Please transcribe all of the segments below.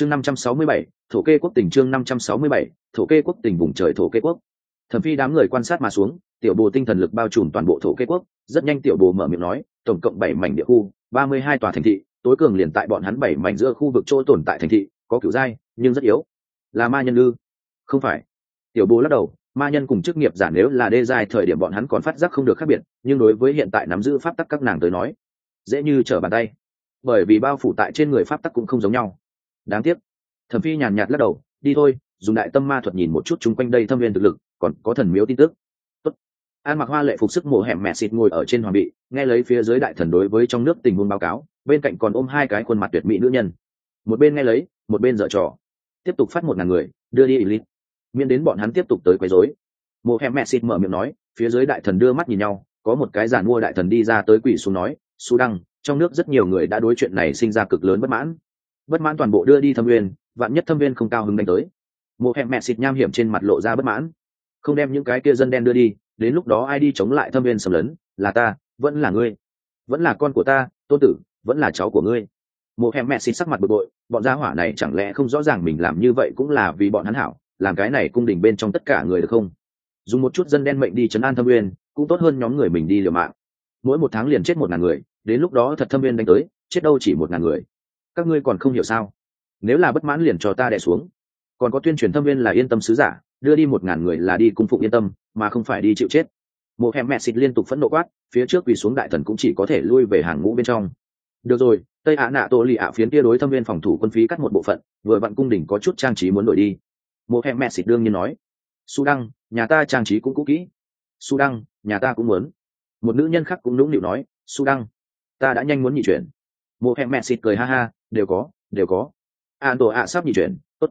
chương năm trăm sáu mươi bảy, thổ kê quốc tỉnh chương năm trăm sáu mươi bảy, thổ kê quốc tỉnh vùng trời thổ kê quốc. Thẩm phi đám người quan sát mà xuống, tiểu bồ tinh thần lực bao trùm toàn bộ thổ kê quốc, rất nhanh tiểu bồ mở miệng nói, tổng cộng bảy mảnh địa khu, ba mươi hai tòa thành thị, tối cường liền tại bọn hắn bảy mảnh giữa khu vực chỗ tồn tại thành thị, có kiểu dai, nhưng rất yếu. Là ma nhân ư? Không phải. Tiểu bồ lắc đầu, ma nhân cùng chức nghiệp giả nếu là đê dai thời điểm bọn hắn còn phát giác không được khác biệt, nhưng đối với hiện tại nắm giữ pháp tắc các nàng tới nói, dễ như trở bàn tay. Bởi vì bao phủ tại trên người pháp tắc cũng không giống nhau đáng tiếc. Thẩm phi nhàn nhạt lắc đầu, đi thôi, dùng đại tâm ma thuật nhìn một chút chung quanh đây thâm viên thực lực, còn có thần miếu tin tức. Tốt. an mặc hoa lệ phục sức mổ hẻm mẹ xịt ngồi ở trên hoàng bị, nghe lấy phía dưới đại thần đối với trong nước tình huống báo cáo, bên cạnh còn ôm hai cái khuôn mặt tuyệt mỹ nữ nhân. Một bên nghe lấy, một bên dở trò. Tiếp tục phát một ngàn người, đưa đi elite. Miễn đến bọn hắn tiếp tục tới quấy rối. Mộ hẻm mẹ xịt mở miệng nói, phía dưới đại thần đưa mắt nhìn nhau, có một cái giàn mua đại thần đi ra tới quỷ xuống nói, su đăng, trong nước rất nhiều người đã đối chuyện này sinh ra cực lớn bất mãn bất mãn toàn bộ đưa đi thâm viên vạn nhất thâm viên không cao hứng đánh tới. Một hẹn mẹ xịt nham hiểm trên mặt lộ ra bất mãn. Không đem những cái kia dân đen đưa đi, đến lúc đó ai đi chống lại thâm viên sầm lấn? Là ta, vẫn là ngươi. Vẫn là con của ta, tôn tử, vẫn là cháu của ngươi. Một hẹn mẹ xịt sắc mặt bực bội, bọn gia hỏa này chẳng lẽ không rõ ràng mình làm như vậy cũng là vì bọn hắn hảo, làm cái này cung đình bên trong tất cả người được không? Dùng một chút dân đen mệnh đi chấn an thâm viên cũng tốt hơn nhóm người mình đi liều mạng. Mỗi một tháng liền chết một ngàn người, đến lúc đó thật thâm viên đánh tới, chết đâu chỉ một ngàn người các ngươi còn không hiểu sao? Nếu là bất mãn liền cho ta đẻ xuống. Còn có tuyên truyền thâm viên là yên tâm sứ giả, đưa đi một ngàn người là đi cung phụng yên tâm, mà không phải đi chịu chết. Một hẻm mẹ xịt liên tục phẫn nộ quát, phía trước vì xuống đại thần cũng chỉ có thể lui về hàng ngũ bên trong. Được rồi, tây ạ nạ tô lì ạ phiến tia đối thâm viên phòng thủ quân phí cắt một bộ phận, vừa vặn cung đình có chút trang trí muốn đổi đi. Một hẻm mẹ xịt đương nhiên nói, su đăng, nhà ta trang trí cũng cũ kỹ. Su đăng, nhà ta cũng muốn. Một nữ nhân khác cũng nũng nịu nói, su đăng, ta đã nhanh muốn nhị chuyển. Một hẻm mẹ xịt cười ha ha đều có đều có. An tổ ạ sắp nhị chuyển, tốt.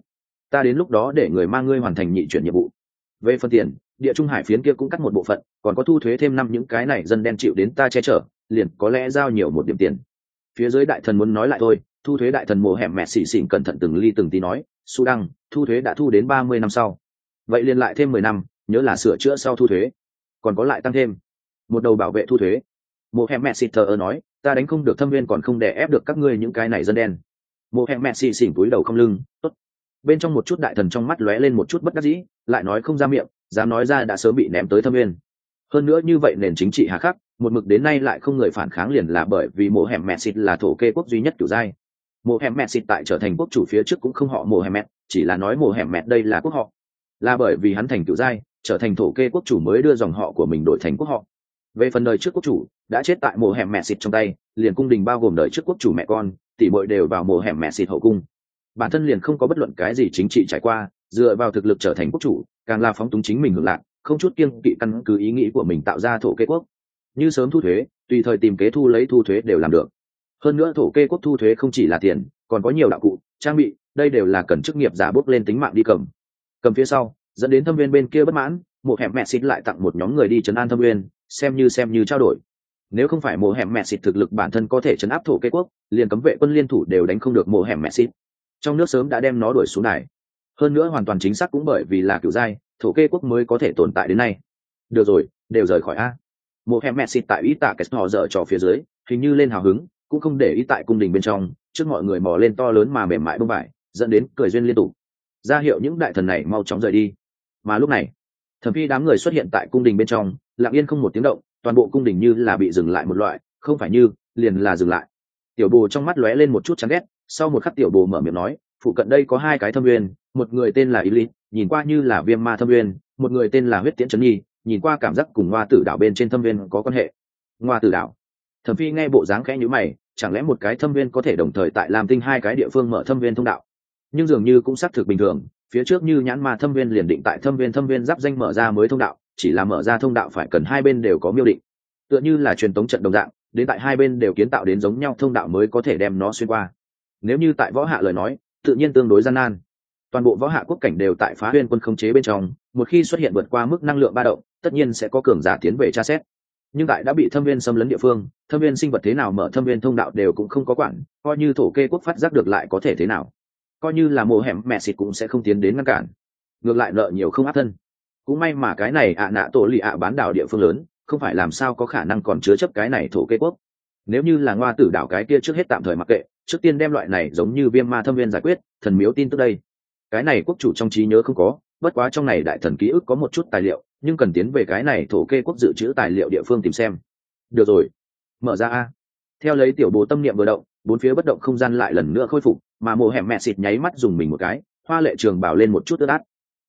Ta đến lúc đó để người mang ngươi hoàn thành nhị chuyển nhiệm vụ. Về phần tiền, địa trung hải phiến kia cũng cắt một bộ phận, còn có thu thuế thêm năm những cái này dân đen chịu đến ta che chở, liền có lẽ giao nhiều một điểm tiền. Phía dưới đại thần muốn nói lại thôi, thu thuế đại thần mồ hẻm mẹ xỉ xỉn cẩn thận từng ly từng tí nói su đăng thu thuế đã thu đến ba mươi năm sau. Vậy liền lại thêm mười năm, nhớ là sửa chữa sau thu thuế. Còn có lại tăng thêm. Một đầu bảo vệ thu thuế. Mồ hẻm mẹ xịt thờ ơ nói ta đánh không được thâm viên còn không để ép được các ngươi những cái này dân đen. Mộ hẹn mẹ xì xỉn túi đầu không lưng, tốt. Bên trong một chút đại thần trong mắt lóe lên một chút bất đắc dĩ, lại nói không ra miệng, dám nói ra đã sớm bị ném tới thâm viên. Hơn nữa như vậy nền chính trị hà khắc, một mực đến nay lại không người phản kháng liền là bởi vì mộ hẻm mẹ xịt là thổ kê quốc duy nhất kiểu giai. Mộ hẻm mẹ xịt tại trở thành quốc chủ phía trước cũng không họ mộ hẻm mẹ, chỉ là nói mộ hẻm mẹ đây là quốc họ. Là bởi vì hắn thành kiểu giai, trở thành thổ kê quốc chủ mới đưa dòng họ của mình đổi thành quốc họ về phần đời trước quốc chủ, đã chết tại mộ hẻm mẹ xịt trong tay, liền cung đình bao gồm đời trước quốc chủ mẹ con, tỷ bội đều vào mộ hẻm mẹ xịt hậu cung. Bản thân liền không có bất luận cái gì chính trị trải qua, dựa vào thực lực trở thành quốc chủ, càng là phóng túng chính mình hưởng lạc, không chút kiêng kỵ căn cứ ý nghĩ của mình tạo ra thổ kê quốc. Như sớm thu thuế, tùy thời tìm kế thu lấy thu thuế đều làm được. Hơn nữa thổ kê quốc thu thuế không chỉ là tiền, còn có nhiều đạo cụ, trang bị, đây đều là cần chức nghiệp giả bốc lên tính mạng đi cầm. Cầm phía sau, dẫn đến thâm viên bên kia bất mãn một hẻm mẹ xịt lại tặng một nhóm người đi chấn an thâm viên xem như xem như trao đổi. Nếu không phải mộ hẻm mẹ xịt thực lực bản thân có thể chấn áp thổ cây quốc, liền cấm vệ quân liên thủ đều đánh không được mộ hẻm mẹ xịt. Trong nước sớm đã đem nó đuổi xuống này. Hơn nữa hoàn toàn chính xác cũng bởi vì là kiểu giai thổ kê quốc mới có thể tồn tại đến nay. Được rồi, đều rời khỏi a. Mộ hẻm mẹ xịt tại ý tạ kết họ dở trò phía dưới, hình như lên hào hứng, cũng không để ý tại cung đình bên trong, trước mọi người mò lên to lớn mà mềm mại bông vải, dẫn đến cười duyên liên tục. Ra hiệu những đại thần này mau chóng rời đi. Mà lúc này thẩm phi đám người xuất hiện tại cung đình bên trong lặng yên không một tiếng động, toàn bộ cung đình như là bị dừng lại một loại, không phải như, liền là dừng lại. Tiểu bồ trong mắt lóe lên một chút chán ghét, sau một khắc tiểu bồ mở miệng nói, phụ cận đây có hai cái thâm uyên một người tên là y lý nhìn qua như là viêm ma thâm uyên một người tên là huyết tiễn trấn nhi, nhìn qua cảm giác cùng hoa tử đảo bên trên thâm viên có quan hệ. Hoa tử đảo. Thẩm phi nghe bộ dáng khẽ nhữ mày, chẳng lẽ một cái thâm viên có thể đồng thời tại làm tinh hai cái địa phương mở thâm viên thông đạo? Nhưng dường như cũng xác thực bình thường phía trước như nhãn ma thâm viên liền định tại thâm viên thâm viên giáp danh mở ra mới thông đạo, chỉ là mở ra thông đạo phải cần hai bên đều có miêu định. Tựa như là truyền tống trận đồng dạng, đến tại hai bên đều kiến tạo đến giống nhau thông đạo mới có thể đem nó xuyên qua. Nếu như tại võ hạ lời nói, tự nhiên tương đối gian nan. Toàn bộ võ hạ quốc cảnh đều tại phá huyên quân khống chế bên trong, một khi xuất hiện vượt qua mức năng lượng ba động, tất nhiên sẽ có cường giả tiến về tra xét. Nhưng tại đã bị thâm viên xâm lấn địa phương, thâm viên sinh vật thế nào mở thâm viên thông đạo đều cũng không có quản, coi như thổ kê quốc phát giác được lại có thể thế nào coi như là mồ hẻm mẹ xịt cũng sẽ không tiến đến ngăn cản. Ngược lại nợ nhiều không áp thân. Cũng may mà cái này ạ nạ tổ lì ạ bán đảo địa phương lớn, không phải làm sao có khả năng còn chứa chấp cái này thổ kê quốc. Nếu như là ngoa tử đảo cái kia trước hết tạm thời mặc kệ, trước tiên đem loại này giống như viêm ma thâm viên giải quyết, thần miếu tin tức đây. Cái này quốc chủ trong trí nhớ không có, bất quá trong này đại thần ký ức có một chút tài liệu, nhưng cần tiến về cái này thổ kê quốc dự trữ tài liệu địa phương tìm xem. Được rồi. Mở ra a. Theo lấy tiểu bố tâm niệm vừa động bốn phía bất động không gian lại lần nữa khôi phục, mà mồ hẻm mẹ xịt nháy mắt dùng mình một cái, hoa lệ trường bảo lên một chút ướt át.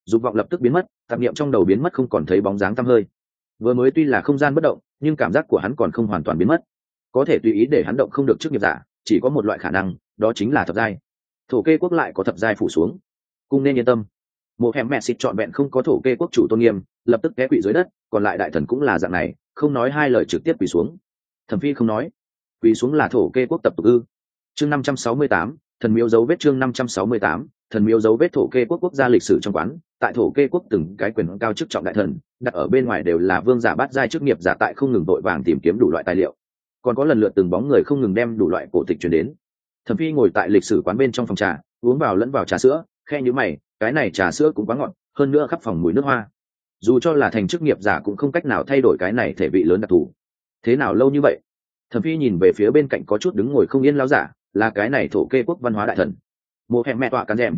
Dục vọng lập tức biến mất, tạp niệm trong đầu biến mất không còn thấy bóng dáng tăm hơi. Vừa mới tuy là không gian bất động, nhưng cảm giác của hắn còn không hoàn toàn biến mất. Có thể tùy ý để hắn động không được trước nghiệp giả, chỉ có một loại khả năng, đó chính là thập giai. Thổ kê quốc lại có thập giai phủ xuống. Cung nên yên tâm. Một hẻm mẹ xịt trọn vẹn không có thổ kê quốc chủ tôn nghiêm, lập tức ghé quỵ dưới đất, còn lại đại thần cũng là dạng này, không nói hai lời trực tiếp quỳ xuống. Thẩm phi không nói quỳ xuống là thổ kê quốc tập tục ư. Chương năm trăm sáu mươi tám, thần miếu dấu vết chương năm trăm sáu mươi tám, thần miếu dấu vết thổ kê quốc quốc gia lịch sử trong quán. Tại thổ kê quốc từng cái quyền cao chức trọng đại thần, đặt ở bên ngoài đều là vương giả bát giai chức nghiệp giả tại không ngừng vội vàng tìm kiếm đủ loại tài liệu. Còn có lần lượt từng bóng người không ngừng đem đủ loại cổ tịch truyền đến. Thẩm phi ngồi tại lịch sử quán bên trong phòng trà, uống vào lẫn vào trà sữa, khe như mày, cái này trà sữa cũng quá ngọt, hơn nữa khắp phòng mùi nước hoa. Dù cho là thành chức nghiệp giả cũng không cách nào thay đổi cái này thể vị lớn đặc thù. Thế nào lâu như vậy? Thẩm phi nhìn về phía bên cạnh có chút đứng ngồi không yên lao giả, là cái này thổ kê quốc văn hóa đại thần. Một hẹn mẹ tọa cán rèm.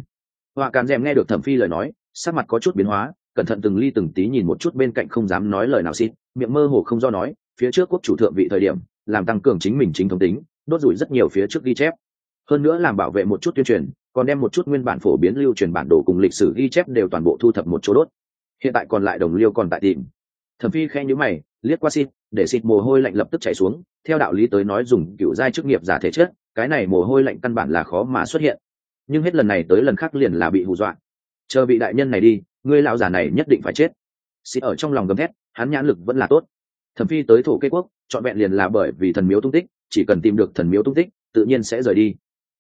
Tọa cán rèm nghe được thẩm phi lời nói, sắc mặt có chút biến hóa, cẩn thận từng ly từng tí nhìn một chút bên cạnh không dám nói lời nào xịt miệng mơ hồ không do nói, phía trước quốc chủ thượng vị thời điểm, làm tăng cường chính mình chính thống tính, đốt rủi rất nhiều phía trước ghi chép. Hơn nữa làm bảo vệ một chút tuyên truyền, còn đem một chút nguyên bản phổ biến lưu truyền bản đồ cùng lịch sử ghi chép đều toàn bộ thu thập một chỗ đốt. Hiện tại còn lại đồng liêu còn tại tìm. Thẩm phi khen như mày liếc qua xịt, để xịt mồ hôi lạnh lập tức chảy xuống, theo đạo lý tới nói dùng cựu giai chức nghiệp giả thể chất, cái này mồ hôi lạnh căn bản là khó mà xuất hiện. Nhưng hết lần này tới lần khác liền là bị hù dọa. Chờ vị đại nhân này đi, ngươi lão giả này nhất định phải chết. Xịt ở trong lòng gầm thét, hắn nhãn lực vẫn là tốt. Thẩm phi tới thổ kê quốc chọn vẹn liền là bởi vì thần miếu tung tích, chỉ cần tìm được thần miếu tung tích, tự nhiên sẽ rời đi.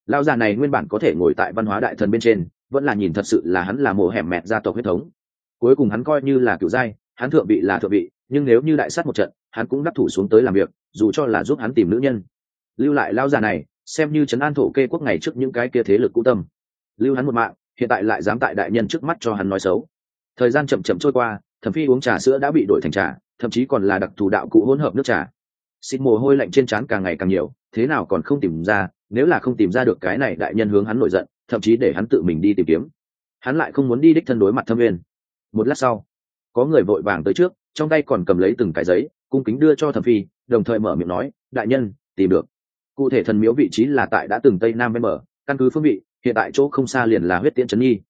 Lão già này nguyên bản có thể ngồi tại văn hóa đại thần bên trên, vẫn là nhìn thật sự là hắn là mồ hẻm mẹt gia tộc huyết thống. Cuối cùng hắn coi như là cựu giai, hắn thượng vị là thượng vị nhưng nếu như đại sát một trận, hắn cũng đắc thủ xuống tới làm việc, dù cho là giúp hắn tìm nữ nhân. Lưu lại lão già này, xem như trấn an thổ kê quốc ngày trước những cái kia thế lực cũ tâm. Lưu hắn một mạng, hiện tại lại dám tại đại nhân trước mắt cho hắn nói xấu. Thời gian chậm chậm trôi qua, thẩm phi uống trà sữa đã bị đổi thành trà, thậm chí còn là đặc thù đạo cụ hỗn hợp nước trà. Xịt mồ hôi lạnh trên trán càng ngày càng nhiều, thế nào còn không tìm ra, nếu là không tìm ra được cái này đại nhân hướng hắn nổi giận, thậm chí để hắn tự mình đi tìm kiếm. Hắn lại không muốn đi đích thân đối mặt thâm viên một lát sau, có người vội vàng tới trước trong tay còn cầm lấy từng cái giấy, cung kính đưa cho thẩm phi, đồng thời mở miệng nói, đại nhân, tìm được. Cụ thể thần miếu vị trí là tại đã từng tây nam bên mở căn cứ phương vị, hiện tại chỗ không xa liền là huyết tiễn trấn nhi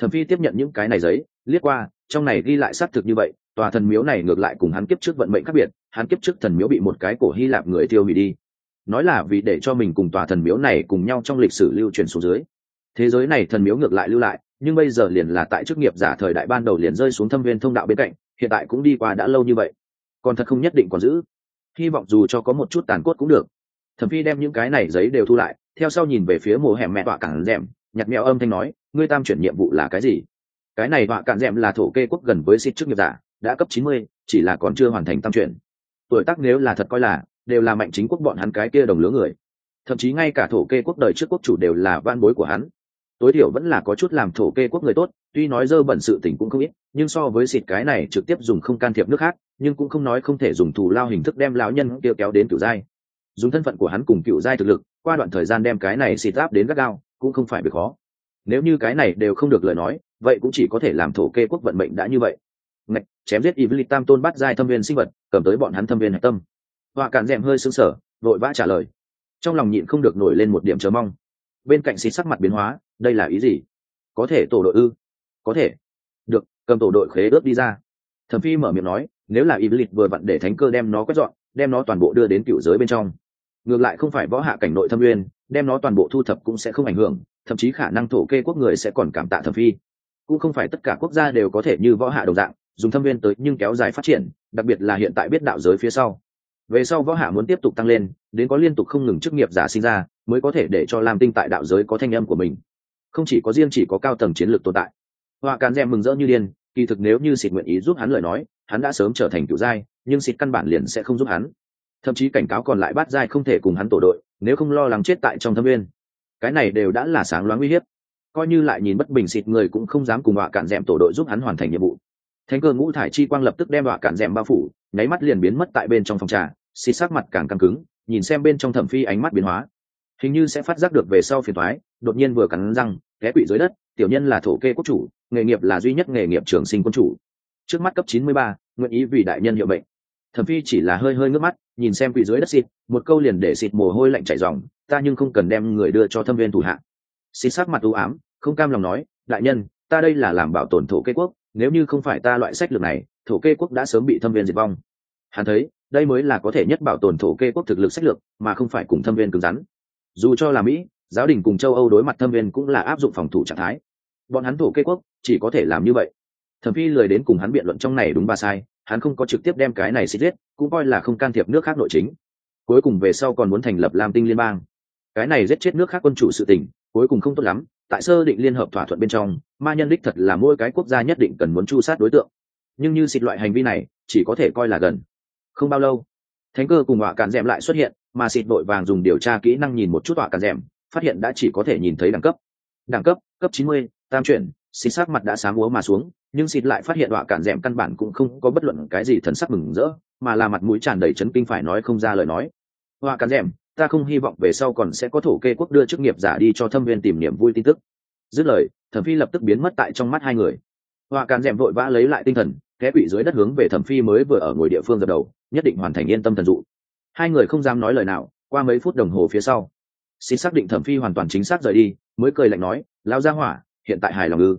thẩm phi tiếp nhận những cái này giấy, liếc qua, trong này ghi lại xác thực như vậy, tòa thần miếu này ngược lại cùng hắn kiếp trước vận mệnh khác biệt, hắn kiếp trước thần miếu bị một cái cổ hy lạp người tiêu hủy đi. Nói là vì để cho mình cùng tòa thần miếu này cùng nhau trong lịch sử lưu truyền xuống dưới. Thế giới này thần miếu ngược lại lưu lại, nhưng bây giờ liền là tại chức nghiệp giả thời đại ban đầu liền rơi xuống thâm viên thông đạo bên cạnh hiện tại cũng đi qua đã lâu như vậy, còn thật không nhất định còn giữ. Hy vọng dù cho có một chút tàn cốt cũng được. Thẩm phi đem những cái này giấy đều thu lại, theo sau nhìn về phía mồ hẻm mẹ tọa cản rèm nhặt mẹo âm thanh nói, ngươi tam chuyển nhiệm vụ là cái gì? Cái này tọa cản rèm là thổ kê quốc gần với xịt chức nghiệp giả, đã cấp chín mươi, chỉ là còn chưa hoàn thành tam chuyển. Tuổi tác nếu là thật coi là, đều là mạnh chính quốc bọn hắn cái kia đồng lứa người. Thậm chí ngay cả thổ kê quốc đời trước quốc chủ đều là van bối của hắn tối thiểu vẫn là có chút làm thổ kê quốc người tốt tuy nói dơ bẩn sự tình cũng không ít nhưng so với xịt cái này trực tiếp dùng không can thiệp nước khác nhưng cũng không nói không thể dùng thù lao hình thức đem lão nhân kia kéo đến cựu giai dùng thân phận của hắn cùng cựu giai thực lực qua đoạn thời gian đem cái này xịt áp đến gắt gao cũng không phải việc khó nếu như cái này đều không được lời nói vậy cũng chỉ có thể làm thổ kê quốc vận mệnh đã như vậy ngạch chém giết Ivlit Tam Tôn bắt giai thâm viên sinh vật, cầm tới bọn hắn thâm viên hạch tâm. Họa cản rèm hơi sững sờ, vội vã trả lời. Trong lòng nhịn không được nổi lên một điểm chờ mong. Bên cạnh xịt sắc mặt biến hóa, đây là ý gì? Có thể tổ đội ư? Có thể. Được, cầm tổ đội khế ước đi ra. Thẩm Phi mở miệng nói, nếu là Ivlit vừa vặn để thánh cơ đem nó quét dọn, đem nó toàn bộ đưa đến cựu giới bên trong. Ngược lại không phải võ hạ cảnh nội thâm nguyên, đem nó toàn bộ thu thập cũng sẽ không ảnh hưởng, thậm chí khả năng thổ kê quốc người sẽ còn cảm tạ Thẩm Phi. Cũng không phải tất cả quốc gia đều có thể như võ hạ đồng dạng, dùng thâm viên tới nhưng kéo dài phát triển đặc biệt là hiện tại biết đạo giới phía sau về sau võ hạ muốn tiếp tục tăng lên, đến có liên tục không ngừng chức nghiệp giả sinh ra, mới có thể để cho lam tinh tại đạo giới có thanh âm của mình. Không chỉ có riêng chỉ có cao tầng chiến lược tồn tại. Họa càn rèm mừng rỡ như điên, kỳ thực nếu như xịt nguyện ý giúp hắn lời nói, hắn đã sớm trở thành cựu giai, nhưng xịt căn bản liền sẽ không giúp hắn. Thậm chí cảnh cáo còn lại bát giai không thể cùng hắn tổ đội, nếu không lo lắng chết tại trong thâm viên cái này đều đã là sáng loáng uy hiếp. Coi như lại nhìn bất bình xịt người cũng không dám cùng họa cạn rèm tổ đội giúp hắn hoàn thành nhiệm vụ thánh cơ ngũ thải chi quang lập tức đem đọa cản rèm bao phủ, nháy mắt liền biến mất tại bên trong phòng trà, xì sắc mặt càng căng cứng, nhìn xem bên trong thẩm phi ánh mắt biến hóa. Hình như sẽ phát giác được về sau phiền thoái đột nhiên vừa cắn răng, té quỵ dưới đất, tiểu nhân là thổ kê quốc chủ, nghề nghiệp là duy nhất nghề nghiệp trường sinh quân chủ. Trước mắt cấp chín mươi ba, nguyện ý vì đại nhân hiệu bệnh thẩm phi chỉ là hơi hơi ngước mắt, nhìn xem quỵ dưới đất xịt, một câu liền để xịt mồ hôi lạnh chảy dòng ta nhưng không cần đem người đưa cho thâm viên thủ hạ. Xịt sắc mặt u ám, không cam lòng nói, đại nhân, ta đây là làm bảo tồn thổ kê quốc nếu như không phải ta loại sách lược này, thổ kê quốc đã sớm bị thâm viên diệt vong. Hắn thấy, đây mới là có thể nhất bảo tồn thổ kê quốc thực lực sách lược, mà không phải cùng thâm viên cứng rắn. Dù cho là mỹ, giáo đình cùng châu âu đối mặt thâm viên cũng là áp dụng phòng thủ trạng thái. Bọn hắn thổ kê quốc chỉ có thể làm như vậy. Thẩm phi lười đến cùng hắn biện luận trong này đúng ba sai, hắn không có trực tiếp đem cái này xích giết, cũng coi là không can thiệp nước khác nội chính. Cuối cùng về sau còn muốn thành lập lam tinh liên bang. Cái này giết chết nước khác quân chủ sự tình, cuối cùng không tốt lắm tại sơ định liên hợp thỏa thuận bên trong, ma nhân đích thật là mỗi cái quốc gia nhất định cần muốn chu sát đối tượng. Nhưng như xịt loại hành vi này, chỉ có thể coi là gần. Không bao lâu, thánh cơ cùng họa càn d lại xuất hiện, mà xịt đội vàng dùng điều tra kỹ năng nhìn một chút họa càn d phát hiện đã chỉ có thể nhìn thấy đẳng cấp. Đẳng cấp cấp chín mươi, tam chuyển, xịt sắc mặt đã sáng úa mà xuống, nhưng xịt lại phát hiện họa càn d căn bản cũng không có bất luận cái gì thần sắc mừng rỡ, mà là mặt mũi tràn đầy chấn kinh phải nói không ra lời nói. Họa càn d ta không hy vọng về sau còn sẽ có thổ kê quốc đưa chức nghiệp giả đi cho thâm viên tìm niềm vui tin tức. Dứt lời, thẩm phi lập tức biến mất tại trong mắt hai người. Họa càn rèm vội vã lấy lại tinh thần té quỵ dưới đất hướng về thẩm phi mới vừa ở ngồi địa phương dập đầu, nhất định hoàn thành yên tâm thần dụ. Hai người không dám nói lời nào, qua mấy phút đồng hồ phía sau, xin xác định thẩm phi hoàn toàn chính xác rời đi, mới cười lạnh nói lao ra hỏa, hiện tại hài lòng ư?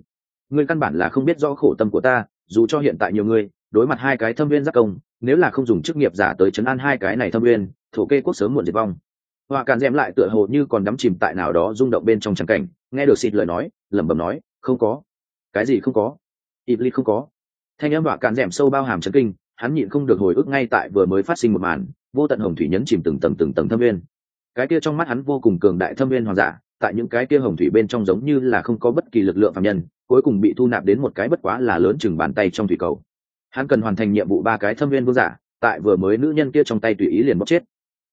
Ngươi căn bản là không biết rõ khổ tâm của ta, dù cho hiện tại nhiều người đối mặt hai cái thâm viên giác công, nếu là không dùng chức nghiệp giả tới chấn an hai cái này thâm viên, thổ kê quốc sớm muộn diệt vong họa càn d lại tựa hồ như còn đắm chìm tại nào đó rung động bên trong trắng cảnh, nghe được xịt lời nói, lẩm bẩm nói, không có. Cái gì không có? Iblis không có. Thanh âm họa càn d sâu bao hàm chấn kinh, hắn nhịn không được hồi ức ngay tại vừa mới phát sinh một màn, vô tận hồng thủy nhấn chìm từng tầng từng tầng thâm viên. Cái kia trong mắt hắn vô cùng cường đại thâm viên hoàng giả, tại những cái kia hồng thủy bên trong giống như là không có bất kỳ lực lượng phạm nhân, cuối cùng bị thu nạp đến một cái bất quá là lớn chừng bàn tay trong thủy cầu. Hắn cần hoàn thành nhiệm vụ ba cái thâm viên vương giả, tại vừa mới nữ nhân kia trong tay tùy ý liền bóc chết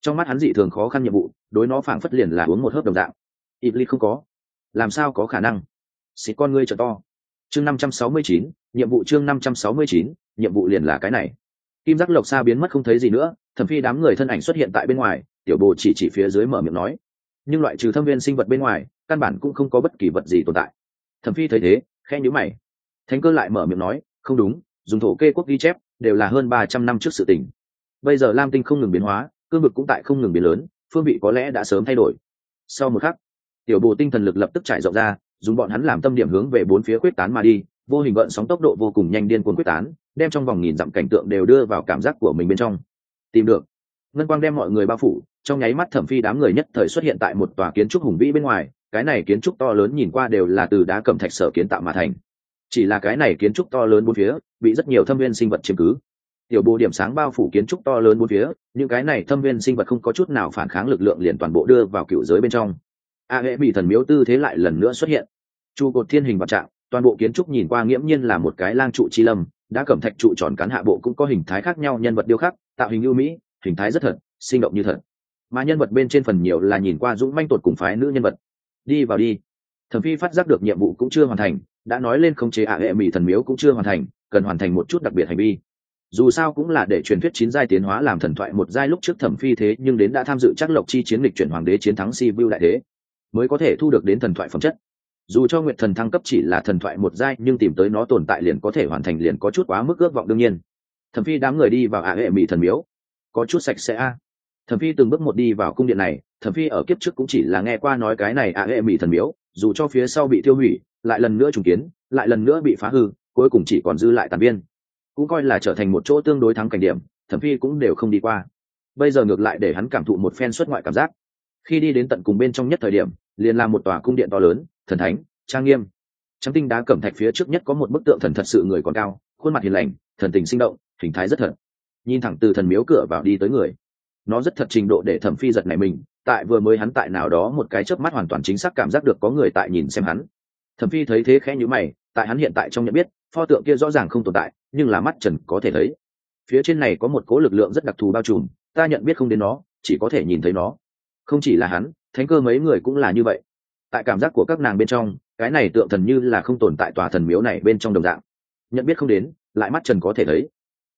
trong mắt hắn dị thường khó khăn nhiệm vụ, đối nó phảng phất liền là uống một hớp đồng dạng. Iblis không có. Làm sao có khả năng? Xịt con ngươi trở to. Chương năm trăm sáu mươi chín, nhiệm vụ chương năm trăm sáu mươi chín, nhiệm vụ liền là cái này. Kim giác lộc xa biến mất không thấy gì nữa, thẩm phi đám người thân ảnh xuất hiện tại bên ngoài, tiểu bồ chỉ chỉ phía dưới mở miệng nói. Nhưng loại trừ thâm viên sinh vật bên ngoài, căn bản cũng không có bất kỳ vật gì tồn tại. Thẩm phi thấy thế khe nhữ mày. Thánh cơ lại mở miệng nói, không đúng, dùng thổ kê quốc ghi chép, đều là hơn ba trăm năm trước sự tình. Bây giờ lam tinh không ngừng biến hóa cương vực cũng tại không ngừng biến lớn, phương vị có lẽ đã sớm thay đổi. Sau một khắc, tiểu bồ tinh thần lực lập tức trải rộng ra, dùng bọn hắn làm tâm điểm hướng về bốn phía quyết tán mà đi, vô hình gợn sóng tốc độ vô cùng nhanh điên cuồng quyết tán, đem trong vòng nghìn dặm cảnh tượng đều đưa vào cảm giác của mình bên trong. Tìm được. Ngân quang đem mọi người bao phủ, trong nháy mắt thẩm phi đám người nhất thời xuất hiện tại một tòa kiến trúc hùng vĩ bên ngoài, cái này kiến trúc to lớn nhìn qua đều là từ đá cẩm thạch sở kiến tạo mà thành. Chỉ là cái này kiến trúc to lớn bốn phía, bị rất nhiều thâm viên sinh vật chiếm cứ tiểu bộ điểm sáng bao phủ kiến trúc to lớn bốn phía, những cái này thâm viên sinh vật không có chút nào phản kháng lực lượng liền toàn bộ đưa vào cựu giới bên trong. A hệ bị thần miếu tư thế lại lần nữa xuất hiện. Trụ cột thiên hình vạn trạng, toàn bộ kiến trúc nhìn qua nghiễm nhiên là một cái lang trụ chi lâm, đã cẩm thạch trụ tròn cán hạ bộ cũng có hình thái khác nhau, nhân vật điêu khắc, tạo hình ưu mỹ, hình thái rất thật, sinh động như thật. Mà nhân vật bên trên phần nhiều là nhìn qua dũng manh tột cùng phái nữ nhân vật. Đi vào đi. Thẩm phi phát giác được nhiệm vụ cũng chưa hoàn thành, đã nói lên khống chế ạ hệ mỹ thần miếu cũng chưa hoàn thành, cần hoàn thành một chút đặc biệt hành vi dù sao cũng là để truyền thuyết chín giai tiến hóa làm thần thoại một giai lúc trước thẩm phi thế, nhưng đến đã tham dự chắc lộc chi chiến lịch chuyển hoàng đế chiến thắng si vu đại thế mới có thể thu được đến thần thoại phẩm chất. Dù cho nguyệt thần thăng cấp chỉ là thần thoại một giai, nhưng tìm tới nó tồn tại liền có thể hoàn thành liền có chút quá mức ước vọng đương nhiên. Thẩm phi đám người đi vào ạ hệ mỹ thần miếu. Có chút sạch sẽ a. Thẩm phi từng bước một đi vào cung điện này, thẩm phi ở kiếp trước cũng chỉ là nghe qua nói cái này ạ hệ mỹ thần miếu, dù cho phía sau bị tiêu hủy, lại lần nữa trùng kiến, lại lần nữa bị phá hư, cuối cùng chỉ còn dư lại tàn viên cũng coi là trở thành một chỗ tương đối thắng cảnh điểm thẩm phi cũng đều không đi qua. Bây giờ ngược lại để hắn cảm thụ một phen xuất ngoại cảm giác. Khi đi đến tận cùng bên trong nhất thời điểm, liền là một tòa cung điện to lớn, thần thánh, trang nghiêm. Trắng tinh đá cẩm thạch phía trước nhất có một bức tượng thần thật sự người còn cao, khuôn mặt hiền lành, thần tình sinh động, hình thái rất thật. Nhìn thẳng từ thần miếu cửa vào đi tới người. Nó rất thật trình độ để thẩm phi giật này mình, tại vừa mới hắn tại nào đó một cái chớp mắt hoàn toàn chính xác cảm giác được có người tại nhìn xem hắn. Thẩm phi thấy thế khẽ nhíu mày, tại hắn hiện tại trong nhận biết, pho tượng kia rõ ràng không tồn tại nhưng là mắt trần có thể thấy. Phía trên này có một cố lực lượng rất đặc thù bao trùm, ta nhận biết không đến nó, chỉ có thể nhìn thấy nó. Không chỉ là hắn, thánh cơ mấy người cũng là như vậy. Tại cảm giác của các nàng bên trong, cái này tượng thần như là không tồn tại tòa thần miếu này bên trong đồng dạng. Nhận biết không đến, lại mắt trần có thể thấy.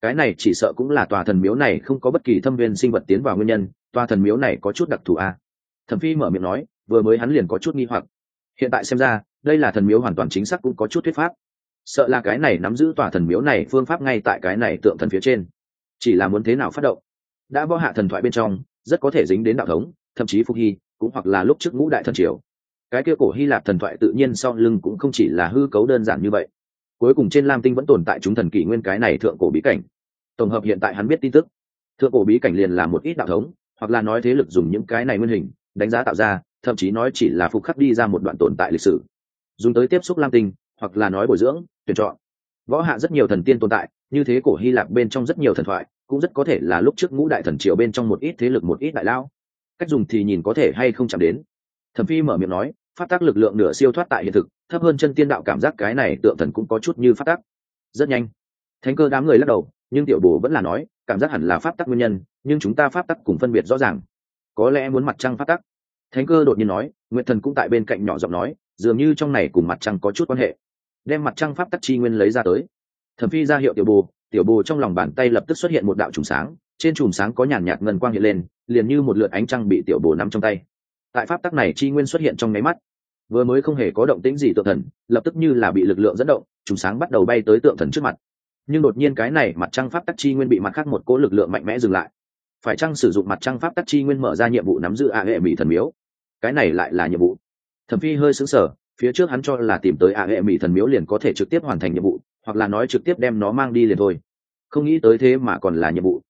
Cái này chỉ sợ cũng là tòa thần miếu này không có bất kỳ thâm viên sinh vật tiến vào nguyên nhân, tòa thần miếu này có chút đặc thù a thẩm phi mở miệng nói, vừa mới hắn liền có chút nghi hoặc. Hiện tại xem ra, đây là thần miếu hoàn toàn chính xác cũng có chút thuyết pháp sợ là cái này nắm giữ tòa thần miếu này phương pháp ngay tại cái này tượng thần phía trên. Chỉ là muốn thế nào phát động? Đã võ hạ thần thoại bên trong, rất có thể dính đến đạo thống, thậm chí phục hy, cũng hoặc là lúc trước ngũ đại thần triều. Cái kia cổ hy lạp thần thoại tự nhiên sau lưng cũng không chỉ là hư cấu đơn giản như vậy. Cuối cùng trên lam tinh vẫn tồn tại chúng thần kỷ nguyên cái này thượng cổ bí cảnh. Tổng hợp hiện tại hắn biết tin tức. Thượng cổ bí cảnh liền là một ít đạo thống, hoặc là nói thế lực dùng những cái này nguyên hình, đánh giá tạo ra, thậm chí nói chỉ là phục khắc đi ra một đoạn tồn tại lịch sử. Dùng tới tiếp xúc lam tinh hoặc là nói bồi dưỡng, tuyển chọn. Võ hạ rất nhiều thần tiên tồn tại, như thế cổ hy lạp bên trong rất nhiều thần thoại, cũng rất có thể là lúc trước ngũ đại thần triều bên trong một ít thế lực, một ít đại lao. Cách dùng thì nhìn có thể hay không chạm đến. Thẩm phi mở miệng nói, phát tác lực lượng nửa siêu thoát tại hiện thực, thấp hơn chân tiên đạo cảm giác cái này tượng thần cũng có chút như phát tác. Rất nhanh. Thánh cơ đám người lắc đầu, nhưng tiểu bồ vẫn là nói, cảm giác hẳn là pháp tắc nguyên nhân, nhưng chúng ta pháp tắc cùng phân biệt rõ ràng. Có lẽ muốn mặt trăng pháp tắc thánh cơ đột nhiên nói nguyện thần cũng tại bên cạnh nhỏ giọng nói dường như trong này cùng mặt trăng có chút quan hệ. Đem mặt trăng pháp tắc chi nguyên lấy ra tới. Thẩm phi ra hiệu tiểu bồ tiểu bồ trong lòng bàn tay lập tức xuất hiện một đạo trùng sáng, trên chùm sáng có nhàn nhạt ngân quang hiện lên, liền như một lượt ánh trăng bị tiểu bồ nắm trong tay. Tại pháp tắc này chi nguyên xuất hiện trong nháy mắt, vừa mới không hề có động tĩnh gì tượng thần, lập tức như là bị lực lượng dẫn động trùng sáng bắt đầu bay tới tượng thần trước mặt. Nhưng đột nhiên cái này mặt trăng pháp tắc chi nguyên bị mặt khác một cỗ lực lượng mạnh mẽ dừng lại. Phải chăng sử dụng mặt trăng pháp tắc chi nguyên mở ra nhiệm vụ nắm giữ a hệ mỹ thần miếu? Cái này lại là nhiệm vụ thẩm phi hơi sững sờ, phía trước hắn cho là tìm tới a hệ mỹ thần miếu liền có thể trực tiếp hoàn thành nhiệm vụ, hoặc là nói trực tiếp đem nó mang đi liền thôi. Không nghĩ tới thế mà còn là nhiệm vụ.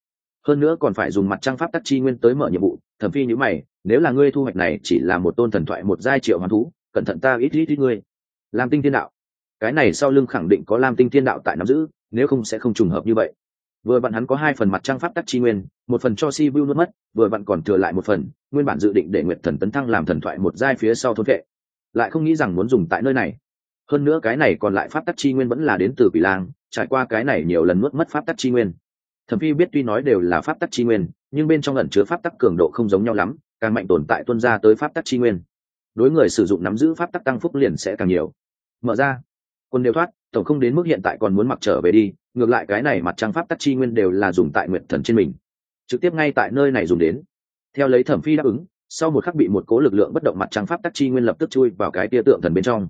Hơn nữa còn phải dùng mặt trăng pháp tắc chi nguyên tới mở nhiệm vụ. Thẩm phi nhữ mày, nếu là ngươi thu hoạch này chỉ là một tôn thần thoại một giai triệu hoàn thú, cẩn thận ta ít ít ít ngươi. Lam tinh thiên đạo. Cái này sau lưng khẳng định có lam tinh thiên đạo tại nắm giữ, nếu không sẽ không trùng hợp như vậy vừa vặn hắn có hai phần mặt trăng pháp tắc chi nguyên, một phần cho si vu nuốt mất, vừa vặn còn thừa lại một phần, nguyên bản dự định để nguyệt thần tấn thăng làm thần thoại một giai phía sau thôn vệ. Lại không nghĩ rằng muốn dùng tại nơi này. Hơn nữa cái này còn lại pháp tắc chi nguyên vẫn là đến từ quỷ lang, trải qua cái này nhiều lần nuốt mất pháp tắc chi nguyên. Thẩm phi biết tuy nói đều là pháp tắc chi nguyên, nhưng bên trong ẩn chứa pháp tắc cường độ không giống nhau lắm, càng mạnh tồn tại tuân ra tới pháp tắc chi nguyên. Đối người sử dụng nắm giữ pháp tắc tăng phúc liền sẽ càng nhiều. Mở ra. Quân đều thoát, tổng không đến mức hiện tại còn muốn mặc trở về đi ngược lại cái này mặt trăng pháp tắc chi nguyên đều là dùng tại nguyện thần trên mình. Trực tiếp ngay tại nơi này dùng đến. Theo lấy thẩm phi đáp ứng, sau một khắc bị một cố lực lượng bất động mặt trăng pháp tắc chi nguyên lập tức chui vào cái tia tượng thần bên trong.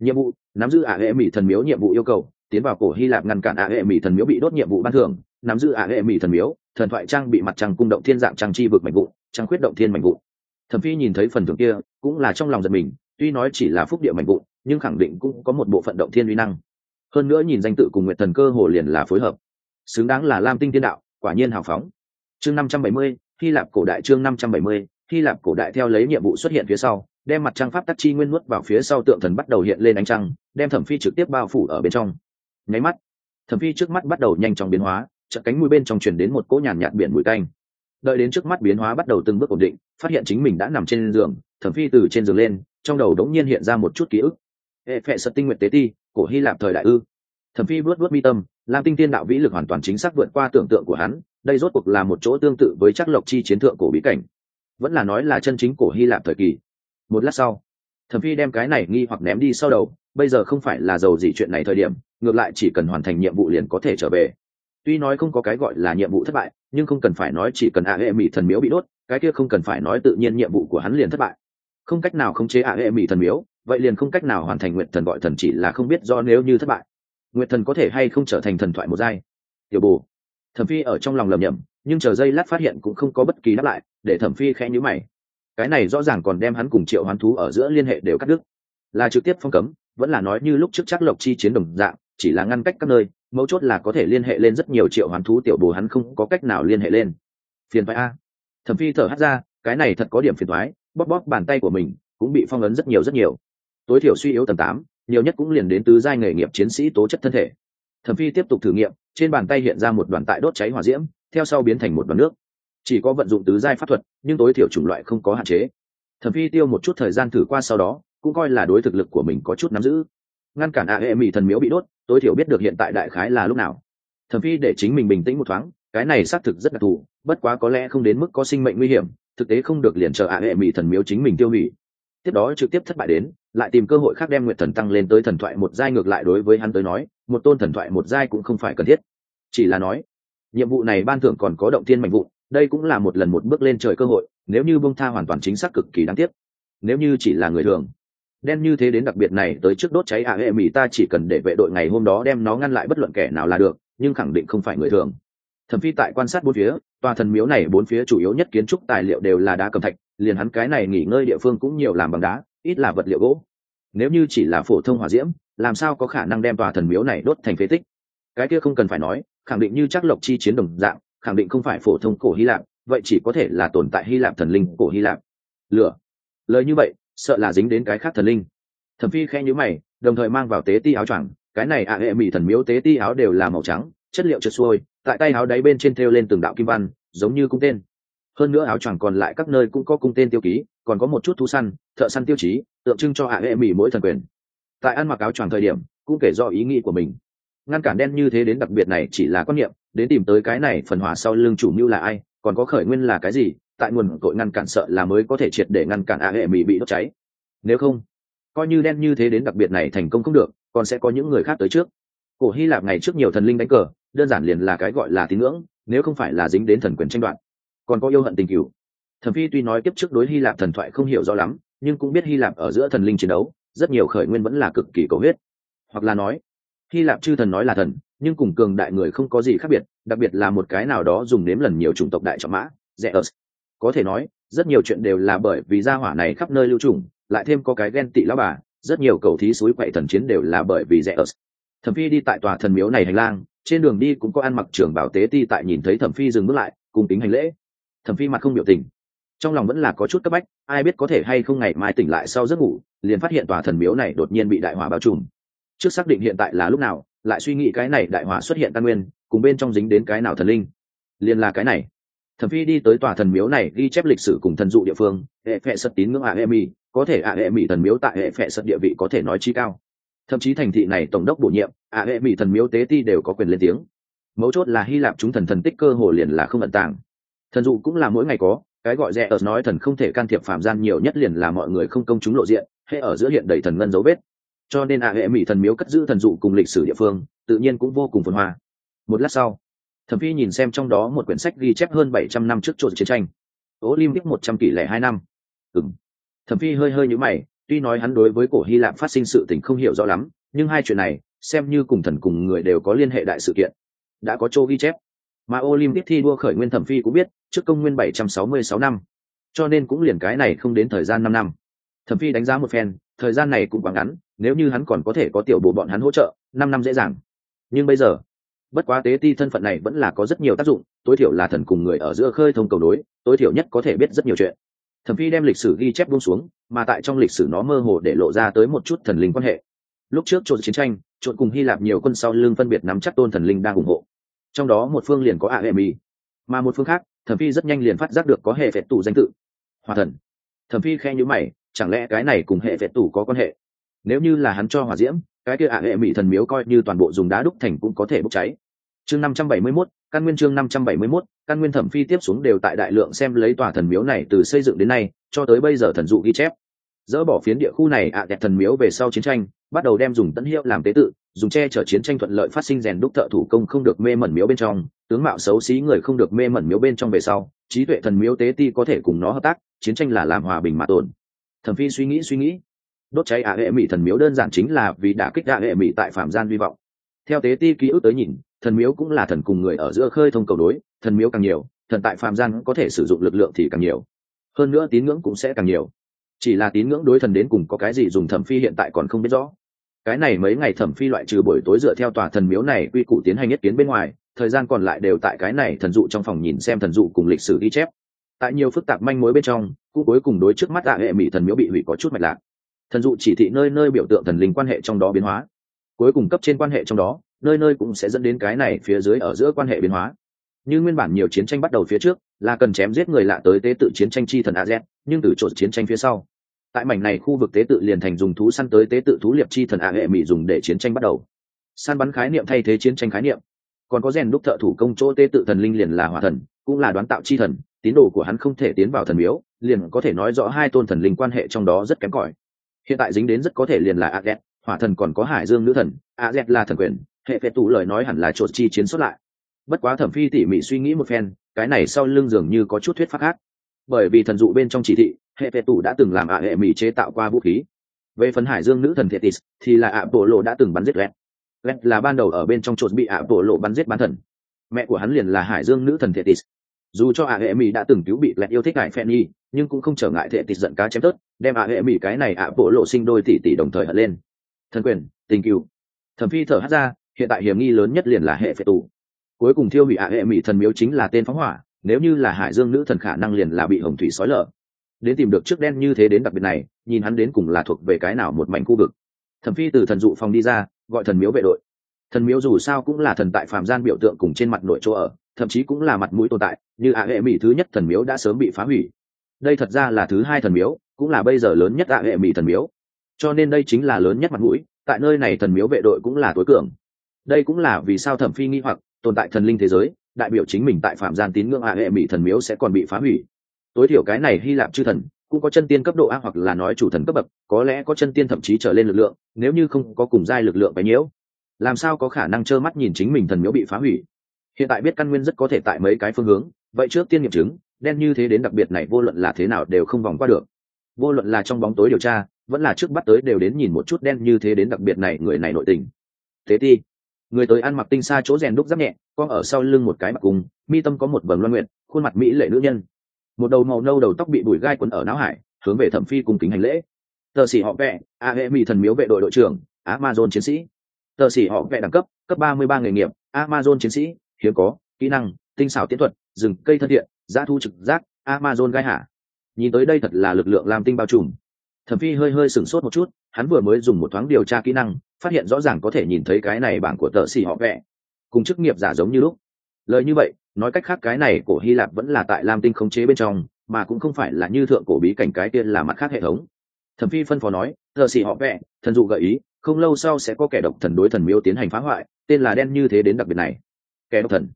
Nhiệm vụ, nắm giữ ả hệ mỹ thần miếu nhiệm vụ yêu cầu, tiến vào cổ hy lạp ngăn cản ả hệ mỹ thần miếu bị đốt nhiệm vụ ban thưởng, nắm giữ ả hệ mỹ thần miếu, thần thoại trang bị mặt trăng cung động thiên dạng trang chi vực mạnh vụ trang khuyết động thiên mạnh vụ thẩm phi nhìn thấy phần thưởng kia, cũng là trong lòng giật mình, tuy nói chỉ là phúc địa mạnh vụ nhưng khẳng định cũng có một bộ phận động thiên uy năng hơn nữa nhìn danh tự cùng nguyện thần cơ hồ liền là phối hợp. Xứng đáng là lam tinh tiên đạo quả nhiên hào phóng. Chương năm trăm bảy mươi hy lạp cổ đại chương năm trăm bảy mươi hy lạp cổ đại theo lấy nhiệm vụ xuất hiện phía sau đem mặt trăng pháp tắc chi nguyên nuốt vào phía sau tượng thần bắt đầu hiện lên ánh trăng đem thẩm phi trực tiếp bao phủ ở bên trong. Nháy mắt thẩm phi trước mắt bắt đầu nhanh chóng biến hóa chợt cánh mũi bên trong truyền đến một cỗ nhàn nhạt, biển mũi canh đợi đến trước mắt biến hóa bắt đầu từng bước ổn định phát hiện chính mình đã nằm trên giường thẩm phi từ trên giường lên trong đầu đống nhiên hiện ra một chút ký ức hệ phệ sật tinh nguyện tế ti, cổ hy lạp thời đại ư. Thẩm phi vớt vớt mi tâm, lam tinh tiên đạo vĩ lực hoàn toàn chính xác vượt qua tưởng tượng của hắn, đây rốt cuộc là một chỗ tương tự với chắc lộc chi chiến thượng cổ bí cảnh. Vẫn là nói là chân chính cổ hy lạp thời kỳ. Một lát sau, thẩm phi đem cái này nghi hoặc ném đi sau đầu, bây giờ không phải là giàu gì chuyện này thời điểm, ngược lại chỉ cần hoàn thành nhiệm vụ liền có thể trở về. Tuy nói không có cái gọi là nhiệm vụ thất bại, nhưng không cần phải nói chỉ cần ạ hệ mỹ thần miếu bị đốt, cái kia không cần phải nói tự nhiên nhiệm vụ của hắn liền thất bại. Không cách nào không chế ạ hệ mỹ thần miếu vậy liền không cách nào hoàn thành nguyện thần gọi thần chỉ là không biết do nếu như thất bại. Nguyện thần có thể hay không trở thành thần thoại một giai? Tiểu bù thẩm phi ở trong lòng lầm nhầm nhưng chờ giây lát phát hiện cũng không có bất kỳ đáp lại, để thẩm phi khẽ nhíu mày. Cái này rõ ràng còn đem hắn cùng triệu hoán thú ở giữa liên hệ đều cắt đứt. Là trực tiếp phong cấm, vẫn là nói như lúc trước chắc lộc chi chiến đồng dạng, chỉ là ngăn cách các nơi, mấu chốt là có thể liên hệ lên rất nhiều triệu hoán thú, tiểu bồ hắn không có cách nào liên hệ lên. Phiền thoái a. Thẩm phi thở hắt ra, cái này thật có điểm phiền thoái bóp bóp bàn tay của mình, cũng bị phong ấn rất nhiều rất nhiều tối thiểu suy yếu tầng tám, nhiều nhất cũng liền đến tứ giai nghề nghiệp chiến sĩ tố chất thân thể. Thẩm phi tiếp tục thử nghiệm, trên bàn tay hiện ra một đoàn tại đốt cháy hỏa diễm, theo sau biến thành một đoàn nước. Chỉ có vận dụng tứ giai pháp thuật, nhưng tối thiểu chủng loại không có hạn chế. Thẩm phi tiêu một chút thời gian thử qua sau đó, cũng coi là đối thực lực của mình có chút nắm giữ. Ngăn cản a hệ mỹ thần miếu bị đốt, tối thiểu biết được hiện tại đại khái là lúc nào. Thẩm phi để chính mình bình tĩnh một thoáng, cái này xác thực rất đặc thù, bất quá có lẽ không đến mức có sinh mệnh nguy hiểm, thực tế không được liền chờ a hệ mỹ thần miếu chính mình tiêu hủy tiếp đó trực tiếp thất bại đến, lại tìm cơ hội khác đem nguyện thần tăng lên tới thần thoại một giai ngược lại đối với hắn tới nói, một tôn thần thoại một giai cũng không phải cần thiết. Chỉ là nói, nhiệm vụ này ban thưởng còn có động tiên mạnh vụ, đây cũng là một lần một bước lên trời cơ hội, nếu như bông tha hoàn toàn chính xác cực kỳ đáng tiếc. Nếu như chỉ là người thường, đen như thế đến đặc biệt này tới trước đốt cháy ạ hệ mỹ ta chỉ cần để vệ đội ngày hôm đó đem nó ngăn lại bất luận kẻ nào là được, nhưng khẳng định không phải người thường. Thẩm phi tại quan sát bốn phía, tòa thần miếu này bốn phía chủ yếu nhất kiến trúc tài liệu đều là đá cầm thạch liền hắn cái này nghỉ ngơi địa phương cũng nhiều làm bằng đá, ít là vật liệu gỗ. Nếu như chỉ là phổ thông hỏa diễm, làm sao có khả năng đem tòa thần miếu này đốt thành phế tích? Cái kia không cần phải nói, khẳng định như chắc lộc chi chiến đồng dạng, khẳng định không phải phổ thông cổ hy lạp, vậy chỉ có thể là tồn tại hy lạp thần linh cổ hy lạp. Lửa. Lời như vậy, sợ là dính đến cái khác thần linh. Thẩm phi khẽ nhíu mày, đồng thời mang vào tế ti áo choàng, cái này ạ hệ mỹ thần miếu tế ti áo đều là màu trắng, chất liệu trượt xuôi, tại tay áo đáy bên trên thêu lên từng đạo kim văn, giống như cung tên hơn nữa áo choàng còn lại các nơi cũng có cung tên tiêu ký, còn có một chút thú săn, thợ săn tiêu chí, tượng trưng cho hạ hệ mỹ mỗi thần quyền. Tại ăn mặc áo choàng thời điểm, cũng kể do ý nghĩ của mình. Ngăn cản đen như thế đến đặc biệt này chỉ là quan niệm, đến tìm tới cái này phần hỏa sau lưng chủ mưu là ai, còn có khởi nguyên là cái gì, tại nguồn tội ngăn cản sợ là mới có thể triệt để ngăn cản hạ hệ mỹ bị đốt cháy. Nếu không, coi như đen như thế đến đặc biệt này thành công không được, còn sẽ có những người khác tới trước. Cổ hy lạp ngày trước nhiều thần linh đánh cờ, đơn giản liền là cái gọi là tín ngưỡng, nếu không phải là dính đến thần quyền tranh đoạt còn có yêu hận tình cửu. Thẩm phi tuy nói kiếp trước đối hy lạp thần thoại không hiểu rõ lắm, nhưng cũng biết hy lạp ở giữa thần linh chiến đấu, rất nhiều khởi nguyên vẫn là cực kỳ cầu huyết. Hoặc là nói, hy lạp chư thần nói là thần, nhưng cùng cường đại người không có gì khác biệt, đặc biệt là một cái nào đó dùng nếm lần nhiều chủng tộc đại trọng mã rẻ ớt có thể nói, rất nhiều chuyện đều là bởi vì gia hỏa này khắp nơi lưu trùng, lại thêm có cái ghen tị lão bà, rất nhiều cầu thí suối quậy thần chiến đều là bởi vì rẻ ớt thẩm phi đi tại tòa thần miếu này hành lang, trên đường đi cũng có ăn mặc trưởng bảo tế ti tại nhìn thấy thẩm phi dừng bước lại, cùng tính hành lễ thẩm phi mặt không biểu tình. Trong lòng vẫn là có chút cấp bách, ai biết có thể hay không ngày mai tỉnh lại sau giấc ngủ, liền phát hiện tòa thần miếu này đột nhiên bị đại hỏa bao trùm. Trước xác định hiện tại là lúc nào, lại suy nghĩ cái này đại hỏa xuất hiện căn nguyên, cùng bên trong dính đến cái nào thần linh. Liền là cái này. Thẩm phi đi tới tòa thần miếu này, ghi chép lịch sử cùng thần dụ địa phương. Hệ phệ sật tín ngưỡng ạ hệ mỹ có thể ạ hệ mỹ thần miếu tại hệ phệ sật địa vị có thể nói chi cao. Thậm chí thành thị này tổng đốc bổ nhiệm ạ hệ mỹ thần miếu tế ti đều có quyền lên tiếng. Mấu chốt là hy lạp chúng thần thần tích cơ hồ liền là không ẩn tàng thần dụ cũng là mỗi ngày có, cái gọi rẻ ở nói thần không thể can thiệp phạm gian nhiều nhất liền là mọi người không công chúng lộ diện hay ở giữa hiện đầy thần ngân dấu vết. Cho nên ạ, hệ mỹ thần miếu cất giữ thần dụ cùng lịch sử địa phương, tự nhiên cũng vô cùng phồn hoa. Một lát sau, thẩm phi nhìn xem trong đó một quyển sách ghi chép hơn bảy trăm năm trước trộn chiến tranh. Olympic một trăm kỷ lẻ hai năm. Ừng thẩm phi hơi hơi nhíu mày, tuy nói hắn đối với cổ hy lạp phát sinh sự tình không hiểu rõ lắm, nhưng hai chuyện này, xem như cùng thần cùng người đều có liên hệ đại sự kiện, đã có chỗ ghi chép mà olympic thi đua khởi nguyên thẩm phi cũng biết, trước công nguyên 766 năm. Cho nên cũng liền cái này không đến thời gian năm năm. Thẩm phi đánh giá một phen, thời gian này cũng quá ngắn, nếu như hắn còn có thể có tiểu bộ bọn hắn hỗ trợ, năm năm dễ dàng. Nhưng bây giờ, bất quá tế ti thân phận này vẫn là có rất nhiều tác dụng, tối thiểu là thần cùng người ở giữa khơi thông cầu đối, tối thiểu nhất có thể biết rất nhiều chuyện. Thẩm phi đem lịch sử ghi chép buông xuống, mà tại trong lịch sử nó mơ hồ để lộ ra tới một chút thần linh quan hệ. Lúc trước trộn chiến tranh trộn cùng hy lạp nhiều quân sau lưng phân biệt nắm chắc tôn thần linh đang ủng hộ trong đó một phương liền có a hệ mi mà một phương khác thẩm phi rất nhanh liền phát giác được có hệ phệt tủ danh tự. Hòa thần. Thẩm phi khe nhữ mày chẳng lẽ cái này cùng hệ phệt tủ có quan hệ? Nếu như là hắn cho hỏa diễm cái kia ạ hệ mỹ thần miếu coi như toàn bộ dùng đá đúc thành cũng có thể bốc cháy. Chương năm trăm bảy mươi 571, căn nguyên chương năm trăm bảy mươi 571, căn nguyên thẩm phi tiếp xuống đều tại đại lượng xem lấy tòa thần miếu này từ xây dựng đến nay cho tới bây giờ thần dụ ghi chép dỡ bỏ phiến địa khu này ạ, đẹp thần miếu về sau chiến tranh, bắt đầu đem dùng tân hiệu làm tế tự, dùng che chở chiến tranh thuận lợi phát sinh rèn đúc thợ thủ công không được mê mẩn miếu bên trong, tướng mạo xấu xí người không được mê mẩn miếu bên trong về sau, trí tuệ thần miếu tế ti có thể cùng nó hợp tác, chiến tranh là làm hòa bình mà tồn. Thẩm phi suy nghĩ suy nghĩ. Đốt cháy ạ, hệ mỹ thần miếu đơn giản chính là vì đã kích ạ, hệ mỹ tại phạm gian vi vọng. Theo tế ti ký ức tới nhìn, thần miếu cũng là thần cùng người ở giữa khơi thông cầu đối, thần miếu càng nhiều, thần tại phạm gian có thể sử dụng lực lượng thì càng nhiều. Hơn nữa tín ngưỡng cũng sẽ càng nhiều chỉ là tín ngưỡng đối thần đến cùng có cái gì dùng thẩm phi hiện tại còn không biết rõ. Cái này mấy ngày thẩm phi loại trừ buổi tối dựa theo tòa thần miếu này quy củ tiến hành nhất kiến bên ngoài, thời gian còn lại đều tại cái này thần dụ trong phòng nhìn xem thần dụ cùng lịch sử ghi chép. Tại nhiều phức tạp manh mối bên trong, cũng cuối cùng đối trước mắt ạ hệ mỹ thần miếu bị hủy có chút mạch lạc. Thần dụ chỉ thị nơi nơi biểu tượng thần linh quan hệ trong đó biến hóa. Cuối cùng cấp trên quan hệ trong đó, nơi nơi cũng sẽ dẫn đến cái này phía dưới ở giữa quan hệ biến hóa. Như nguyên bản nhiều chiến tranh bắt đầu phía trước, là cần chém giết người lạ tới tế tự chiến tranh chi thần a z, nhưng từ chỗ chiến tranh phía sau tại mảnh này khu vực tế tự liền thành dùng thú săn tới tế tự thú liệp chi thần a hệ mỹ dùng để chiến tranh bắt đầu. Săn bắn khái niệm thay thế chiến tranh khái niệm. Còn có rèn đúc thợ thủ công chỗ tế tự thần linh liền là hỏa thần, cũng là đoán tạo chi thần, tín đồ của hắn không thể tiến vào thần miếu, liền có thể nói rõ hai tôn thần linh quan hệ trong đó rất kém cỏi. Hiện tại dính đến rất có thể liền là a z, hỏa thần còn có hải dương nữ thần, a z là thần quyền, hệ phệ tụ lời nói hẳn là trột chi chiến xuất lại. Bất quá thẩm phi tỉ mỉ suy nghĩ một phen, cái này sau lưng dường như có chút thuyết pháp khác. Bởi vì thần dụ bên trong chỉ thị hệ vệ tủ đã từng làm ạ hệ mỹ chế tạo qua vũ khí. Về phần hải dương nữ thần thetis, thì là ạ bộ lộ đã từng bắn giết lẹt lẹt là ban đầu ở bên trong chột bị ạ bộ lộ bắn giết bán thần. Mẹ của hắn liền là hải dương nữ thần thetis. Dù cho ạ hệ mỹ đã từng cứu bị lẹt yêu thích hải phen nhi, nhưng cũng không trở ngại thetis giận cá chém tớt, đem ạ hệ mỹ cái này ạ bộ lộ sinh đôi tỷ tỷ đồng thời hận lên. Thần quyền, tình cựu thẩm phi thở hát ra, hiện tại hiểm nghi lớn nhất liền là hệ phệ tù cuối cùng thiêu hủy ạ hệ mỹ thần miếu chính là tên phóng hỏa, nếu như là hải dương nữ thần khả năng liền là bị hồng thủy sói lở đến tìm được trước đen như thế đến đặc biệt này, nhìn hắn đến cùng là thuộc về cái nào một mảnh khu vực. Thẩm phi từ thần dụ phòng đi ra, gọi thần miếu vệ đội. Thần miếu dù sao cũng là thần tại phàm gian biểu tượng cùng trên mặt nội chỗ ở, thậm chí cũng là mặt mũi tồn tại, như ạ hệ mỹ thứ nhất thần miếu đã sớm bị phá hủy. Đây thật ra là thứ hai thần miếu, cũng là bây giờ lớn nhất ạ hệ mỹ thần miếu. Cho nên đây chính là lớn nhất mặt mũi, tại nơi này thần miếu vệ đội cũng là tối cường. Đây cũng là vì sao thẩm phi nghi hoặc, tồn tại thần linh thế giới, đại biểu chính mình tại phạm gian tín ngưỡng a hệ mỹ thần miếu sẽ còn bị phá hủy tối thiểu cái này hy lạp chư thần, cũng có chân tiên cấp độ a hoặc là nói chủ thần cấp bậc, có lẽ có chân tiên thậm chí trở lên lực lượng, nếu như không có cùng giai lực lượng bánh nhiễu. Làm sao có khả năng trơ mắt nhìn chính mình thần miễu bị phá hủy? Hiện tại biết căn nguyên rất có thể tại mấy cái phương hướng, vậy trước tiên nghiệm chứng, đen như thế đến đặc biệt này vô luận là thế nào đều không vòng qua được. Vô luận là trong bóng tối điều tra, vẫn là trước bắt tới đều đến nhìn một chút đen như thế đến đặc biệt này người này nội tình. Thế ti người tới ăn mặc tinh xa chỗ rèn đúc giáp nhẹ con ở sau lưng một cái mặc cùng, mi tâm có một vầng loan nguyện khuôn mặt mỹ lệ nữ nhân một đầu màu nâu đầu tóc bị bụi gai quấn ở não hải, hướng về thẩm phi cùng kính hành lễ. Tờ sĩ họ vẽ a hệ mỹ thần miếu vệ đội đội trưởng, amazon chiến sĩ. Tờ sĩ họ vẽ đẳng cấp cấp ba mươi ba nghề nghiệp, amazon chiến sĩ, hiếm có, kỹ năng, tinh xảo tiến thuật, rừng, cây thân thiện giá thu trực giác, amazon gai hạ. Nhìn tới đây thật là lực lượng làm tinh bao trùm. Thẩm phi hơi hơi sửng sốt một chút, hắn vừa mới dùng một thoáng điều tra kỹ năng, phát hiện rõ ràng có thể nhìn thấy cái này bảng của tờ xỉ họ vẽ cùng chức nghiệp giả giống như lúc lời như vậy, nói cách khác cái này của hy lạp vẫn là tại lam tinh khống chế bên trong, mà cũng không phải là như thượng cổ bí cảnh cái tiên là mặt khác hệ thống. Thẩm phi phân phó nói thợ xỉ họ vẽ thần dụ gợi ý, không lâu sau sẽ có kẻ độc thần đối thần miếu tiến hành phá hoại, tên là đen như thế đến đặc biệt này. Kẻ độc thần.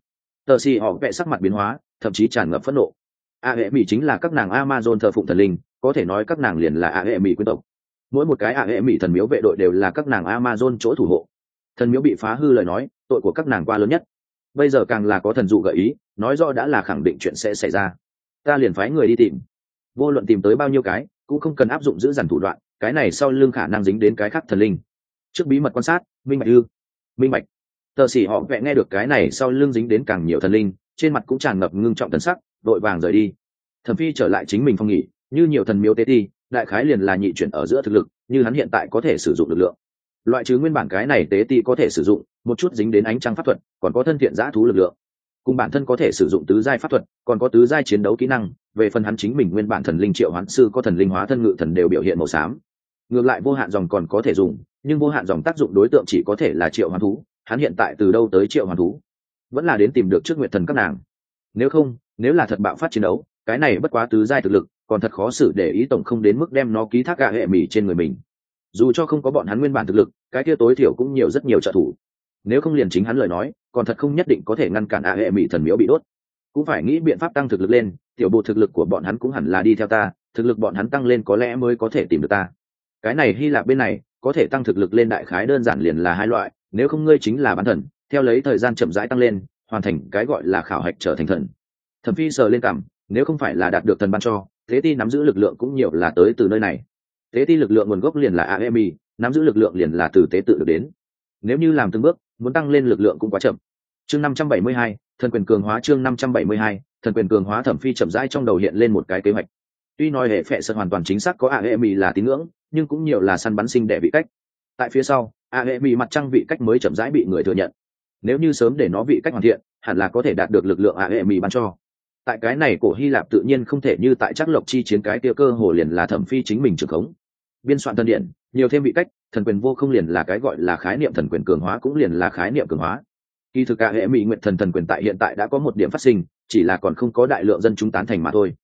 Thợ xỉ họ vẽ sắc mặt biến hóa, thậm chí tràn ngập phẫn nộ. A hệ mỹ chính là các nàng amazon thờ phụng thần linh, có thể nói các nàng liền là a hệ mỹ quyến tộc. Mỗi một cái a hệ mỹ thần miếu vệ đội đều là các nàng amazon chỗ thủ hộ. Thần miếu bị phá hư lời nói, tội của các nàng qua lớn nhất bây giờ càng là có thần dụ gợi ý, nói rõ đã là khẳng định chuyện sẽ xảy ra. Ta liền phái người đi tìm. Vô luận tìm tới bao nhiêu cái, cũng không cần áp dụng giữ dằn thủ đoạn, cái này sau lưng khả năng dính đến cái khác thần linh. Trước bí mật quan sát, minh bạch ư? Minh bạch. Tờ xỉ họ vẽ nghe được cái này sau lưng dính đến càng nhiều thần linh, trên mặt cũng tràn ngập ngưng trọng thần sắc, đội vàng rời đi. Thẩm phi trở lại chính mình phong nghỉ, như nhiều thần miếu tế ti, đại khái liền là nhị chuyển ở giữa thực lực, như hắn hiện tại có thể sử dụng lực lượng. Loại trừ nguyên bản cái này tế ti có thể sử dụng một chút dính đến ánh trăng pháp thuật, còn có thân thiện giã thú lực lượng. Cùng bản thân có thể sử dụng tứ giai pháp thuật, còn có tứ giai chiến đấu kỹ năng, về phần hắn chính mình nguyên bản thần linh triệu hoán sư có thần linh hóa thân ngự thần đều biểu hiện màu xám. Ngược lại vô hạn dòng còn có thể dùng, nhưng vô hạn dòng tác dụng đối tượng chỉ có thể là triệu hoán thú, hắn hiện tại từ đâu tới triệu hoán thú? Vẫn là đến tìm được trước nguyện thần các nàng. Nếu không, nếu là thật bạo phát chiến đấu, cái này bất quá tứ giai thực lực, còn thật khó xử để ý tổng không đến mức đem nó ký thác gạ hệ mì trên người mình. Dù cho không có bọn hắn nguyên bản thực lực, cái kia tối thiểu cũng nhiều rất nhiều trợ thủ nếu không liền chính hắn lời nói, còn thật không nhất định có thể ngăn cản ạ hệ mỹ thần miếu bị đốt. Cũng phải nghĩ biện pháp tăng thực lực lên, tiểu bộ thực lực của bọn hắn cũng hẳn là đi theo ta, thực lực bọn hắn tăng lên có lẽ mới có thể tìm được ta. Cái này hy lạp bên này, có thể tăng thực lực lên đại khái đơn giản liền là hai loại, nếu không ngươi chính là bán thần, theo lấy thời gian chậm rãi tăng lên, hoàn thành cái gọi là khảo hạch trở thành thần. Thẩm phi sờ lên cảm nếu không phải là đạt được thần ban cho thế ti nắm giữ lực lượng cũng nhiều là tới từ nơi này. Thế ti lực lượng nguồn gốc liền là aemi nắm giữ lực lượng liền là từ tế tự được đến. Nếu như làm từng bước muốn tăng lên lực lượng cũng quá chậm. Chương năm trăm bảy mươi hai, thần quyền cường hóa chương năm trăm bảy mươi hai, thần quyền cường hóa thẩm phi chậm rãi trong đầu hiện lên một cái kế hoạch. Tuy nói hệ phệ sơ hoàn toàn chính xác có aemi là tín ngưỡng, nhưng cũng nhiều là săn bắn sinh để vị cách. Tại phía sau aemi mặt trăng vị cách mới chậm rãi bị người thừa nhận. Nếu như sớm để nó vị cách hoàn thiện, hẳn là có thể đạt được lực lượng aemi ban cho. Tại cái này cổ hy lạp tự nhiên không thể như tại chắc lộc chi chiến cái tiêu cơ hồ liền là thẩm phi chính mình trưởng khống. Biên soạn tân điện nhiều thêm vị cách, thần quyền vô không liền là cái gọi là khái niệm thần quyền cường hóa cũng liền là khái niệm cường hóa. Kỳ thực cả hệ mỹ nguyện thần thần quyền tại hiện tại đã có một điểm phát sinh, chỉ là còn không có đại lượng dân chúng tán thành mà thôi.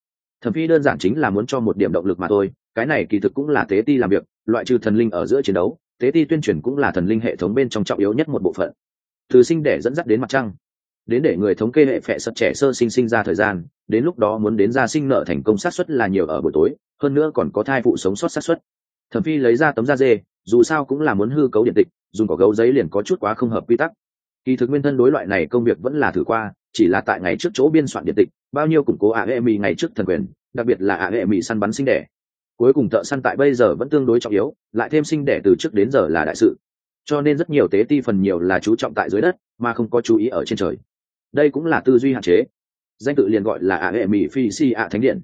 Thẩm phi đơn giản chính là muốn cho một điểm động lực mà thôi, cái này kỳ thực cũng là tế ti làm việc, loại trừ thần linh ở giữa chiến đấu, tế ti tuyên truyền cũng là thần linh hệ thống bên trong trọng yếu nhất một bộ phận. Từ sinh để dẫn dắt đến mặt trăng, đến để người thống kê hệ phệ sật trẻ sơ sinh sinh ra thời gian, đến lúc đó muốn đến gia sinh nợ thành công sát xuất là nhiều ở buổi tối, hơn nữa còn có thai phụ sống sót sát xuất thẩm phi lấy ra tấm da dê, dù sao cũng là muốn hư cấu điện tịch, dùng cỏ gấu giấy liền có chút quá không hợp quy tắc. Kỳ thực nguyên thân đối loại này công việc vẫn là thử qua, chỉ là tại ngày trước chỗ biên soạn điện tịch, bao nhiêu củng cố ả hệ mì ngày trước thần quyền, đặc biệt là ạ hệ mì săn bắn sinh đẻ. Cuối cùng thợ săn tại bây giờ vẫn tương đối trọng yếu, lại thêm sinh đẻ từ trước đến giờ là đại sự. Cho nên rất nhiều tế ti phần nhiều là chú trọng tại dưới đất, mà không có chú ý ở trên trời. Đây cũng là tư duy hạn chế. Danh tự liền gọi là ạ hệ mì phi si ạ thánh điện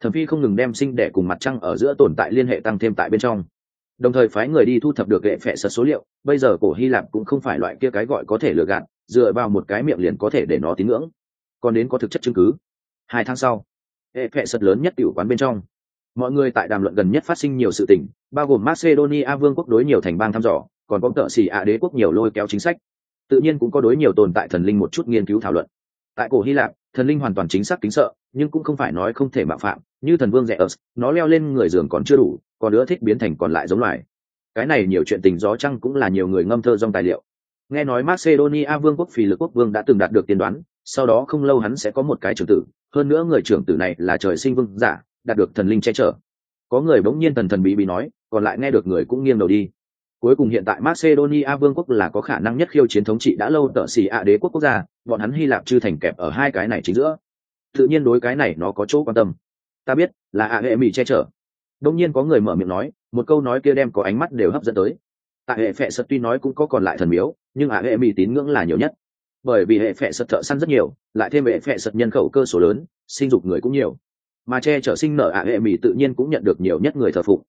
thẩm phi không ngừng đem sinh đẻ cùng mặt trăng ở giữa tồn tại liên hệ tăng thêm tại bên trong. Đồng thời phái người đi thu thập được hệ phệ sật số liệu, bây giờ cổ hy lạp cũng không phải loại kia cái gọi có thể lừa gạt, dựa vào một cái miệng liền có thể để nó tín ngưỡng. Còn đến có thực chất chứng cứ. Hai tháng sau, hệ phệ sật lớn nhất tiểu quán bên trong. Mọi người tại đàm luận gần nhất phát sinh nhiều sự tình, bao gồm macedonia vương quốc đối nhiều thành bang thăm dò, còn có tợ xì ạ đế quốc nhiều lôi kéo chính sách. Tự nhiên cũng có đối nhiều tồn tại thần linh một chút nghiên cứu thảo luận. Tại cổ hy lạp, thần linh hoàn toàn chính xác kính sợ nhưng cũng không phải nói không thể mạo phạm, như thần vương rẻ ớt nó leo lên người giường còn chưa đủ, còn nữa thích biến thành còn lại giống loài. Cái này nhiều chuyện tình gió chăng cũng là nhiều người ngâm thơ trong tài liệu. Nghe nói macedonia vương quốc, phì lực quốc vương đã từng đạt được tiên đoán, sau đó không lâu hắn sẽ có một cái trưởng tử, hơn nữa người trưởng tử này là trời sinh vương giả, đạt được thần linh che chở. Có người bỗng nhiên thần thần bí bí nói, còn lại nghe được người cũng nghiêng đầu đi. Cuối cùng hiện tại macedonia vương quốc là có khả năng nhất khiêu chiến thống trị đã lâu tợ xì ạ đế quốc quốc gia, bọn hắn hy lạp chư thành kẹp ở hai cái này chính giữa tự nhiên đối cái này nó có chỗ quan tâm. Ta biết, là ạ hệ mỹ che chở. Đông nhiên có người mở miệng nói, một câu nói kia đem có ánh mắt đều hấp dẫn tới. Tại hệ phệ sật tuy nói cũng có còn lại thần miếu, nhưng ạ hệ mỹ tín ngưỡng là nhiều nhất. Bởi vì hệ phệ sật thợ săn rất nhiều, lại thêm hệ phệ sật nhân khẩu cơ số lớn, sinh dục người cũng nhiều. Mà che chở sinh nở ạ hệ mỹ tự nhiên cũng nhận được nhiều nhất người thờ phụng.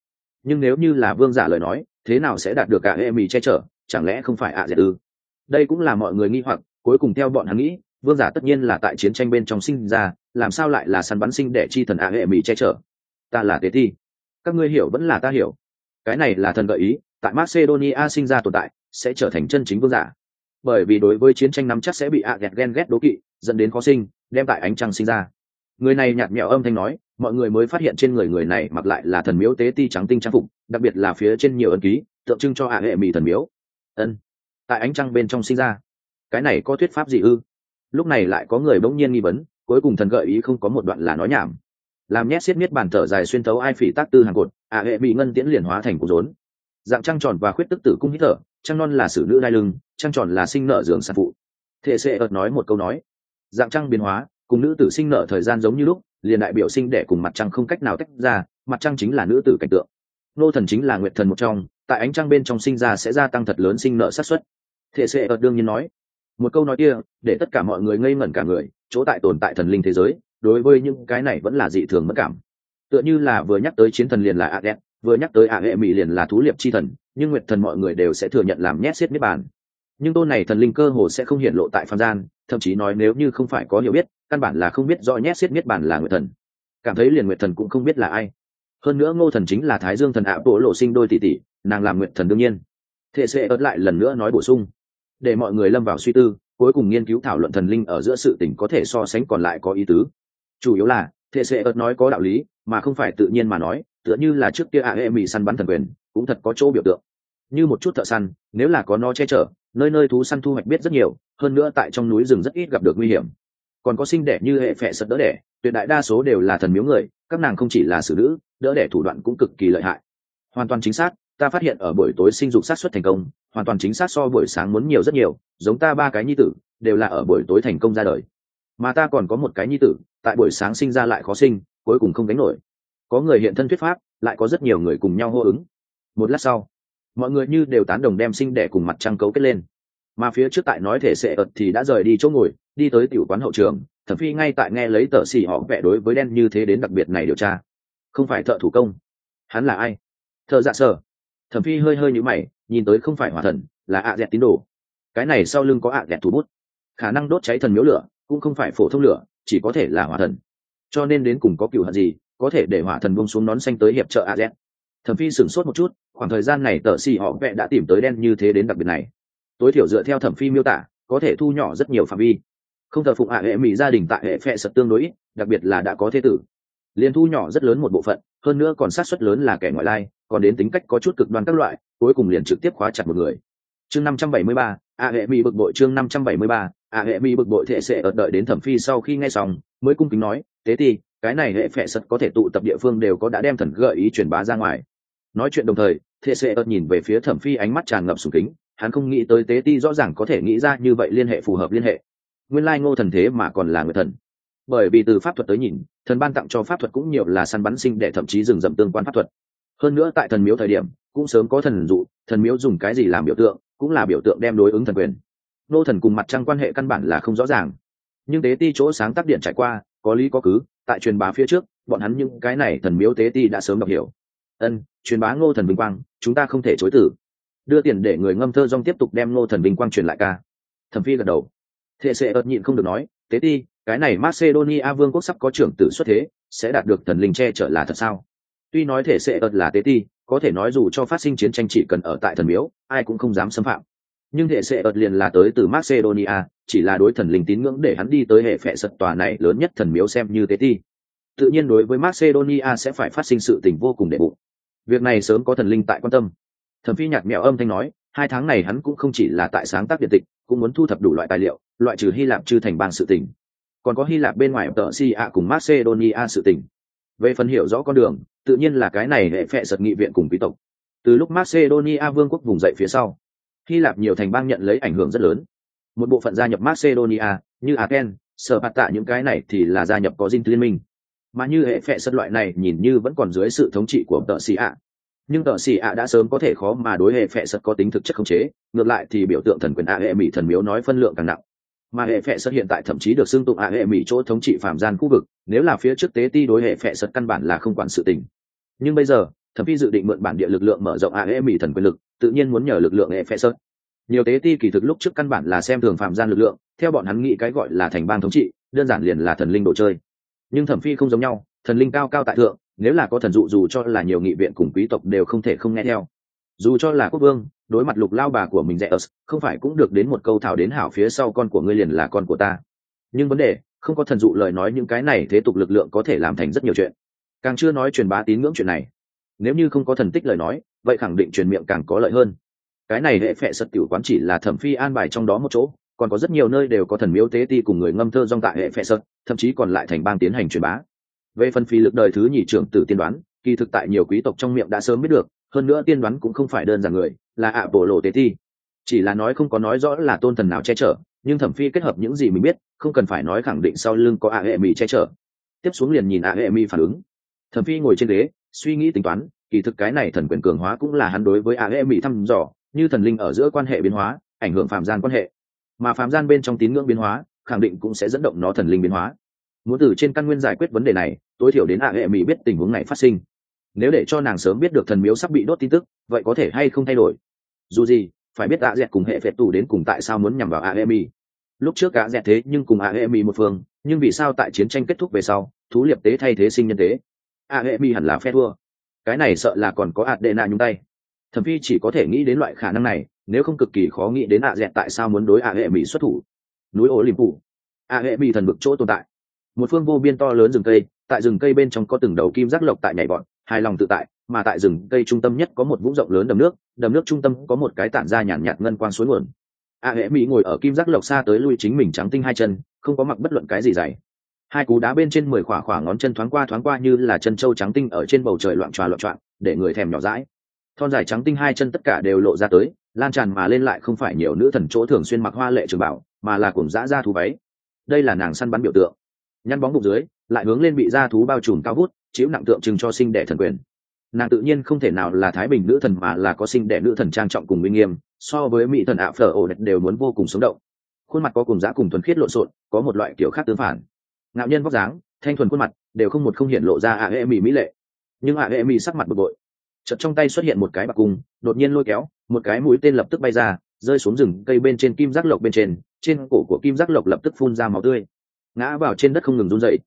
Nhưng nếu như là vương giả lời nói, thế nào sẽ đạt được cả hệ mỹ che chở? Chẳng lẽ không phải ạ dẹt ư? Đây cũng là mọi người nghi hoặc, cuối cùng theo bọn hắn nghĩ vương giả tất nhiên là tại chiến tranh bên trong sinh ra, làm sao lại là săn bắn sinh để chi thần ạ hệ mỹ che chở? Ta là tế thi các ngươi hiểu vẫn là ta hiểu. Cái này là thần gợi ý, tại macedonia sinh ra tồn tại, sẽ trở thành chân chính vương giả. Bởi vì đối với chiến tranh nắm chắc sẽ bị ạ ghẹt ghen ghét đố kỵ, dẫn đến khó sinh, đem tại ánh trăng sinh ra. Người này nhạt mẹo âm thanh nói, mọi người mới phát hiện trên người người này mặc lại là thần miếu tế ti trắng tinh trang phục, đặc biệt là phía trên nhiều ấn ký, tượng trưng cho ạ hệ mỹ thần miếu. Ân, tại ánh trăng bên trong sinh ra. Cái này có thuyết pháp gì ư? Lúc này lại có người bỗng nhiên nghi vấn, cuối cùng thần gợi ý không có một đoạn là nói nhảm. Làm nhét xiết miết bàn thở dài xuyên thấu ai phỉ tác tư hàng cột, ạ hệ bị ngân tiễn liền hóa thành cục rốn. Dạng trăng tròn và khuyết tức tử cung hít thở, trăng non là sử nữ đai lưng, trăng tròn là sinh nợ giường sản phụ. Thệ sệ ợt nói một câu nói. Dạng trăng biến hóa, cùng nữ tử sinh nợ thời gian giống như lúc, liền đại biểu sinh đẻ cùng mặt trăng không cách nào tách ra, mặt trăng chính là nữ tử cảnh tượng. Nô thần chính là nguyệt thần một trong, tại ánh trăng bên trong sinh ra sẽ gia tăng thật lớn sinh nợ sát xuất thệ sệ ợt đương nhiên nói một câu nói kia, để tất cả mọi người ngây ngẩn cả người, chỗ tại tồn tại thần linh thế giới, đối với những cái này vẫn là dị thường mất cảm. Tựa như là vừa nhắc tới chiến thần liền là a đen, vừa nhắc tới a hệ mỹ liền là thú liệp chi thần, nhưng nguyệt thần mọi người đều sẽ thừa nhận làm nhét xiết miết bàn. Nhưng tôn này thần linh cơ hồ sẽ không hiện lộ tại phạm gian, thậm chí nói nếu như không phải có hiểu biết, căn bản là không biết rõ nhét xiết miết bàn là nguyệt thần. Cảm thấy liền nguyệt thần cũng không biết là ai. Hơn nữa ngô thần chính là thái dương thần ạ bộ lộ sinh đôi tỷ tỷ, nàng làm nguyệt thần đương nhiên. Thệ sẽ ớt lại lần nữa nói bổ sung để mọi người lâm vào suy tư, cuối cùng nghiên cứu thảo luận thần linh ở giữa sự tình có thể so sánh còn lại có ý tứ. Chủ yếu là, thệ sẽ ớt nói có đạo lý, mà không phải tự nhiên mà nói, tựa như là trước kia a hệ mỹ săn bắn thần quyền, cũng thật có chỗ biểu tượng. Như một chút thợ săn, nếu là có nó che chở, nơi nơi thú săn thu hoạch biết rất nhiều, hơn nữa tại trong núi rừng rất ít gặp được nguy hiểm. Còn có sinh đẻ như hệ phệ sật đỡ đẻ, tuyệt đại đa số đều là thần miếu người, các nàng không chỉ là xử nữ, đỡ đẻ thủ đoạn cũng cực kỳ lợi hại. Hoàn toàn chính xác, ta phát hiện ở buổi tối sinh dục sát xuất thành công hoàn toàn chính xác so buổi sáng muốn nhiều rất nhiều, giống ta ba cái nhi tử, đều là ở buổi tối thành công ra đời. Mà ta còn có một cái nhi tử, tại buổi sáng sinh ra lại khó sinh, cuối cùng không gánh nổi. Có người hiện thân thuyết pháp, lại có rất nhiều người cùng nhau hô ứng. Một lát sau, mọi người như đều tán đồng đem sinh đẻ cùng mặt trăng cấu kết lên. Mà phía trước tại nói thể sệ ợt thì đã rời đi chỗ ngồi, đi tới tiểu quán hậu trường, thẩm phi ngay tại nghe lấy tờ xỉ họ vẽ đối với đen như thế đến đặc biệt này điều tra. Không phải thợ thủ công. Hắn là ai? Thợ dạ sở. Thẩm phi hơi hơi nhũ mày nhìn tới không phải hỏa thần, là ạ dẹt tín đồ. Cái này sau lưng có ạ dẹt thủ bút. Khả năng đốt cháy thần miếu lửa, cũng không phải phổ thông lửa, chỉ có thể là hỏa thần. Cho nên đến cùng có cựu hận gì, có thể để hỏa thần bông xuống nón xanh tới hiệp trợ ạ dẹt. Thẩm phi sửng sốt một chút, khoảng thời gian này tờ xì họ vẽ đã tìm tới đen như thế đến đặc biệt này. Tối thiểu dựa theo thẩm phi miêu tả, có thể thu nhỏ rất nhiều phạm vi. Không thờ phụng ạ hệ mỹ gia đình tại hệ phệ sật tương đối đặc biệt là đã có thế tử. Liền thu nhỏ rất lớn một bộ phận, hơn nữa còn sát xuất lớn là kẻ ngoại lai, còn đến tính cách có chút cực đoan các loại cuối cùng liền trực tiếp khóa chặt một người. Chương năm trăm bảy mươi ba, a hệ mỹ bực bội chương năm trăm bảy mươi ba, a hệ mỹ bực bội thể sẽ ở đợi đến thẩm phi sau khi nghe xong, mới cung kính nói, tế ti, cái này hệ phệ sật có thể tụ tập địa phương đều có đã đem thần gợi ý truyền bá ra ngoài. Nói chuyện đồng thời, Thệ sẽ ợt nhìn về phía thẩm phi ánh mắt tràn ngập sùng kính, hắn không nghĩ tới tế ti rõ ràng có thể nghĩ ra như vậy liên hệ phù hợp liên hệ. Nguyên lai ngô thần thế mà còn là người thần. Bởi vì từ pháp thuật tới nhìn, thần ban tặng cho pháp thuật cũng nhiều là săn bắn sinh để thậm chí rừng rậm tương quan pháp thuật hơn nữa tại thần miếu thời điểm, cũng sớm có thần dụ, thần miếu dùng cái gì làm biểu tượng, cũng là biểu tượng đem đối ứng thần quyền. Nô thần cùng mặt trăng quan hệ căn bản là không rõ ràng. Nhưng tế ti chỗ sáng tác điện trải qua, có lý có cứ, tại truyền bá phía trước, bọn hắn những cái này thần miếu tế ti đã sớm đọc hiểu. Ân, truyền bá ngô thần vinh quang, chúng ta không thể chối tử đưa tiền để người ngâm thơ dong tiếp tục đem ngô thần vinh quang truyền lại ca. Thẩm phi gật đầu. Thệ sệ ợt nhịn không được nói, tế ti, cái này macedonia vương quốc sắp có trưởng tử xuất thế, sẽ đạt được thần linh che trở là thật sao? Tuy nói thể sệ ợt là tế ti, có thể nói dù cho phát sinh chiến tranh chỉ cần ở tại thần miếu, ai cũng không dám xâm phạm. Nhưng hệ sệ ợt liền là tới từ macedonia, chỉ là đối thần linh tín ngưỡng để hắn đi tới hệ phệ sật tòa này lớn nhất thần miếu xem như tế ti. Tự nhiên đối với macedonia sẽ phải phát sinh sự tình vô cùng đệ bụng. Việc này sớm có thần linh tại quan tâm. Thẩm phi nhạt mẹo âm thanh nói, hai tháng này hắn cũng không chỉ là tại sáng tác điện tịch, cũng muốn thu thập đủ loại tài liệu, loại trừ hy lạp chư thành bang sự tình. Còn có hy lạp bên ngoài tờ si ạ cùng macedonia sự tình về phần hiểu rõ con đường, tự nhiên là cái này hệ phệ sật nghị viện cùng quý tộc. Từ lúc macedonia vương quốc vùng dậy phía sau, hy lạp nhiều thành bang nhận lấy ảnh hưởng rất lớn. Một bộ phận gia nhập macedonia, như aken sở hạt tạ những cái này thì là gia nhập có dinh liên minh. Mà như hệ phệ sật loại này nhìn như vẫn còn dưới sự thống trị của tợ xì ạ. Nhưng tợ xì ạ đã sớm có thể khó mà đối hệ phệ sật có tính thực chất khống chế, ngược lại thì biểu tượng thần quyền ạ hệ mỹ thần miếu nói phân lượng càng nặng mà hệ phệ sật hiện tại thậm chí được xưng tụng ạ hệ mỹ chỗ thống trị phạm gian khu vực, nếu là phía trước tế ti đối hệ phệ sật căn bản là không quản sự tình. Nhưng bây giờ thẩm phi dự định mượn bản địa lực lượng mở rộng ạ hệ mỹ thần quyền lực, tự nhiên muốn nhờ lực lượng hệ phệ sật. Nhiều tế ti kỳ thực lúc trước căn bản là xem thường phạm gian lực lượng, theo bọn hắn nghĩ cái gọi là thành bang thống trị, đơn giản liền là thần linh đồ chơi. Nhưng thẩm phi không giống nhau, thần linh cao cao tại thượng, nếu là có thần dụ dù cho là nhiều nghị viện cùng quý tộc đều không thể không nghe theo. Dù cho là quốc vương đối mặt lục lao bà của mình dễ ớt không phải cũng được đến một câu thảo đến hảo phía sau con của ngươi liền là con của ta. Nhưng vấn đề, không có thần dụ lời nói những cái này thế tục lực lượng có thể làm thành rất nhiều chuyện. Càng chưa nói truyền bá tín ngưỡng chuyện này, nếu như không có thần tích lời nói, vậy khẳng định truyền miệng càng có lợi hơn. Cái này hệ phệ sật tiểu quán chỉ là thẩm phi an bài trong đó một chỗ, còn có rất nhiều nơi đều có thần miếu tế ti cùng người ngâm thơ dong tại hệ phệ sật, thậm chí còn lại thành bang tiến hành truyền bá. Về phần phi lực đời thứ nhị trưởng tử tiên đoán, kỳ thực tại nhiều quý tộc trong miệng đã sớm biết được hơn nữa tiên đoán cũng không phải đơn giản người, là ạ bộ lộ tế thi. Chỉ là nói không có nói rõ là tôn thần nào che chở, nhưng thẩm phi kết hợp những gì mình biết, không cần phải nói khẳng định sau lưng có ạ hệ mỹ che chở. Tiếp xuống liền nhìn ạ hệ mỹ phản ứng. Thẩm phi ngồi trên ghế, suy nghĩ tính toán, kỳ thực cái này thần quyền cường hóa cũng là hắn đối với ạ hệ mỹ thăm dò, như thần linh ở giữa quan hệ biến hóa, ảnh hưởng phạm gian quan hệ. Mà phạm gian bên trong tín ngưỡng biến hóa, khẳng định cũng sẽ dẫn động nó thần linh biến hóa. Muốn từ trên căn nguyên giải quyết vấn đề này, tối thiểu đến ạ hệ mỹ biết tình huống này phát sinh nếu để cho nàng sớm biết được thần miếu sắp bị đốt tin tức, vậy có thể hay không thay đổi? Dù gì, phải biết ạ dẹt cùng hệ phệt tù đến cùng tại sao muốn nhằm vào ạ e lúc trước ạ dẹt thế nhưng cùng ạ e một phương, nhưng vì sao tại chiến tranh kết thúc về sau, thú liệp tế thay thế sinh nhân tế? Ạ e hẳn là phe thua. Cái này sợ là còn có ạt đệ nạ nhung tay. Thẩm phi chỉ có thể nghĩ đến loại khả năng này, nếu không cực kỳ khó nghĩ đến ạ dẹt tại sao muốn đối ạ hệ mỹ xuất thủ. Núi ổ liềm phủ ạ hệ mỹ thần bực chỗ tồn tại. Một phương vô biên to lớn rừng cây, tại rừng cây bên trong có từng đầu kim giác lộc tại nhảy bọn hài lòng tự tại mà tại rừng cây trung tâm nhất có một vũng rộng lớn đầm nước đầm nước trung tâm có một cái tản ra nhàn nhạt, ngân quang suối nguồn. A hễ mỹ ngồi ở kim giác lộc xa tới lui chính mình trắng tinh hai chân không có mặc bất luận cái gì dày. Hai cú đá bên trên mười khỏa khỏa ngón chân thoáng qua thoáng qua như là chân trâu trắng tinh ở trên bầu trời loạn tròa loạn trọn để người thèm nhỏ rãi thon dài trắng tinh hai chân tất cả đều lộ ra tới lan tràn mà lên lại không phải nhiều nữ thần chỗ thường xuyên mặc hoa lệ trường bảo mà là cùng dã ra thú váy. Đây là nàng săn bắn biểu tượng. Nhăn bóng bụng dưới lại hướng lên bị da thú bao trùm cao vút chịu nặng tượng trưng cho sinh đẻ thần quyền. Nàng tự nhiên không thể nào là thái bình nữ thần mà là có sinh đẻ nữ thần trang trọng cùng minh nghiêm, so với mỹ thần ạ phở ổ đều muốn vô cùng sống động. Khuôn mặt có cùng giá cùng thuần khiết lộn xộn, có một loại kiểu khác tương phản. Ngạo nhân vóc dáng, thanh thuần khuôn mặt, đều không một không hiện lộ ra ạ hệ mỹ mỹ lệ. Nhưng ạ hệ mỹ sắc mặt bực bội. Chợt trong tay xuất hiện một cái bạc cung, đột nhiên lôi kéo, một cái mũi tên lập tức bay ra, rơi xuống rừng cây bên trên kim giác lộc bên trên trên cổ của kim giác lộc lập tức phun ra máu tươi. Ngã vào trên đất không ngừng run dậy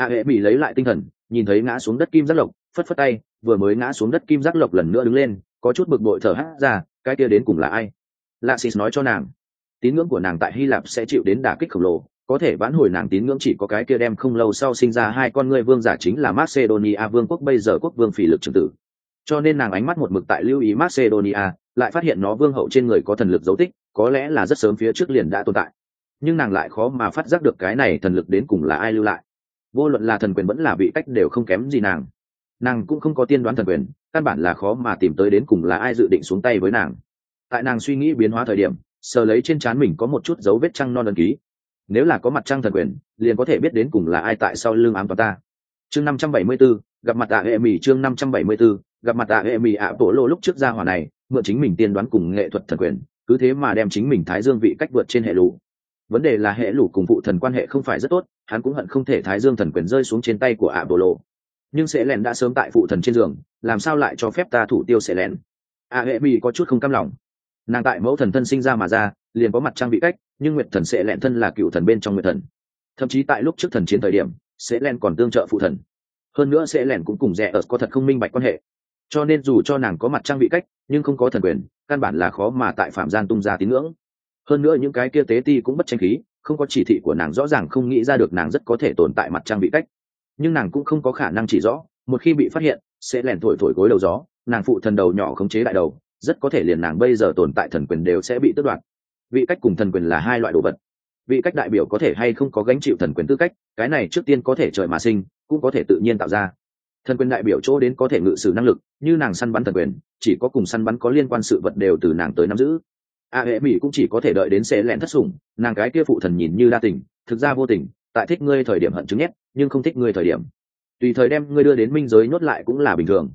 a hệ mỹ lấy lại tinh thần, nhìn thấy ngã xuống đất kim giác lộc, phất phất tay, vừa mới ngã xuống đất kim giác lộc lần nữa đứng lên, có chút bực bội thở hát ra, cái kia đến cùng là ai? Lạ xịt nói cho nàng, tín ngưỡng của nàng tại hy lạp sẽ chịu đến đả kích khổng lồ, có thể vãn hồi nàng tín ngưỡng chỉ có cái kia đem không lâu sau sinh ra hai con ngươi vương giả chính là macedonia vương quốc, bây giờ quốc vương phỉ lực trường tử. Cho nên nàng ánh mắt một mực tại lưu ý macedonia, lại phát hiện nó vương hậu trên người có thần lực dấu tích, có lẽ là rất sớm phía trước liền đã tồn tại. Nhưng nàng lại khó mà phát giác được cái này thần lực đến cùng là ai lưu lại vô luận là thần quyền vẫn là vị cách đều không kém gì nàng. Nàng cũng không có tiên đoán thần quyền căn bản là khó mà tìm tới đến cùng là ai dự định xuống tay với nàng. Tại nàng suy nghĩ biến hóa thời điểm sờ lấy trên trán mình có một chút dấu vết trăng non ân ký. Nếu là có mặt trăng thần quyền liền có thể biết đến cùng là ai tại sau lưng ám toàn ta. Chương năm trăm bảy mươi bốn, gặp mặt tạ hệ mì chương năm trăm bảy mươi bốn, gặp mặt tạ hệ mì ạ bộ lô lúc trước ra hỏa này mượn chính mình tiên đoán cùng nghệ thuật thần quyền cứ thế mà đem chính mình thái dương vị cách vượt trên hệ lụ vấn đề là hệ lũ cùng phụ thần quan hệ không phải rất tốt, hắn cũng hận không thể thái dương thần quyền rơi xuống trên tay của ạ bộ lộ nhưng sẽ lèn đã sớm tại phụ thần trên giường, làm sao lại cho phép ta thủ tiêu sẽ lén? A hệ mỹ có chút không cam lòng. Nàng tại mẫu thần thân sinh ra mà ra, liền có mặt trang bị cách, nhưng nguyệt thần sẽ lẹn thân là cựu thần bên trong nguyệt thần. Thậm chí tại lúc trước thần chiến thời điểm, sẽ lẹn còn tương trợ phụ thần. Hơn nữa sẽ lẹn cũng cùng rẻ ở có thật không minh bạch quan hệ. Cho nên dù cho nàng có mặt trang bị cách, nhưng không có thần quyền, căn bản là khó mà tại phạm gian tung ra tín ngưỡng hơn nữa những cái kia tế ti cũng bất tranh khí, không có chỉ thị của nàng rõ ràng không nghĩ ra được nàng rất có thể tồn tại mặt trang bị cách. Nhưng nàng cũng không có khả năng chỉ rõ, một khi bị phát hiện, sẽ lẻn thổi thổi gối đầu gió, nàng phụ thần đầu nhỏ khống chế đại đầu, rất có thể liền nàng bây giờ tồn tại thần quyền đều sẽ bị tước đoạt. Vị cách cùng thần quyền là hai loại đồ vật. Vị cách đại biểu có thể hay không có gánh chịu thần quyền tư cách, cái này trước tiên có thể trời mà sinh, cũng có thể tự nhiên tạo ra. Thần quyền đại biểu chỗ đến có thể ngự sử năng lực, như nàng săn bắn thần quyền, chỉ có cùng săn bắn có liên quan sự vật đều từ nàng tới nắm giữ a hệ mỹ cũng chỉ có thể đợi đến sẽ lẹn thất sủng, nàng cái kia phụ thần nhìn như đa tình, thực ra vô tình, tại thích ngươi thời điểm hận chứng nhét nhưng không thích ngươi thời điểm. Tùy thời đem ngươi đưa đến minh giới nhốt lại cũng là bình thường.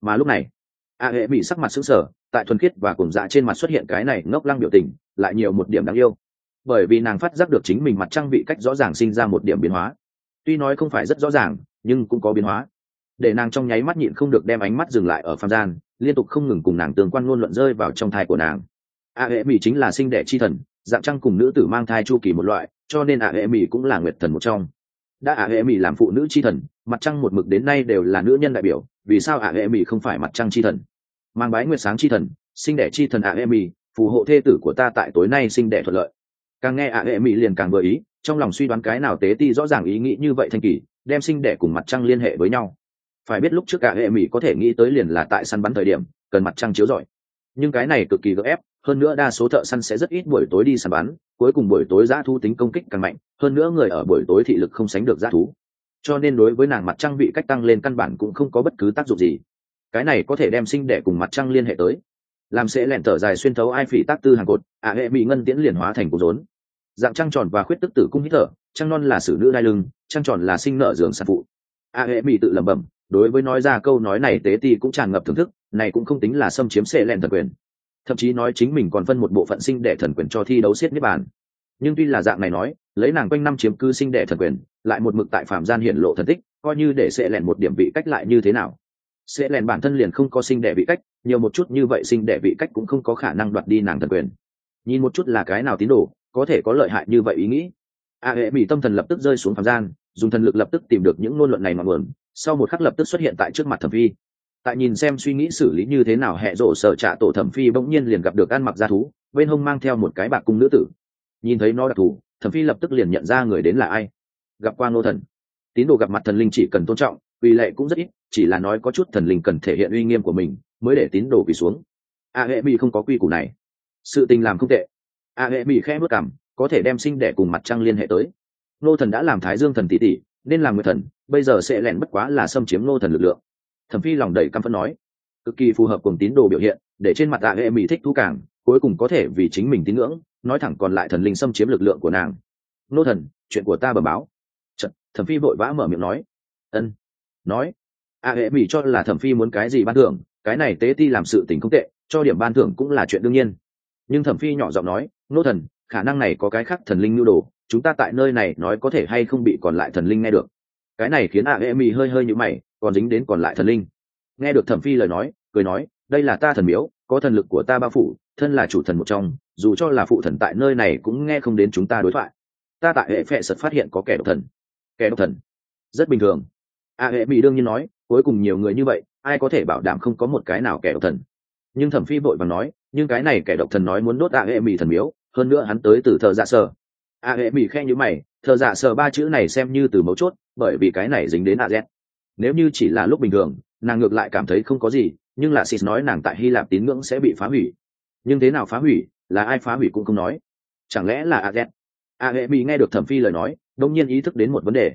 Mà lúc này, a hệ mỹ sắc mặt sững sờ, tại thuần khiết và cùng dạ trên mặt xuất hiện cái này ngốc lăng biểu tình, lại nhiều một điểm đáng yêu. Bởi vì nàng phát giác được chính mình mặt trăng vị cách rõ ràng sinh ra một điểm biến hóa. Tuy nói không phải rất rõ ràng, nhưng cũng có biến hóa. Để nàng trong nháy mắt nhịn không được đem ánh mắt dừng lại ở phạm gian, liên tục không ngừng cùng nàng tương quan ngôn luận rơi vào trong thai của nàng a hệ mỹ chính là sinh đẻ chi thần, dạng trăng cùng nữ tử mang thai chu kỳ một loại, cho nên a hệ mỹ cũng là nguyệt thần một trong. Đã a hệ mỹ làm phụ nữ chi thần, mặt trăng một mực đến nay đều là nữ nhân đại biểu, vì sao a hệ mỹ không phải mặt trăng chi thần? Mang bái nguyệt sáng chi thần, sinh đẻ chi thần a hệ mỹ phù hộ thê tử của ta tại tối nay sinh đẻ thuận lợi. Càng nghe a hệ mỹ liền càng vừa ý, trong lòng suy đoán cái nào tế ti rõ ràng ý nghĩ như vậy thanh kỳ, đem sinh đẻ cùng mặt trăng liên hệ với nhau. Phải biết lúc trước a hệ mỹ có thể nghĩ tới liền là tại săn bắn thời điểm, cần mặt trăng chiếu rọi. Nhưng cái này cực kỳ gấp ép hơn nữa đa số thợ săn sẽ rất ít buổi tối đi săn bắn, cuối cùng buổi tối giã thu tính công kích càng mạnh, hơn nữa người ở buổi tối thị lực không sánh được giã thú. Cho nên đối với nàng mặt trăng vị cách tăng lên căn bản cũng không có bất cứ tác dụng gì. Cái này có thể đem sinh đẻ cùng mặt trăng liên hệ tới. Làm sẽ lẹn thở dài xuyên thấu ai phỉ tác tư hàng cột ả hệ bị ngân tiễn liền hóa thành cột rốn. Dạng trăng tròn và khuyết tức tử cung hít thở, trăng non là sử nữ đai lưng, trăng tròn là sinh nợ giường sản phụ. Ả hệ bị tự lẩm bẩm, đối với nói ra câu nói này tế ti cũng tràn ngập thưởng thức, này cũng không tính là xâm chiếm sẽ lẹn thần quyền thậm chí nói chính mình còn phân một bộ phận sinh đẻ thần quyền cho thi đấu siết niết bàn. Nhưng tuy là dạng này nói, lấy nàng quanh năm chiếm cư sinh đẻ thần quyền, lại một mực tại phạm gian hiển lộ thần tích, coi như để sẽ lẻn một điểm vị cách lại như thế nào. Sẽ lẻn bản thân liền không có sinh đẻ vị cách, nhiều một chút như vậy sinh đẻ vị cách cũng không có khả năng đoạt đi nàng thần quyền. Nhìn một chút là cái nào tín đồ, có thể có lợi hại như vậy ý nghĩ. A hệ mỹ tâm thần lập tức rơi xuống phạm gian, dùng thần lực lập tức tìm được những ngôn luận này mà nguồn sau một khắc lập tức xuất hiện tại trước mặt thẩm vi tại nhìn xem suy nghĩ xử lý như thế nào hệ rộ sợ trả tổ thẩm phi bỗng nhiên liền gặp được ăn mặc gia thú, bên hông mang theo một cái bạc cung nữ tử. Nhìn thấy nó đặc thù, thẩm phi lập tức liền nhận ra người đến là ai. Gặp qua ngô thần. Tín đồ gặp mặt thần linh chỉ cần tôn trọng, vì lệ cũng rất ít, chỉ là nói có chút thần linh cần thể hiện uy nghiêm của mình, mới để tín đồ quỳ xuống. A hệ mỹ không có quy củ này. Sự tình làm không tệ. A hệ mỹ khẽ bước cảm có thể đem sinh đẻ cùng mặt trăng liên hệ tới. Nô thần đã làm thái dương thần tỷ tỷ, nên làm người thần, bây giờ sẽ lẻn bất quá là xâm chiếm nô thần lực lượng thẩm phi lòng đầy căm phẫn nói cực kỳ phù hợp cùng tín đồ biểu hiện để trên mặt tạ hệ mỹ thích thu càng cuối cùng có thể vì chính mình tín ngưỡng nói thẳng còn lại thần linh xâm chiếm lực lượng của nàng. Nô thần chuyện của ta bẩm báo. Chật, thẩm phi vội vã mở miệng nói ân. Nói a hệ mỹ cho là thẩm phi muốn cái gì ban thưởng cái này tế ti làm sự tình không tệ cho điểm ban thưởng cũng là chuyện đương nhiên. Nhưng thẩm phi nhỏ giọng nói nô thần khả năng này có cái khác thần linh nhu đồ chúng ta tại nơi này nói có thể hay không bị còn lại thần linh nghe được. Cái này khiến a hệ mỹ hơi hơi như mày còn dính đến còn lại thần linh. Nghe được thẩm phi lời nói, cười nói, đây là ta thần miếu, có thần lực của ta bao phủ, thân là chủ thần một trong, dù cho là phụ thần tại nơi này cũng nghe không đến chúng ta đối thoại. Ta tại hệ phệ sật phát hiện có kẻ độc thần. Kẻ độc thần? Rất bình thường. A hệ mỹ đương nhiên nói, cuối cùng nhiều người như vậy, ai có thể bảo đảm không có một cái nào kẻ độc thần? Nhưng thẩm phi vội vàng nói, nhưng cái này kẻ độc thần nói muốn đốt a hệ mỹ thần miếu, hơn nữa hắn tới từ thợ dạ sở. A hệ mỹ khe như mày thợ dạ sở ba chữ này xem như từ mấu chốt, bởi vì cái này dính đến a z nếu như chỉ là lúc bình thường, nàng ngược lại cảm thấy không có gì, nhưng là sis nói nàng tại hy lạp tín ngưỡng sẽ bị phá hủy. Nhưng thế nào phá hủy, là ai phá hủy cũng không nói. Chẳng lẽ là a z? A hệ mỹ nghe được thẩm phi lời nói, đông nhiên ý thức đến một vấn đề.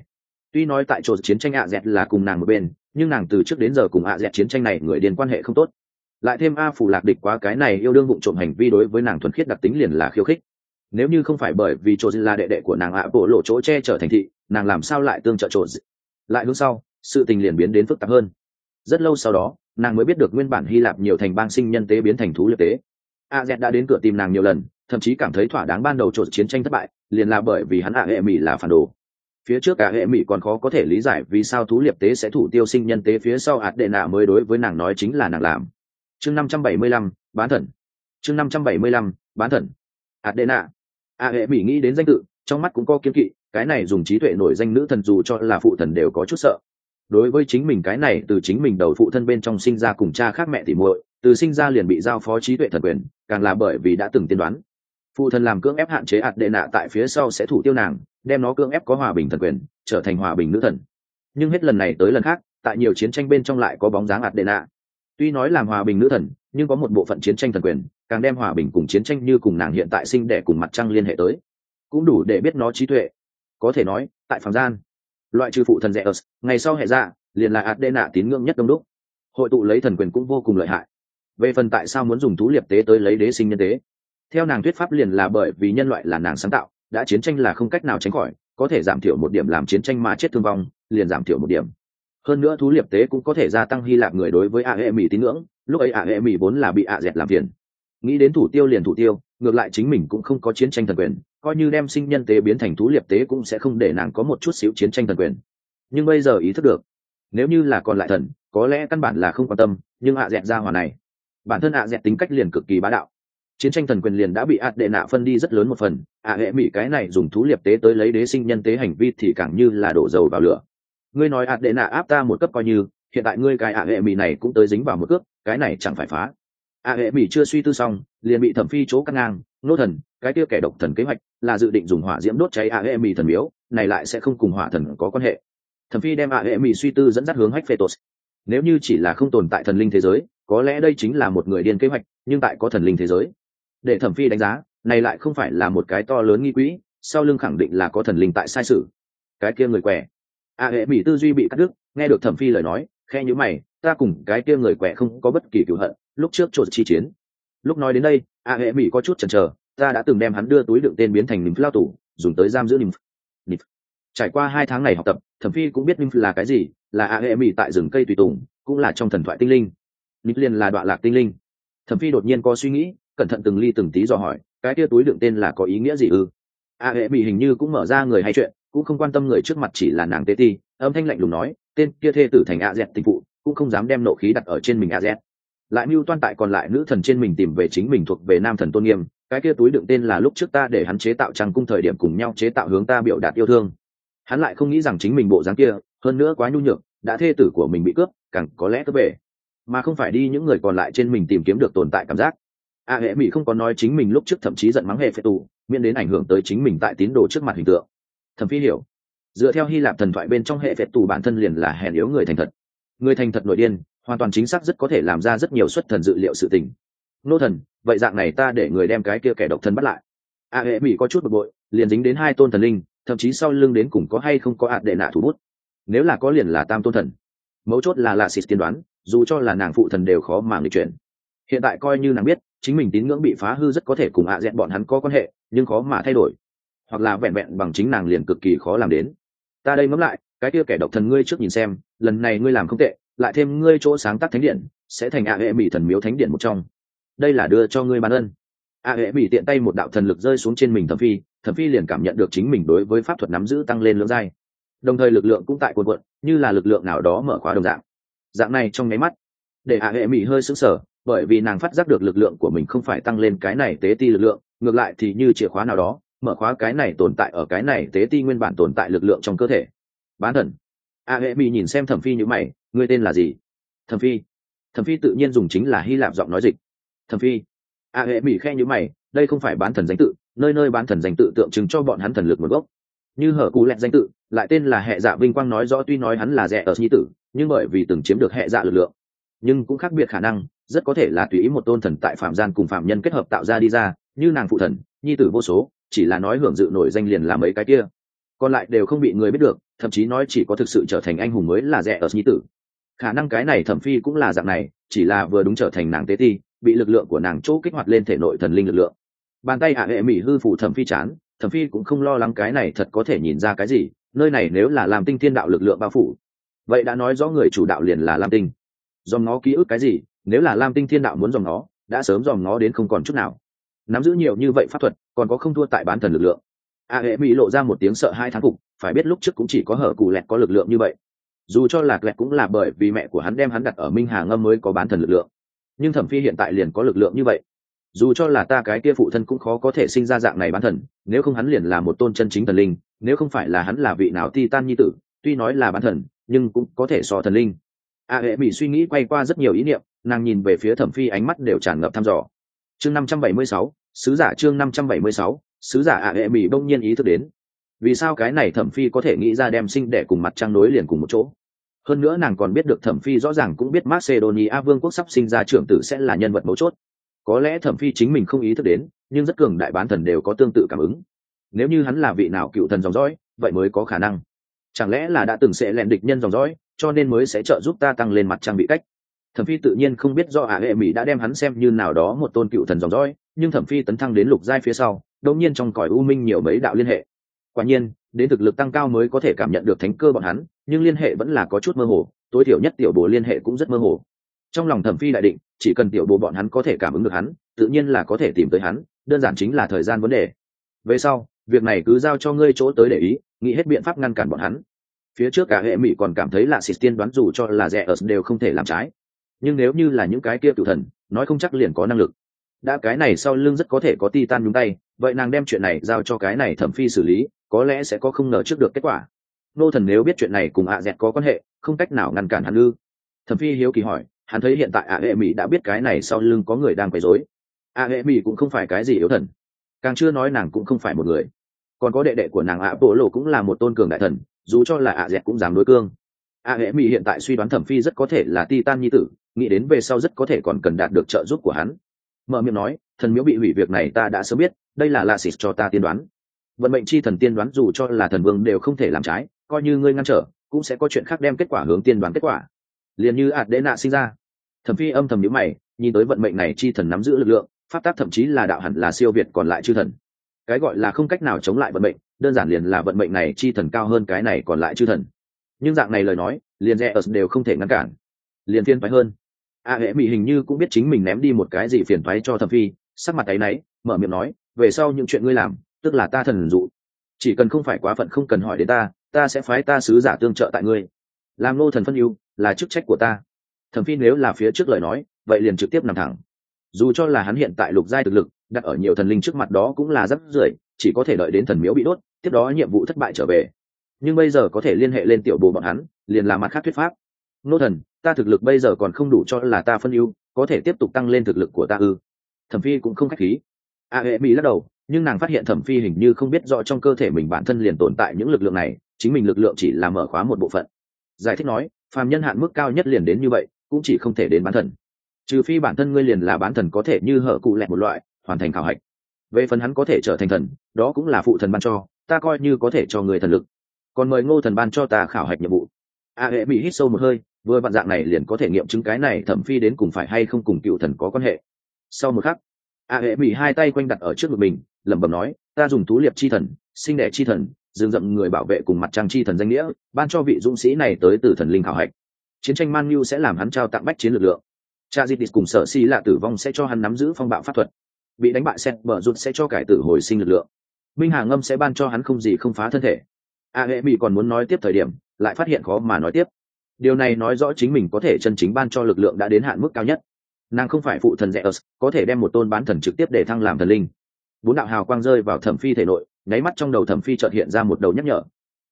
Tuy nói tại chỗ chiến tranh a z là cùng nàng một bên, nhưng nàng từ trước đến giờ cùng a z chiến tranh này người điền quan hệ không tốt. Lại thêm a phủ lạc địch quá cái này yêu đương vụ trộm hành vi đối với nàng thuần khiết đặc tính liền là khiêu khích. Nếu như không phải bởi vì chỗ là đệ đệ của nàng ạ, bộ lộ chỗ che chở thành thị, nàng làm sao lại tương trợ chỗ lại hướng sau sự tình liền biến đến phức tạp hơn. Rất lâu sau đó, nàng mới biết được nguyên bản hy lạp nhiều thành bang sinh nhân tế biến thành thú liệt tế. A z đã đến cửa tìm nàng nhiều lần, thậm chí cảm thấy thỏa đáng ban đầu trộn chiến tranh thất bại, liền là bởi vì hắn ạ hệ mỹ là phản đồ. Phía trước cả hệ mỹ còn khó có thể lý giải vì sao thú liệp tế sẽ thủ tiêu sinh nhân tế phía sau ạt đệ nạ mới đối với nàng nói chính là nàng làm. Chương năm trăm bảy mươi lăm, bán thần. Chương năm trăm bảy mươi lăm, bán thần. Ạt đệ nạ. A hệ mỹ nghĩ đến danh tự, trong mắt cũng có kiếm kỵ, cái này dùng trí tuệ nổi danh nữ thần dù cho là phụ thần đều có chút sợ đối với chính mình cái này từ chính mình đầu phụ thân bên trong sinh ra cùng cha khác mẹ thì muội, từ sinh ra liền bị giao phó trí tuệ thần quyền, càng là bởi vì đã từng tiên đoán. Phụ thân làm cưỡng ép hạn chế ạt đệ nạ tại phía sau sẽ thủ tiêu nàng, đem nó cưỡng ép có hòa bình thần quyền, trở thành hòa bình nữ thần. Nhưng hết lần này tới lần khác, tại nhiều chiến tranh bên trong lại có bóng dáng ạt đệ nạ. Tuy nói làm hòa bình nữ thần, nhưng có một bộ phận chiến tranh thần quyền, càng đem hòa bình cùng chiến tranh như cùng nàng hiện tại sinh đẻ cùng mặt trăng liên hệ tới. Cũng đủ để biết nó trí tuệ. Có thể nói, tại phạm gian loại trừ phụ thần rẻ ớt ngày sau hệ ra liền là ạt đệ nạ tín ngưỡng nhất đông đúc. Hội tụ lấy thần quyền cũng vô cùng lợi hại. Về phần tại sao muốn dùng thú liệp tế tới lấy đế sinh nhân tế? Theo nàng thuyết pháp liền là bởi vì nhân loại là nàng sáng tạo, đã chiến tranh là không cách nào tránh khỏi, có thể giảm thiểu một điểm làm chiến tranh mà chết thương vong, liền giảm thiểu một điểm. Hơn nữa thú liệp tế cũng có thể gia tăng hy lạp người đối với ạ hệ mỹ tín ngưỡng, lúc ấy ạ hệ mỹ vốn là bị ạ dẹt làm phiền. Nghĩ đến thủ tiêu liền thủ tiêu, ngược lại chính mình cũng không có chiến tranh thần quyền coi như đem sinh nhân tế biến thành thú liệp tế cũng sẽ không để nàng có một chút xíu chiến tranh thần quyền. Nhưng bây giờ ý thức được, nếu như là còn lại thần, có lẽ căn bản là không quan tâm, nhưng ạ dẹt ra hòa này, bản thân ạ dẹt tính cách liền cực kỳ bá đạo. Chiến tranh thần quyền liền đã bị ạt đệ nạ phân đi rất lớn một phần, ạ hệ mỹ cái này dùng thú liệp tế tới lấy đế sinh nhân tế hành vi thì càng như là đổ dầu vào lửa. Ngươi nói ạt đệ nạ áp ta một cấp coi như, hiện tại ngươi cái ạ hệ mỹ này cũng tới dính vào một cước, cái này chẳng phải phá. ạ hệ mỹ chưa suy tư xong, liền bị thẩm phi chỗ cắt ngang, nô thần, cái kia kẻ độc thần kế hoạch là dự định dùng hỏa diễm đốt cháy ạ hệ thần miếu, này lại sẽ không cùng hỏa thần có quan hệ. Thẩm phi đem ạ hệ suy tư dẫn dắt hướng hách phê tos nếu như chỉ là không tồn tại thần linh thế giới, có lẽ đây chính là một người điên kế hoạch, nhưng tại có thần linh thế giới. Để thẩm phi đánh giá, này lại không phải là một cái to lớn nghi quỹ, sau lưng khẳng định là có thần linh tại sai sự. Cái kia người quẻ. A hệ tư duy bị cắt đứt, nghe được thẩm phi lời nói khe nhữ mày, ta cùng cái kia người quẻ không có bất kỳ cựu hận, lúc trước trộn chi chiến. Lúc nói đến đây, a hệ mỹ có chút chần chờ ta đã từng đem hắn đưa túi đựng tên biến thành nymph lao tù, dùng tới giam giữ nymph. nymph. trải qua hai tháng này học tập, thẩm phi cũng biết nymph là cái gì, là a hệ mỹ tại rừng cây tùy tùng, cũng là trong thần thoại tinh linh nymph liền là đoạn lạc tinh linh thẩm phi đột nhiên có suy nghĩ, cẩn thận từng ly từng tí dò hỏi, cái kia túi đựng tên là có ý nghĩa gì ư a hệ hình như cũng mở ra người hay chuyện, cũng không quan tâm người trước mặt chỉ là nàng tế ti, âm thanh lạnh lùng nói, tên kia thê tử thành a dẹt tình phụ, cũng không dám đem nộ khí đặt ở trên mình a dẹt lại mưu toan tại còn lại nữ thần trên mình tìm về chính mình thuộc về nam thần tôn nghiêm cái kia túi đựng tên là lúc trước ta để hắn chế tạo trang cung thời điểm cùng nhau chế tạo hướng ta biểu đạt yêu thương. Hắn lại không nghĩ rằng chính mình bộ dáng kia, hơn nữa quá nhu nhược, đã thê tử của mình bị cướp, càng có lẽ cướp về. Mà không phải đi những người còn lại trên mình tìm kiếm được tồn tại cảm giác. A hệ mỹ không có nói chính mình lúc trước thậm chí giận mắng hệ phệ tù, miễn đến ảnh hưởng tới chính mình tại tín đồ trước mặt hình tượng. Thẩm phi hiểu. Dựa theo hy lạp thần thoại bên trong hệ phệ tù bản thân liền là hèn yếu người thành thật. Người thành thật nội điên, hoàn toàn chính xác rất có thể làm ra rất nhiều xuất thần dự liệu sự tình. Nô thần vậy dạng này ta để người đem cái kia kẻ độc thân bắt lại. A hệ mỹ có chút bực bội, liền dính đến hai tôn thần linh, thậm chí sau lưng đến cùng có hay không có ạt đệ nạ thủ bút. Nếu là có liền là tam tôn thần. Mấu chốt là lạ xịt tiên đoán, dù cho là nàng phụ thần đều khó mà người chuyển. Hiện tại coi như nàng biết, chính mình tín ngưỡng bị phá hư rất có thể cùng ạ dẹn bọn hắn có quan hệ, nhưng khó mà thay đổi. Hoặc là vẹn vẹn bằng chính nàng liền cực kỳ khó làm đến. Ta đây ngẫm lại, cái kia kẻ độc thần ngươi trước nhìn xem, lần này ngươi làm không tệ, lại thêm ngươi chỗ sáng tác thánh điện, sẽ thành ạ hệ mỹ thần miếu thánh điện một trong đây là đưa cho ngươi ban ân. A hệ mỹ tiện tay một đạo thần lực rơi xuống trên mình thẩm phi thẩm phi liền cảm nhận được chính mình đối với pháp thuật nắm giữ tăng lên lưỡng giai. Đồng thời lực lượng cũng tại quần quận như là lực lượng nào đó mở khóa đồng dạng. Dạng này trong nháy mắt, để a hệ mỹ hơi sững sờ, bởi vì nàng phát giác được lực lượng của mình không phải tăng lên cái này tế ti lực lượng, ngược lại thì như chìa khóa nào đó, mở khóa cái này tồn tại ở cái này tế ti nguyên bản tồn tại lực lượng trong cơ thể. Bán thần. A hệ mỹ nhìn xem thẩm phi như mày, ngươi tên là gì? Thẩm phi. Thẩm phi tự nhiên dùng chính là hy lạp giọng nói dịch thẩm phi. A hệ mỹ khe như mày, đây không phải bán thần danh tự, nơi nơi bán thần danh tự tượng trưng cho bọn hắn thần lực một gốc. Như hở cú lẹt danh tự, lại tên là hệ dạ vinh quang nói rõ tuy nói hắn là rẻ ở nhi tử, nhưng bởi vì từng chiếm được hệ dạ lực lượng. Nhưng cũng khác biệt khả năng, rất có thể là tùy ý một tôn thần tại phạm gian cùng phạm nhân kết hợp tạo ra đi ra, như nàng phụ thần, nhi tử vô số, chỉ là nói hưởng dự nổi danh liền là mấy cái kia. Còn lại đều không bị người biết được, thậm chí nói chỉ có thực sự trở thành anh hùng mới là rẻ ở nhi tử. Khả năng cái này thẩm phi cũng là dạng này, chỉ là vừa đúng trở thành nàng tế ti bị lực lượng của nàng chỗ kích hoạt lên thể nội thần linh lực lượng. Bàn tay ạ hệ mỹ hư phủ thẩm phi chán, thẩm phi cũng không lo lắng cái này thật có thể nhìn ra cái gì, nơi này nếu là làm tinh thiên đạo lực lượng bao phủ, vậy đã nói rõ người chủ đạo liền là lam tinh. Dòm nó ký ức cái gì, nếu là lam tinh thiên đạo muốn dòm nó, đã sớm dòm nó đến không còn chút nào. Nắm giữ nhiều như vậy pháp thuật, còn có không thua tại bán thần lực lượng. A hệ mỹ lộ ra một tiếng sợ hai thán phục, phải biết lúc trước cũng chỉ có hở cù lẹt có lực lượng như vậy. Dù cho lạc lẹt cũng là bởi vì mẹ của hắn đem hắn đặt ở minh hà ngâm mới có bán thần lực lượng nhưng thẩm phi hiện tại liền có lực lượng như vậy. Dù cho là ta cái kia phụ thân cũng khó có thể sinh ra dạng này bán thần, nếu không hắn liền là một tôn chân chính thần linh, nếu không phải là hắn là vị nào ti tan nhi tử, tuy nói là bán thần, nhưng cũng có thể so thần linh. A hệ mỹ suy nghĩ quay qua rất nhiều ý niệm, nàng nhìn về phía thẩm phi ánh mắt đều tràn ngập thăm dò. Chương năm trăm bảy mươi sáu, sứ giả chương năm trăm bảy mươi sáu, sứ giả a hệ mỹ đông nhiên ý thức đến. Vì sao cái này thẩm phi có thể nghĩ ra đem sinh để cùng mặt trăng nối liền cùng một chỗ? Hơn nữa nàng còn biết được thẩm phi rõ ràng cũng biết macedonia vương quốc sắp sinh ra trưởng tử sẽ là nhân vật mấu chốt. Có lẽ thẩm phi chính mình không ý thức đến, nhưng rất cường đại bán thần đều có tương tự cảm ứng. Nếu như hắn là vị nào cựu thần dòng dõi, vậy mới có khả năng. Chẳng lẽ là đã từng sẽ lẹn địch nhân dòng dõi, cho nên mới sẽ trợ giúp ta tăng lên mặt trang bị cách? Thẩm phi tự nhiên không biết do ả hệ mỹ đã đem hắn xem như nào đó một tôn cựu thần dòng dõi, nhưng thẩm phi tấn thăng đến lục giai phía sau, đột nhiên trong cõi u minh nhiều mấy đạo liên hệ quả nhiên, đến thực lực tăng cao mới có thể cảm nhận được thánh cơ bọn hắn, nhưng liên hệ vẫn là có chút mơ hồ, tối thiểu nhất tiểu bồ liên hệ cũng rất mơ hồ. Trong lòng thẩm phi đại định, chỉ cần tiểu bồ bọn hắn có thể cảm ứng được hắn, tự nhiên là có thể tìm tới hắn, đơn giản chính là thời gian vấn đề. Về sau, việc này cứ giao cho ngươi chỗ tới để ý, nghĩ hết biện pháp ngăn cản bọn hắn. Phía trước cả hệ mỹ còn cảm thấy là xịt tiên đoán dù cho là rẻ ở đều không thể làm trái. Nhưng nếu như là những cái kia cựu thần, nói không chắc liền có năng lực đã cái này sau lưng rất có thể có titan nhúng tay, vậy nàng đem chuyện này giao cho cái này thẩm phi xử lý, có lẽ sẽ có không ngờ trước được kết quả. Nô thần nếu biết chuyện này cùng ạ dẹt có quan hệ, không cách nào ngăn cản hắn ư. Thẩm phi hiếu kỳ hỏi, hắn thấy hiện tại ạ hệ mỹ đã biết cái này sau lưng có người đang quấy rối. Ạ hệ mỹ cũng không phải cái gì yếu thần. Càng chưa nói nàng cũng không phải một người. Còn có đệ đệ của nàng ạ bộ lộ cũng là một tôn cường đại thần, dù cho là ạ dẹt cũng dám đối cương. Ạ hệ mỹ hiện tại suy đoán thẩm phi rất có thể là titan nhi tử, nghĩ đến về sau rất có thể còn cần đạt được trợ giúp của hắn mở miệng nói, thần miếu bị hủy việc này ta đã sớm biết, đây là la xịt cho ta tiên đoán. Vận mệnh chi thần tiên đoán dù cho là thần vương đều không thể làm trái, coi như ngươi ngăn trở, cũng sẽ có chuyện khác đem kết quả hướng tiên đoán kết quả. Liền như ạt đế nạ sinh ra. Thẩm phi âm thầm nhíu mày, nhìn tới vận mệnh này chi thần nắm giữ lực lượng, pháp tác thậm chí là đạo hẳn là siêu việt còn lại chư thần. Cái gọi là không cách nào chống lại vận mệnh, đơn giản liền là vận mệnh này chi thần cao hơn cái này còn lại chư thần. Nhưng dạng này lời nói, liền rẽ ở đều không thể ngăn cản. Liền phiên phái hơn a hệ mỹ hình như cũng biết chính mình ném đi một cái gì phiền thoái cho thẩm phi, sắc mặt tay náy mở miệng nói, về sau những chuyện ngươi làm, tức là ta thần dụ. Chỉ cần không phải quá phận không cần hỏi đến ta ta sẽ phái ta sứ giả tương trợ tại ngươi. Làm nô thần phân ưu, là chức trách của ta. Thẩm phi nếu là phía trước lời nói, vậy liền trực tiếp nằm thẳng. Dù cho là hắn hiện tại lục giai thực lực, đặt ở nhiều thần linh trước mặt đó cũng là rất rưởi, chỉ có thể đợi đến thần miếu bị đốt, tiếp đó nhiệm vụ thất bại trở về. Nhưng bây giờ có thể liên hệ lên tiểu bồ bọn hắn, liền làm mặt khác thuyết pháp. Nô thần ta thực lực bây giờ còn không đủ cho là ta phân ưu, có thể tiếp tục tăng lên thực lực của ta ư. Thẩm phi cũng không khách khí. A hệ mỹ lắc đầu, nhưng nàng phát hiện thẩm phi hình như không biết rõ trong cơ thể mình bản thân liền tồn tại những lực lượng này, chính mình lực lượng chỉ là mở khóa một bộ phận. Giải thích nói, phàm nhân hạn mức cao nhất liền đến như vậy, cũng chỉ không thể đến bán thần. Trừ phi bản thân ngươi liền là bán thần có thể như hở cụ lẹ một loại, hoàn thành khảo hạch. Về phần hắn có thể trở thành thần, đó cũng là phụ thần ban cho, ta coi như có thể cho người thần lực. Còn mời ngô thần ban cho ta khảo hạch nhiệm vụ. A hệ mỹ hít sâu một hơi vừa vạn dạng này liền có thể nghiệm chứng cái này thẩm phi đến cùng phải hay không cùng cựu thần có quan hệ. Sau một khắc, a hệ bị hai tay quanh đặt ở trước ngực mình, lẩm bẩm nói, ta dùng tú liệp chi thần, sinh đệ chi thần, dương dậm người bảo vệ cùng mặt trăng chi thần danh nghĩa, ban cho vị dũng sĩ này tới từ thần linh hảo hạch. Chiến tranh man nhu sẽ làm hắn trao tặng bách chiến lực lượng. Cha di cùng sở si là tử vong sẽ cho hắn nắm giữ phong bạo pháp thuật. Bị đánh bại xét bờ rụt sẽ cho cải tử hồi sinh lực lượng. Minh hà ngâm sẽ ban cho hắn không gì không phá thân thể. A hệ mỹ còn muốn nói tiếp thời điểm, lại phát hiện khó mà nói tiếp điều này nói rõ chính mình có thể chân chính ban cho lực lượng đã đến hạn mức cao nhất. Nàng không phải phụ thần rẽ ớt, có thể đem một tôn bán thần trực tiếp để thăng làm thần linh. Bốn đạo hào quang rơi vào thẩm phi thể nội, nháy mắt trong đầu thẩm phi chợt hiện ra một đầu nhắc nhở.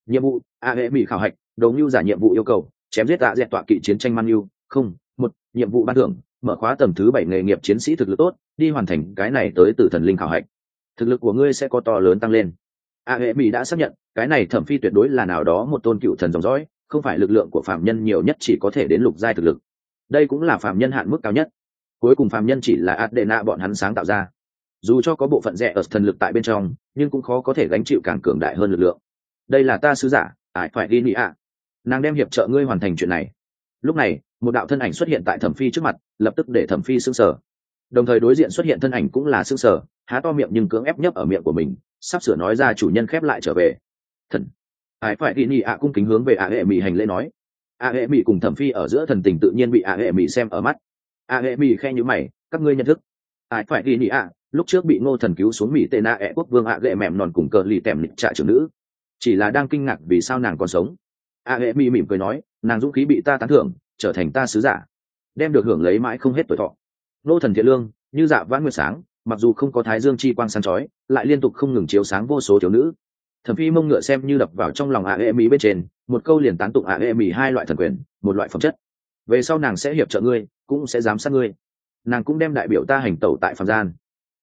Nhiệm vụ, a hệ mỹ khảo hạch đầu ngưu giả nhiệm vụ yêu cầu, chém giết tạ dẹt tọa kỵ chiến tranh man ngưu không, một, nhiệm vụ ban thưởng, mở khóa tầm thứ bảy nghề nghiệp chiến sĩ thực lực tốt, đi hoàn thành cái này tới từ thần linh khảo hạch. Thực lực của ngươi sẽ có to lớn tăng lên. A hệ mỹ đã xác nhận, cái này thẩm phi tuyệt đối là nào đó một tôn cựu thần dòng dõi không phải lực lượng của phạm nhân nhiều nhất chỉ có thể đến lục giai thực lực. Đây cũng là phạm nhân hạn mức cao nhất. Cuối cùng phạm nhân chỉ là ạt đệ nạ bọn hắn sáng tạo ra. Dù cho có bộ phận rẻ ở thần lực tại bên trong, nhưng cũng khó có thể gánh chịu càng cường đại hơn lực lượng. Đây là ta sứ giả ải phải đi nị ạ. Nàng đem hiệp trợ ngươi hoàn thành chuyện này. Lúc này, một đạo thân ảnh xuất hiện tại thẩm phi trước mặt, lập tức để thẩm phi s ư n g sở đồng thời đối diện xuất hiện thân ảnh cũng là s ư n g sở há to miệng nhưng cưỡng ép nhấp ở miệng của mình, sắp sửa nói ra chủ nhân khép lại trở về. Thần. Ai phải đi nhị ạ cung kính hướng về ạ hệ mỹ hành lễ nói. Ạ hệ mỹ cùng thẩm phi ở giữa thần tình tự nhiên bị ạ hệ mỹ xem ở mắt. Ạ hệ mỹ khe nhữ mày, các ngươi nhận thức. Ai phải đi nhị ạ, lúc trước bị ngô thần cứu xuống mỹ tệ na ẹ quốc vương ạ gệ mẹm nòn cùng cờ lì tèm nịch trạ trưởng nữ. Chỉ là đang kinh ngạc vì sao nàng còn sống. Ạ hệ mỹ mỉm cười nói, nàng dũng khí bị ta tán thưởng, trở thành ta sứ giả. Đem được hưởng lấy mãi không hết tuổi thọ. Ngô thần thiện lương, như dạ vãn nguyệt sáng, mặc dù không có thái dương chi quang sáng chói, lại liên tục không ngừng chiếu sáng vô số thiếu nữ thẩm phi mông ngựa xem như đập vào trong lòng ạ E mỹ bên trên, một câu liền tán tụng ạ E mỹ hai loại thần quyền, một loại phẩm chất. Về sau nàng sẽ hiệp trợ ngươi, cũng sẽ giám sát ngươi. Nàng cũng đem đại biểu ta hành tẩu tại phạm gian.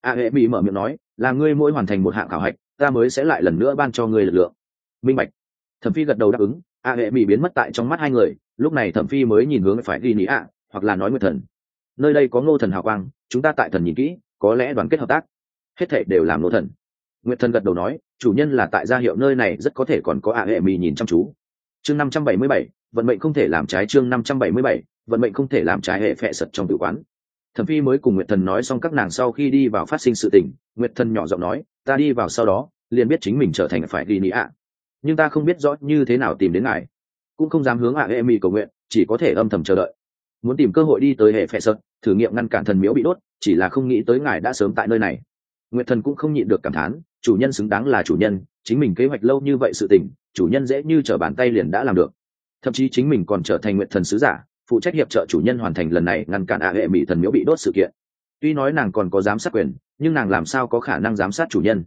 A E mỹ mở miệng nói, là ngươi mỗi hoàn thành một hạng khảo hạch, ta mới sẽ lại lần nữa ban cho ngươi lực lượng. Minh bạch. Thẩm phi gật đầu đáp ứng. A E mỹ biến mất tại trong mắt hai người, lúc này thẩm phi mới nhìn hướng phải ghi nghĩ ạ, hoặc là nói nguyệt thần. Nơi đây có ngô thần hào quang, chúng ta tại thần nhìn kỹ, có lẽ đoàn kết hợp tác. Hết thể đều làm ngô thần nguyệt thần gật đầu nói, chủ nhân là tại gia hiệu nơi này rất có thể còn có a hệ Mì nhìn chăm chú. Chương năm trăm bảy mươi bảy, vận mệnh không thể làm trái chương năm trăm bảy mươi bảy, vận mệnh không thể làm trái hệ phệ sật trong tử quán. Thẩm phi mới cùng nguyệt thần nói xong các nàng sau khi đi vào phát sinh sự tình, nguyệt thần nhỏ giọng nói, ta đi vào sau đó, liền biết chính mình trở thành phải đi nị ạ. Nhưng ta không biết rõ như thế nào tìm đến ngài. Cũng không dám hướng ạ hệ Mì cầu nguyện, chỉ có thể âm thầm chờ đợi. Muốn tìm cơ hội đi tới hệ phệ sật, thử nghiệm ngăn cản thần miếu bị đốt, chỉ là không nghĩ tới ngài đã sớm tại nơi này. Nguyệt thần cũng không nhịn được cảm thán chủ nhân xứng đáng là chủ nhân, chính mình kế hoạch lâu như vậy sự tình, chủ nhân dễ như trở bàn tay liền đã làm được. Thậm chí chính mình còn trở thành nguyện thần sứ giả, phụ trách hiệp trợ chủ nhân hoàn thành lần này ngăn cản ạ hệ mỹ thần miếu bị đốt sự kiện. Tuy nói nàng còn có giám sát quyền, nhưng nàng làm sao có khả năng giám sát chủ nhân?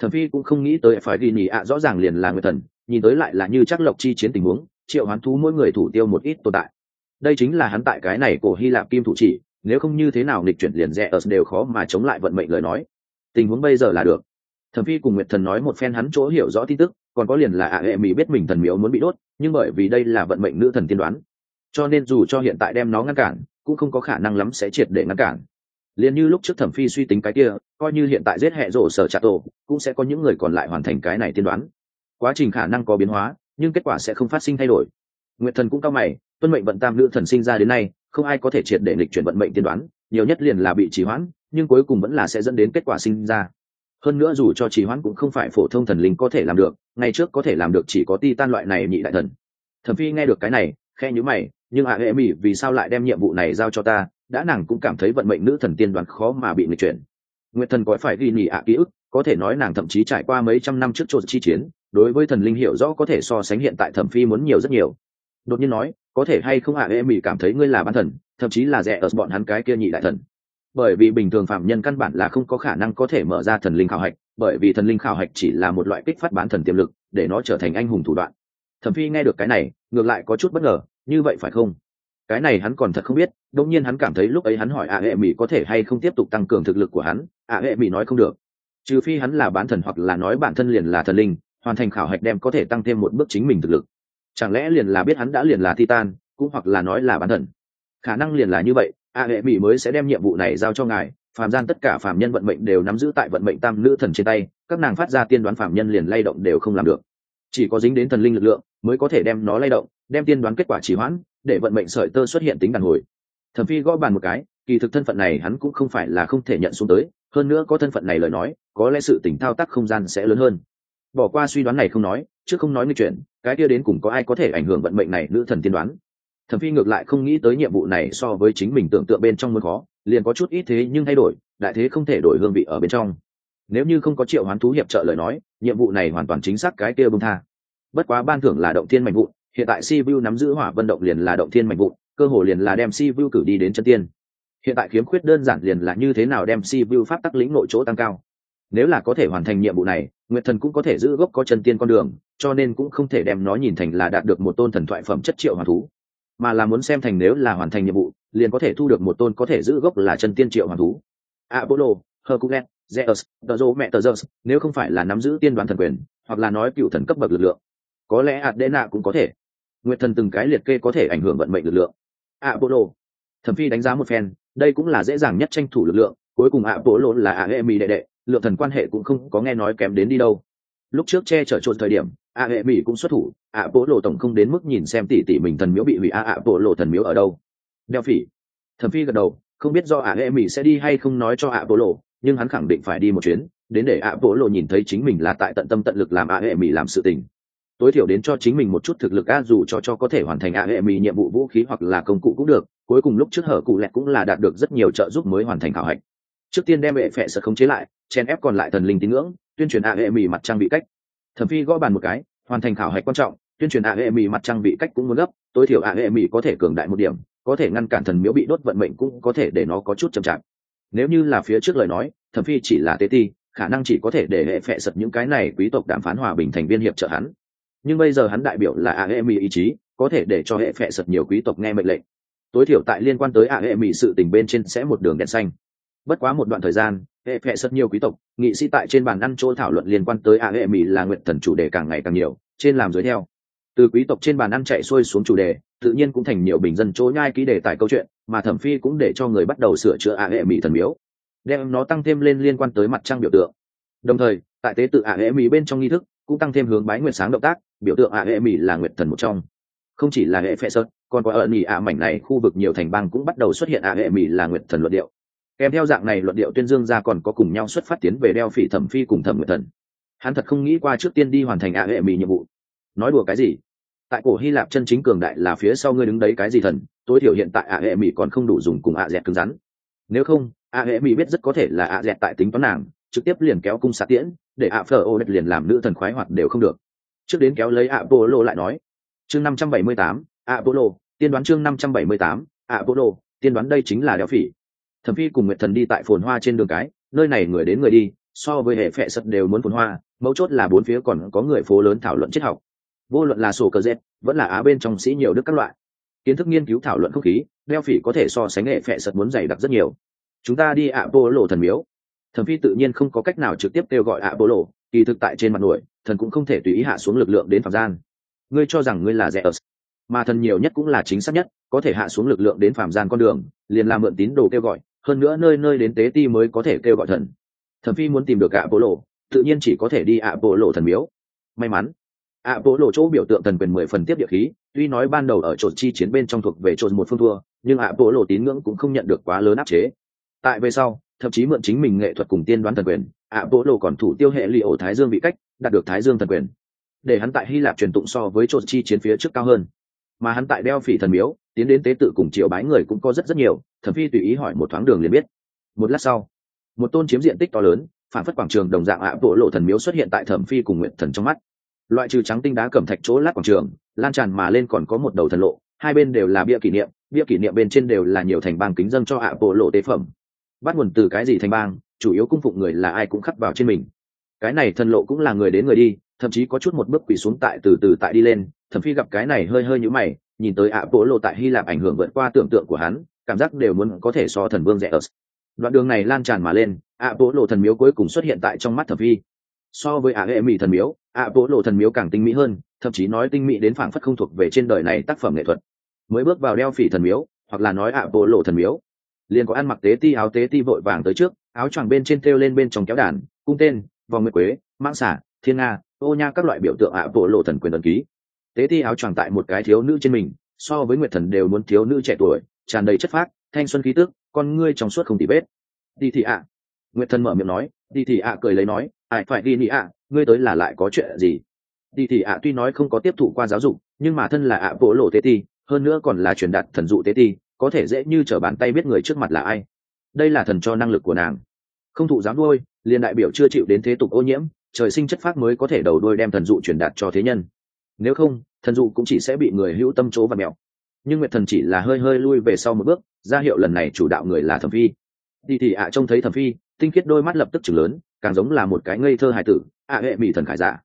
Thẩm phi cũng không nghĩ tới phải đi nhì ạ rõ ràng liền là nguyện thần, nhìn tới lại là như chắc lộc chi chiến tình huống, triệu hoán thú mỗi người thủ tiêu một ít tồn tại. Đây chính là hắn tại cái này của hy lạp kim thủ chỉ, nếu không như thế nào nghịch chuyển liền rẽ ở đều khó mà chống lại vận mệnh lời nói. Tình huống bây giờ là được thẩm phi cùng nguyệt thần nói một phen hắn chỗ hiểu rõ tin tức, còn có liền là ạ hệ mỹ biết mình thần miếu muốn bị đốt, nhưng bởi vì đây là vận mệnh nữ thần tiên đoán. Cho nên dù cho hiện tại đem nó ngăn cản, cũng không có khả năng lắm sẽ triệt để ngăn cản. Liền như lúc trước thẩm phi suy tính cái kia, coi như hiện tại giết hệ rổ sở trạ tổ, cũng sẽ có những người còn lại hoàn thành cái này tiên đoán. Quá trình khả năng có biến hóa, nhưng kết quả sẽ không phát sinh thay đổi. Nguyệt thần cũng cao mày, tuân mệnh vận tam nữ thần sinh ra đến nay, không ai có thể triệt để lịch chuyển vận mệnh tiên đoán, nhiều nhất liền là bị trì hoãn, nhưng cuối cùng vẫn là sẽ dẫn đến kết quả sinh ra hơn nữa dù cho trì hoãn cũng không phải phổ thông thần linh có thể làm được, ngày trước có thể làm được chỉ có ti tan loại này nhị đại thần. Thẩm phi nghe được cái này khe nhữ mày, nhưng ạ hệ mỹ vì sao lại đem nhiệm vụ này giao cho ta? Đã nàng cũng cảm thấy vận mệnh nữ thần tiên đoán khó mà bị nghịch chuyển. Nguyệt thần có phải ghi nhị ạ ký ức, có thể nói nàng thậm chí trải qua mấy trăm năm trước chỗ chi chiến, đối với thần linh hiểu rõ có thể so sánh hiện tại thẩm phi muốn nhiều rất nhiều. Đột nhiên nói, có thể hay không ạ hệ mỹ cảm thấy ngươi là ban thần, thậm chí là rẻ ở bọn hắn cái kia nhị đại thần bởi vì bình thường phạm nhân căn bản là không có khả năng có thể mở ra thần linh khảo hạch, bởi vì thần linh khảo hạch chỉ là một loại kích phát bán thần tiềm lực, để nó trở thành anh hùng thủ đoạn. Thẩm phi nghe được cái này, ngược lại có chút bất ngờ, như vậy phải không? Cái này hắn còn thật không biết đông nhiên hắn cảm thấy lúc ấy hắn hỏi ạ hệ mỹ có thể hay không tiếp tục tăng cường thực lực của hắn ạ hệ mỹ nói không được. Trừ phi hắn là bán thần hoặc là nói bản thân liền là thần linh, hoàn thành khảo hạch đem có thể tăng thêm một bước chính mình thực lực. Chẳng lẽ liền là biết hắn đã liền là titan, cũng hoặc là nói là bán thần? Khả năng liền là như vậy. A hệ mỹ mới sẽ đem nhiệm vụ này giao cho ngài, phàm gian tất cả phàm nhân vận mệnh đều nắm giữ tại vận mệnh tam nữ thần trên tay, các nàng phát ra tiên đoán phàm nhân liền lay động đều không làm được. Chỉ có dính đến thần linh lực lượng mới có thể đem nó lay động, đem tiên đoán kết quả chỉ hoãn, để vận mệnh sợi tơ xuất hiện tính đàn hồi. Thẩm phi gõ bàn một cái, kỳ thực thân phận này hắn cũng không phải là không thể nhận xuống tới, hơn nữa có thân phận này lời nói, có lẽ sự tỉnh thao tác không gian sẽ lớn hơn. Bỏ qua suy đoán này không nói chứ không nói như chuyện, cái kia đến cùng có ai có thể ảnh hưởng vận mệnh này nữ thần tiên đoán thẩm phi ngược lại không nghĩ tới nhiệm vụ này so với chính mình tưởng tượng bên trong mới khó, liền có chút ít thế nhưng thay đổi, đại thế không thể đổi hương vị ở bên trong. Nếu như không có triệu hoán thú hiệp trợ lời nói, nhiệm vụ này hoàn toàn chính xác cái kia bông tha. Bất quá ban thưởng là động thiên mạnh vụ hiện tại si vu nắm giữ hỏa vận động liền là động thiên mạnh vụ cơ hồ liền là đem si vu cử đi đến chân tiên. Hiện tại khiếm khuyết đơn giản liền là như thế nào đem si vu pháp tắc lĩnh nội chỗ tăng cao. Nếu là có thể hoàn thành nhiệm vụ này, nguyệt thần cũng có thể giữ gốc có chân tiên con đường, cho nên cũng không thể đem nó nhìn thành là đạt được một tôn thần thoại phẩm chất triệu hòa thú mà là muốn xem thành nếu là hoàn thành nhiệm vụ, liền có thể thu được một tôn có thể giữ gốc là chân tiên triệu hoàng thú. Apollo, hercules, zeus tờ mẹ tờ zeus, nếu không phải là nắm giữ tiên đoán thần quyền, hoặc là nói cựu thần cấp bậc lực lượng, có lẽ adena cũng có thể. Nguyệt thần từng cái liệt kê có thể ảnh hưởng vận mệnh lực lượng. Apollo, thẩm phi đánh giá một phen, đây cũng là dễ dàng nhất tranh thủ lực lượng, cuối cùng apollo là aemi đệ đệ, lượng thần quan hệ cũng không có nghe nói kém đến đi đâu lúc trước che chở trộn thời điểm, a hệ mỹ cũng xuất thủ, a bộ lộ tổng không đến mức nhìn xem tỉ tỉ mình thần miếu bị hủy, a a bộ lộ thần miếu ở đâu? Đeo phỉ. Thẩm phi gật đầu, không biết do a hệ mỹ sẽ đi hay không nói cho a bộ lộ, nhưng hắn khẳng định phải đi một chuyến, đến để ạ bộ lộ nhìn thấy chính mình là tại tận tâm tận lực làm ạ hệ mỹ làm sự tình. Tối thiểu đến cho chính mình một chút thực lực a dù cho cho có thể hoàn thành ạ hệ mỹ nhiệm vụ vũ khí hoặc là công cụ cũng được, cuối cùng lúc trước hở cụ lẹt cũng là đạt được rất nhiều trợ giúp mới hoàn thành khảo hạch. Trước tiên đem hệ phệ sợ không chế lại chen ép còn lại thần linh tín ngưỡng tuyên truyền A hệ mì mặt trang bị cách. Thẩm phi gõ bàn một cái, hoàn thành khảo hạch quan trọng, tuyên truyền A hệ mì mặt trang bị cách cũng muốn gấp, tối thiểu A hệ mì có thể cường đại một điểm, có thể ngăn cản thần miếu bị đốt vận mệnh cũng có thể để nó có chút chậm chạp. Nếu như là phía trước lời nói, thẩm phi chỉ là tế ti, khả năng chỉ có thể để hệ phệ sật những cái này quý tộc đàm phán hòa bình thành viên hiệp trợ hắn. Nhưng bây giờ hắn đại biểu là a hệ mỹ ý chí, có thể để cho hệ phệ sật nhiều quý tộc nghe mệnh lệnh. Tối thiểu tại liên quan tới a hệ mỹ sự tình bên trên sẽ một đường đèn xanh. Bất quá một đoạn thời gian hệ phệ sật nhiều quý tộc, nghị sĩ tại trên bàn ăn chỗ thảo luận liên quan tới a hệ mỹ là nguyện thần chủ đề càng ngày càng nhiều, trên làm dưới theo. Từ quý tộc trên bàn ăn chạy xuôi xuống chủ đề, tự nhiên cũng thành nhiều bình dân chỗ nhai ký đề tài câu chuyện, mà thẩm phi cũng để cho người bắt đầu sửa chữa a hệ mỹ thần miếu, đem nó tăng thêm lên liên quan tới mặt trăng biểu tượng. Đồng thời, tại tế tự a hệ mỹ bên trong nghi thức, cũng tăng thêm hướng bái nguyệt sáng động tác, biểu tượng a hệ mỹ là nguyệt thần một trong. Không chỉ là hệ phệ sật, còn có ở nỉ ạ mảnh này khu vực nhiều thành bang cũng bắt đầu xuất hiện a hệ mỹ là nguyệt thần luận điệu kèm theo dạng này luận điệu tuyên dương ra còn có cùng nhau xuất phát tiến về đeo phỉ thẩm phi cùng thẩm nguyệt thần. Hắn thật không nghĩ qua trước tiên đi hoàn thành ạ hệ mỹ nhiệm vụ. Nói đùa cái gì? Tại cổ hy lạp chân chính cường đại là phía sau ngươi đứng đấy cái gì thần, tối thiểu hiện tại ạ hệ mỹ còn không đủ dùng cùng ạ dẹt cứng rắn. Nếu không, ạ hệ mỹ biết rất có thể là ạ dẹt tại tính toán nàng, trực tiếp liền kéo cung xạ tiễn, để ạ phở ô đất liền làm nữ thần khoái hoạt đều không được. Trước đến kéo lấy ạ bô lô lại nói, chương năm trăm bảy mươi tám, ạ bô lô, tiên đoán chương năm trăm bảy mươi tám, ạ bô lô, tiên đoán đây chính là đeo phỉ thẩm phi cùng nguyệt thần đi tại phồn hoa trên đường cái, nơi này người đến người đi, so với hệ phệ sật đều muốn phồn hoa, mấu chốt là bốn phía còn có người phố lớn thảo luận triết học. Vô luận là sổ cờ dẹp vẫn là á bên trong sĩ nhiều đức các loại. Kiến thức nghiên cứu thảo luận không khí, đeo phỉ có thể so sánh hệ phệ sật muốn dày đặc rất nhiều. Chúng ta đi ạ bô lộ thần miếu. Thẩm phi tự nhiên không có cách nào trực tiếp kêu gọi ạ bô lộ kỳ thực tại trên mặt nổi, thần cũng không thể tùy ý hạ xuống lực lượng đến phạm gian. Ngươi cho rằng ngươi là rẻ ở mà thần nhiều nhất cũng là chính xác nhất, có thể hạ xuống lực lượng đến phạm gian con đường, liền làm mượn tín đồ kêu gọi hơn nữa nơi nơi đến tế ti mới có thể kêu gọi thần. Thần phi muốn tìm được ạ bộ lộ tự nhiên chỉ có thể đi ạ bộ lộ thần miếu. May mắn ạ bộ lộ chỗ biểu tượng thần quyền mười phần tiếp địa khí, tuy nói ban đầu ở trộn chi chiến bên trong thuộc về trộn một phương thua, nhưng ạ bộ lộ tín ngưỡng cũng không nhận được quá lớn áp chế. Tại về sau, thậm chí mượn chính mình nghệ thuật cùng tiên đoán thần quyền ạ bộ lộ còn thủ tiêu hệ li ổ thái dương bị cách, đạt được thái dương thần quyền. Để hắn tại hy lạp truyền tụng so với trộn chi chiến phía trước cao hơn. Mà hắn tại đeo phỉ thần miếu, tiến đến tế tự cùng triệu bái người cũng có rất rất nhiều thẩm phi tùy ý hỏi một thoáng đường liền biết. Một lát sau, một tôn chiếm diện tích to lớn, phản phất quảng trường đồng dạng ạ, bộ lộ thần miếu xuất hiện tại thẩm phi cùng nguyện thần trong mắt. Loại trừ trắng tinh đá cẩm thạch chỗ lát quảng trường, lan tràn mà lên còn có một đầu thần lộ, hai bên đều là bia kỷ niệm, bia kỷ niệm bên trên đều là nhiều thành bang kính dân cho ạ, bộ lộ tế phẩm. Bắt nguồn từ cái gì thành bang, chủ yếu cung phụng người là ai cũng khắc vào trên mình. Cái này thần lộ cũng là người đến người đi, thậm chí có chút một bước quỳ xuống tại từ từ tại đi lên, Thẩm phi gặp cái này hơi hơi nhũ mày, nhìn tới ạ, bộ lộ tại hy lạp ảnh hưởng vượt qua tưởng tượng của hắn cảm giác đều muốn có thể so thần vương rẻ ớt. Đoạn đường này lan tràn mà lên ạ bộ lộ thần miếu cuối cùng xuất hiện tại trong mắt thẩm vi. so với ả hệ mỹ thần miếu ạ bố lộ thần miếu càng tinh mỹ hơn, thậm chí nói tinh mỹ đến phảng phất không thuộc về trên đời này tác phẩm nghệ thuật. Mới bước vào đeo phỉ thần miếu, hoặc là nói ạ bố lộ thần miếu. Liền có ăn mặc tế ti áo tế ti vội vàng tới trước, áo choàng bên trên thêu lên bên trong kéo đàn, cung tên, vòng nguyệt quế mang xả, thiên nga, ô nha các loại biểu tượng ạ bố lộ thần quyền ấn ký. Tế ti áo choàng tại một cái thiếu nữ trên mình, so với nguyệt thần đều muốn thiếu nữ trẻ tuổi tràn đầy chất phác thanh xuân khí tước con ngươi trong suốt không tỉ vết. đi thị ạ. Nguyệt thần mở miệng nói. Đi thị ạ cười lấy nói. Ai phải đi nị ạ? Ngươi tới là lại có chuyện gì? Đi thì ạ tuy nói không có tiếp thụ qua giáo dục nhưng mà thân là ạ bộ lộ tế ti hơn nữa còn là truyền đạt thần dụ tế ti có thể dễ như t r ở bàn tay biết người trước mặt là ai. Đây là thần cho năng lực của nàng. Không thụ dám đôi, liền đại biểu chưa chịu đến thế tục ô nhiễm trời sinh chất phác mới có thể đầu đuôi đem thần dụ truyền đạt cho thế nhân. Nếu không thần dụ cũng chỉ sẽ bị người hữu tâm chỗ và mẹo nhưng nguyệt thần chỉ là hơi hơi lui về sau một bước, ra hiệu lần này chủ đạo người là thẩm phi. Đi thì ạ trông thấy thẩm phi, tinh khiết đôi mắt lập tức chừng lớn, càng giống là một cái ngây thơ hài tử, ạ hệ mỹ thần khải giả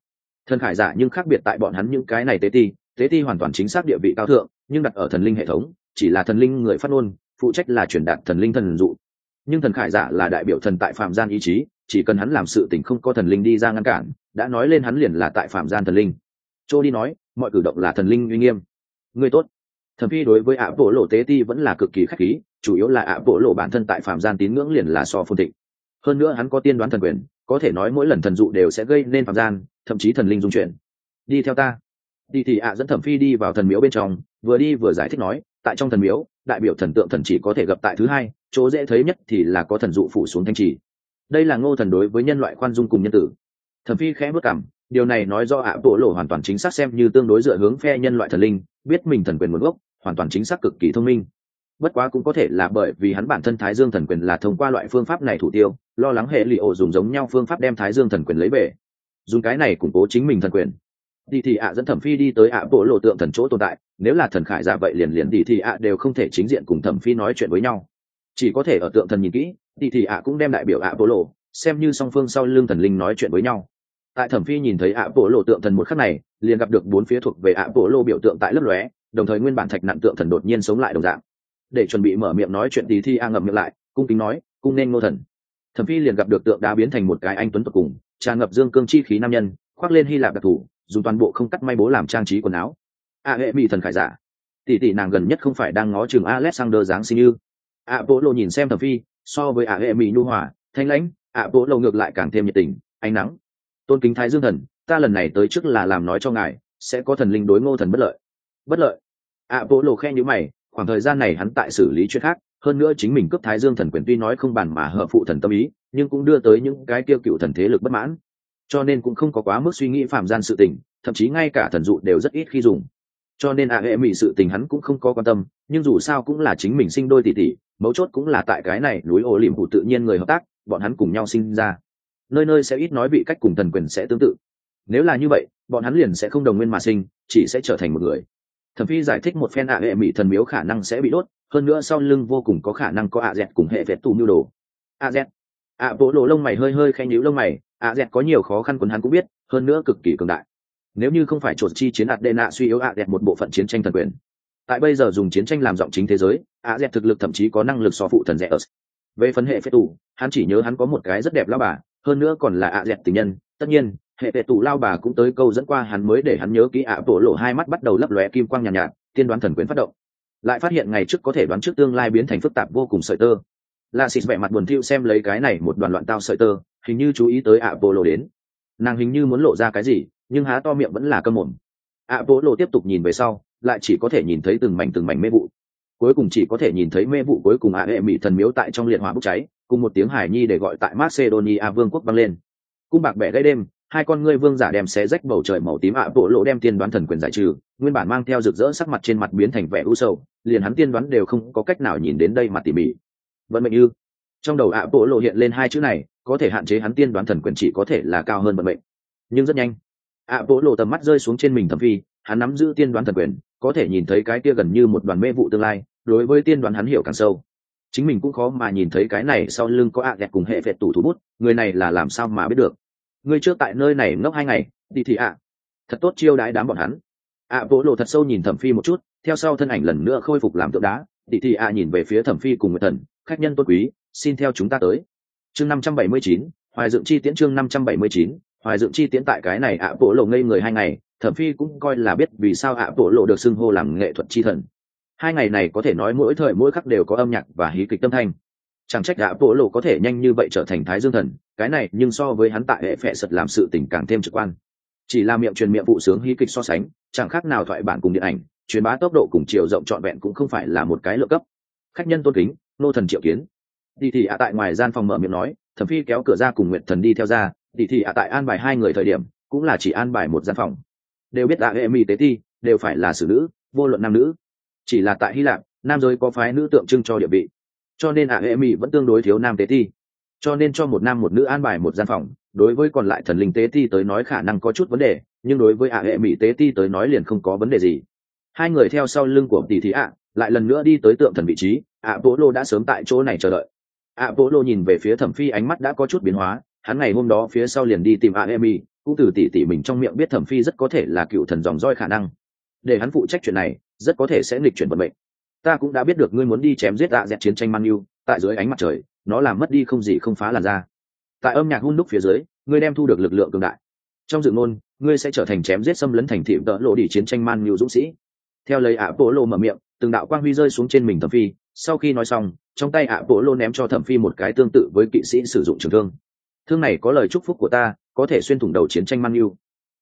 thần khải giả nhưng khác biệt tại bọn hắn những cái này tế ti tế ti hoàn toàn chính xác địa vị cao thượng, nhưng đặt ở thần linh hệ thống, chỉ là thần linh người phát ngôn, phụ trách là truyền đạt thần linh thần dụ. Nhưng thần khải giả là đại biểu thần tại phạm gian ý chí, chỉ cần hắn làm sự tình không có thần linh đi ra ngăn cản, đã nói lên hắn liền là tại phạm gian thần linh. Chô đi nói, mọi cử động là thần linh uy nghiêm. Người tốt. Thẩm phi đối với ạ bộ lộ tế ti vẫn là cực kỳ khách khí, chủ yếu là ạ bộ lộ bản thân tại phạm gian tín ngưỡng liền là so phồn thịnh. Hơn nữa hắn có tiên đoán thần quyền, có thể nói mỗi lần thần dụ đều sẽ gây nên phạm gian, thậm chí thần linh dung chuyển. Đi theo ta. Đi thì ạ dẫn thẩm phi đi vào thần miếu bên trong, vừa đi vừa giải thích nói, tại trong thần miếu, đại biểu thần tượng thần chỉ có thể gặp tại thứ hai, chỗ dễ thấy nhất thì là có thần dụ phủ xuống thanh trì. Đây là ngô thần đối với nhân loại khoan dung cùng nhân tử. Thẩm phi khẽ bước cảm điều này nói do ạ, bộ lộ hoàn toàn chính xác xem như tương đối dựa hướng phe nhân loại thần linh, biết mình thần quyền nguồn gốc, hoàn toàn chính xác cực kỳ thông minh. Bất quá cũng có thể là bởi vì hắn bản thân thái dương thần quyền là thông qua loại phương pháp này thủ tiêu, lo lắng hệ lụy ổ dùng giống nhau phương pháp đem thái dương thần quyền lấy về. Dùng cái này củng cố chính mình thần quyền. Đi thì ạ, dẫn thẩm phi đi tới ạ, bộ lộ tượng thần chỗ tồn tại, nếu là thần khải giả vậy liền liền đi thì ạ đều không thể chính diện cùng thẩm phi nói chuyện với nhau. Chỉ có thể ở tượng thần nhìn kỹ đi thì ạ cũng đem đại biểu ạ, bộ lộ, xem như song phương sau lưng thần linh nói chuyện với nhau tại thẩm phi nhìn thấy ạ bộ lộ tượng thần một khắc này, liền gặp được bốn phía thuộc về ạ bộ lộ biểu tượng tại lớp lóe, đồng thời nguyên bản thạch nặng tượng thần đột nhiên sống lại đồng dạng. Để chuẩn bị mở miệng nói chuyện tí thi a ngậm miệng lại, cung kính nói, cung nên ngô thần. Thẩm phi liền gặp được tượng đá biến thành một cái anh tuấn tột cùng, tràn ngập dương cương chi khí nam nhân, khoác lên hy lạp đặc thù dùng toàn bộ không cắt may bố làm trang trí quần áo. A hệ mỹ thần khải giả. Tỷ tỷ nàng gần nhất không phải đang ngó chừng alexander giáng sinh như. A bộ lộ nhìn xem thẩm phi, so với a hệ mỹ nhu hòa, thanh lãnh a bộ lộ ngược lại càng thêm nhiệt tình, ánh nắng tôn kính thái dương thần, ta lần này tới trước là làm nói cho ngài, sẽ có thần linh đối ngô thần bất lợi. Bất lợi? Ạ bố lộ khen nhữ mày, khoảng thời gian này hắn tại xử lý chuyện khác, hơn nữa chính mình cướp thái dương thần quyền tuy nói không bàn mà hợp phụ thần tâm ý, nhưng cũng đưa tới những cái tiêu cựu thần thế lực bất mãn. Cho nên cũng không có quá mức suy nghĩ phạm gian sự tình, thậm chí ngay cả thần dụ đều rất ít khi dùng. Cho nên ạ hệ mỹ sự tình hắn cũng không có quan tâm, nhưng dù sao cũng là chính mình sinh đôi tỷ tỷ, mấu chốt cũng là tại cái này núi ô liềm phụ tự nhiên người hợp tác, bọn hắn cùng nhau sinh ra nơi nơi sẽ ít nói bị cách cùng thần quyền sẽ tương tự. Nếu là như vậy, bọn hắn liền sẽ không đồng nguyên mà sinh, chỉ sẽ trở thành một người. Thẩm phi giải thích một phen ạ hệ mỹ thần miếu khả năng sẽ bị đốt, hơn nữa sau lưng vô cùng có khả năng có ạ dẹt cùng hệ vẹt tù mưu đồ. Ạ dẹt. Ạ bộ lộ lông mày hơi hơi khen nhíu lông mày, ạ dẹt có nhiều khó khăn quần hắn cũng biết, hơn nữa cực kỳ cường đại. Nếu như không phải trột chi chiến ạt đệ nạ suy yếu ạ dẹt một bộ phận chiến tranh thần quyền. Tại bây giờ dùng chiến tranh làm giọng chính thế giới, ạ dẹt thực lực thậm chí có năng lực so phụ thần rẻ ở. Về phần hệ phép tù, hắn chỉ nhớ hắn có một cái rất đẹp lao bà hơn nữa còn là ạ dẹt tình nhân tất nhiên hệ vệ tù lao bà cũng tới câu dẫn qua hắn mới để hắn nhớ kỹ ạ bộ lộ hai mắt bắt đầu lấp lóe kim quang nhàn nhạt, nhạt tiên đoán thần quyền phát động. Lại phát hiện ngày trước có thể đoán trước tương lai biến thành phức tạp vô cùng sợi tơ. La xịt vẻ mặt buồn thiu xem lấy cái này một đoàn loạn tao sợi tơ hình như chú ý tới ạ bộ lộ đến. Nàng hình như muốn lộ ra cái gì nhưng há to miệng vẫn là cơm mồm. Ạ bộ lộ tiếp tục nhìn về sau lại chỉ có thể nhìn thấy từng mảnh từng mảnh mê vụ. Cuối cùng chỉ có thể nhìn thấy mê vụ cuối cùng ạ hệ mỹ thần miếu tại trong liệt hỏa bốc cháy cùng một tiếng hải nhi để gọi tại macedonia vương quốc băng lên. Cung bạc bẻ gây đêm, hai con ngươi vương giả đem xé rách bầu trời màu tím ạ bộ lộ đem tiên đoán thần quyền giải trừ, nguyên bản mang theo rực rỡ sắc mặt trên mặt biến thành vẻ u sầu, liền hắn tiên đoán đều không có cách nào nhìn đến đây mà tỉ mỉ. Vận mệnh ư? Trong đầu ạ bộ lộ hiện lên hai chữ này, có thể hạn chế hắn tiên đoán thần quyền chỉ có thể là cao hơn vận mệnh. Nhưng rất nhanh, ạ bộ lộ tầm mắt rơi xuống trên mình thẩm phi, hắn nắm giữ tiên đoán thần quyền, có thể nhìn thấy cái kia gần như một đoàn mê vụ tương lai, đối với tiên đoán hắn hiểu càng sâu chính mình cũng khó mà nhìn thấy cái này sau lưng có ạ à cùng hệ vẹt tủ thủ bút, người này là làm sao mà biết được? Người trước tại nơi này ngốc hai ngày đi thì ạ. Thật tốt chiêu đái đám bọn hắn. Ạ vỗ lộ thật sâu nhìn thẩm phi một chút, theo sau thân ảnh lần nữa khôi phục làm tượng đá đi thì ạ nhìn về phía thẩm phi cùng người thần, khách nhân tốt quý, xin theo chúng ta tới. Chương năm trăm bảy mươi chín, hoài dựng chi tiễn chương năm trăm bảy mươi chín, hoài dựng chi tiễn tại cái này ạ vỗ lộ ngây người hai ngày, thẩm phi cũng coi là biết vì sao ạ vỗ lộ được xưng hô làm nghệ thuật chi thần hai ngày này có thể nói mỗi thời mỗi khắc đều có âm nhạc và hí kịch tâm thanh. Chẳng trách đã vỗ lộ có thể nhanh như vậy trở thành thái dương thần, cái này nhưng so với hắn tại hệ phệ sật làm sự tình càng thêm trực quan. Chỉ là miệng truyền miệng phụ sướng hí kịch so sánh, chẳng khác nào thoại bản cùng điện ảnh, truyền bá tốc độ cùng chiều rộng trọn vẹn cũng không phải là một cái lựa cấp. Khách nhân tôn kính, nô thần triệu kiến. Đi thì ạ tại ngoài gian phòng mở miệng nói, thẩm phi kéo cửa ra cùng nguyện thần đi theo ra đi thì ạ tại an bài hai người thời điểm, cũng là chỉ an bài một gian phòng. Đều biết ạ hệ mỹ tế ti, đều phải là xử nữ, vô luận nam nữ chỉ là tại hy lạp nam giới có phái nữ tượng trưng cho địa vị. Cho nên ả hệ mỹ vẫn tương đối thiếu nam tế thi, cho nên cho một nam một nữ an bài một gian phòng đối với còn lại thần linh tế thi tới nói khả năng có chút vấn đề nhưng đối với ả hệ mỹ tế thi tới nói liền không có vấn đề gì. Hai người theo sau lưng của tỷ thí ạ lại lần nữa đi tới tượng thần vị trí ạ bố lô đã sớm tại chỗ này chờ đợi. Ạ bố lô nhìn về phía thẩm phi ánh mắt đã có chút biến hóa hắn ngày hôm đó phía sau liền đi tìm ả hệ mỹ cũng từ tỷ tỷ mình trong miệng biết thẩm phi rất có thể là cựu thần dòng roi khả năng. Để hắn phụ trách chuyện này rất có thể sẽ nghịch chuyển vận mệnh. Ta cũng đã biết được ngươi muốn đi chém giết dạ dẹt chiến tranh man yêu tại dưới ánh mặt trời, nó làm mất đi không gì không phá làn ra tại âm nhạc hun đúc phía dưới, ngươi đem thu được lực lượng cường đại. Trong dự ngôn, ngươi sẽ trở thành chém giết xâm lấn thành thị đỡ lộ đi chiến tranh man nhiều dũng sĩ. Theo lời ạ bộ lộ mở miệng, từng đạo quang huy rơi xuống trên mình thẩm phi, sau khi nói xong, trong tay ạ bộ lô ném cho thẩm phi một cái tương tự với kỵ sĩ sử dụng trường thương. Thương này có lời chúc phúc của ta, có thể xuyên thủng đầu chiến tranh man yêu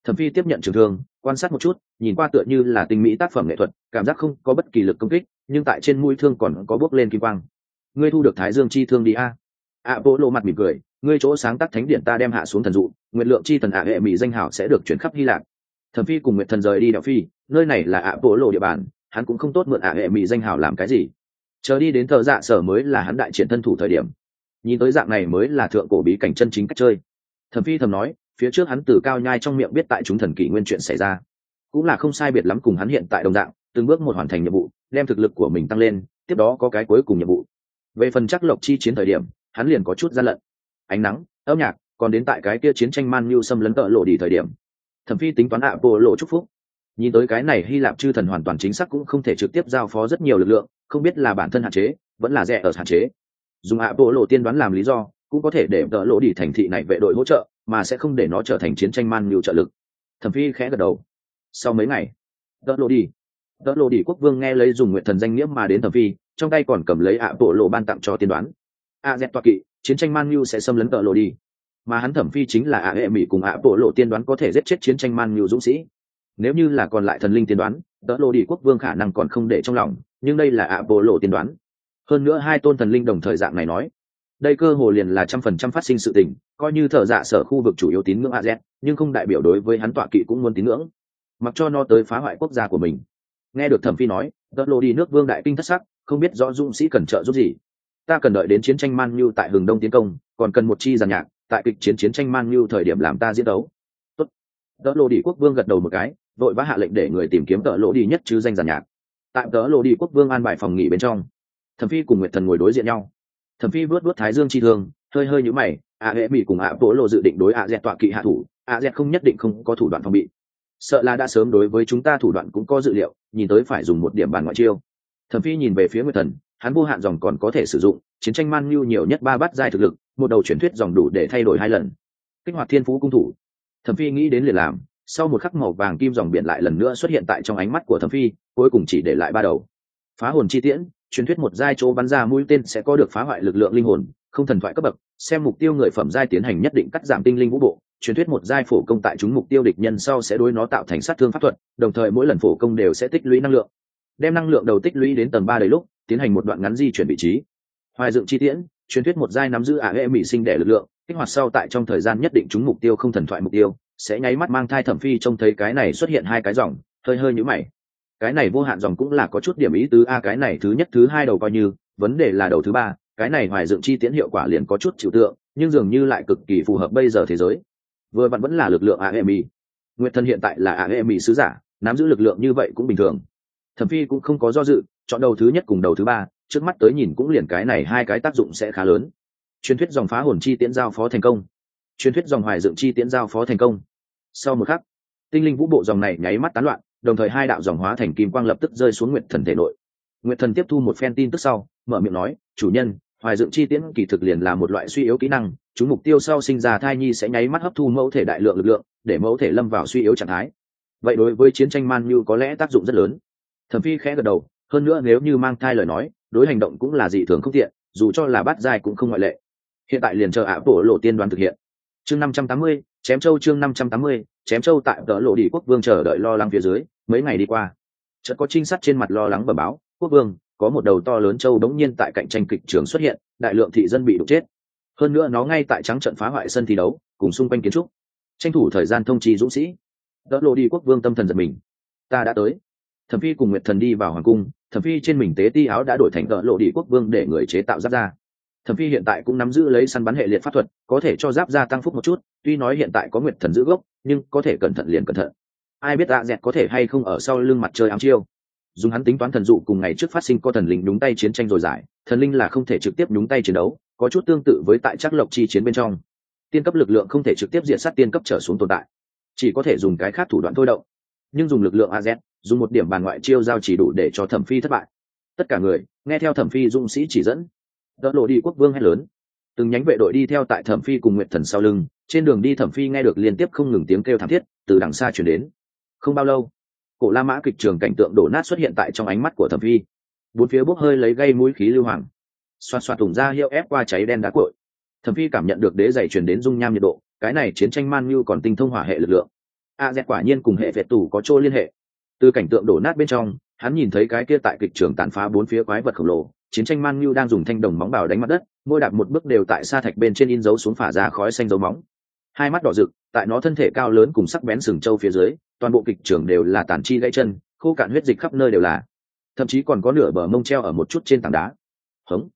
thẩm phi tiếp nhận trường thương quan sát một chút, nhìn qua tựa như là tinh mỹ tác phẩm nghệ thuật, cảm giác không có bất kỳ lực công kích, nhưng tại trên mũi thương còn có bước lên kim quang. Ngươi thu được thái dương chi thương đi a. Ạ bộ lộ mặt mỉm cười, ngươi chỗ sáng tác thánh điện ta đem hạ xuống thần dụ, nguyện lượng chi thần ạ hệ mỹ danh hảo sẽ được chuyển khắp hy lạp. Thẩm phi cùng nguyện thần rời đi đạo phi, nơi này là ạ bộ lộ địa bàn, hắn cũng không tốt mượn ạ hệ mỹ danh hảo làm cái gì. Chờ đi đến thợ dạ sở mới là hắn đại triển thân thủ thời điểm. Nhìn tới dạng này mới là thượng cổ bí cảnh chân chính cách chơi. Thẩm phi thầm nói phía trước hắn từ cao nhai trong miệng biết tại chúng thần kỷ nguyên chuyện xảy ra. Cũng là không sai biệt lắm cùng hắn hiện tại đồng dạng, từng bước một hoàn thành nhiệm vụ, đem thực lực của mình tăng lên, tiếp đó có cái cuối cùng nhiệm vụ. Về phần chắc lộc chi chiến thời điểm, hắn liền có chút gian lận. Ánh nắng, âm nhạc, còn đến tại cái kia chiến tranh man như xâm lấn tợ lộ đi thời điểm. Thẩm phi tính toán ạ bộ lộ chúc phúc. Nhìn tới cái này hy lạp chư thần hoàn toàn chính xác cũng không thể trực tiếp giao phó rất nhiều lực lượng, không biết là bản thân hạn chế, vẫn là rẻ ở hạn chế. Dùng ạ bộ lộ tiên đoán làm lý do, cũng có thể để tợ lộ đi thành thị này vệ đội hỗ trợ mà sẽ không để nó trở thành chiến tranh man nhiều trợ lực. Thẩm phi khẽ gật đầu. Sau mấy ngày tợ lộ đi tợ lộ đi quốc vương nghe lấy dùng nguyện thần danh nghĩa mà đến thẩm phi, trong tay còn cầm lấy ạ bộ lộ ban tặng cho tiên đoán. A z toa kỵ, chiến tranh man nhu sẽ xâm lấn tợ lộ đi. Mà hắn thẩm phi chính là ạ hệ mỹ cùng ạ bộ lộ tiên đoán có thể giết chết chiến tranh man nhu dũng sĩ. Nếu như là còn lại thần linh tiên đoán tợ lộ đi quốc vương khả năng còn không để trong lòng, nhưng đây là ạ bộ lộ tiên đoán. Hơn nữa hai tôn thần linh đồng thời dạng này nói, đây cơ hồ liền là trăm phần trăm phát sinh sự tình coi như thợ dạ sở khu vực chủ yếu tín ngưỡng a z, nhưng không đại biểu đối với hắn tọa kỵ cũng muốn tín ngưỡng. Mặc cho nó tới phá hoại quốc gia của mình. Nghe được thẩm phi nói tợ lộ đi nước vương đại kinh thất sắc, không biết rõ dũng sĩ cần trợ giúp gì. Ta cần đợi đến chiến tranh man như tại hừng đông tiến công, còn cần một chi giàn nhạc, tại kịch chiến chiến tranh man như thời điểm làm ta diễn đấu. Tốt. Tớ lộ đi quốc vương gật đầu một cái, vội vã hạ lệnh để người tìm kiếm tớ lộ đi nhất chứ danh giàn nhạc. Tại tớ lộ đi quốc vương an bài phòng nghỉ bên trong, thẩm phi cùng nguyệt thần ngồi đối diện nhau. Thẩm phi vớt vớt thái dương chi thương, hơi hơi nhũ mày ạ hệ mỹ cùng ạ bố lộ dự định đối ạ dẹt tọa kỵ hạ thủ ạ dẹt không nhất định không có thủ đoạn phòng bị. Sợ là đã sớm đối với chúng ta thủ đoạn cũng có dự liệu, nhìn tới phải dùng một điểm bàn ngoại chiêu. Thẩm phi nhìn về phía nguyệt thần, hắn vô hạn dòng còn có thể sử dụng, chiến tranh man nhu nhiều nhất ba bát giai thực lực, một đầu chuyển thuyết dòng đủ để thay đổi hai lần. Kích hoạt thiên phú cung thủ. Thẩm phi nghĩ đến liền làm, sau một khắc màu vàng kim dòng biển lại lần nữa xuất hiện tại trong ánh mắt của thẩm phi, cuối cùng chỉ để lại ba đầu. Phá hồn chi tiễn truyền thuyết một giai chỗ bắn ra mũi tên sẽ có được phá hoại lực lượng linh hồn, không thần thoại cấp bậc, xem mục tiêu người phẩm giai tiến hành nhất định cắt giảm tinh linh vũ bộ, truyền thuyết một giai phổ công tại chúng mục tiêu địch nhân sau sẽ đối nó tạo thành sát thương pháp thuật, đồng thời mỗi lần phổ công đều sẽ tích lũy năng lượng. Đem năng lượng đầu tích lũy đến tầng ba đầy lúc, tiến hành một đoạn ngắn di chuyển vị trí. Hoài dựng chi tiễn, truyền thuyết một giai nắm giữ ả hệ mỹ sinh đẻ lực lượng, kích hoạt sau tại trong thời gian nhất định chúng mục tiêu không thần thoại mục tiêu, sẽ nháy mắt mang thai thẩm phi trông thấy cái này xuất hiện hai cái dòng, hơi hơi nhũ mày cái này vô hạn dòng cũng là có chút điểm ý tứ. A, cái này thứ nhất, thứ hai đầu coi như, vấn đề là đầu thứ ba, cái này hoài dựng chi tiễn hiệu quả liền có chút chịu tượng, nhưng dường như lại cực kỳ phù hợp bây giờ thế giới. Vừa vặn vẫn là lực lượng a nguyệt thân hiện tại là a sứ giả, nắm giữ lực lượng như vậy cũng bình thường. Thẩm phi cũng không có do dự, chọn đầu thứ nhất cùng đầu thứ ba, trước mắt tới nhìn cũng liền cái này hai cái tác dụng sẽ khá lớn. Truyền thuyết dòng phá hồn chi tiễn giao phó thành công. Truyền thuyết dòng hoài dựng chi tiễn giao phó thành công. Sau một khắc, tinh linh vũ bộ dòng này nháy mắt tán loạn đồng thời hai đạo dòng hóa thành kim quang lập tức rơi xuống nguyệt thần thể nội. Nguyệt thần tiếp thu một phen tin tức sau, mở miệng nói, chủ nhân, hoài dựng chi tiễn kỳ thực liền là một loại suy yếu kỹ năng, chúng mục tiêu sau sinh ra thai nhi sẽ nháy mắt hấp thu mẫu thể đại lượng lực lượng, để mẫu thể lâm vào suy yếu trạng thái. Vậy đối với chiến tranh man như có lẽ tác dụng rất lớn. Thẩm phi khẽ gật đầu, hơn nữa nếu như mang thai lời nói, đối hành động cũng là dị thường không tiện, dù cho là bắt dài cũng không ngoại lệ. Hiện tại liền chờ ả bộ lộ tiên đoàn thực hiện. Chương năm trăm tám mươi, chém châu chương năm trăm tám mươi, chém châu tại tờ lộ đi quốc vương chờ đợi lo lắng phía dưới mấy ngày đi qua, chợt có trinh sát trên mặt lo lắng bẩm báo, quốc vương, có một đầu to lớn châu đống nhiên tại cạnh tranh kịch trường xuất hiện, đại lượng thị dân bị đục chết. Hơn nữa nó ngay tại trắng trận phá hoại sân thi đấu, cùng xung quanh kiến trúc. Tranh thủ thời gian thông trì dũng sĩ. Đỡ lộ đi quốc vương tâm thần giật mình. Ta đã tới. Thẩm phi cùng nguyệt thần đi vào hoàng cung, thẩm phi trên mình tế ti áo đã đổi thành đỡ lộ đi quốc vương để người chế tạo giáp ra thẩm phi hiện tại cũng nắm giữ lấy săn bắn hệ liệt pháp thuật, có thể cho giáp ra tăng phúc một chút, tuy nói hiện tại có nguyệt thần giữ gốc, nhưng có thể cẩn thận liền cẩn thận ai biết ạ, dẹt có thể hay không ở sau lưng mặt trời ám chiêu. Dùng hắn tính toán thần dụ cùng ngày trước phát sinh có thần linh đúng tay chiến tranh rồi giải. Thần linh là không thể trực tiếp nhúng tay chiến đấu, có chút tương tự với tại chắc lộc chi chiến bên trong. Tiên cấp lực lượng không thể trực tiếp diện sát tiên cấp trở xuống tồn tại. Chỉ có thể dùng cái khác thủ đoạn thôi động. Nhưng dùng lực lượng az dùng một điểm bàn ngoại chiêu giao chỉ đủ để cho thẩm phi thất bại. Tất cả người, nghe theo thẩm phi dũng sĩ chỉ dẫn. Đỡ lộ đi quốc vương hay lớn. Từng nhánh vệ đội đi theo tại thẩm phi cùng nguyện thần sau lưng. Trên đường đi thẩm phi nghe được liên tiếp không ngừng tiếng kêu thảm thiết, từ đằng xa chuyển đến không bao lâu, cổ la mã kịch trường cảnh tượng đổ nát xuất hiện tại trong ánh mắt của thẩm phi. Bốn phía bốc hơi lấy gây mũi khí lưu hoàng. Xoạt xoạt thủng ra hiệu ép qua cháy đen đá cội. Thẩm phi cảm nhận được đế dày truyền đến dung nham nhiệt độ, cái này chiến tranh man như còn tinh thông hỏa hệ lực lượng. A dẹt quả nhiên cùng hệ vệ tủ có chỗ liên hệ. Từ cảnh tượng đổ nát bên trong, hắn nhìn thấy cái kia tại kịch trường tàn phá bốn phía quái vật khổng lồ, chiến tranh man như đang dùng thanh đồng móng bào đánh mặt đất, mỗi đạp một bước đều tại sa thạch bên trên in dấu xuống phả ra khói xanh dấu móng hai mắt đỏ rực, tại nó thân thể cao lớn cùng sắc bén sừng trâu phía dưới, toàn bộ kịch trường đều là tàn chi gãy chân, khô cạn huyết dịch khắp nơi đều là. Thậm chí còn có nửa bờ mông treo ở một chút trên tảng đá. Hống.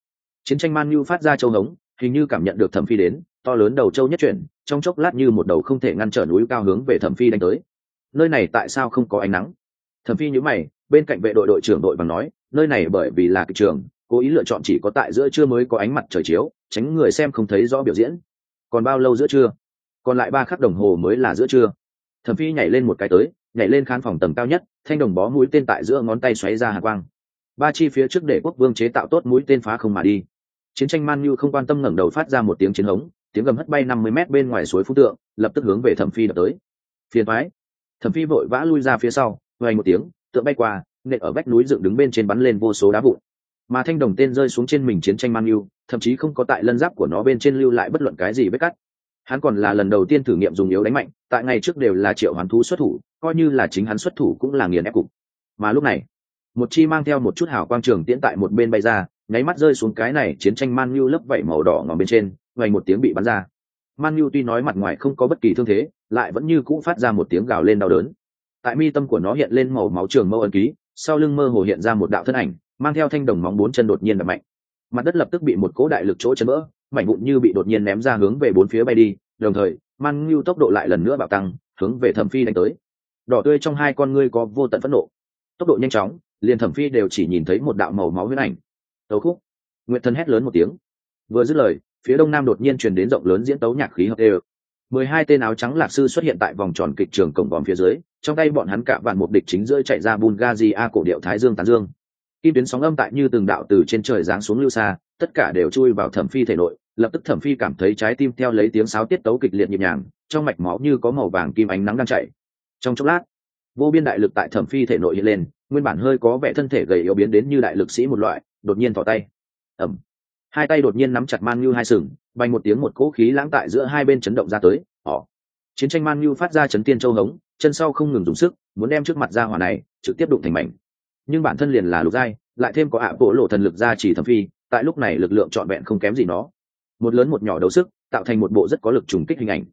Chiến tranh man nhu phát ra châu hống, hình như cảm nhận được thẩm phi đến, to lớn đầu châu nhất chuyển, trong chốc lát như một đầu không thể ngăn trở núi cao hướng về thẩm phi đánh tới. Nơi này tại sao không có ánh nắng? Thẩm phi nhíu mày, bên cạnh vệ đội đội trưởng đội bằng nói, nơi này bởi vì là kịch trường, cố ý lựa chọn chỉ có tại giữa trưa mới có ánh mặt trời chiếu, tránh người xem không thấy rõ biểu diễn. Còn bao lâu giữa trưa? Còn lại ba khắc đồng hồ mới là giữa trưa. Thẩm phi nhảy lên một cái tới, nhảy lên khán phòng tầng cao nhất, thanh đồng bó mũi tên tại giữa ngón tay xoáy ra hạ quang. Ba chi phía trước để quốc vương chế tạo tốt mũi tên phá không mà đi. Chiến tranh man như không quan tâm ngẩng đầu phát ra một tiếng chiến hống, tiếng gầm hất bay năm mươi mét bên ngoài suối phú tượng, lập tức hướng về thẩm phi đập tới. Phiền thoái thẩm phi vội vã lui ra phía sau vay một tiếng, tượng bay qua, nện ở vách núi dựng đứng bên trên bắn lên vô số đá vụn. Mà thanh đồng tên rơi xuống trên mình chiến tranh man yêu thậm chí không có tại lân giáp của nó bên trên lưu lại bất luận cái gì vết cắt hắn còn là lần đầu tiên thử nghiệm dùng yếu đánh mạnh, tại ngày trước đều là triệu hoán thú xuất thủ, coi như là chính hắn xuất thủ cũng là nghiền ép cục. Mà lúc này, một chi mang theo một chút hào quang trường tiễn tại một bên bay ra, nháy mắt rơi xuống cái này chiến tranh man nhu lấp vẩy màu đỏ ngòm bên trên vầy một tiếng bị bắn ra. Man nhu tuy nói mặt ngoài không có bất kỳ thương thế, lại vẫn như cũ phát ra một tiếng gào lên đau đớn. Tại mi tâm của nó hiện lên màu máu trường mâu ẩn ký, sau lưng mơ hồ hiện ra một đạo thân ảnh, mang theo thanh đồng móng bốn chân đột nhiên đập mạnh. Mặt đất lập tức bị một cỗ đại lực chỗ chấn vỡ mảnh vụn như bị đột nhiên ném ra hướng về bốn phía bay đi, đồng thời man ngưu tốc độ lại lần nữa bạo tăng, hướng về thẩm phi đánh tới. Đỏ tươi trong hai con ngươi có vô tận phẫn nộ. Tốc độ nhanh chóng, liền thẩm phi đều chỉ nhìn thấy một đạo màu máu huyết ảnh. Tấu khúc. Nguyện thần hét lớn một tiếng. Vừa dứt lời, phía đông nam đột nhiên truyền đến rộng lớn diễn tấu nhạc khí hợp đều. Mười hai tên áo trắng lạc sư xuất hiện tại vòng tròn kịch trường cổng vòm phía dưới, trong tay bọn hắn cạ vạn một địch chính rơi chạy ra bungazi a cổ điệu thái dương tán dương. Kim tuyến sóng âm tại như từng đạo từ trên trời giáng xuống lưu xa tất cả đều chui vào thẩm phi thể nội, lập tức thẩm phi cảm thấy trái tim theo lấy tiếng sáo tiết tấu kịch liệt nhịp nhàng, trong mạch máu như có màu vàng kim ánh nắng đang chạy trong chốc lát, vô biên đại lực tại thẩm phi thể nội hiện lên, nguyên bản hơi có vẻ thân thể gầy yếu biến đến như đại lực sĩ một loại, đột nhiên thỏ tay. Ẩm hai tay đột nhiên nắm chặt man như hai sừng bay một tiếng một cỗ khí lãng tại giữa hai bên chấn động ra tới họ chiến tranh man như phát ra chấn tiên châu hống, chân sau không ngừng dùng sức, muốn đem trước mặt ra hỏa này trực tiếp đụng thành mảnh. Nhưng bản thân liền là lục giai, lại thêm có ạ bộ lộ thần lực ra chỉ thẩm phi tại lúc này lực lượng trọn vẹn không kém gì nó. Một lớn một nhỏ đấu sức, tạo thành một bộ rất có lực trùng kích hình ảnh.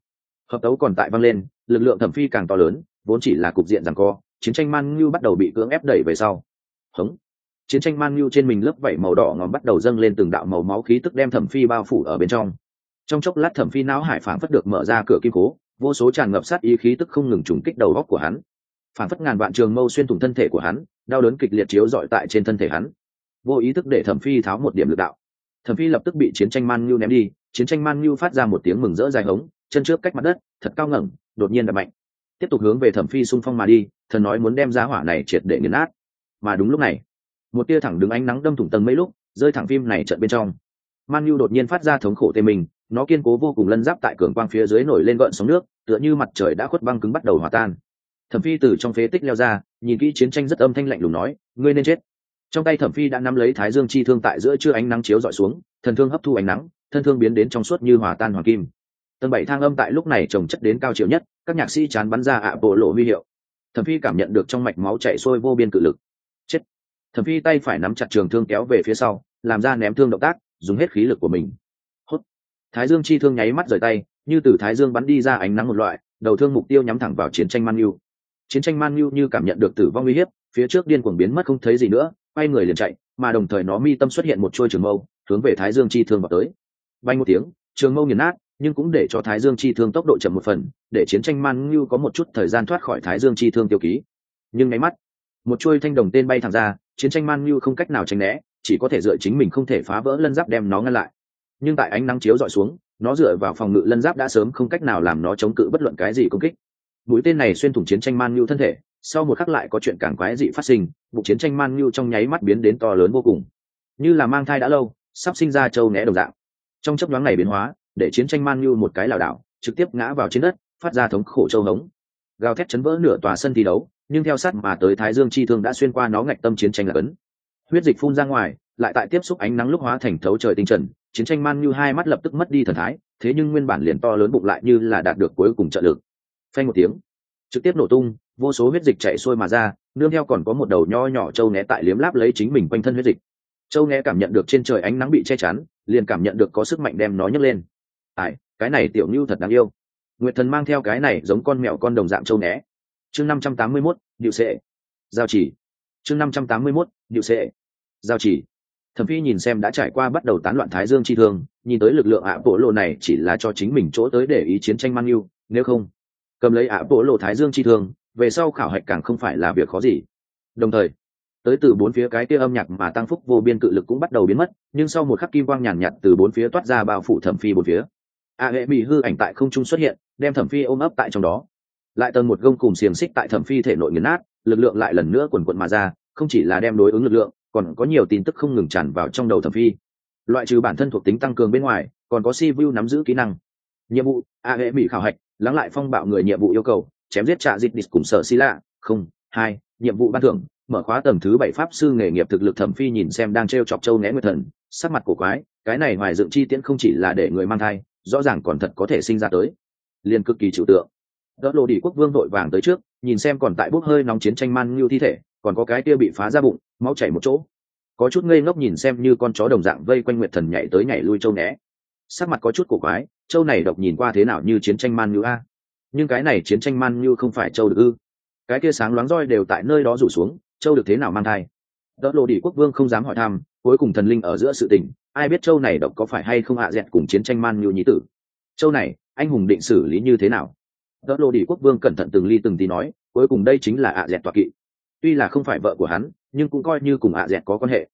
Hợp tấu còn tại vang lên, lực lượng thẩm phi càng to lớn, vốn chỉ là cục diện rằng co, chiến tranh man như bắt đầu bị cưỡng ép đẩy về sau. Hống. Chiến tranh man như trên mình lớp vảy màu đỏ ngòm bắt đầu dâng lên từng đạo màu máu khí tức đem thẩm phi bao phủ ở bên trong. Trong chốc lát thẩm phi não hải phảng phất được mở ra cửa kim cố, vô số tràn ngập sát ý khí tức không ngừng trùng kích đầu góc của hắn. Phảng phất ngàn vạn trường mâu xuyên thủng thân thể của hắn, đau đớn kịch liệt chiếu dọi tại trên thân thể hắn vô ý thức để thẩm phi tháo một điểm lực đạo. Thẩm phi lập tức bị chiến tranh man nhu ném đi, chiến tranh man nhu phát ra một tiếng mừng rỡ dài hống, chân trước cách mặt đất, thật cao ngẩng, đột nhiên đập mạnh. Tiếp tục hướng về thẩm phi xung phong mà đi, thần nói muốn đem giá hỏa này triệt để nghiền nát. Mà đúng lúc này, một tia thẳng đứng ánh nắng đâm thủng tầng mấy lúc, rơi thẳng phim này trận bên trong. Man nhu đột nhiên phát ra thống khổ tê mình, nó kiên cố vô cùng lân giáp tại cường quang phía dưới nổi lên gợn sóng nước, tựa như mặt trời đã khuất băng cứng bắt đầu hòa tan. Thẩm phi từ trong phế tích leo ra, nhìn kỹ chiến tranh rất âm thanh lạnh lùng nói, ngươi nên chết trong tay thẩm phi đã nắm lấy thái dương chi thương tại giữa chưa ánh nắng chiếu dọi xuống, thần thương hấp thu ánh nắng, thân thương biến đến trong suốt như hòa tan hoàng kim. Tầng bảy thang âm tại lúc này trồng chất đến cao chiều nhất, các nhạc sĩ chán bắn ra ạ bộ lộ huy hiệu. Thẩm phi cảm nhận được trong mạch máu chạy sôi vô biên cự lực. Chết! Thẩm phi tay phải nắm chặt trường thương kéo về phía sau, làm ra ném thương động tác, dùng hết khí lực của mình. Hốt! Thái dương chi thương nháy mắt rời tay, như từ thái dương bắn đi ra ánh nắng một loại, đầu thương mục tiêu nhắm thẳng vào chiến tranh man nhu chiến tranh man nhu như cảm nhận được tử vong uy hiếp, phía trước điên cuồng biến mất không thấy gì nữa quay người liền chạy, mà đồng thời nó mi tâm xuất hiện một trôi trường mâu, hướng về thái dương chi thương vào tới. Bay một tiếng, trường mâu nghiền nát, nhưng cũng để cho thái dương chi thương tốc độ chậm một phần, để chiến tranh man như có một chút thời gian thoát khỏi thái dương chi thương tiêu ký. Nhưng nháy mắt, một chuôi thanh đồng tên bay thẳng ra, chiến tranh man như không cách nào tránh né, chỉ có thể dựa chính mình không thể phá vỡ lân giáp đem nó ngăn lại. Nhưng tại ánh nắng chiếu dọi xuống, nó dựa vào phòng ngự lân giáp đã sớm không cách nào làm nó chống cự bất luận cái gì công kích. Mũi tên này xuyên thủng chiến tranh man như thân thể sau một khắc lại có chuyện càng quái dị phát sinh, vụ chiến tranh man như trong nháy mắt biến đến to lớn vô cùng. Như là mang thai đã lâu, sắp sinh ra châu né đồng dạng. Trong chấp nhoáng này biến hóa, để chiến tranh man như một cái lảo đảo, trực tiếp ngã vào trên đất, phát ra thống khổ châu hống. Gào thét chấn vỡ nửa tòa sân thi đấu, nhưng theo sát mà tới thái dương chi thương đã xuyên qua nó ngạch tâm chiến tranh là ấn huyết dịch phun ra ngoài, lại tại tiếp xúc ánh nắng lúc hóa thành thấu trời tinh trần, chiến tranh man như hai mắt lập tức mất đi thần thái, thế nhưng nguyên bản liền to lớn bụng lại như là đạt được cuối cùng trợ lực. Phanh một tiếng, trực tiếp nổ tung vô số huyết dịch chạy xuôi mà ra, nương theo còn có một đầu nho nhỏ trâu né tại liếm láp lấy chính mình quanh thân huyết dịch. Châu né cảm nhận được trên trời ánh nắng bị che chắn, liền cảm nhận được có sức mạnh đem nó nhấc lên. Ai, cái này tiểu ngưu thật đáng yêu. Nguyệt thần mang theo cái này giống con mèo con đồng dạng châu né. Chương năm trăm tám mươi mốt, điệu sệ. Giao chỉ. Chương năm trăm tám mươi mốt, điệu sệ. Giao chỉ. Thẩm phi nhìn xem đã trải qua bắt đầu tán loạn thái dương chi thương, nhìn tới lực lượng ạ bộ lộ này chỉ là cho chính mình chỗ tới để ý chiến tranh mang yêu, nếu không, cầm lấy ạ bộ lộ thái dương chi thương về sau khảo hạch càng không phải là việc khó gì. Đồng thời, tới từ bốn phía cái kia âm nhạc mà tăng phúc vô biên cự lực cũng bắt đầu biến mất, nhưng sau một khắc kim quang nhàn nhạt từ bốn phía toát ra bao phủ thẩm phi bốn phía. A hệ bị hư ảnh tại không trung xuất hiện, đem thẩm phi ôm ấp tại trong đó. Lại tầng một gông cùng xiềng xích tại thẩm phi thể nội nghiền nát, lực lượng lại lần nữa quần quận mà ra, không chỉ là đem đối ứng lực lượng, còn có nhiều tin tức không ngừng tràn vào trong đầu thẩm phi. Loại trừ bản thân thuộc tính tăng cường bên ngoài, còn có si vu nắm giữ kỹ năng. Nhiệm vụ, a hệ bị khảo hạch, lắng lại phong bạo người nhiệm vụ yêu cầu chém giết trạ dịp địch cùng sở xi lạ. Không, hai, nhiệm vụ ban thưởng. Mở khóa tầng thứ bảy pháp sư nghề nghiệp thực lực thẩm phi nhìn xem đang t r e o chọc châu né nguyệt thần. Sắc mặt của quái, cái này hoài dựng chi tiễn không chỉ là để người mang thai, rõ ràng còn thật có thể sinh ra tới. Liền cực kỳ trừu tượng. Đỡ lộ đi quốc vương đội vàng tới trước, nhìn xem còn tại bốc hơi nóng chiến tranh man như thi thể, còn có cái kia bị phá ra bụng, máu chảy một chỗ. Có chút ngây ngốc nhìn xem như con chó đồng dạng vây quanh nguyệt thần nhảy tới nhảy lui châu né sắc mặt có chút cổ quái, châu này độc nhìn qua thế nào như chiến tranh man như a? Nhưng cái này chiến tranh man như không phải châu được ư? Cái kia sáng loáng roi đều tại nơi đó rủ xuống, châu được thế nào mang thai? Đỡ lộ đi quốc vương không dám hỏi thăm, cuối cùng thần linh ở giữa sự tình, ai biết châu này độc có phải hay không hạ à dẹt cùng chiến tranh man như nhí tử? Châu này, anh hùng định xử lý như thế nào? Đỡ lộ đi quốc vương cẩn thận từng ly từng tí nói, cuối cùng đây chính là ạ à dẹt toạc kỵ. Tuy là không phải vợ của hắn, nhưng cũng coi như cùng ạ à dẹt có quan hệ.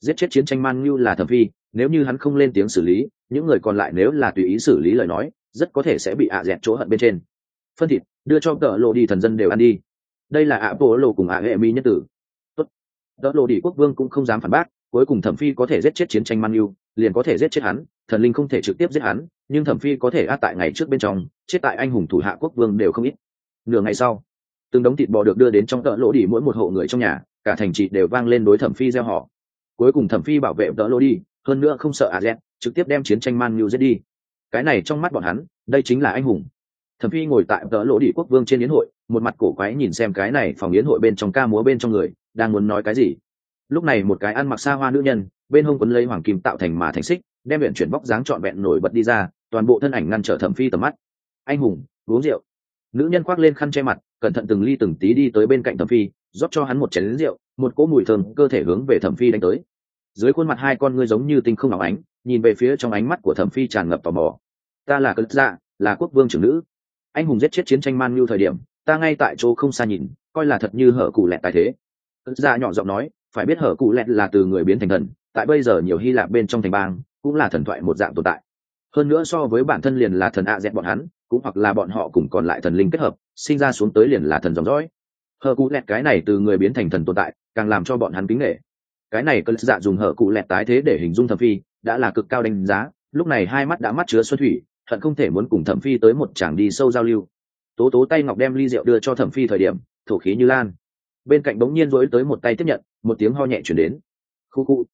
Giết chết chiến tranh man như là thẩm phi, nếu như hắn không lên tiếng xử lý, những người còn lại nếu là tùy ý xử lý lời nói, rất có thể sẽ bị ạ dẹt chỗ hận bên trên phân thịt, đưa cho tợ lộ đi, thần dân đều ăn đi. Đây là ạ bộ lộ cùng ạ hệ mi nhân tử. Tốt. Tợ lộ đi quốc vương cũng không dám phản bác, cuối cùng thẩm phi có thể giết chết chiến tranh man yêu liền có thể giết chết hắn, thần linh không thể trực tiếp giết hắn, nhưng thẩm phi có thể át tại ngày trước bên trong, chết tại anh hùng thủ hạ quốc vương đều không ít. Nửa ngày sau, từng đống thịt bò được đưa đến trong tợ lỗ đi, mỗi một hộ người trong nhà, cả thành trị đều vang lên đối thẩm phi gieo họ. Cuối cùng thẩm phi bảo vệ tợ lỗ đi, hơn nữa không sợ a z trực tiếp đem chiến tranh man nhu giết đi. Cái này trong mắt bọn hắn, đây chính là anh hùng thẩm phi ngồi tại tợ lỗ đi quốc vương trên yến hội, một mặt cổ quái nhìn xem cái này phòng yến hội bên trong ca múa bên trong người, đang muốn nói cái gì. Lúc này một cái ăn mặc xa hoa nữ nhân, bên hông quấn lấy hoàng kim tạo thành mà thành xích, đem luyện chuyển bóc dáng trọn vẹn nổi bật đi ra, toàn bộ thân ảnh ngăn trở thẩm phi tầm mắt. Anh hùng, uống rượu. Nữ nhân khoác lên khăn che mặt, cẩn thận từng ly từng tí đi tới bên cạnh thẩm phi, rót cho hắn một chén lính rượu, một cỗ mùi thơm cơ thể hướng về thẩm phi đánh tới. Dưới khuôn mặt hai con ngươi giống như tinh không ảo ánh, nhìn về phía trong ánh mắt của thẩm phi tràn ngập tò mò. Ta là cất dạ là quốc vương trưởng nữ anh hùng giết chết chiến tranh man như thời điểm, ta ngay tại chỗ không xa nhìn, coi là thật như hở cụ lẹt tài thế. Cất dạ nhỏ giọng nói, phải biết hở cụ lẹt là từ người biến thành thần, tại bây giờ nhiều hy lạp bên trong thành bang, cũng là thần thoại một dạng tồn tại. Hơn nữa so với bản thân liền là thần ạ à dẹt bọn hắn, cũng hoặc là bọn họ cùng còn lại thần linh kết hợp, sinh ra xuống tới liền là thần dòng dõi. Hở cụ lẹt cái này từ người biến thành thần tồn tại, càng làm cho bọn hắn kính nghệ cái này cơn dạ dùng hở cụ lẹt tái thế để hình dung thẩm phi, đã là cực cao đánh giá, lúc này hai mắt đã mắt chứa xuân thủy hận không thể muốn cùng thẩm phi tới một chàng đi sâu giao lưu. Tố tố tay ngọc đem ly rượu đưa cho thẩm phi thời điểm, thổ khí như lan. Bên cạnh bỗng nhiên rối tới một tay tiếp nhận, một tiếng ho nhẹ chuyển đến. Khu khu.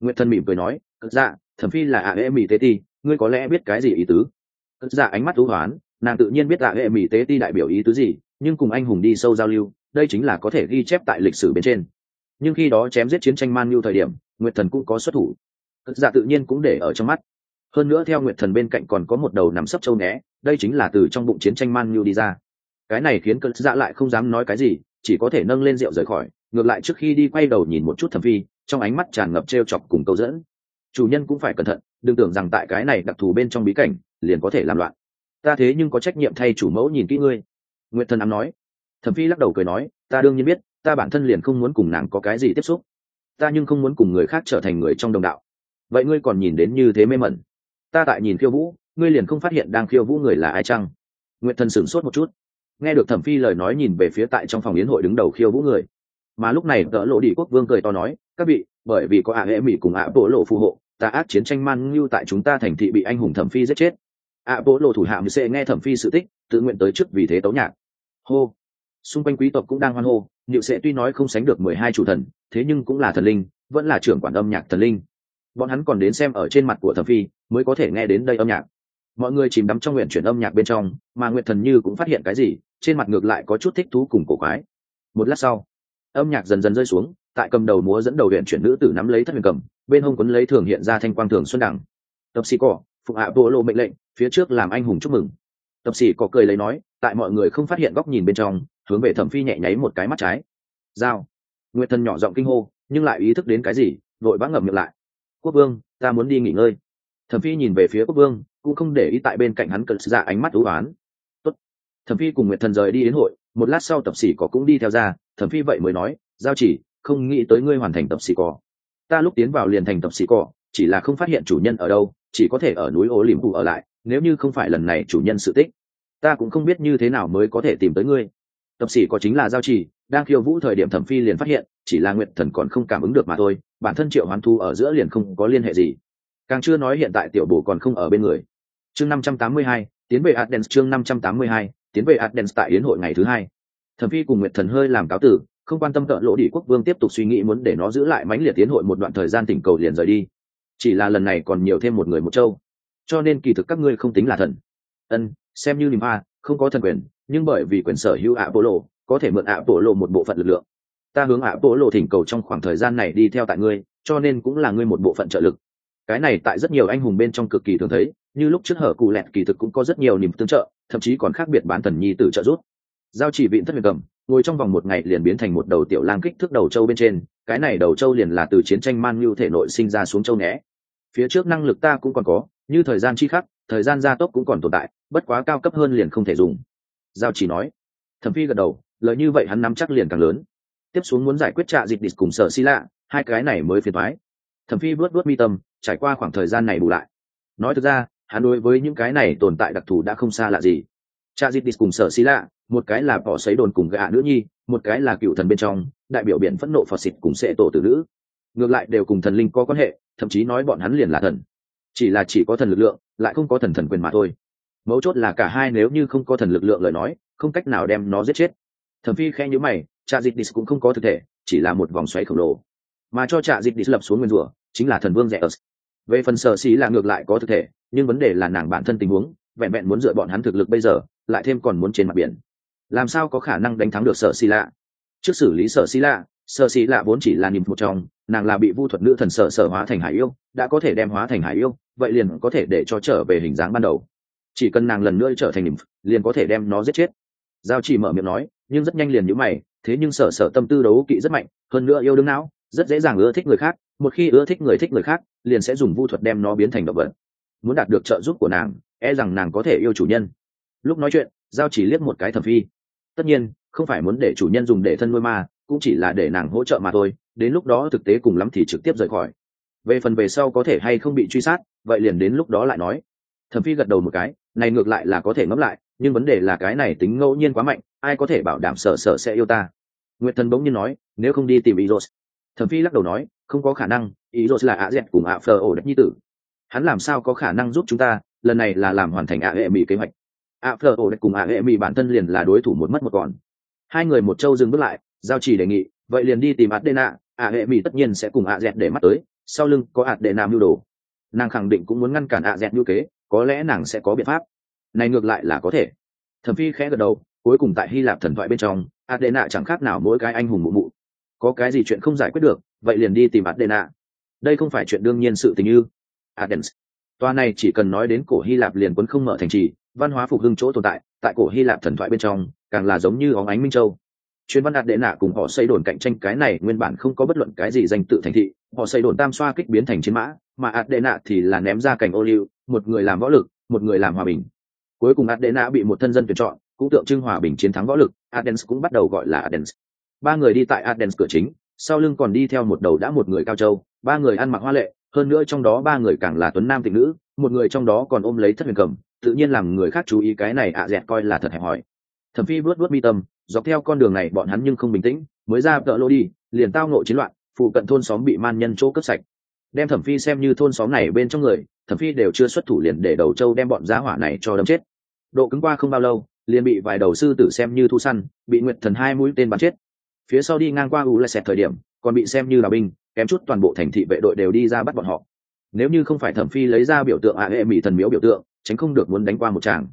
Nguyệt thân mỉm cười nói cất dạ thẩm phi là ạ à mỹ tế ti, ngươi có lẽ biết cái gì ý tứ? Cất dạ ánh mắt thú hoán, nàng tự nhiên biết ạ à mỹ tế ti đại biểu ý tứ gì, nhưng cùng anh hùng đi sâu giao lưu, đây chính là có thể ghi chép tại lịch sử bên trên. Nhưng khi đó chém giết chiến tranh man nhu thời điểm, nguyệt thần cũng có xuất thủ. Cất dạ tự nhiên cũng để ở trong mắt hơn nữa theo nguyệt thần bên cạnh còn có một đầu nằm sấp châu né, đây chính là từ trong bụng chiến tranh man nhu đi ra. Cái này khiến cơn dạ lại không dám nói cái gì, chỉ có thể nâng lên rượu rời khỏi, ngược lại trước khi đi quay đầu nhìn một chút thẩm phi, trong ánh mắt tràn ngập t r e o chọc cùng câu dẫn. Chủ nhân cũng phải cẩn thận, đừng tưởng rằng tại cái này đặc thù bên trong bí cảnh, liền có thể làm loạn. Ta thế nhưng có trách nhiệm thay chủ mẫu nhìn kỹ ngươi. Nguyệt thần ám nói. Thẩm phi lắc đầu cười nói, ta đương nhiên biết, ta bản thân liền không muốn cùng nàng có cái gì tiếp xúc. Ta nhưng không muốn cùng người khác trở thành người trong đồng đạo. Vậy ngươi còn nhìn đến như thế mê mẩn ta tại nhìn khiêu vũ, ngươi liền không phát hiện đang khiêu vũ người là ai chăng? Nguyệt thần sửng sốt một chút. Nghe được thẩm phi lời nói nhìn về phía tại trong phòng yến hội đứng đầu khiêu vũ người. Mà lúc này tợ lộ đi quốc vương cười to nói, các vị, bởi vì có ạ hệ mỹ cùng ạ bộ lộ phù hộ, ta ác chiến tranh man ngưu tại chúng ta thành thị bị anh hùng thẩm phi giết chết. Ạ bộ lộ thủ hạ sẽ nghe thẩm phi sự tích, tự nguyện tới trước vì thế tấu nhạc. Hô. Xung quanh quý tộc cũng đang hoan hô nhựu sẽ tuy nói không sánh được mười hai chủ thần, thế nhưng cũng là thần linh, vẫn là trưởng quản âm nhạc thần linh. Bọn hắn còn đến xem ở trên mặt của thẩm phi mới có thể nghe đến đây âm nhạc. Mọi người chìm đắm trong nguyện chuyển âm nhạc bên trong, mà nguyện thần như cũng phát hiện cái gì, trên mặt ngược lại có chút thích thú cùng cổ quái. Một lát sau, âm nhạc dần dần rơi xuống, tại cầm đầu múa dẫn đầu huyện chuyển nữ tử nắm lấy thất huyền cầm, bên hông quấn lấy thường hiện ra thanh quang thường xuân đẳng tập sĩ cỏ, phục hạ bộ lộ mệnh lệnh, phía trước làm anh hùng chúc mừng. Tập sĩ có cười lấy nói, tại mọi người không phát hiện góc nhìn bên trong, hướng về thẩm phi nhẹ nháy một cái mắt trái. Dao nguyệt thần nhỏ giọng kinh hô, nhưng lại ý thức đến cái gì, vội vã ngậm miệng lại. Quốc vương, ta muốn đi nghỉ ngơi thẩm phi nhìn về phía quốc vương, cũng không để ý tại bên cạnh hắn cận dạ ánh mắt ú oán Tốt. thẩm phi cùng nguyệt thần rời đi đến hội, một lát sau tập sĩ có cũng đi theo ra, thẩm phi vậy mới nói, giao chỉ, không nghĩ tới ngươi hoàn thành tập sĩ cỏ. Ta lúc tiến vào liền thành tập sĩ cỏ, chỉ là không phát hiện chủ nhân ở đâu, chỉ có thể ở núi ố liềm phụ ở lại, nếu như không phải lần này chủ nhân sự tích, ta cũng không biết như thế nào mới có thể tìm tới ngươi. Tập sĩ có chính là giao chỉ, đang khiêu vũ thời điểm thẩm phi liền phát hiện, chỉ là nguyện thần còn không cảm ứng được mà thôi, bản thân triệu hoán thu ở giữa liền không có liên hệ gì càng chưa nói hiện tại tiểu bổ còn không ở bên người. Chương năm trăm tám mươi hai, tiến về adens chương năm trăm tám mươi hai, tiến về adens tại yến hội ngày thứ hai. Thẩm phi cùng nguyệt thần hơi làm cáo tử, không quan tâm cỡ lỗ đỉ quốc vương tiếp tục suy nghĩ muốn để nó giữ lại mãnh liệt tiến hội một đoạn thời gian tỉnh cầu liền rời đi. Chỉ là lần này còn nhiều thêm một người một châu. Cho nên kỳ thực các ngươi không tính là thần. Ân, xem như niềm a không có thần quyền, nhưng bởi vì quyền sở hữu ạ bộ lộ có thể mượn ạ bộ lộ một bộ phận lực lượng. Ta hướng ạ bộ lộ thỉnh cầu trong khoảng thời gian này đi theo tại ngươi, cho nên cũng là ngươi một bộ phận trợ lực cái này tại rất nhiều anh hùng bên trong cực kỳ thường thấy, như lúc trước hở cụ lẹt kỳ thực cũng có rất nhiều niềm tương trợ, thậm chí còn khác biệt bán thần nhi tử trợ giúp. Giao chỉ vịn thất huyền cầm, ngồi trong vòng một ngày liền biến thành một đầu tiểu lang kích thước đầu châu bên trên, cái này đầu châu liền là từ chiến tranh man như thể nội sinh ra xuống châu né. Phía trước năng lực ta cũng còn có, như thời gian chi khắc, thời gian gia tốc cũng còn tồn tại, bất quá cao cấp hơn liền không thể dùng. Giao chỉ nói. Thẩm phi gật đầu, lợi như vậy hắn nắm chắc liền càng lớn. Tiếp xuống muốn giải quyết trạ dịch địch cùng sở xi lạ, hai cái này mới phiền thoái thẩm phi vớt vớt mi tâm trải qua khoảng thời gian này bù lại. Nói thực ra, hắn đối với những cái này tồn tại đặc thù đã không xa lạ gì. Cha dịp cùng sở xí lạ, một cái là bỏ xấy đồn cùng gạ nữ nhi, một cái là cựu thần bên trong, đại biểu biển phẫn nộ phật xịt cùng sệ tổ tử nữ. Ngược lại đều cùng thần linh có quan hệ, thậm chí nói bọn hắn liền là thần. Chỉ là chỉ có thần lực lượng, lại không có thần thần quyền mà thôi. Mấu chốt là cả hai nếu như không có thần lực lượng lời nói, không cách nào đem nó giết chết. Thẩm phi khe nhữ mày cha dịch cũng không có thực thể, chỉ là một vòng xoáy khổng lồ. Mà cho cha dịch lập xuống nguyên rủa, chính là thần vương rẻ ớt về phần sở xí là ngược lại có thực thể, nhưng vấn đề là nàng bản thân tình huống, vẹn vẹn muốn dựa bọn hắn thực lực bây giờ, lại thêm còn muốn trên mặt biển. Làm sao có khả năng đánh thắng được sở xí lạ? Trước xử lý sở xí lạ, sở xí lạ vốn chỉ là niềm một trong, nàng là bị vu thuật nữ thần sở sở hóa thành hải yêu, đã có thể đem hóa thành hải yêu, vậy liền có thể để cho trở về hình dáng ban đầu. Chỉ cần nàng lần nữa trở thành niềm, liền có thể đem nó giết chết. Giao chỉ mở miệng nói, nhưng rất nhanh liền nhíu mày, thế nhưng sở sở tâm tư đấu kỵ rất mạnh, hơn nữa yêu đương não, rất dễ dàng ưa thích người khác một khi ưa thích người thích người khác, liền sẽ dùng vu thuật đem nó biến thành động vật. Muốn đạt được trợ giúp của nàng e rằng nàng có thể yêu chủ nhân. Lúc nói chuyện, giao chỉ liếc một cái thẩm phi. Tất nhiên, không phải muốn để chủ nhân dùng để thân nuôi ma, cũng chỉ là để nàng hỗ trợ mà thôi, đến lúc đó thực tế cùng lắm thì trực tiếp rời khỏi. Về phần về sau có thể hay không bị truy sát, vậy liền đến lúc đó lại nói. Thẩm phi gật đầu một cái, này ngược lại là có thể ngẫm lại, nhưng vấn đề là cái này tính ngẫu nhiên quá mạnh, ai có thể bảo đảm sở sở sẽ yêu ta? Nguyệt thần bỗng nhiên nói, nếu không đi tìm iros thẩm phi lắc đầu nói không có khả năng, ý iros là ạ dẹt cùng ạ phờ ổ đất nhi tử. Hắn làm sao có khả năng giúp chúng ta, lần này là làm hoàn thành ạ hệ mỹ kế hoạch. Ạ phờ ổ đất cùng ạ hệ mỹ bản thân liền là đối thủ một mất một còn. Hai người một châu dừng bước lại, giao chỉ đề nghị, vậy liền đi tìm adena, ạ hệ mỹ tất nhiên sẽ cùng ạ dẹt để mắt tới, sau lưng có adena mưu đồ. Nàng khẳng định cũng muốn ngăn cản ạ dẹt như kế, có lẽ nàng sẽ có biện pháp. Này ngược lại là có thể. Thẩm phi khẽ gật đầu, cuối cùng tại hy lạp thần thoại bên trong, adena chẳng khác nào mỗi cái anh hùng mụ mụ. Có cái gì chuyện không giải quyết được vậy liền đi tìm adena đây không phải chuyện đương nhiên sự tình như adens toa này chỉ cần nói đến cổ hy lạp liền cuốn không mở thành trì, văn hóa phục hưng chỗ tồn tại tại cổ hy lạp thần thoại bên trong, càng là giống như óng ánh minh châu. Chuyên văn đạt đệ nạ cùng họ xây đồn cạnh tranh cái này nguyên bản không có bất luận cái gì danh tự thành thị, họ xây đồn tam xoa kích biến thành chiến mã, mà ạt đệ nạ thì là ném ra cảnh ô liu, một người làm võ lực, một người làm hòa bình. Cuối cùng ạt đệ nạ bị một thân dân tuyển chọn, cũng tượng trưng hòa bình chiến thắng võ lực adens cũng bắt đầu gọi là adens ba người đi tại adens cửa chính sau lưng còn đi theo một đầu đã một người cao châu, ba người ăn mặc hoa lệ, hơn nữa trong đó ba người càng là tuấn nam tịnh nữ, một người trong đó còn ôm lấy thất huyền cầm, tự nhiên làm người khác chú ý cái này ạ dẹt coi là thật hẹp hòi. Thẩm phi vớt vớt mi tâm, dọc theo con đường này bọn hắn nhưng không bình tĩnh, mới ra tợ lô đi, liền tao ngộ chiến loạn, phụ cận thôn xóm bị man nhân chỗ cướp sạch. Đem thẩm phi xem như thôn xóm này bên trong người, thẩm phi đều chưa xuất thủ liền để đầu châu đem bọn giá hỏa này cho đâm chết. Độ cứng qua không bao lâu, liền bị vài đầu sư tử xem như thu săn, bị nguyệt thần hai mũi tên bắn chết phía sau đi ngang qua u lại xẹt thời điểm, còn bị xem như là binh, kém chút toàn bộ thành thị vệ đội đều đi ra bắt bọn họ. Nếu như không phải thẩm phi lấy ra biểu tượng a hệ mỹ thần miếu biểu tượng, tránh không được muốn đánh qua một tràng.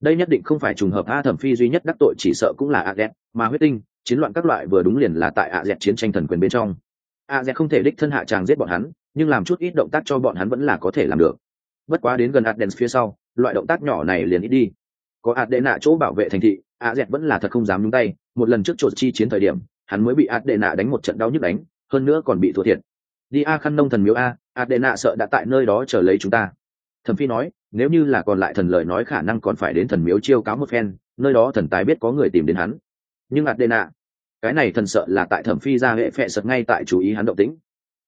Đây nhất định không phải trùng hợp a thẩm phi duy nhất đắc tội chỉ sợ cũng là a z, mà huyết tinh, chiến loạn các loại vừa đúng liền là tại a z chiến tranh thần quyền bên trong. A z không thể đích thân hạ tràng giết bọn hắn, nhưng làm chút ít động tác cho bọn hắn vẫn là có thể làm được. Bất quá đến gần adden phía sau, loại động tác nhỏ này liền ít đi. Có adena chỗ bảo vệ thành thị, a z vẫn là thật không dám nhúng tay, một lần trước trộn chi chiến thời điểm hắn mới bị adena đánh một trận đau nhức đánh, hơn nữa còn bị thua thiệt. Đi a khăn nông thần miếu a, adena sợ đã tại nơi đó chờ lấy chúng ta. Thẩm phi nói, nếu như là còn lại thần lời nói khả năng còn phải đến thần miếu chiêu cáo một phen, nơi đó thần tài biết có người tìm đến hắn. Nhưng adena, cái này thần sợ là tại thẩm phi ra hệ phệ sật ngay tại chú ý hắn động tĩnh.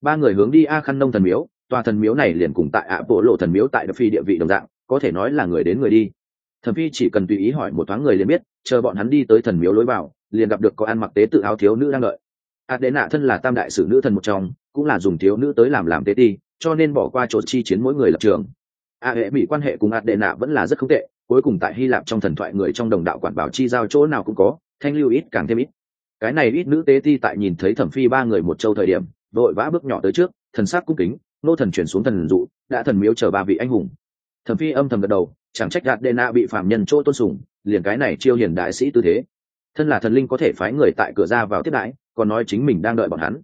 Ba người hướng đi a khăn nông thần miếu, tòa thần miếu này liền cùng tại ạ bộ lộ thần miếu tại Đập phi địa vị đồng dạng, có thể nói là người đến người đi. Thẩm phi chỉ cần tùy ý hỏi một thoáng người liền biết, chờ bọn hắn đi tới thần miếu lối vào liền gặp được có ăn mặc tế tự áo thiếu nữ đang đợi. Adena thân là tam đại sử nữ thần một trong, cũng là dùng thiếu nữ tới làm làm tế ti, cho nên bỏ qua chỗ chi chiến mỗi người lập trường. A hệ mỹ quan hệ cùng adena vẫn là rất không tệ, cuối cùng tại hy lạp trong thần thoại người trong đồng đạo quản bảo chi giao chỗ nào cũng có, thanh lưu ít càng thêm ít. Cái này ít nữ tế ti tại nhìn thấy thẩm phi ba người một châu thời điểm, vội vã bước nhỏ tới trước, thần sắc cung kính, nô thần chuyển xuống thần dụ, đã thần miếu chờ ba vị anh hùng. Thẩm phi âm thầm gật đầu, chẳng trách gạt đê na bị phạm nhân chỗ tôn sùng, liền cái này chiêu hiền đại sĩ tư thế thân là thần linh có thể phái người tại cửa ra vào tiếp đãi, còn nói chính mình đang đợi bọn hắn.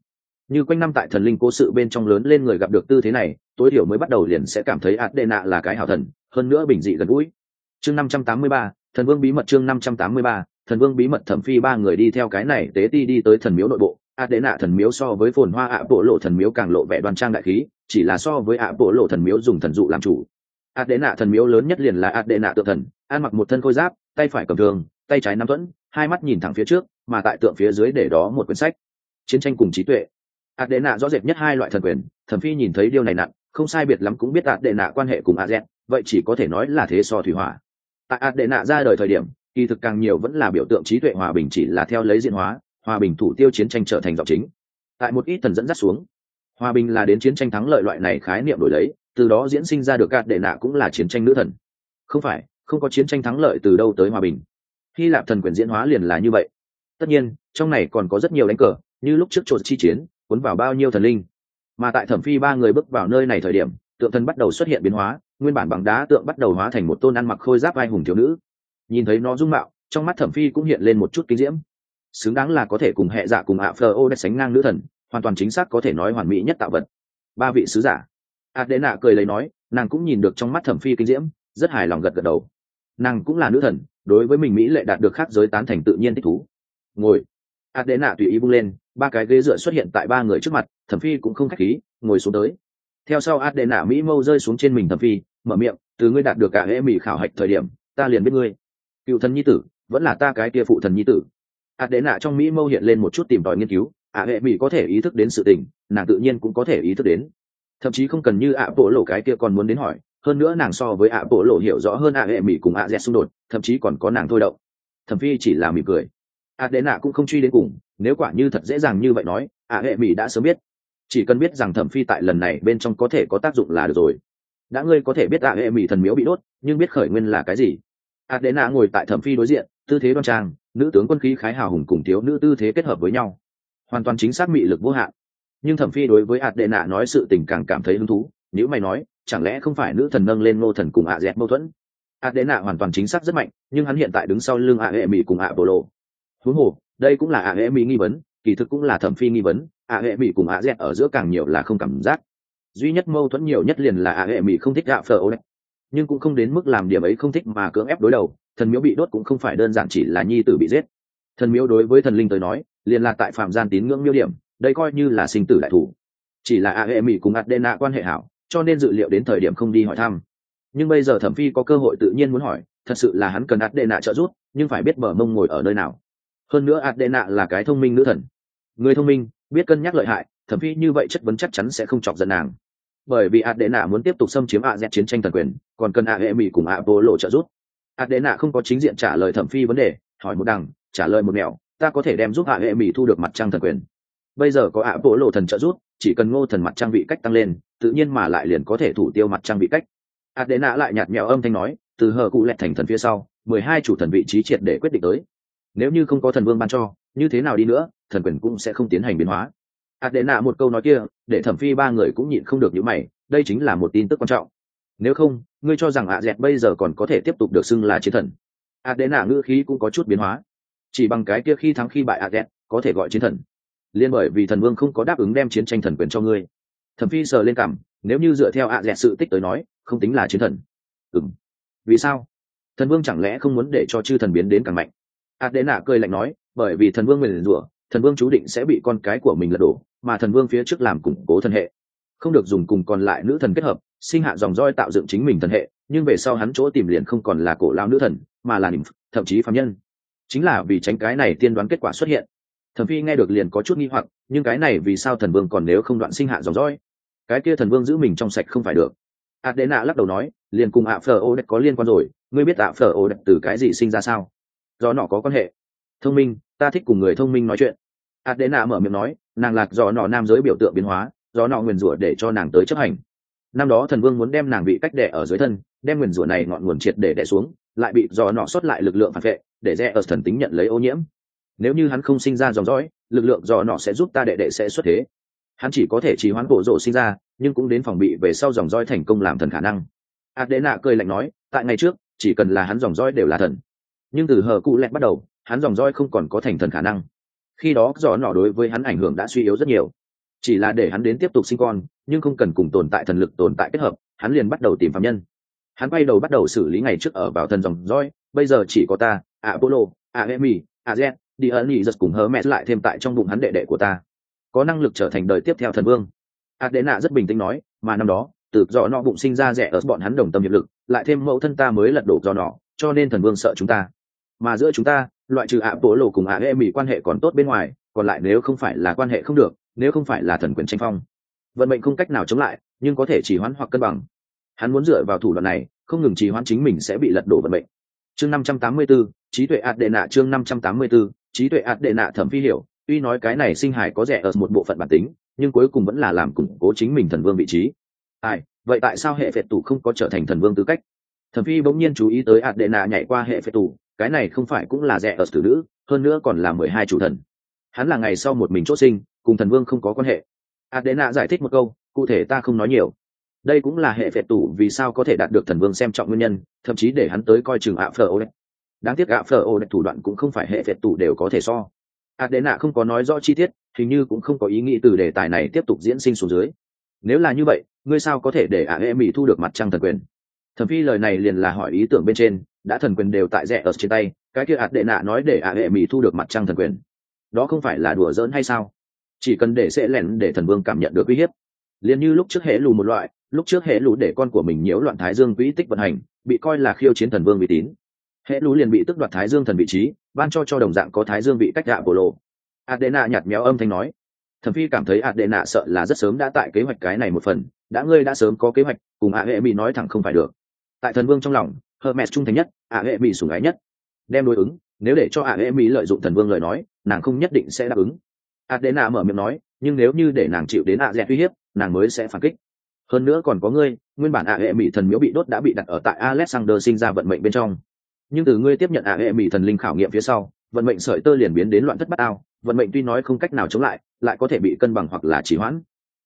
Như quanh năm tại thần linh cố sự bên trong lớn lên người gặp được tư thế này, tối thiểu mới bắt đầu liền sẽ cảm thấy ạt đệ nạ là cái hảo thần, hơn nữa bình dị gần gũi. Chương năm trăm tám mươi ba, thần vương bí mật chương năm trăm tám mươi ba, thần vương bí mật thẩm phi ba người đi theo cái này tế ti đi tới thần miếu nội bộ. Ạt đệ nạ thần miếu so với phồn hoa ạ bộ lộ thần miếu càng lộ vẻ đoan trang đại khí, chỉ là so với ạ bộ lộ thần miếu dùng thần dụ làm chủ. Ạt đệ nạ thần miếu lớn nhất liền là ạt đệ nạ tự thần, ăn mặc một thân khôi giáp, tay phải cầm thường, tay trái nắm thuẫn hai mắt nhìn thẳng phía trước, mà tại tượng phía dưới để đó một quyển sách. Chiến tranh cùng trí tuệ. Ạt đệ nạ rõ rệt nhất hai loại thần quyền, thẩm phi nhìn thấy điều này nặng, không sai biệt lắm cũng biết ạt đệ nạ quan hệ cùng a z, vậy chỉ có thể nói là thế so thủy hỏa. Tại ạt đệ nạ ra đời thời điểm, kỳ thực càng nhiều vẫn là biểu tượng trí tuệ hòa bình chỉ là theo lấy diễn hóa, hòa bình thủ tiêu chiến tranh trở thành giọng chính. Tại một ít thần dẫn dắt xuống, hòa bình là đến chiến tranh thắng lợi loại này khái niệm đổi lấy, từ đó diễn sinh ra được ạt đệ nạ cũng là chiến tranh nữ thần. Không phải, không có chiến tranh thắng lợi từ đâu tới hòa bình hy lạp thần quyền diễn hóa liền là như vậy. Tất nhiên, trong này còn có rất nhiều đánh cờ, như lúc trước trộn chi chiến, cuốn vào bao nhiêu thần linh. Mà tại thẩm phi ba người bước vào nơi này thời điểm, tượng thần bắt đầu xuất hiện biến hóa, nguyên bản bằng đá tượng bắt đầu hóa thành một tôn ăn mặc khôi giáp vai hùng thiếu nữ. Nhìn thấy nó dung mạo, trong mắt thẩm phi cũng hiện lên một chút kinh diễm. Xứng đáng là có thể cùng hệ giả cùng ạ phờ ô đất sánh ngang nữ thần, hoàn toàn chính xác có thể nói hoàn mỹ nhất tạo vật. Ba vị sứ giả. Adena cười lấy nói, nàng cũng nhìn được trong mắt thẩm phi kinh diễm, rất hài lòng gật gật đầu. Nàng cũng là nữ thần đối với mình mỹ lệ đạt được khác giới tán thành tự nhiên thích thú. Ngồi. Adena tùy ý bung lên, ba cái ghế dựa xuất hiện tại ba người trước mặt, thẩm phi cũng không khách khí, ngồi xuống tới. Theo sau adena mỹ mâu rơi xuống trên mình thẩm phi, mở miệng, từ ngươi đạt được cả hệ mỹ khảo hạch thời điểm, ta liền biết ngươi. Cựu thần nhi tử, vẫn là ta cái kia phụ thần nhi tử. Adena trong mỹ mâu hiện lên một chút tìm tòi nghiên cứu ả hệ mỹ có thể ý thức đến sự tình, nàng tự nhiên cũng có thể ý thức đến. Thậm chí không cần như ạ bộ lộ cái kia còn muốn đến hỏi hơn nữa nàng so với ạ bộ lộ hiểu rõ hơn ạ hệ mỹ cùng ạ dẹt xung đột, thậm chí còn có nàng thôi động. Thẩm phi chỉ là mỉm cười. Ạ đệ nạ cũng không truy đến cùng, nếu quả như thật dễ dàng như vậy nói ạ hệ mỹ đã sớm biết. Chỉ cần biết rằng thẩm phi tại lần này bên trong có thể có tác dụng là được rồi. Đã ngươi có thể biết ạ hệ mỹ thần miếu bị đốt, nhưng biết khởi nguyên là cái gì? Ạ đệ nạ ngồi tại thẩm phi đối diện, tư thế đoan trang, nữ tướng quân khí khái hào hùng cùng thiếu nữ tư thế kết hợp với nhau. Hoàn toàn chính xác mị lực vô hạn. Nhưng thẩm phi đối với ạt đệ nạ nói sự tình càng cảm thấy hứng thú nếu mày nói chẳng lẽ không phải nữ thần nâng lên ngô thần cùng ạ dẹt mâu thuẫn? Ạ đệ nạ hoàn toàn chính xác rất mạnh, nhưng hắn hiện tại đứng sau lưng ạ hệ mỹ cùng ạ bộ lộ huống hồ, đây cũng là ạ hệ mỹ nghi vấn, kỳ thực cũng là thẩm phi nghi vấn, ạ hệ mỹ cùng ạ dẹt ở giữa càng nhiều là không cảm giác. Duy nhất mâu thuẫn nhiều nhất liền là ạ hệ mỹ không thích gạo phở ô đấy nhưng cũng không đến mức làm điểm ấy không thích mà cưỡng ép đối đầu, thần miếu bị đốt cũng không phải đơn giản chỉ là nhi tử bị giết. Thần miếu đối với thần linh tới nói, liền là tại phạm gian tín ngưỡng miêu điểm, đây coi như là sinh tử đại thủ. Chỉ là a hệ mỹ cùng adena quan hệ hảo cho nên dự liệu đến thời điểm không đi hỏi thăm. Nhưng bây giờ thẩm phi có cơ hội tự nhiên muốn hỏi, thật sự là hắn cần ạt đệ nạ trợ giúp, nhưng phải biết bờ mông ngồi ở nơi nào. Hơn nữa ạt đệ nạ là cái thông minh nữ thần. Người thông minh, biết cân nhắc lợi hại, thẩm phi như vậy chất vấn chắc chắn sẽ không chọc giận nàng. Bởi vì ạt đệ nạ muốn tiếp tục xâm chiếm ạ z chiến tranh thần quyền, còn cần ạ hệ mỹ cùng ạ vô lộ trợ giúp. Ạt đệ nạ không có chính diện trả lời thẩm phi vấn đề, hỏi một đằng, trả lời một mẹo, ta có thể đem giúp ạ hệ mỹ thu được mặt trăng thần quyền bây giờ có ạ bộ lộ thần trợ giúp, chỉ cần ngô thần mặt trang bị cách tăng lên, tự nhiên mà lại liền có thể thủ tiêu mặt trang bị cách. Adena lại nhạt nhẽo âm thanh nói, từ hờ cụ lẹt thành thần phía sau, mười hai chủ thần vị trí triệt để quyết định tới. Nếu như không có thần vương ban cho, như thế nào đi nữa, thần quyền cũng sẽ không tiến hành biến hóa. Adena một câu nói kia, để thẩm phi ba người cũng nhịn không được những mày, đây chính là một tin tức quan trọng. Nếu không, ngươi cho rằng ạ dẹt bây giờ còn có thể tiếp tục được xưng là chiến thần. Adena ngữ khí cũng có chút biến hóa. Chỉ bằng cái kia khi thắng khi bại a dẹt có thể gọi chiến thần liên bởi vì thần vương không có đáp ứng đem chiến tranh thần quyền cho ngươi. Thẩm phi sờ lên cảm, nếu như dựa theo ạ dẹt sự tích tới nói, không tính là chiến thần. Ừng vì sao? Thần vương chẳng lẽ không muốn để cho chư thần biến đến càng mạnh? Ạt đế nạ cười lạnh nói, bởi vì thần vương nguyền rủa, thần vương chú định sẽ bị con cái của mình lật đổ, mà thần vương phía trước làm củng cố thần hệ. Không được dùng cùng còn lại nữ thần kết hợp, sinh hạ dòng roi tạo dựng chính mình thần hệ, nhưng về sau hắn chỗ tìm liền không còn là cổ lao nữ thần, mà là nỉm thậm chí phạm nhân. Chính là vì tránh cái này tiên đoán kết quả xuất hiện thẩm phi nghe được liền có chút nghi hoặc, nhưng cái này vì sao thần vương còn nếu không đoạn sinh hạ dòng roi cái kia thần vương giữ mình trong sạch không phải được. Adena lắc đầu nói, liền cùng ạ phờ ô đất có liên quan rồi, ngươi biết ạ phờ ô đất từ cái gì sinh ra sao? Do nọ có quan hệ. Thông minh, ta thích cùng người thông minh nói chuyện. Adena mở miệng nói, nàng lạc do nọ nam giới biểu tượng biến hóa, do nọ nguyền rủa để cho nàng tới chấp hành. Năm đó thần vương muốn đem nàng bị cách đẻ ở dưới thân, đem nguyền rủa này ngọn nguồn triệt để đẻ xuống, lại bị do nọ xuất lại lực lượng phản vệ, để rẽ ở thần tính nhận lấy ô nhiễm nếu như hắn không sinh ra dòng dõi, lực lượng dò nọ sẽ giúp ta đệ đệ sẽ xuất thế. Hắn chỉ có thể trì hoãn bộ rộ sinh ra, nhưng cũng đến phòng bị về sau dòng dõi thành công làm thần khả năng. Adena cười lạnh nói, tại ngày trước, chỉ cần là hắn dòng dõi đều là thần. Nhưng từ hờ cụ lẹt bắt đầu, hắn dòng dõi không còn có thành thần khả năng. Khi đó, dò nọ đối với hắn ảnh hưởng đã suy yếu rất nhiều. Chỉ là để hắn đến tiếp tục sinh con, nhưng không cần cùng tồn tại thần lực tồn tại kết hợp, hắn liền bắt đầu tìm phạm nhân. Hắn quay đầu bắt đầu xử lý ngày trước ở vào thần dòng dõi, bây giờ chỉ có ta, apollo, aemi azen đi ẩn nhị giật cùng hớ mẹ lại thêm tại trong bụng hắn đệ đệ của ta. Có năng lực trở thành đời tiếp theo thần vương. Adena rất bình tĩnh nói, mà năm đó, từ do nọ bụng sinh ra rẻ ở bọn hắn đồng tâm hiệp lực, lại thêm mẫu thân ta mới lật đổ do nọ, cho nên thần vương sợ chúng ta. Mà giữa chúng ta, loại trừ ạ bố lộ cùng ạ e mỹ quan hệ còn tốt bên ngoài, còn lại nếu không phải là quan hệ không được, nếu không phải là thần quyền tranh phong, vận mệnh không cách nào chống lại, nhưng có thể chỉ hoãn hoặc cân bằng. Hắn muốn dựa vào thủ đoạn này, không ngừng trì hoãn chính mình sẽ bị lật đổ vận mệnh chương năm trăm tám mươi 584, trí tuệ ạt đệ nạ chương năm trăm tám mươi 584, trí tuệ ạt đệ nạ thẩm phi hiểu. Tuy nói cái này sinh hải có rẻ ở một bộ phận bản tính nhưng cuối cùng vẫn là làm củng cố chính mình thần vương vị trí. Ai vậy tại sao hệ phệ tủ không có trở thành thần vương tư cách? Thẩm phi bỗng nhiên chú ý tới ạt đệ nạ nhảy qua hệ phệ tủ cái này không phải cũng là rẻ ở tử nữ hơn nữa còn là mười hai chủ thần. Hắn là ngày sau một mình chốt sinh cùng thần vương không có quan hệ. Ạt đệ nạ giải thích một câu cụ thể ta không nói nhiều đây cũng là hệ phệ tủ vì sao có thể đạt được thần vương xem trọng nguyên nhân, thậm chí để hắn tới coi chừng ạ phở ô đấy đáng tiếc ạ phở ô đấy thủ đoạn cũng không phải hệ phệ tủ đều có thể so. Ạ đệ nạ không có nói rõ chi tiết, hình như cũng không có ý nghĩ từ đề tài này tiếp tục diễn sinh xuống dưới. Nếu là như vậy, ngươi sao có thể để ạ hệ mỹ thu được mặt trăng thần quyền? Thẩm phi lời này liền là hỏi ý tưởng bên trên, đã thần quyền đều tại rẻ ở trên tay, cái kia ạt đệ nạ nói để ạ hệ mỹ thu được mặt trăng thần quyền. Đó không phải là đùa giỡn hay sao? Chỉ cần để sẽ lẻn để thần vương cảm nhận được uy hiếp. Liền như lúc trước hệ lù một loại lúc trước hệ lũ để con của mình nhiễu loạn thái dương quỹ tích vận hành, bị coi là khiêu chiến thần vương uy tín. Hệ lũ liền bị tức đoạt thái dương thần vị trí, ban cho cho đồng dạng có thái dương vị cách gạ bộ lộ. Adena nhạt méo âm thanh nói. Thẩm phi cảm thấy adena sợ là rất sớm đã tại kế hoạch cái này một phần, đã ngươi đã sớm có kế hoạch, cùng a hệ mỹ nói thẳng không phải được. Tại thần vương trong lòng, hermes trung thành nhất, a hệ mỹ sủng ái nhất. Đem đối ứng, nếu để cho a hệ mỹ lợi dụng thần vương lời nói, nàng không nhất định sẽ đáp ứng. Adena mở miệng nói, nhưng nếu như để nàng chịu đến a dẹt uy hiếp, nàng mới sẽ phản kích hơn nữa còn có ngươi, nguyên bản a hệ mỹ thần miếu bị đốt đã bị đặt ở tại alexander sinh ra vận mệnh bên trong. Nhưng từ ngươi tiếp nhận a hệ mỹ thần linh khảo nghiệm phía sau, vận mệnh sợi tơ liền biến đến loạn thất bát ao, vận mệnh tuy nói không cách nào chống lại lại có thể bị cân bằng hoặc là trì hoãn.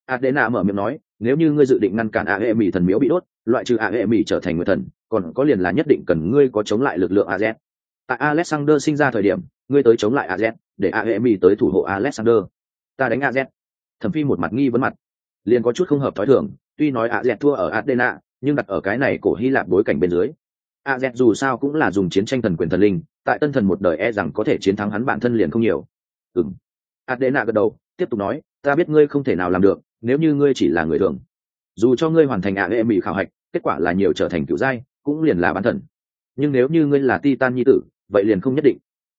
Adena mở miệng nói, nếu như ngươi dự định ngăn cản a hệ mỹ thần miếu bị đốt, loại trừ a hệ mỹ trở thành người thần, còn có liền là nhất định cần ngươi có chống lại lực lượng az tại alexander sinh ra thời điểm, ngươi tới chống lại az để a hệ mỹ tới thủ hộ alexander. Ta đánh az thẩm phi một mặt nghi vấn mặt, liền có chút không hợp thói thường tuy nói az thua ở adena nhưng đặt ở cái này cổ hy lạp bối cảnh bên dưới. az dù sao cũng là dùng chiến tranh thần quyền thần linh, tại tân thần một đời e rằng có thể chiến thắng hắn bản thân liền không nhiều. Ừ m adena gật đầu, tiếp tục nói, ta biết ngươi không thể nào làm được, nếu như ngươi chỉ là người thường. Dù cho ngươi hoàn thành ạ hệ mỹ khảo hạch, kết quả là nhiều trở thành cựu giai, cũng liền là bán thần. Nhưng nếu như ngươi là titan nhi tử, vậy liền không nhất định.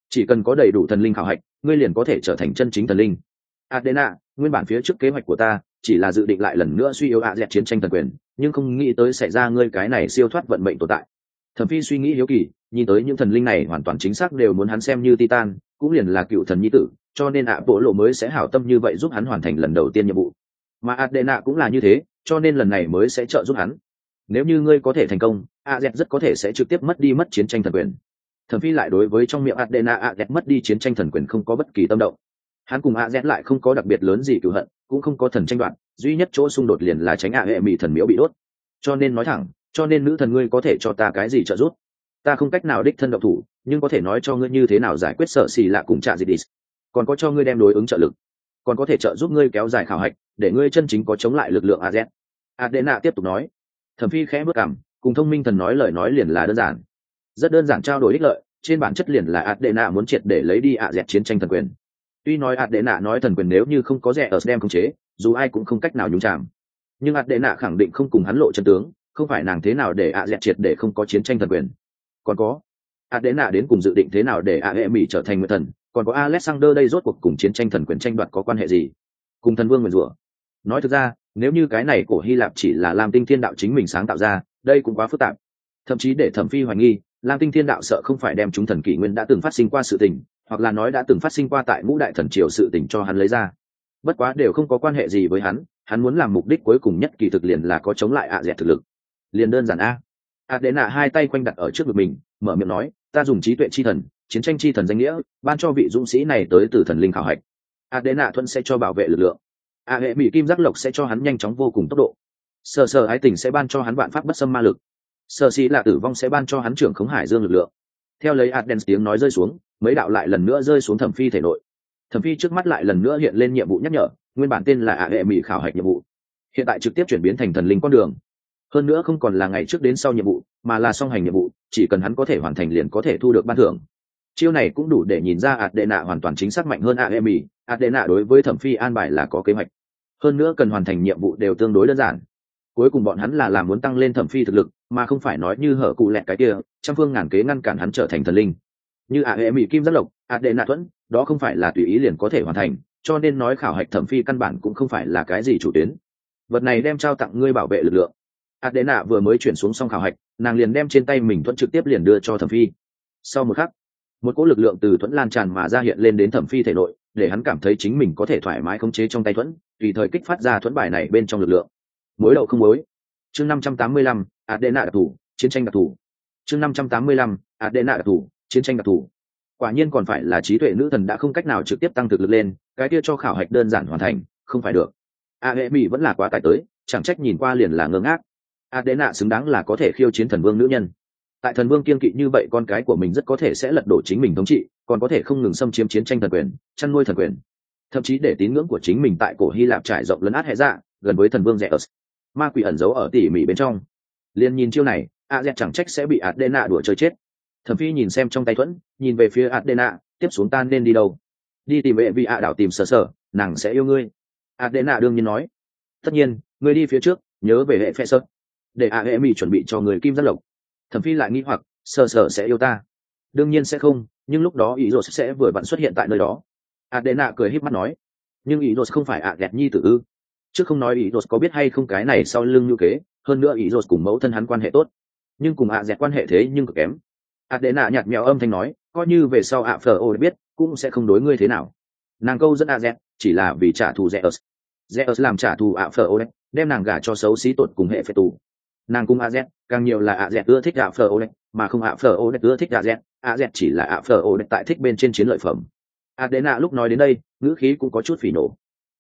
Chỉ cần có đầy đủ thần linh khảo hạch, ngươi liền có thể trở thành chân chính thần linh. Adena nguyên bản phía trước kế hoạch của ta chỉ là dự định lại lần nữa suy yếu ạ dẹt chiến tranh thần quyền, nhưng không nghĩ tới xảy ra ngươi cái này siêu thoát vận mệnh tồn tại. Thẩm phi suy nghĩ hiếu kỳ, nhìn tới những thần linh này hoàn toàn chính xác đều muốn hắn xem như titan, cũng liền là cựu thần nhi tử, cho nên ạ bộ lộ mới sẽ hảo tâm như vậy giúp hắn hoàn thành lần đầu tiên nhiệm vụ. Mà adena cũng là như thế, cho nên lần này mới sẽ trợ giúp hắn. Nếu như ngươi có thể thành công a z rất có thể sẽ trực tiếp mất đi mất chiến tranh thần quyền. Thần phi lại đối với trong miệng adena a z mất đi chiến tranh thần quyền không có bất kỳ tâm động. Hắn cùng a z lại không có đặc biệt lớn gì cựu hận cũng không có thần tranh đoạt, duy nhất chỗ xung đột liền là tránh a hệ mỹ thần miễu bị đốt. Cho nên nói thẳng, cho nên nữ thần ngươi có thể cho ta cái gì trợ giúp? Ta không cách nào đích thân độc thủ, nhưng có thể nói cho ngươi như thế nào giải quyết sợ xì lạ cùng trạ gì đi còn có cho ngươi đem đối ứng trợ lực. Còn có thể trợ giúp ngươi kéo dài khảo hạch, để ngươi chân chính có chống lại lực lượng az adena tiếp tục nói. Thẩm phi khẽ bước cảm cùng thông minh thần nói lời nói liền là đơn giản. Rất đơn giản trao đổi ích lợi, trên bản chất liền là adena muốn triệt để lấy đi a dẹt chiến tranh thần quyền tuy nói adena nói thần quyền nếu như không có rẻ ở đem khống chế, dù ai cũng không cách nào nhúng chạm nhưng adena khẳng định không cùng hắn lộ chân tướng, không phải nàng thế nào để ạ dẹt triệt để không có chiến tranh thần quyền. Còn có, adena đến cùng dự định thế nào để ạ hệ mỹ trở thành người thần, còn có alexander đây rốt cuộc cùng chiến tranh thần quyền tranh đoạt có quan hệ gì? Cùng thần vương nguyền rủa. Nói thực ra, nếu như cái này cổ hy lạp chỉ là làm tinh thiên đạo chính mình sáng tạo ra, đây cũng quá phức tạp. Thậm chí để thẩm phi hoài nghi, lam tinh thiên đạo sợ không phải đem chúng thần kỷ nguyên đã từng phát sinh qua sự tình hoặc là nói đã từng phát sinh qua tại ngũ đại thần triều sự tình cho hắn lấy ra. Bất quá đều không có quan hệ gì với hắn hắn muốn làm mục đích cuối cùng nhất kỳ thực liền là có chống lại ạ dẹt thực lực. Liền đơn giản a. Ạ đệ nạ hai tay quanh đặt ở trước ngực mình, mở miệng nói, ta dùng trí tuệ chi thần, chiến tranh chi thần danh nghĩa, ban cho vị dũng sĩ này tới từ thần linh khảo hạch. Ạ đệ nạ thuận sẽ cho bảo vệ lực lượng. Ạ hệ mỹ kim giác lộc sẽ cho hắn nhanh chóng vô cùng tốc độ. Sờ sờ ái tình sẽ ban cho hắn bạn pháp bất xâm ma lực. Sơ sĩ là tử vong sẽ ban cho hắn trưởng khống hải dương lực lượng. Theo lấy adden tiếng nói rơi xuống mấy đạo lại lần nữa rơi xuống thẩm phi thể nội. Thẩm phi trước mắt lại lần nữa hiện lên nhiệm vụ nhắc nhở, nguyên bản tên là ạ hệ mỹ khảo hạch nhiệm vụ. Hiện tại trực tiếp chuyển biến thành thần linh con đường. Hơn nữa không còn là ngày trước đến sau nhiệm vụ, mà là song hành nhiệm vụ, chỉ cần hắn có thể hoàn thành liền có thể thu được ban thưởng. Chiêu này cũng đủ để nhìn ra ạt đệ nạ hoàn toàn chính xác mạnh hơn a e mỹ ạt đệ nạ đối với thẩm phi an bài là có kế hoạch. Hơn nữa cần hoàn thành nhiệm vụ đều tương đối đơn giản. Cuối cùng bọn hắn là làm muốn tăng lên thẩm phi thực lực, mà không phải nói như hở cụ lẹt cái kia, trăm phương ngàn kế ngăn cản hắn trở thành thần linh như ạ hệ mỹ kim rất lộc, ạ đệ nạ thuẫn, đó không phải là tùy ý liền có thể hoàn thành, cho nên nói khảo hạch thẩm phi căn bản cũng không phải là cái gì chủ tuyến. Vật này đem trao tặng ngươi bảo vệ lực lượng. Ạ đệ nạ vừa mới chuyển xuống xong khảo hạch, nàng liền đem trên tay mình thuẫn trực tiếp liền đưa cho thẩm phi. Sau một khắc, một cỗ lực lượng từ thuẫn lan tràn mà ra hiện lên đến thẩm phi thể nội, để hắn cảm thấy chính mình có thể thoải mái khống chế trong tay thuẫn, tùy thời kích phát ra thuẫn bài này bên trong lực lượng. Mối đậu không mối. Chương năm trăm tám mươi lăm adena đặc thù, chiến tranh đặc thù. Chương năm trăm tám mươi lăm adena đặc thù chiến tranh đặc thù. Quả nhiên còn phải là trí tuệ nữ thần đã không cách nào trực tiếp tăng thực lực lên, cái kia cho khảo hạch đơn giản hoàn thành, không phải được. A hệ mỹ vẫn là quá tải tới, chẳng trách nhìn qua liền là ngơ ngác. Adena xứng đáng là có thể khiêu chiến thần vương nữ nhân. Tại thần vương kiên kỵ như vậy con cái của mình rất có thể sẽ lật đổ chính mình thống trị, còn có thể không ngừng xâm chiếm chiến tranh thần quyền, chăn nuôi thần quyền. Thậm chí để tín ngưỡng của chính mình tại cổ hy lạp trải rộng lấn át hệ dạ gần với thần vương rẻ ớt ma quỷ ẩn giấu ở tỉ mỉ bên trong. Liền nhìn chiêu này, a dẹt chẳng trách sẽ bị adena đùa chơi chết thẩm phi nhìn xem trong tay thuẫn, nhìn về phía adena, tiếp xuống tan nên đi đâu? Đi tìm vệ vị a đảo tìm sở sở, nàng sẽ yêu ngươi. Adena đương nhiên nói. Tất nhiên, ngươi đi phía trước, nhớ về hệ phe sơ để a hệ mỹ chuẩn bị cho người kim giác lộc. Thẩm phi lại nghĩ hoặc, sở sở sẽ yêu ta? Đương nhiên sẽ không, nhưng lúc đó ý rồi sẽ vừa vặn xuất hiện tại nơi đó. Adena cười híp mắt nói. Nhưng ý rồi không phải ạ à nhi tử ư? Trước không nói ý rồi có biết hay không cái này sau lưng như kế, hơn nữa ý rồi cùng mẫu thân hắn quan hệ tốt. Nhưng cùng ạ dẹt quan hệ thế nhưng cực kém ạ đệ nhạt mèo âm thanh nói, coi như về sau ạ phờ ô biết, cũng sẽ không đối ngươi thế nào. Nàng câu dẫn a z chỉ là vì trả thù Zeus. Zeus làm trả thù ạ phờ ô đem nàng gả cho xấu xí tột cùng hệ phệ tù. Nàng cùng a z càng nhiều là a z ưa thích ạ phờ ô mà không ạ phờ ô ưa thích a z a z chỉ là ạ phờ ô tại thích bên trên chiến lợi phẩm. Ạ đệ lúc nói đến đây, ngữ khí cũng có chút phỉ nổ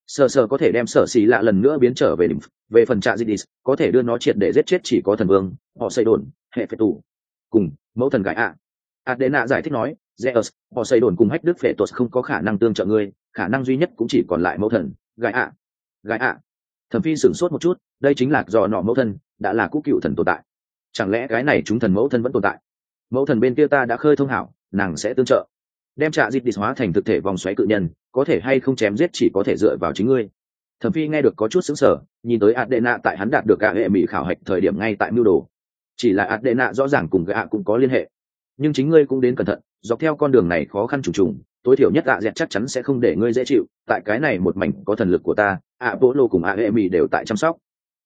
sờ sờ có thể đem sở xì lạ lần nữa biến trở về đỉnh, về phần trạ zidis có thể đưa nó triệt để giết chết chỉ có thần vương, họ xây đồn, hệ phệ tù. Cùng mẫu thần gãi ạ. Adena giải thích nói zeus họ xây đồn cùng hách đức phệ tuột không có khả năng tương trợ ngươi khả năng duy nhất cũng chỉ còn lại mẫu thần Gãi ạ. Gãi ạ. Thẩm phi sửng sốt một chút đây chính là do nọ mẫu thần, đã là cũ cựu thần tồn tại. Chẳng lẽ cái này chúng thần mẫu thần vẫn tồn tại? Mẫu thần bên kia ta đã khơi thông hảo nàng sẽ tương trợ. Đem trạ dịp đi hóa thành thực thể vòng xoáy cự nhân có thể hay không chém giết chỉ có thể dựa vào chính ngươi. Thẩm phi nghe được có chút xứng sở nhìn tới adena tại hắn đạt được gạ hệ mỹ khảo hạch thời điểm ngay tại mưu đồ chỉ là adena rõ ràng cùng gạ cũng có liên hệ. Nhưng chính ngươi cũng đến cẩn thận, dọc theo con đường này khó khăn trùng trùng, tối thiểu nhất ạ dẹt chắc chắn sẽ không để ngươi dễ chịu, tại cái này một mảnh có thần lực của ta, ạ bố lô cùng ạ hệ mì đều tại chăm sóc.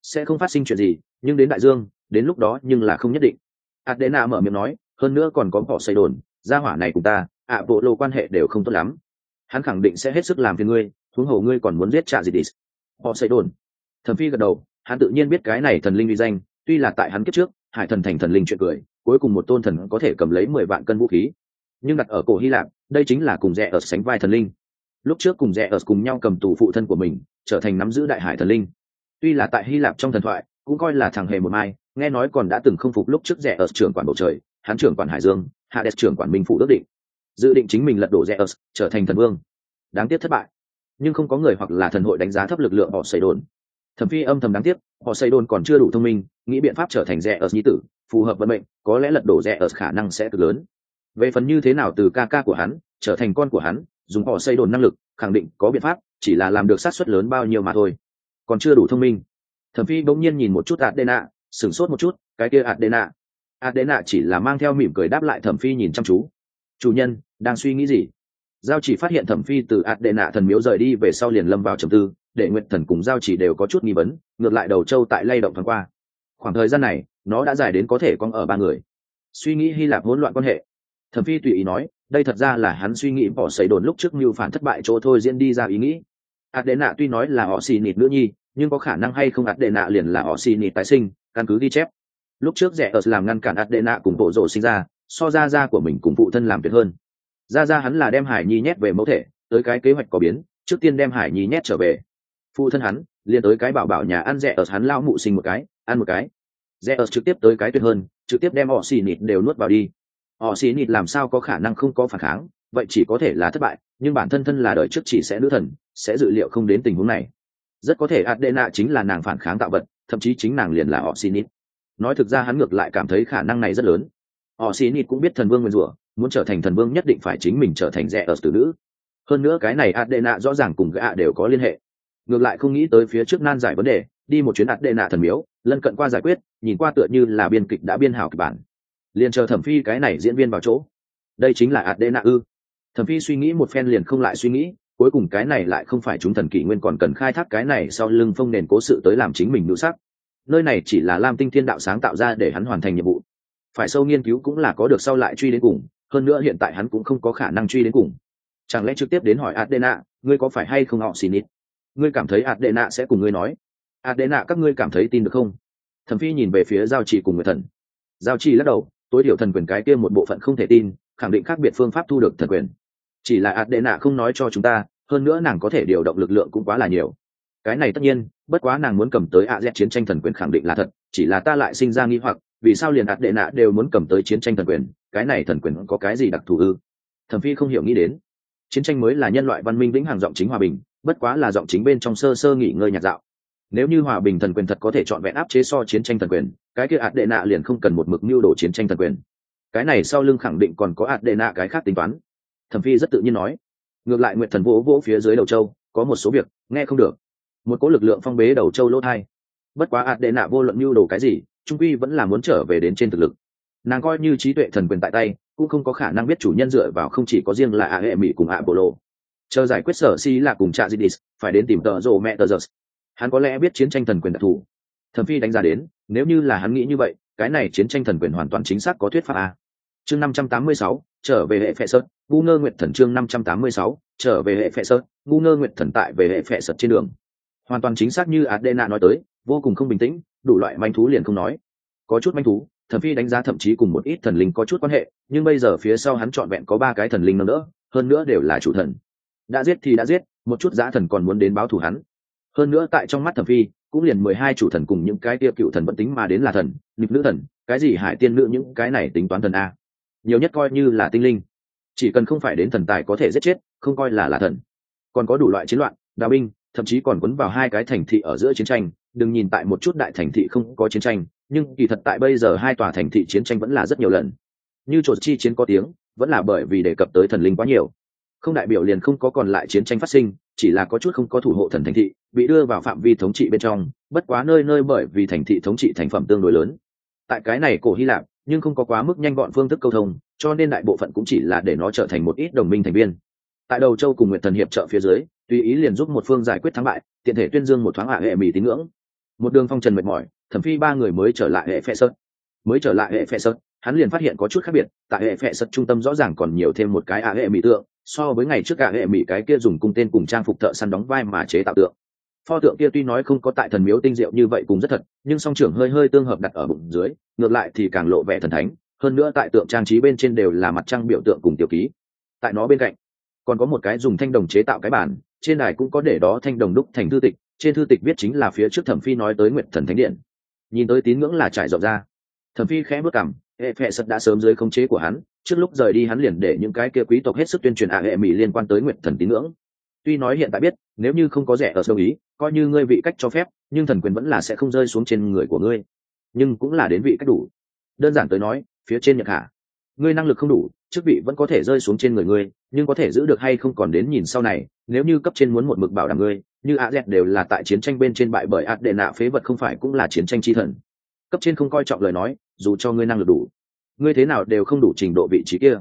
Sẽ không phát sinh chuyện gì, nhưng đến đại dương, đến lúc đó nhưng là không nhất định. Adena mở miệng nói, hơn nữa còn có bỏ xây đồn, gia hỏa này cùng ta, ạ bộ lô quan hệ đều không tốt lắm. Hắn khẳng định sẽ hết sức làm phiền ngươi, huống hồ ngươi còn muốn giết trả gì đi họ xây đồn. Thẩm phi gật đầu, hắn tự nhiên biết cái này thần linh uy danh, tuy là tại hắn kiếp trước hải thần thành thần linh chuyện cười, cuối cùng một tôn thần có thể cầm lấy mười vạn cân vũ khí. Nhưng đặt ở cổ hy lạp, đây chính là cùng rẽ ở sánh vai thần linh. Lúc trước cùng rẽ ở cùng nhau cầm tù phụ thân của mình, trở thành nắm giữ đại hải thần linh. Tuy là tại hy lạp trong thần thoại, cũng coi là thằng hề một mai, nghe nói còn đã từng không phục lúc trước rẽ ở trưởng quản bầu trời, hắn trưởng quản hải dương, hạ đẹp trưởng quản minh phụ ước định. Dự định chính mình lật đổ Zeus trở thành thần vương. Đáng tiếc thất bại. Nhưng không có người hoặc là thần hội đánh giá thấp lực lượng họ xảy đồn thẩm phi âm thầm đáng tiếc, họ xây đồn còn chưa đủ thông minh, nghĩ biện pháp trở thành rẻ ở nhi tử, phù hợp vận mệnh, có lẽ lật đổ rẻ ở khả năng sẽ cực lớn. Về phần như thế nào từ ca ca của hắn, trở thành con của hắn, dùng họ xây đồn năng lực, khẳng định có biện pháp, chỉ là làm được sát suất lớn bao nhiêu mà thôi. Còn chưa đủ thông minh. Thẩm phi bỗng nhiên nhìn một chút adena, sửng sốt một chút, cái kia adena. Adena chỉ là mang theo mỉm cười đáp lại thẩm phi nhìn chăm chú. Chủ nhân, đang suy nghĩ gì? Giao chỉ phát hiện thẩm phi từ adena thần miếu rời đi về sau liền lâm vào trầm tư để nguyện thần cùng giao chỉ đều có chút nghi vấn, ngược lại đầu châu tại lay động thoáng qua. Khoảng thời gian này, nó đã dài đến có thể con ở ba người. Suy nghĩ hy lạp hỗn loạn quan hệ. Thẩm phi tùy ý nói, đây thật ra là hắn suy nghĩ bỏ xảy đồn lúc trước mưu phản thất bại chỗ thôi diễn đi ra ý nghĩ. Ạt đệ nạ tuy nói là họ xì nịt nữ nhi, nhưng có khả năng hay không ạt đệ nạ liền là họ xì nịt tái sinh, căn cứ ghi chép. Lúc trước rẻ ở làm ngăn cản ạt đệ nạ cùng bộ rổ sinh ra, so ra ra của mình cùng phụ thân làm việc hơn. Ra ra hắn là đem hải nhi nhét về mẫu thể, tới cái kế hoạch có biến, trước tiên đem hải nhi nhét trở về phụ thân hắn, liền tới cái bảo bảo nhà ăn rẻ ở hắn lao mụ sinh một cái, ăn một cái. Rẻ ở trực tiếp tới cái tuyệt hơn, trực tiếp đem họ xì nịt đều nuốt vào đi. Họ xì nịt làm sao có khả năng không có phản kháng? Vậy chỉ có thể là thất bại, nhưng bản thân thân là đời trước chỉ sẽ nữ thần, sẽ dự liệu không đến tình huống này. Rất có thể adena chính là nàng phản kháng tạo vật, thậm chí chính nàng liền là họ xì nịt. Nói thực ra hắn ngược lại cảm thấy khả năng này rất lớn. Họ xì nịt cũng biết thần vương nguyên rủa, muốn trở thành thần vương nhất định phải chính mình trở thành rẻ ở tử nữ. Hơn nữa cái này adena rõ ràng cùng gã đều có liên hệ ngược lại không nghĩ tới phía trước nan giải vấn đề, đi một chuyến ạt đệ nạ thần miếu, lân cận qua giải quyết, nhìn qua tựa như là biên kịch đã biên hảo kịch bản. Liền chờ thẩm phi cái này diễn viên vào chỗ. Đây chính là ạt đệ nạ ư. Thẩm phi suy nghĩ một phen liền không lại suy nghĩ, cuối cùng cái này lại không phải chúng thần kỷ nguyên còn cần khai thác cái này sau lưng phong nền cố sự tới làm chính mình nữ sắc. Nơi này chỉ là lam tinh thiên đạo sáng tạo ra để hắn hoàn thành nhiệm vụ. Phải sâu nghiên cứu cũng là có được sau lại truy đến cùng, hơn nữa hiện tại hắn cũng không có khả năng truy đến cùng. Chẳng lẽ trực tiếp đến hỏi adena ngươi có phải hay không họ xin ít ngươi cảm thấy adena sẽ cùng ngươi nói. Adena các ngươi cảm thấy tin được không? Thẩm phi nhìn về phía giao trì cùng người thần. Giao trì lắc đầu, tối thiểu thần quyền cái kia một bộ phận không thể tin, khẳng định khác biệt phương pháp thu được thần quyền. Chỉ là adena không nói cho chúng ta, hơn nữa nàng có thể điều động lực lượng cũng quá là nhiều. Cái này tất nhiên, bất quá nàng muốn cầm tới a z chiến tranh thần quyền khẳng định là thật, chỉ là ta lại sinh ra nghi hoặc, vì sao liền ạt đệ nạ đều muốn cầm tới chiến tranh thần quyền, cái này thần quyền có cái gì đặc thù ư? Thẩm phi không hiểu nghĩ đến. Chiến tranh mới là nhân loại văn minh vĩnh hàng giọng chính hòa bình bất quá là giọng chính bên trong sơ sơ nghỉ ngơi nhạt dạo. Nếu như hòa bình thần quyền thật có thể chọn vẹn áp chế so chiến tranh thần quyền, cái kia ạt đệ nạ liền không cần một mực mưu đồ chiến tranh thần quyền. Cái này sau lưng khẳng định còn có ạt đệ nạ cái khác tính toán. Thẩm phi rất tự nhiên nói. Ngược lại nguyện thần vỗ vỗ phía dưới đầu châu, có một số việc, nghe không được. Một cỗ lực lượng phong bế đầu châu lỗ thai. Bất quá ạt đệ nạ vô luận mưu đồ cái gì, trung quy vẫn là muốn trở về đến trên thực lực. Nàng coi như trí tuệ thần quyền tại tay, cũng không có khả năng biết chủ nhân dựa vào không chỉ có riêng là ạ hệ mỹ cùng ạ bộ lộ chờ giải quyết sở si là cùng cha zidis phải đến tìm tợ rồ mẹ tờ giơ hắn có lẽ biết chiến tranh thần quyền đặc thù. Thẩm phi đánh giá đến, nếu như là hắn nghĩ như vậy, cái này chiến tranh thần quyền hoàn toàn chính xác có thuyết pháp a. Chương năm trăm tám mươi sáu, trở về hệ phệ sơ ngu ngơ nguyện thần chương năm trăm tám mươi sáu, trở về hệ phệ sơ ngu ngơ nguyện thần tại về hệ phệ sật trên đường. Hoàn toàn chính xác như adena nói tới, vô cùng không bình tĩnh, đủ loại manh thú liền không nói. Có chút manh thú, thẩm phi đánh giá thậm chí cùng một ít thần linh có chút quan hệ, nhưng bây giờ phía sau hắn trọn vẹn có ba cái thần linh nữa nữa hơn nữa đều là chủ thần đã giết thì đã giết, một chút giá thần còn muốn đến báo thù hắn. Hơn nữa tại trong mắt thẩm phi, cũng liền mười hai chủ thần cùng những cái tiêu cựu thần vẫn tính mà đến là thần, nghịch nữ thần, cái gì hải tiên nữ những cái này tính toán thần a. Nhiều nhất coi như là tinh linh. Chỉ cần không phải đến thần tài có thể giết chết, không coi là là thần. Còn có đủ loại chiến loạn đào binh, thậm chí còn quấn vào hai cái thành thị ở giữa chiến tranh. Đừng nhìn tại một chút đại thành thị không có chiến tranh, nhưng kỳ thật tại bây giờ hai tòa thành thị chiến tranh vẫn là rất nhiều lần. Như trột chi chiến có tiếng, vẫn là bởi vì đề cập tới thần linh quá nhiều không đại biểu liền không có còn lại chiến tranh phát sinh, chỉ là có chút không có thủ hộ thần thành thị, bị đưa vào phạm vi thống trị bên trong, bất quá nơi nơi bởi vì thành thị thống trị thành phẩm tương đối lớn. Tại cái này cổ hy lạp, nhưng không có quá mức nhanh gọn phương thức câu thông, cho nên đại bộ phận cũng chỉ là để nó trở thành một ít đồng minh thành viên. Tại đầu châu cùng nguyện thần hiệp trợ phía dưới, tùy ý liền giúp một phương giải quyết thắng bại, tiện thể tuyên dương một thoáng hạ hệ mỹ tín ngưỡng. Một đường phong trần mệt mỏi thẩm phi ba người mới trở lại hệ phệ sơn mới trở lại hệ phệ sơn hắn liền phát hiện có chút khác biệt, tại hệ phệ sơn trung tâm rõ ràng còn nhiều thêm một cái ạ hệ mỹ tượng so với ngày trước cả hệ mỹ cái kia dùng cung tên cùng trang phục thợ săn đóng vai mà chế tạo tượng. Pho tượng kia tuy nói không có tại thần miếu tinh diệu như vậy cùng rất thật, nhưng song trưởng hơi hơi tương hợp đặt ở bụng dưới, ngược lại thì càng lộ vẻ thần thánh, hơn nữa tại tượng trang trí bên trên đều là mặt trăng biểu tượng cùng tiểu ký. Tại nó bên cạnh, còn có một cái dùng thanh đồng chế tạo cái bản trên đài cũng có để đó thanh đồng đúc thành thư tịch, trên thư tịch viết chính là phía trước thẩm phi nói tới nguyện thần thánh điện. Nhìn tới tín ngưỡng là trải rộng ra. Thẩm phi khẽ bước cảm hệ phệ sật đã sớm dưới khống chế của hắn trước lúc rời đi hắn liền để những cái kia quý tộc hết sức tuyên truyền ạ hệ mỹ liên quan tới nguyện thần tín ngưỡng. Tuy nói hiện tại biết, nếu như không có rẻ ở sâu ý, coi như ngươi vị cách cho phép, nhưng thần quyền vẫn là sẽ không rơi xuống trên người của ngươi. Nhưng cũng là đến vị cách đủ. Đơn giản tới nói, phía trên nhật hạ, ngươi năng lực không đủ, chức vị vẫn có thể rơi xuống trên người ngươi, nhưng có thể giữ được hay không còn đến nhìn sau này, nếu như cấp trên muốn một mực bảo đảm ngươi, như ạ dẹt đều là tại chiến tranh bên trên bại bởi ạt đệ nạ phế vật không phải cũng là chiến tranh chi thần. Cấp trên không coi trọng lời nói, dù cho ngươi năng lực đủ ngươi thế nào đều không đủ trình độ vị trí kia.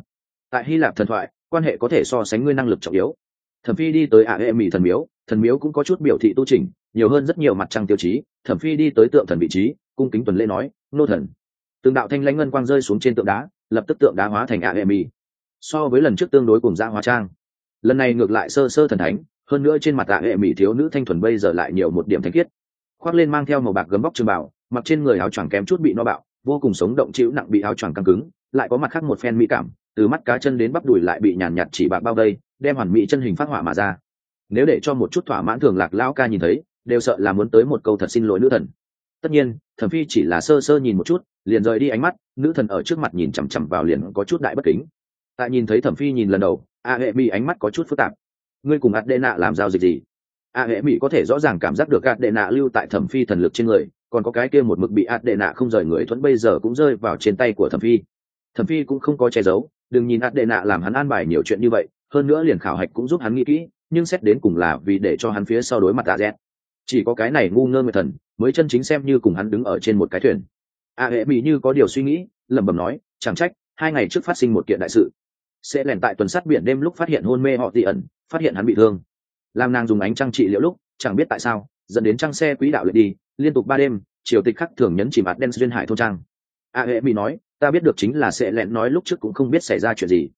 Tại hy lạp thần thoại, quan hệ có thể so sánh ngươi năng lực trọng yếu. Thẩm phi đi tới ả hệ mỹ thần miếu thần miếu cũng có chút biểu thị tu trình nhiều hơn rất nhiều mặt trăng tiêu chí. Thẩm phi đi tới tượng thần vị trí, cung kính tuần lễ nói, nô thần. Từng đạo thanh lãnh ngân quang rơi xuống trên tượng đá, lập tức tượng đá hóa thành ả hệ mỹ so với lần trước tương đối cùng gia hóa trang, lần này ngược lại sơ sơ thần thánh, hơn nữa trên mặt ả hệ mỹ thiếu nữ thanh thuần bây giờ lại nhiều một điểm thanh khiết. Khoác lên mang theo màu bạc gấm bóc trường bảo mặc trên người áo choàng kém chút bị no bạo vô cùng sống động chịu nặng bị áo choàng căng cứng, lại có mặt khác một phen mỹ cảm, từ mắt cá chân đến bắp đùi lại bị nhàn nhạt chỉ bạc bao vây, đem hoàn mỹ chân hình phát họa mà ra. Nếu để cho một chút thỏa mãn thường lạc lão ca nhìn thấy, đều sợ là muốn tới một câu thật xin lỗi nữ thần. Tất nhiên, thẩm phi chỉ là sơ sơ nhìn một chút, liền rời đi ánh mắt, nữ thần ở trước mặt nhìn chằm chằm vào liền có chút đại bất kính. Tại nhìn thấy thẩm phi nhìn lần đầu, a hệ mỹ ánh mắt có chút phức tạp. Ngươi cùng ạt đệ nạ làm giao dịch gì? A hệ mỹ có thể rõ ràng cảm giác được ạt đệ nạ lưu tại thẩm phi thần lực trên người còn có cái kia một mực bị ạt đệ nạ không rời người thuẫn bây giờ cũng rơi vào trên tay của thẩm phi. Thẩm phi cũng không có che giấu, đừng nhìn ạt đệ nạ làm hắn an bài nhiều chuyện như vậy, hơn nữa liền khảo hạch cũng giúp hắn nghĩ kỹ, nhưng xét đến cùng là vì để cho hắn phía sau đối mặt a z chỉ có cái này ngu ngơ người thần, mới chân chính xem như cùng hắn đứng ở trên một cái thuyền. A hệ mỹ như có điều suy nghĩ, lẩm bẩm nói, chẳng trách, hai ngày trước phát sinh một kiện đại sự. Sẽ lẻn tại tuần sát biển đêm lúc phát hiện hôn mê họ tị ẩn, phát hiện hắn bị thương. Làm nàng dùng ánh trăng trị liệu lúc, chẳng biết tại sao, dẫn đến trăng xe quỹ đạo lại đi liên tục ba đêm, triều tịch khắc thường nhấn chìm ạt đen duyên hải thôn trang. A hệ mỹ nói, ta biết được chính là sẽ lẹn nói lúc trước cũng không biết xảy ra chuyện gì.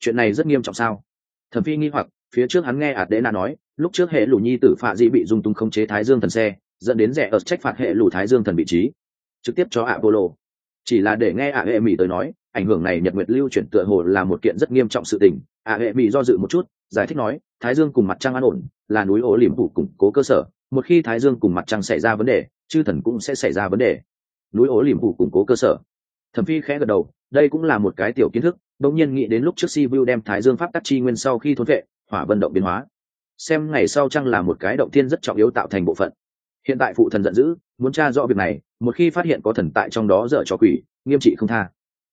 Chuyện này rất nghiêm trọng sao? Thẩm phi nghi hoặc, phía trước hắn nghe ạt đế na nói, lúc trước hệ lù nhi tử phạ di bị dung tung không chế thái dương thần xe, dẫn đến rẻ ở trách phạt hệ lù thái dương thần vị trí. Trực tiếp cho apollo. Chỉ là để nghe a hệ mỹ tới nói, ảnh hưởng này nhật nguyệt lưu chuyển tựa hồ là một kiện rất nghiêm trọng sự tình. A hệ mỹ do dự một chút, giải thích nói, thái dương cùng mặt trăng an ổn, là núi ố liềm phủ củng cố cơ sở một khi thái dương cùng mặt trăng xảy ra vấn đề, chư thần cũng sẽ xảy ra vấn đề. Núi ố liềm phủ củng cố cơ sở. Thẩm phi khẽ gật đầu, đây cũng là một cái tiểu kiến thức bỗng nhiên nghĩ đến lúc trước si vu đem thái dương pháp tắc chi nguyên sau khi thốn vệ, hỏa vận động biến hóa. Xem ngày sau trăng là một cái động thiên rất trọng yếu tạo thành bộ phận. Hiện tại phụ thần giận dữ, muốn tra rõ việc này, một khi phát hiện có thần tại trong đó dở cho quỷ, nghiêm trị không tha.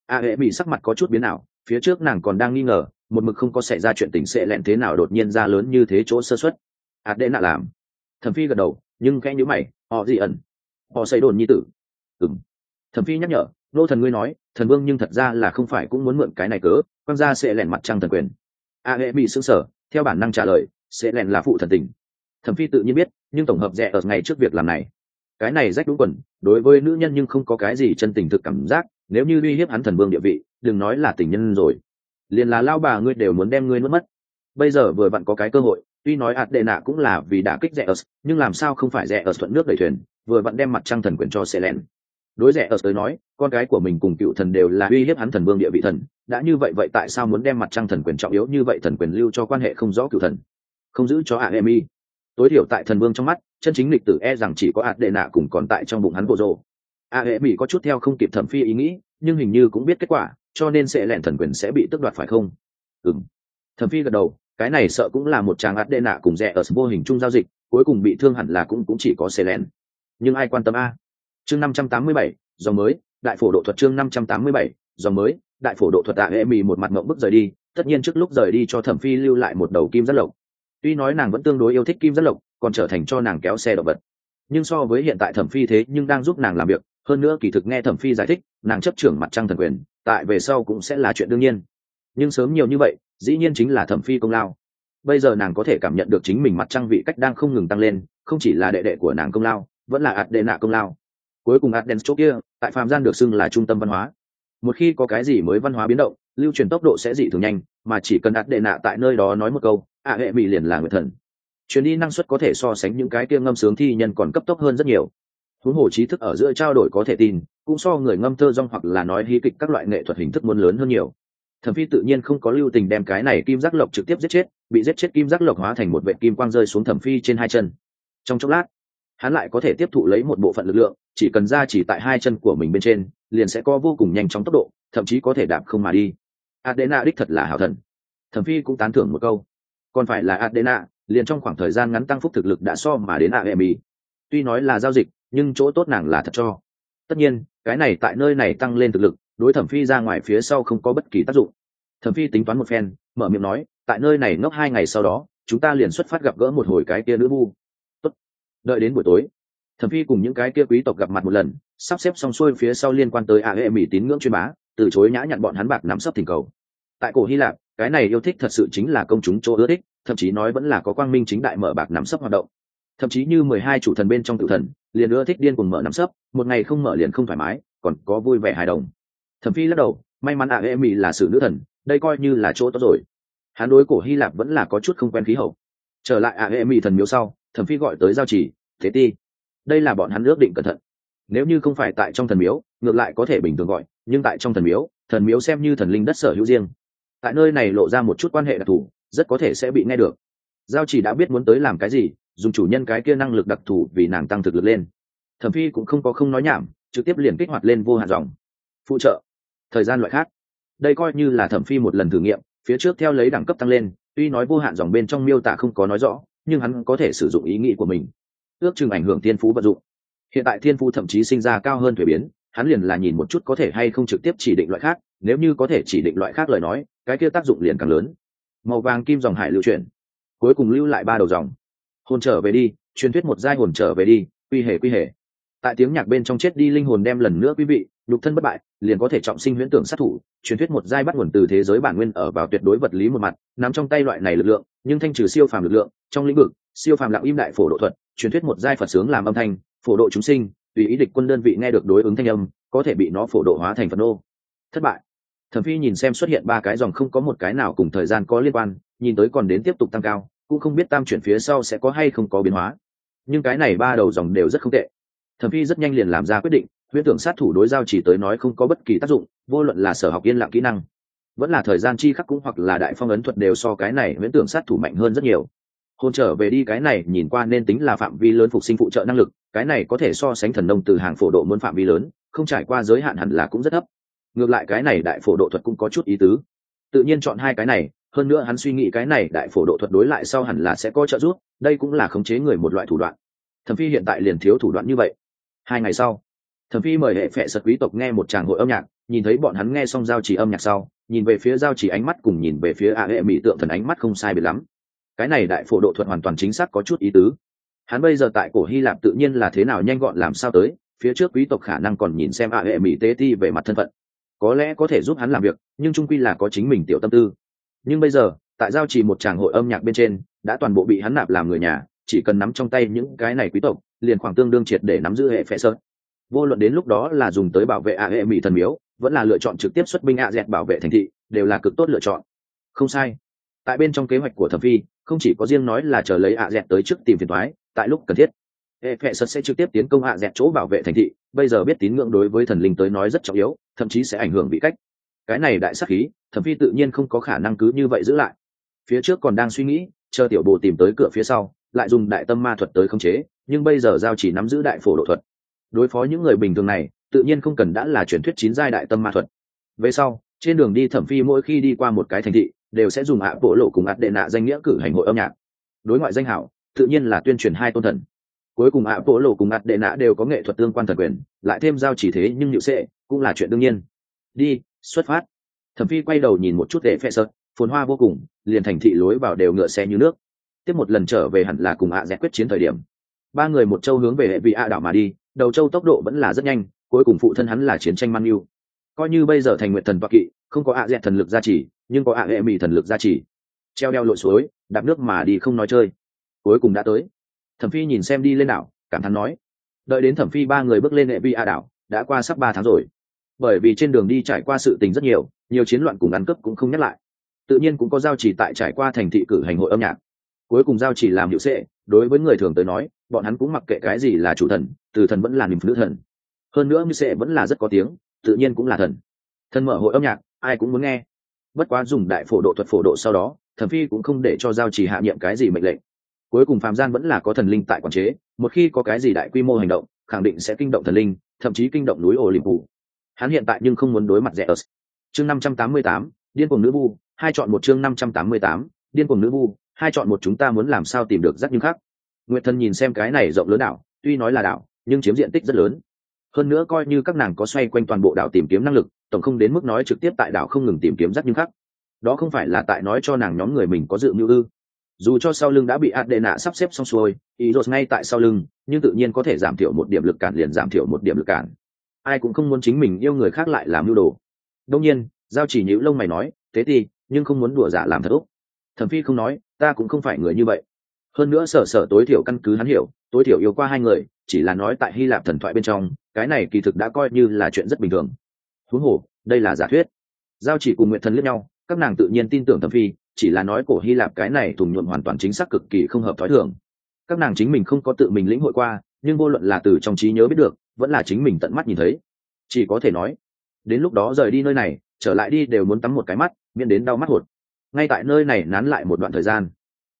A hệ bị sắc mặt có chút biến nào phía trước nàng còn đang nghi ngờ, một mực không có xảy ra chuyện tình sẽ lẹn thế nào đột nhiên ra lớn như thế chỗ sơ xuất ạt đệ nạ làm thẩm phi gật đầu, nhưng khẽ nhữ mày, họ gì ẩn? Họ xây đồn nhi tử. Ừng thẩm phi nhắc nhở, nô thần ngươi nói, thần vương nhưng thật ra là không phải cũng muốn mượn cái này cớ quan gia sẽ lẻn mặt trăng thần quyền. A hệ bị xưng sở theo bản năng trả lời, sẽ lẻn là phụ thần tình. Thẩm phi tự nhiên biết, nhưng tổng hợp rẻ ở ngày trước việc làm này. Cái này rách đúng quần, đối với nữ nhân nhưng không có cái gì chân tình thực cảm giác, nếu như uy hiếp hắn thần vương địa vị, đừng nói là tình nhân rồi. Liền là lao bà ngươi đều muốn đem ngươi nuốt mất. Bây giờ vừa vặn có cái cơ hội tuy nói ạt đệ nạ cũng là vì đã kích rẻ ớt nhưng làm sao không phải rẻ ớt thuận nước đẩy thuyền, vừa vẫn đem mặt trăng thần quyền cho xe len đối rẻ ớt tới nói, con gái của mình cùng cựu thần đều là uy hiếp hắn thần vương địa vị thần. Đã như vậy vậy tại sao muốn đem mặt trăng thần quyền trọng yếu như vậy thần quyền lưu cho quan hệ không rõ cựu thần? Không giữ cho a emi tối thiểu tại thần vương trong mắt, chân chính lịch tử e rằng chỉ có ạt đệ nạ cùng còn tại trong bụng hắn bộ rộ a hệ mỹ có chút theo không kịp thẩm phi ý nghĩ, nhưng hình như cũng biết kết quả, cho nên sẽ lẹn thần quyền sẽ bị tước đoạt phải không? Ừ thẩm phi gật đầu cái này sợ cũng là một chàng ạt đệ nạ cùng rẻ ở vô hình chung giao dịch, cuối cùng bị thương hẳn là cũng cũng chỉ có xe lén. Nhưng ai quan tâm a? Chương năm trăm tám mươi bảy, dòng mới, đại phổ độ thuật chương năm trăm tám mươi bảy, dòng mới, đại phổ độ thuật tạ hệ mì một mặt mộng bức rời đi, tất nhiên trước lúc rời đi cho thẩm phi lưu lại một đầu kim rất lộc. Tuy nói nàng vẫn tương đối yêu thích kim rất lộc, còn trở thành cho nàng kéo xe động vật. Nhưng so với hiện tại thẩm phi thế nhưng đang giúp nàng làm việc, hơn nữa kỳ thực nghe thẩm phi giải thích, nàng chấp trưởng mặt trăng thần quyền, tại về sau cũng sẽ là chuyện đương nhiên. Nhưng sớm nhiều như vậy dĩ nhiên chính là thẩm phi công lao. Bây giờ nàng có thể cảm nhận được chính mình mặt trăng vị cách đang không ngừng tăng lên, không chỉ là đệ đệ của nàng công lao, vẫn là ạt đệ nạ công lao. Cuối cùng ạt đen chỗ kia, tại phạm gian được xưng là trung tâm văn hóa. Một khi có cái gì mới văn hóa biến động, lưu truyền tốc độ sẽ dị thường nhanh, mà chỉ cần ạt đệ nạ tại nơi đó nói một câu, ạ hệ mỹ liền là người thần. Chuyến đi năng suất có thể so sánh những cái kia ngâm sướng thi nhân còn cấp tốc hơn rất nhiều. Huống hồ trí thức ở giữa trao đổi có thể tin, cũng so người ngâm thơ rong hoặc là nói hí kịch các loại nghệ thuật hình thức muốn lớn hơn nhiều thẩm phi tự nhiên không có lưu tình đem cái này kim giác lộc trực tiếp giết chết, bị giết chết kim giác lộc hóa thành một vệ kim quang rơi xuống thẩm phi trên hai chân. Trong chốc lát, hắn lại có thể tiếp thụ lấy một bộ phận lực lượng, chỉ cần ra chỉ tại hai chân của mình bên trên, liền sẽ có vô cùng nhanh chóng tốc độ, thậm chí có thể đạp không mà đi. Adena đích thật là hảo thần. Thẩm phi cũng tán thưởng một câu. Còn phải là adena, liền trong khoảng thời gian ngắn tăng phúc thực lực đã so mà đến ạ tuy nói là giao dịch, nhưng chỗ tốt nàng là thật cho. Tất nhiên, cái này tại nơi này tăng lên thực lực đối thẩm phi ra ngoài phía sau không có bất kỳ tác dụng. Thẩm phi tính toán một phen, mở miệng nói, tại nơi này ngốc hai ngày sau đó, chúng ta liền xuất phát gặp gỡ một hồi cái kia nữ vu. Tốt. đợi đến buổi tối, thẩm phi cùng những cái kia quý tộc gặp mặt một lần, sắp xếp xong xuôi phía sau liên quan tới a hệ mỹ tín ngưỡng chuyên bá, từ chối nhã nhận bọn hắn bạc nắm sấp thỉnh cầu. Tại cổ hy lạp, cái này yêu thích thật sự chính là công chúng chỗ ưa thích, thậm chí nói vẫn là có quang minh chính đại mở bạc nắm sấp hoạt động. Thậm chí như mười hai chủ thần bên trong tự thần, liền ưa thích điên cùng mở nắm sấp, một ngày không mở liền không thoải mái, còn có vui vẻ hài đồng thẩm phi lắc đầu, may mắn a hệ mỹ là sự nữ thần, đây coi như là chỗ tốt rồi. Hắn đối cổ hy lạp vẫn là có chút không quen khí hậu. Trở lại a hệ mỹ thần miếu sau, thẩm phi gọi tới giao chỉ, thế ti, đây là bọn hắn ước định cẩn thận. Nếu như không phải tại trong thần miếu, ngược lại có thể bình thường gọi, nhưng tại trong thần miếu thần miếu xem như thần linh đất sở hữu riêng. Tại nơi này lộ ra một chút quan hệ đặc thù, rất có thể sẽ bị nghe được. Giao chỉ đã biết muốn tới làm cái gì, dùng chủ nhân cái kia năng lực đặc thù vì nàng tăng thực lực lên. Thẩm phi cũng không có không nói nhảm, trực tiếp liền kích hoạt lên vô hạn dòng. Phụ trợ thời gian loại khác. Đây coi như là thẩm phi một lần thử nghiệm, phía trước theo lấy đẳng cấp tăng lên, tuy nói vô hạn dòng bên trong miêu tả không có nói rõ, nhưng hắn có thể sử dụng ý nghĩ của mình. Ước chừng ảnh hưởng thiên phú vận dụng. Hiện tại thiên phú thậm chí sinh ra cao hơn thuế biến, hắn liền là nhìn một chút có thể hay không trực tiếp chỉ định loại khác, nếu như có thể chỉ định loại khác lời nói, cái kia tác dụng liền càng lớn. Màu vàng kim dòng hải lưu chuyển. Cuối cùng lưu lại ba đầu dòng. Hồn trở về đi, truyền thuyết một giai hồn trở về đi, quy hệ quy hệ tại tiếng nhạc bên trong chết đi linh hồn đem lần nữa quý vị, nhục thân bất bại liền có thể trọng sinh huyễn tưởng sát thủ, truyền thuyết một giai bắt nguồn từ thế giới bản nguyên ở vào tuyệt đối vật lý một mặt nằm trong tay loại này lực lượng, nhưng thanh trừ siêu phàm lực lượng, trong lĩnh vực, siêu phàm lặng im đại phổ độ thuật, truyền thuyết một giai phật sướng làm âm thanh, phổ độ chúng sinh, tùy ý địch quân đơn vị nghe được đối ứng thanh âm, có thể bị nó phổ độ hóa thành phật nô. Thất bại. Thẩm phi nhìn xem xuất hiện ba cái dòng không có một cái nào cùng thời gian có liên quan, nhìn tới còn đến tiếp tục tăng cao, cũng không biết tam chuyển phía sau sẽ có hay không có biến hóa. Nhưng cái này ba đầu dòng đều rất không tệ thẩm phi rất nhanh liền làm ra quyết định, huyễn tưởng sát thủ đối giao chỉ tới nói không có bất kỳ tác dụng, vô luận là sở học yên lặng kỹ năng, vẫn là thời gian chi khắc cũng hoặc là đại phong ấn thuật đều so cái này huyễn tưởng sát thủ mạnh hơn rất nhiều. Hôn trở về đi cái này, nhìn qua nên tính là phạm vi lớn phục sinh phụ trợ năng lực, cái này có thể so sánh thần nông từ hàng phổ độ muốn phạm vi lớn, không trải qua giới hạn hẳn là cũng rất thấp. Ngược lại cái này đại phổ độ thuật cũng có chút ý tứ. Tự nhiên chọn hai cái này, hơn nữa hắn suy nghĩ cái này đại phổ độ thuật đối lại sau hẳn là sẽ có trợ giúp, đây cũng là khống chế người một loại thủ đoạn. Thẩm phi hiện tại liền thiếu thủ đoạn như vậy hai ngày sau. Thẩm phi mời hệ phệ sật quý tộc nghe một tràng hội âm nhạc, nhìn thấy bọn hắn nghe xong giao chỉ âm nhạc sau, nhìn về phía giao chỉ ánh mắt cùng nhìn về phía a hệ mỹ tượng thần ánh mắt không sai biệt lắm. Cái này đại phổ độ thuật hoàn toàn chính xác có chút ý tứ. Hắn bây giờ tại cổ hy lạp tự nhiên là thế nào nhanh gọn làm sao tới, phía trước quý tộc khả năng còn nhìn xem a hệ mỹ tế ti về mặt thân phận. Có lẽ có thể giúp hắn làm việc, nhưng trung quy là có chính mình tiểu tâm tư. Nhưng bây giờ, tại giao chỉ một tràng hội âm nhạc bên trên, đã toàn bộ bị hắn nạp làm người nhà chỉ cần nắm trong tay những cái này quý tộc, liền khoảng tương đương triệt để nắm giữ hệ phe sơn. Vô luận đến lúc đó là dùng tới bảo vệ a hệ mỹ thần miếu, vẫn là lựa chọn trực tiếp xuất binh a dẹt bảo vệ thành thị, đều là cực tốt lựa chọn. Không sai. Tại bên trong kế hoạch của thẩm phi, không chỉ có riêng nói là chờ lấy a dẹt tới trước tìm phiền thoái tại lúc cần thiết, hệ phệ sơn sẽ trực tiếp tiến công a dẹt chỗ bảo vệ thành thị. Bây giờ biết tín ngưỡng đối với thần linh tới nói rất trọng yếu, thậm chí sẽ ảnh hưởng vị cách. Cái này đại sắc khí, thẩm phi tự nhiên không có khả năng cứ như vậy giữ lại. Phía trước còn đang suy nghĩ, chờ tiểu bồ tìm tới cửa phía sau lại dùng đại tâm ma thuật tới khống chế, nhưng bây giờ giao chỉ nắm giữ đại phổ độ thuật. Đối phó những người bình thường này, tự nhiên không cần đã là truyền thuyết chín giai đại tâm ma thuật. Về sau, trên đường đi thẩm phi mỗi khi đi qua một cái thành thị, đều sẽ dùng ạ bộ lộ cùng ạt đệ nạ danh nghĩa cử hành hội âm nhạc. Đối ngoại danh hảo, tự nhiên là tuyên truyền hai tôn thần. Cuối cùng ạ bộ lộ cùng ạt đệ nạ đều có nghệ thuật tương quan thần quyền, lại thêm giao chỉ thế nhưng nhự sệ, cũng là chuyện đương nhiên. Đi, xuất phát. Thẩm phi quay đầu nhìn một chút để phe sợt phồn hoa vô cùng, liền thành thị lối vào đều ngựa xe như nước tiếp một lần trở về hẳn là cùng ạ à dẹt quyết chiến thời điểm. Ba người một châu hướng về hệ vị ạ đảo mà đi, đầu châu tốc độ vẫn là rất nhanh, cuối cùng phụ thân hắn là chiến tranh man yêu coi như bây giờ thành nguyện thần và kỵ, không có ạ dẹt thần lực gia trì, nhưng có ạ hệ mỹ thần lực gia trì. Treo đeo lội suối, đạp nước mà đi không nói chơi. Cuối cùng đã tới. Thẩm phi nhìn xem đi lên đảo, cảm thán nói, đợi đến thẩm phi ba người bước lên hệ vị ạ đảo, đã qua sắp ba tháng rồi. Bởi vì trên đường đi trải qua sự tình rất nhiều nhiều chiến loạn cùng ăn cướp cũng không nhắc lại. Tự nhiên cũng có giao chỉ tại trải qua thành thị cử hành hội âm nhạc cuối cùng giao chỉ làm hiệu sệ, đối với người thường tới nói, bọn hắn cũng mặc kệ cái gì là chủ thần, từ thần vẫn là niềm nữ thần. Hơn nữa như sệ vẫn là rất có tiếng, tự nhiên cũng là thần. Thần mở hội âm nhạc, ai cũng muốn nghe. Bất quá dùng đại phổ độ thuật phổ độ sau đó thần phi cũng không để cho giao chỉ hạ nhiệm cái gì mệnh lệnh. Cuối cùng Phạm gian vẫn là có thần linh tại quản chế, một khi có cái gì đại quy mô hành động, khẳng định sẽ kinh động thần linh, thậm chí kinh động núi ổ liềm phủ. Hắn hiện tại nhưng không muốn đối mặt rẻ ớt. Chương năm trăm tám mươi tám, điên cuồng nữ vu, hai chọn một chương năm trăm tám mươi tám, điên cuồng nữ vu hai chọn một chúng ta muốn làm sao tìm được rắc nhưng khác. Nguyệt thần nhìn xem cái này rộng lớn đảo, tuy nói là đảo, nhưng chiếm diện tích rất lớn. Hơn nữa coi như các nàng có xoay quanh toàn bộ đảo tìm kiếm năng lực, tổng không đến mức nói trực tiếp tại đảo không ngừng tìm kiếm rắc nhưng khác. Đó không phải là tại nói cho nàng nhóm người mình có dự mưu ư. Dù cho sau lưng đã bị ạt đệ nạ sắp xếp xong xuôi, ý rột ngay tại sau lưng, nhưng tự nhiên có thể giảm thiểu một điểm lực cản liền giảm thiểu một điểm lực cản. Ai cũng không muốn chính mình yêu người khác lại làm mưu đồ. Đông nhiên, giao chỉ nhữ lông mày nói, thế thì, nhưng không muốn đùa giả làm thật úc thẩm phi không nói, ta cũng không phải người như vậy. Hơn nữa sở sở tối thiểu căn cứ hắn hiểu, tối thiểu yêu qua hai người, chỉ là nói tại hy lạp thần thoại bên trong, cái này kỳ thực đã coi như là chuyện rất bình thường. Huống hồ, đây là giả thuyết. Giao chỉ cùng nguyện thần liếc nhau, các nàng tự nhiên tin tưởng thẩm phi, chỉ là nói cổ hy lạp cái này thùng nhuộm hoàn toàn chính xác cực kỳ không hợp thói thường. Các nàng chính mình không có tự mình lĩnh hội qua, nhưng vô luận là từ trong trí nhớ biết được, vẫn là chính mình tận mắt nhìn thấy. Chỉ có thể nói, đến lúc đó rời đi nơi này, trở lại đi đều muốn tắm một cái mắt, miễn đến đau mắt hột ngay tại nơi này nán lại một đoạn thời gian,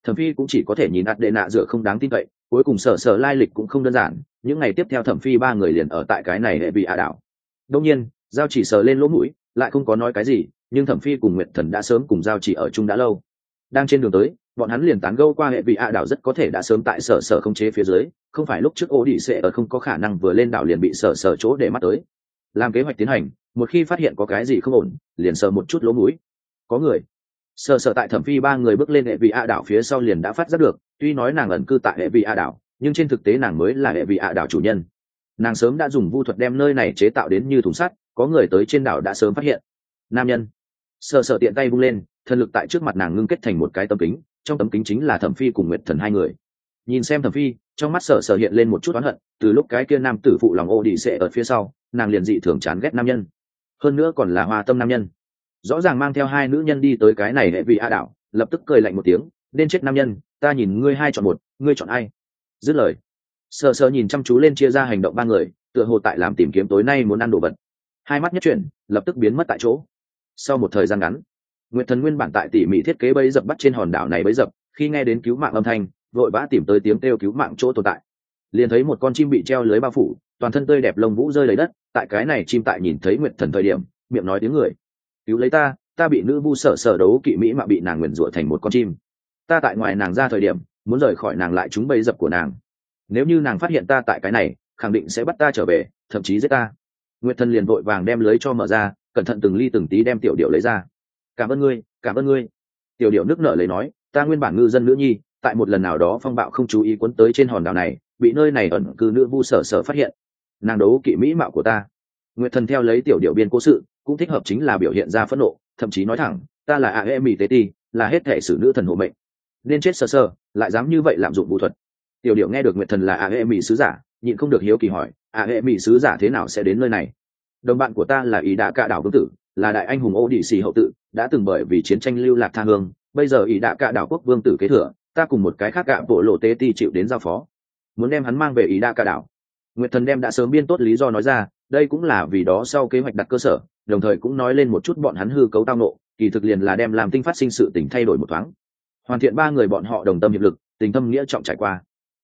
thẩm phi cũng chỉ có thể nhìn ạt đệ nạ dựa không đáng tin cậy, cuối cùng sở sở lai lịch cũng không đơn giản, những ngày tiếp theo thẩm phi ba người liền ở tại cái này hệ bị ả đảo. Đông nhiên, giao chỉ sờ lên lỗ mũi, lại không có nói cái gì, nhưng thẩm phi cùng nguyệt thần đã sớm cùng giao chỉ ở chung đã lâu. Đang trên đường tới, bọn hắn liền tán gâu qua hệ vị ạ đảo rất có thể đã sớm tại sở sở không chế phía dưới, không phải lúc trước ô đi sẽ ở không có khả năng vừa lên đảo liền bị sở sở chỗ để mắt tới. Làm kế hoạch tiến hành, một khi phát hiện có cái gì không ổn, liền sờ một chút lỗ mũi. Có người Sợ sợ tại thẩm phi ba người bước lên hệ vị ạ đảo phía sau liền đã phát giác được, tuy nói nàng ẩn cư tại hệ vị ạ đảo, nhưng trên thực tế nàng mới là hệ vị ạ đảo chủ nhân. Nàng sớm đã dùng vu thuật đem nơi này chế tạo đến như thùng sắt, có người tới trên đảo đã sớm phát hiện. Nam nhân. Sợ sợ tiện tay vung lên, thần lực tại trước mặt nàng ngưng kết thành một cái tấm kính, trong tấm kính chính là thẩm phi cùng nguyệt thần hai người. Nhìn xem thẩm phi, trong mắt sợ sợ hiện lên một chút oán hận, từ lúc cái kia nam tử phụ lòng ô đi sẽ ở phía sau, nàng liền dị thường chán ghét nam nhân. Hơn nữa còn là hoa tâm nam nhân rõ ràng mang theo hai nữ nhân đi tới cái này hệ vị a đảo, lập tức cười lạnh một tiếng, nên chết nam nhân, ta nhìn ngươi hai chọn một, ngươi chọn ai? Dứt lời, sờ sờ nhìn chăm chú lên chia ra hành động ba người, tựa hồ tại làm tìm kiếm tối nay muốn ăn đồ vật. Hai mắt nhất chuyển, lập tức biến mất tại chỗ. Sau một thời gian ngắn, nguyệt thần nguyên bản tại tỉ mỉ thiết kế bấy dập bắt trên hòn đảo này bấy dập, khi nghe đến cứu mạng âm thanh, vội vã tìm tới tiếng kêu cứu mạng chỗ tồn tại. Liền thấy một con chim bị treo lưới bao phủ, toàn thân tươi đẹp lông vũ rơi lấy đất, tại cái này chim tại nhìn thấy nguyệt thần thời điểm, miệng nói tiếng người cứu lấy ta ta bị nữ vu sở sở đấu kỵ mỹ mà bị nàng nguyền rủa thành một con chim. Ta tại ngoài nàng ra thời điểm, muốn rời khỏi nàng lại chúng bầy dập của nàng. Nếu như nàng phát hiện ta tại cái này, khẳng định sẽ bắt ta trở về, thậm chí giết ta. Nguyệt thần liền vội vàng đem lưới cho mở ra, cẩn thận từng ly từng tí đem tiểu điệu lấy ra. Cảm ơn ngươi, cảm ơn ngươi. Tiểu điệu nước nở lấy nói, ta nguyên bản ngư dân nữ nhi, tại một lần nào đó phong bạo không chú ý quấn tới trên hòn đảo này, bị nơi này ẩn cư nữ vu sở sở phát hiện. Nàng đấu kỵ mỹ mạo của ta. Nguyệt thần theo lấy tiểu điệu biên cố sự cũng thích hợp chính là biểu hiện ra phẫn nộ, thậm chí nói thẳng, ta là a e mỹ tế ti là hết thể sử nữ thần hộ mệnh. Nên chết sơ sơ, lại dám như vậy lạm dụng vũ thuật. Tiểu điệu nghe được nguyệt thần là a e mỹ sứ giả, nhịn không được hiếu kỳ hỏi, a e mỹ sứ giả thế nào sẽ đến nơi này? Đồng bạn của ta là ý đạ cạ đảo vương tử, là đại anh hùng ô đỉ xì hậu tự, đã từng bởi vì chiến tranh lưu lạc tha hương, bây giờ ý đạ cạ đảo quốc vương tử kế thừa, ta cùng một cái khác cạ bộ lộ tế ti chịu đến giao phó. Muốn đem hắn mang về ý đạ cạ đảo. Nguyệt thần đem đã sớm biên tốt lý do nói ra, đây cũng là vì đó sau kế hoạch đặt cơ sở đồng thời cũng nói lên một chút bọn hắn hư cấu tao nộ kỳ thực liền là đem làm tinh phát sinh sự tình thay đổi một thoáng hoàn thiện ba người bọn họ đồng tâm hiệp lực tình tâm nghĩa trọng trải qua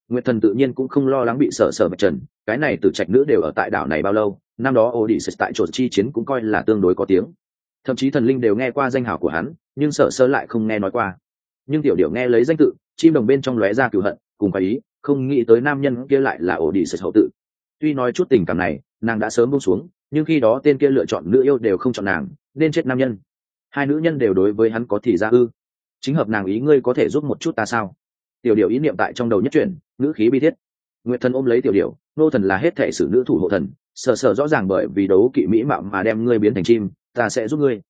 nguyệt thần tự nhiên cũng không lo lắng bị sợ sở bạch trần cái này từ trạch nữ đều ở tại đảo này bao lâu năm đó Odysseus tại chỗ chi chiến cũng coi là tương đối có tiếng. Thậm chí thần linh đều nghe qua danh hào của hắn, nhưng sở sơ lại không nghe nói qua. Nhưng tiểu điểu nghe lấy danh tự, chim đồng bên trong lóe ra cựu hận, cùng phải ý, không nghĩ tới nam nhân kia lại là Odysseus hậu tự. Tuy nói chút tình cảm này, nàng đã sớm buông xuống, nhưng khi đó tên kia lựa chọn nữ yêu đều không chọn nàng, nên chết nam nhân. Hai nữ nhân đều đối với hắn có thì ra ư? Chính hợp nàng ý ngươi có thể giúp một chút ta sao? Tiểu điểu ý niệm tại trong đầu nhất chuyển, ngữ khí bi thiết. Nguyệt thần ôm lấy tiểu điểu, nô thần là hết thể sử nữ thủ hộ thần, sờ sờ rõ ràng bởi vì đấu kỵ mỹ mạo mà đem ngươi biến thành chim ta sẽ giúp ngươi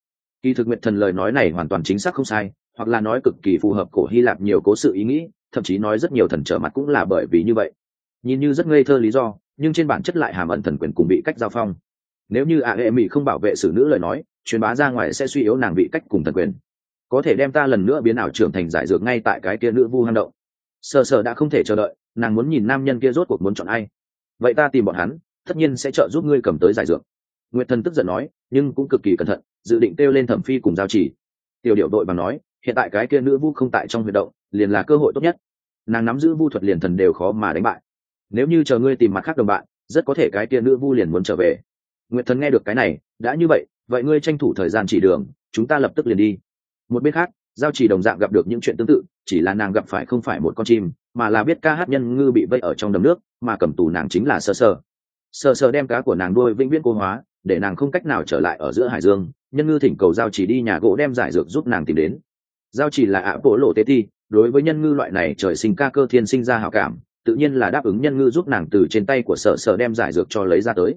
kỳ thực nguyện thần lời nói này hoàn toàn chính xác không sai hoặc là nói cực kỳ phù hợp cổ hy lạp nhiều cố sự ý nghĩ thậm chí nói rất nhiều thần trở mặt cũng là bởi vì như vậy nhìn như rất ngây thơ lý do nhưng trên bản chất lại hàm ẩn thần quyền cùng bị cách giao phong nếu như ạ hệ mỹ không bảo vệ xử nữ lời nói, truyền bá ra ngoài sẽ suy yếu nàng bị cách cùng thần quyền. Có thể đem ta lần nữa biến ảo trưởng thành giải dược ngay tại cái kia nữ vu hang động. Sờ sờ đã không thể chờ đợi, nàng muốn nhìn nam nhân kia rốt cuộc muốn chọn ai. Vậy ta tìm bọn hắn, tất nhiên sẽ trợ giúp ngươi cầm tới giải dược. Nguyệt thần tức giận nói, nhưng cũng cực kỳ cẩn thận, dự định kêu lên thẩm phi cùng giao chỉ. Tiểu điệu đội bằng nói, hiện tại cái kia nữ vu không tại trong huy động, liền là cơ hội tốt nhất. Nàng nắm giữ vu thuật liền thần đều khó mà đánh bại. Nếu như chờ ngươi tìm mặt khác đồng bạn, rất có thể cái kia nữ vu liền muốn trở về nguyệt thần nghe được cái này, đã như vậy vậy ngươi tranh thủ thời gian chỉ đường, chúng ta lập tức liền đi. Một bên khác, giao chỉ đồng dạng gặp được những chuyện tương tự, chỉ là nàng gặp phải không phải một con chim, mà là biết ca hát nhân ngư bị vây ở trong đầm nước, mà cầm tù nàng chính là sơ sơ. Sơ sơ đem cá của nàng đuôi vĩnh viễn cô hóa, để nàng không cách nào trở lại ở giữa hải dương, nhân ngư thỉnh cầu giao chỉ đi nhà gỗ đem giải dược giúp nàng tìm đến. Giao chỉ là ạ bộ lộ tế ti đối với nhân ngư loại này trời sinh ca cơ thiên sinh ra hảo cảm, tự nhiên là đáp ứng nhân ngư giúp nàng từ trên tay của sở sở đem giải dược cho lấy ra tới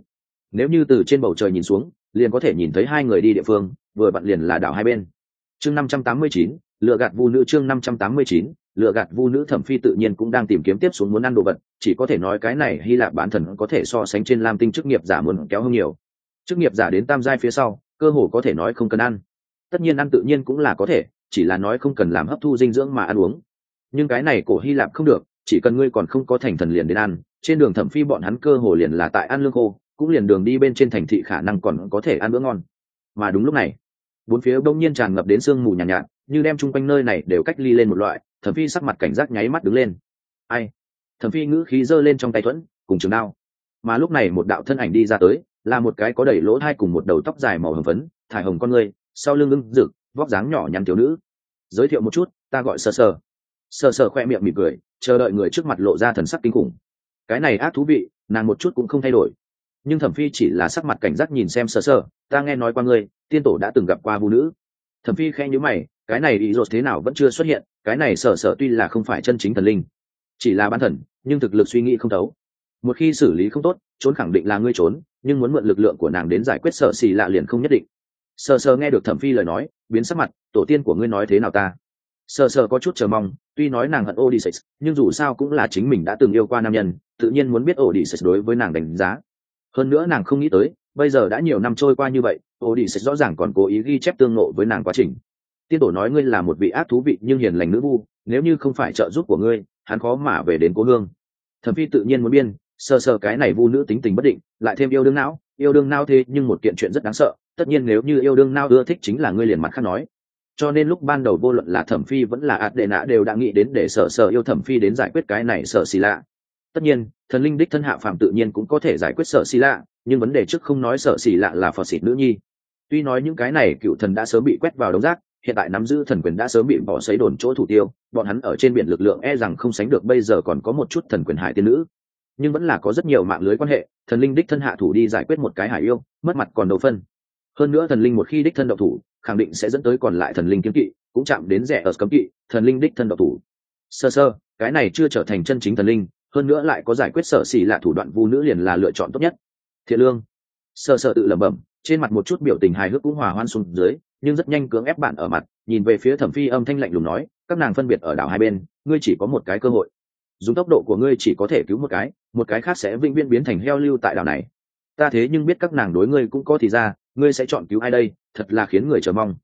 nếu như từ trên bầu trời nhìn xuống, liền có thể nhìn thấy hai người đi địa phương, vừa bận liền là đảo hai bên. Chương năm trăm tám mươi chín, lựa gạt vu nữ, chương năm trăm tám mươi chín, lựa gạt vu nữ thẩm phi tự nhiên cũng đang tìm kiếm tiếp xuống muốn ăn đồ vật, chỉ có thể nói cái này hy lạp bản thần có thể so sánh trên lam tinh chức nghiệp giả muốn kéo hơn nhiều. Chức nghiệp giả đến tam giai phía sau, cơ hồ có thể nói không cần ăn. Tất nhiên ăn tự nhiên cũng là có thể, chỉ là nói không cần làm hấp thu dinh dưỡng mà ăn uống. Nhưng cái này cổ hy lạp không được, chỉ cần ngươi còn không có thành thần liền đến ăn, trên đường thẩm phi bọn hắn cơ hồ liền là tại ăn lương khô cũng liền đường đi bên trên thành thị khả năng còn có thể ăn bữa ngon. Mà đúng lúc này bốn phía đông nhiên tràn ngập đến sương mù nhàn nhạt, nhạt như đem chung quanh nơi này đều cách ly lên một loại thẩm phi sắc mặt cảnh giác nháy mắt đứng lên. Ai? Thẩm phi ngữ khí giơ lên trong tay thuẫn cùng trường đao. Mà lúc này một đạo thân ảnh đi ra tới là một cái có đầy lỗ thai cùng một đầu tóc dài màu hồng phấn thải hồng con người sau lưng ưng rực vóc dáng nhỏ nhắn thiếu nữ. Giới thiệu một chút ta gọi sơ sơ. Sơ sơ khoe miệng mỉm cười chờ đợi người trước mặt lộ ra thần sắc kinh khủng. Cái này ác thú vị nàng một chút cũng không thay đổi nhưng thẩm phi chỉ là sắc mặt cảnh giác nhìn xem sơ sơ, ta nghe nói qua ngươi, tiên tổ đã từng gặp qua vũ nữ. Thẩm phi khen nhíu mày, cái này ý rột thế nào vẫn chưa xuất hiện, cái này sở sở tuy là không phải chân chính thần linh, chỉ là bán thần, nhưng thực lực suy nghĩ không thấu. Một khi xử lý không tốt, trốn khẳng định là ngươi trốn, nhưng muốn mượn lực lượng của nàng đến giải quyết sợ xì lạ liền không nhất định. Sờ sờ nghe được thẩm phi lời nói, biến sắc mặt, tổ tiên của ngươi nói thế nào ta? Sờ sờ có chút chờ mong, tuy nói nàng hận odysseus, nhưng dù sao cũng là chính mình đã từng yêu qua nam nhân, tự nhiên muốn biết odysseus đối với nàng đánh giá hơn nữa nàng không nghĩ tới, bây giờ đã nhiều năm trôi qua như vậy odysseus rõ ràng còn cố ý ghi chép tương nộ với nàng quá trình. Tiên tổ nói ngươi là một vị ác thú vị nhưng hiền lành nữ vu nếu như không phải trợ giúp của ngươi, hắn khó mà về đến cố hương. Thẩm phi tự nhiên muốn biên, sờ sờ cái này vu nữ tính tình bất định, lại thêm yêu đương não, yêu đương não thế nhưng một kiện chuyện rất đáng sợ, tất nhiên nếu như yêu đương não ưa thích chính là ngươi liền mặt khác nói. Cho nên lúc ban đầu vô luận là thẩm phi vẫn là ạt đệ nã đều đã nghĩ đến để sở sở yêu thẩm phi đến giải quyết cái này sở xì lạ tất nhiên, thần linh đích thân hạ phàm tự nhiên cũng có thể giải quyết sở xì lạ, nhưng vấn đề trước không nói sở xì lạ là phật xịt nữ nhi. Tuy nói những cái này cựu thần đã sớm bị quét vào đống rác, hiện tại nắm giữ thần quyền đã sớm bị bỏ xấy đồn chỗ thủ tiêu, bọn hắn ở trên biển lực lượng e rằng không sánh được bây giờ còn có một chút thần quyền hải tiên nữ. Nhưng vẫn là có rất nhiều mạng lưới quan hệ, thần linh đích thân hạ thủ đi giải quyết một cái hải yêu, mất mặt còn đầu phân. Hơn nữa thần linh một khi đích thân độc thủ, khẳng định sẽ dẫn tới còn lại thần linh kiếm kỵ, cũng chạm đến rẻ ở cấm kỵ, thần linh đích thân độc thủ. Sơ sơ, cái này chưa trở thành chân chính thần linh hơn nữa lại có giải quyết sở xỉ là thủ đoạn vu nữ liền là lựa chọn tốt nhất. Thiện lương. Sợ sợ tự lẩm bẩm, trên mặt một chút biểu tình hài hước cũng hòa hoan xuống dưới, nhưng rất nhanh cưỡng ép bạn ở mặt, nhìn về phía thẩm phi âm thanh lạnh lùng nói, các nàng phân biệt ở đảo hai bên, ngươi chỉ có một cái cơ hội. Dùng tốc độ của ngươi chỉ có thể cứu một cái một cái khác sẽ vĩnh viễn biến thành heo lưu tại đảo này. Ta thế nhưng biết các nàng đối ngươi cũng có thì ra, ngươi sẽ chọn cứu ai đây, thật là khiến người chờ mong.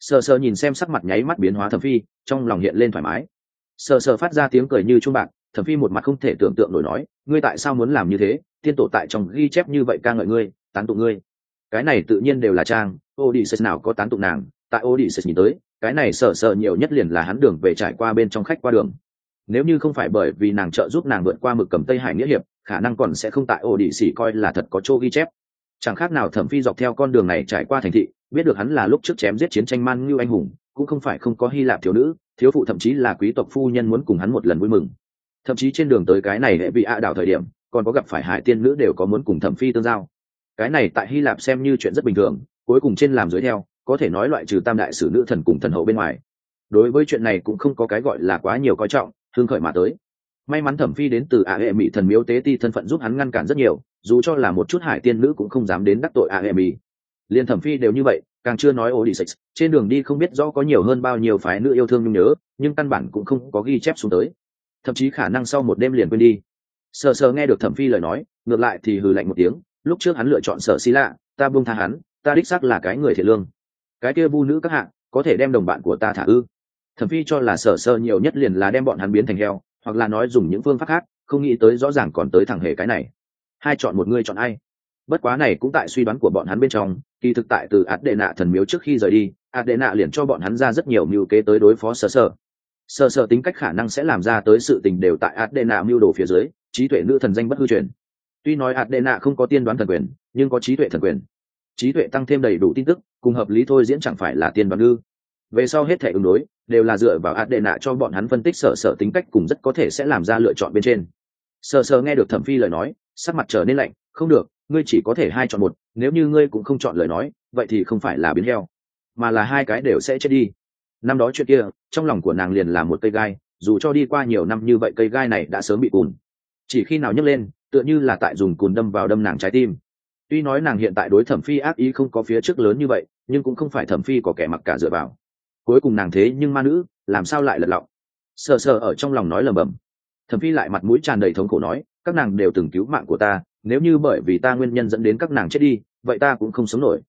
Sờ sờ nhìn xem sắc mặt nháy mắt biến hóa thẩm phi, trong lòng hiện lên thoải mái. Sờ sờ phát ra tiếng cười như trung bạc thẩm phi một mặt không thể tưởng tượng nổi nói, ngươi tại sao muốn làm như thế? Tiên tổ tại trong ghi chép như vậy ca ngợi ngươi, tán tụng ngươi. Cái này tự nhiên đều là trang, Odysseus nào có tán tụng nàng, tại Odysseus nhìn tới, cái này sợ sợ nhiều nhất liền là hắn đường về trải qua bên trong khách qua đường. Nếu như không phải bởi vì nàng trợ giúp nàng vượt qua mực cầm tây hải nghĩa hiệp, khả năng còn sẽ không tại ổ đỉ xỉ coi là thật có chỗ ghi chép. Chẳng khác nào thẩm phi dọc theo con đường này trải qua thành thị, biết được hắn là lúc trước chém giết chiến tranh man như anh hùng, cũng không phải không có hy lạp thiếu nữ, thiếu phụ thậm chí là quý tộc phu nhân muốn cùng hắn một lần vui mừng thậm chí trên đường tới cái này hệ bị ạ đảo thời điểm, còn có gặp phải hải tiên nữ đều có muốn cùng thẩm phi tương giao. Cái này tại hy lạp xem như chuyện rất bình thường, cuối cùng trên làm dưới theo, có thể nói loại trừ tam đại sử nữ thần cùng thần hậu bên ngoài. Đối với chuyện này cũng không có cái gọi là quá nhiều coi trọng thương khởi mà tới. May mắn thẩm phi đến từ ạ hệ mỹ thần miếu tế ti thân phận giúp hắn ngăn cản rất nhiều, dù cho là một chút hải tiên nữ cũng không dám đến đắc tội ạ hệ mỹ. Liền thẩm phi đều như vậy, càng chưa nói ô đi sạch, trên đường đi không biết rõ có nhiều hơn bao nhiêu phái nữ yêu thương nhung nhớ, nhưng căn bản cũng không có ghi chép xuống tới thậm chí khả năng sau một đêm liền quên đi. Sờ sờ nghe được thẩm phi lời nói, ngược lại thì hừ lạnh một tiếng, lúc trước hắn lựa chọn sở xí lạ, ta buông tha hắn, ta đích xác là cái người thiệt lương. Cái kia vu nữ các hạng có thể đem đồng bạn của ta thả ư? Thẩm phi cho là sở sơ nhiều nhất liền là đem bọn hắn biến thành heo, hoặc là nói dùng những phương pháp khác, không nghĩ tới rõ ràng còn tới thẳng hề cái này. Hai chọn một người chọn ai? Bất quá này cũng tại suy đoán của bọn hắn bên trong, kỳ thực tại từ ạt đệ nạ thần miếu trước khi rời đi ạt đệ nạ liền cho bọn hắn ra rất nhiều mưu kế tới đối phó sở sơ sơ sơ tính cách khả năng sẽ làm ra tới sự tình đều tại adena đệ mưu đồ phía dưới, trí tuệ nữ thần danh bất hư truyền. Tuy nói adena đệ không có tiên đoán thần quyền, nhưng có trí tuệ thần quyền. Trí tuệ tăng thêm đầy đủ tin tức, cùng hợp lý thôi diễn chẳng phải là tiên đoán ư? Về sau hết thể ứng đối, đều là dựa vào adena đệ cho bọn hắn phân tích sở sở tính cách cùng rất có thể sẽ làm ra lựa chọn bên trên. Sở sở nghe được thẩm phi lời nói, sắc mặt trở nên lạnh, không được, ngươi chỉ có thể hai chọn một, nếu như ngươi cũng không chọn lời nói, vậy thì không phải là biến heo, mà là hai cái đều sẽ chết đi năm đó chuyện kia, trong lòng của nàng liền là một cây gai, dù cho đi qua nhiều năm như vậy cây gai này đã sớm bị cùn. Chỉ khi nào nhấc lên, tựa như là tại dùng cùn đâm vào đâm nàng trái tim. Tuy nói nàng hiện tại đối thẩm phi ác ý không có phía trước lớn như vậy, nhưng cũng không phải thẩm phi có kẻ mặc cả dựa vào. Cuối cùng nàng thế nhưng ma nữ, làm sao lại lật lọng? Sờ sờ ở trong lòng nói lầm bầm. Thẩm phi lại mặt mũi tràn đầy thống khổ nói, các nàng đều từng cứu mạng của ta, nếu như bởi vì ta nguyên nhân dẫn đến các nàng chết đi, vậy ta cũng không sống nổi.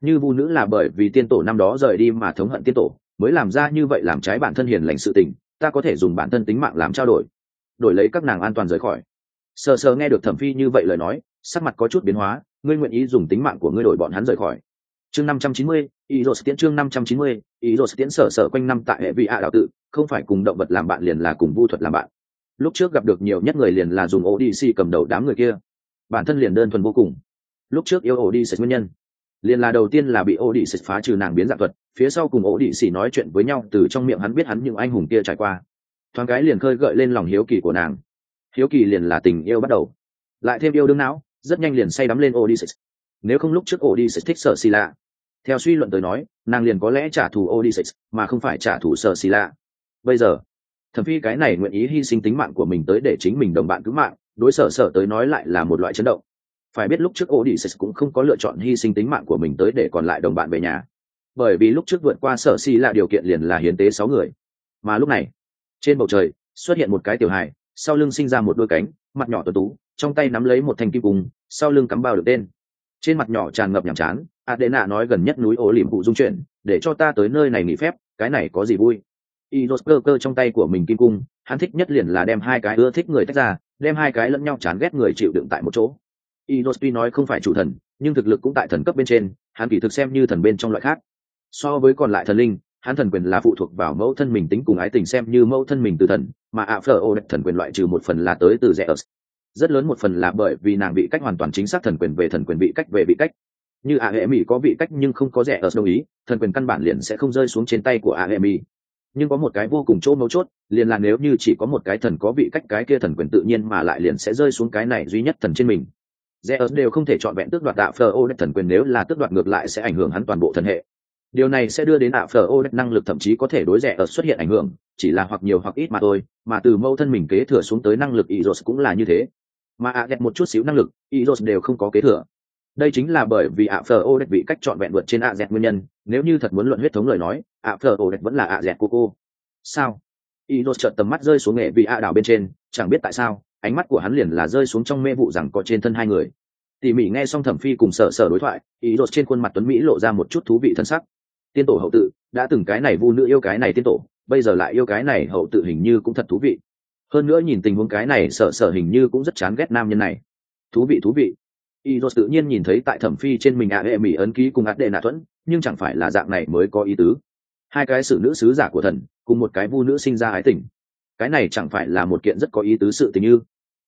Như vu nữ là bởi vì tiên tổ năm đó rời đi mà thống hận tiên tổ mới làm ra như vậy làm trái bản thân hiền lành sự tình, ta có thể dùng bản thân tính mạng làm trao đổi đổi lấy các nàng an toàn rời khỏi. Sờ sờ nghe được thẩm phi như vậy lời nói, sắc mặt có chút biến hóa, ngươi nguyện ý dùng tính mạng của ngươi đổi bọn hắn rời khỏi. Chương năm trăm chín mươi, ý đồ tiễn chương năm trăm chín mươi, ý đồ tiễn sở sở quanh năm tại hệ vị ạ đạo tự, không phải cùng động vật làm bạn liền là cùng vu thuật làm bạn. Lúc trước gặp được nhiều nhất người liền là dùng odc cầm đầu đám người kia. Bản thân liền đơn thuần vô cùng. Lúc trước yêu odc nguyên nhân liền là đầu tiên là bị odc phá trừ nàng biến dạng thuật, phía sau cùng odc nói chuyện với nhau từ trong miệng hắn biết hắn những anh hùng kia trải qua. Thoáng cái liền khơi gợi lên lòng hiếu kỳ của nàng. Hiếu kỳ liền là tình yêu bắt đầu. Lại thêm yêu đương não, rất nhanh liền say đắm lên odysseus. Nếu không lúc trước odysseus thích sợ xì lạ theo suy luận tới nói, nàng liền có lẽ trả thù odysseus, mà không phải trả thù sợ xì lạ bây giờ, thẩm phi cái này nguyện ý hy sinh tính mạng của mình tới để chính mình đồng bạn cứu mạng, đối sở sở tới nói lại là một loại chấn động phải biết lúc trước odysseus cũng không có lựa chọn hy sinh tính mạng của mình tới để còn lại đồng bạn về nhà. Bởi vì lúc trước vượt qua sở si là điều kiện liền là hiến tế sáu người. Mà lúc này trên bầu trời xuất hiện một cái tiểu hài sau lưng sinh ra một đôi cánh mặt nhỏ tuấn tú trong tay nắm lấy một thanh kim cung sau lưng cắm bao được tên. Trên mặt nhỏ tràn ngập nhàm chán adena nói gần nhất núi ố liềm vụ dung chuyển để cho ta tới nơi này nghỉ phép cái này có gì vui? Iros cơ cơ trong tay của mình kim cung, hắn thích nhất liền là đem hai cái ưa thích người tách ra, đem hai cái lẫn nhau chán ghét người chịu đựng tại một chỗ. Inospi nói không phải chủ thần, nhưng thực lực cũng tại thần cấp bên trên, hắn kỳ thực xem như thần bên trong loại khác. So với còn lại thần linh, hắn thần quyền là phụ thuộc vào mẫu thân mình tính cùng ái tình xem như mẫu thân mình từ thần, mà ạ phở ô thần quyền loại trừ một phần là tới từ Zeus. Rất lớn một phần là bởi vì nàng bị cách hoàn toàn chính xác thần quyền về thần quyền bị cách về bị cách. Như a hệ mỹ có vị cách nhưng không có Zeus đồng ý thần quyền căn bản liền sẽ không rơi xuống trên tay của a hệ mỹ nhưng có một cái vô cùng chỗ mấu chốt liền là nếu như chỉ có một cái thần có vị cách cái kia thần quyền tự nhiên mà lại liền sẽ rơi xuống cái này duy nhất thần trên mình rẽ ớt đều không thể chọn vẹn tước đoạt đạo phờ ô thần quyền nếu là tước đoạt ngược lại sẽ ảnh hưởng hắn toàn bộ thần hệ. Điều này sẽ đưa đến đạo phờ ô năng lực thậm chí có thể đối rẻ ớt xuất hiện ảnh hưởng, chỉ là hoặc nhiều hoặc ít mà thôi, mà từ mâu thân mình kế thừa xuống tới năng lực ý cũng là như thế. Mà ạ đẹp một chút xíu năng lực Iros đều không có kế thừa. Đây chính là bởi vì ạ phờ ô bị cách chọn vẹn vượt trên ạ dẹt nguyên nhân, nếu như thật muốn luận huyết thống lời nói, ạ phờ ô vẫn là ạ dẹt của cô. Sao? Iros chợt tầm mắt rơi xuống nghệ vị ạ đảo bên trên, chẳng biết tại sao ánh mắt của hắn liền là rơi xuống trong mê vụ rằng có trên thân hai người. Tỉ mỉ nghe xong thẩm phi cùng sở sở đối thoại, ý đột trên khuôn mặt tuấn mỹ lộ ra một chút thú vị thân sắc. Tiên tổ hậu tự, đã từng cái này vu nữ yêu cái này tiên tổ, bây giờ lại yêu cái này hậu tự hình như cũng thật thú vị. Hơn nữa nhìn tình huống cái này sở sở hình như cũng rất chán ghét nam nhân này. Thú vị thú vị. Y dốt tự nhiên nhìn thấy tại thẩm phi trên mình ạ hệ mỹ ấn ký cùng át đệ nạ thuẫn, nhưng chẳng phải là dạng này mới có ý tứ. Hai cái sự nữ sứ giả của thần, cùng một cái vu nữ sinh ra ái tình. Cái này chẳng phải là một kiện rất có ý tứ sự tình như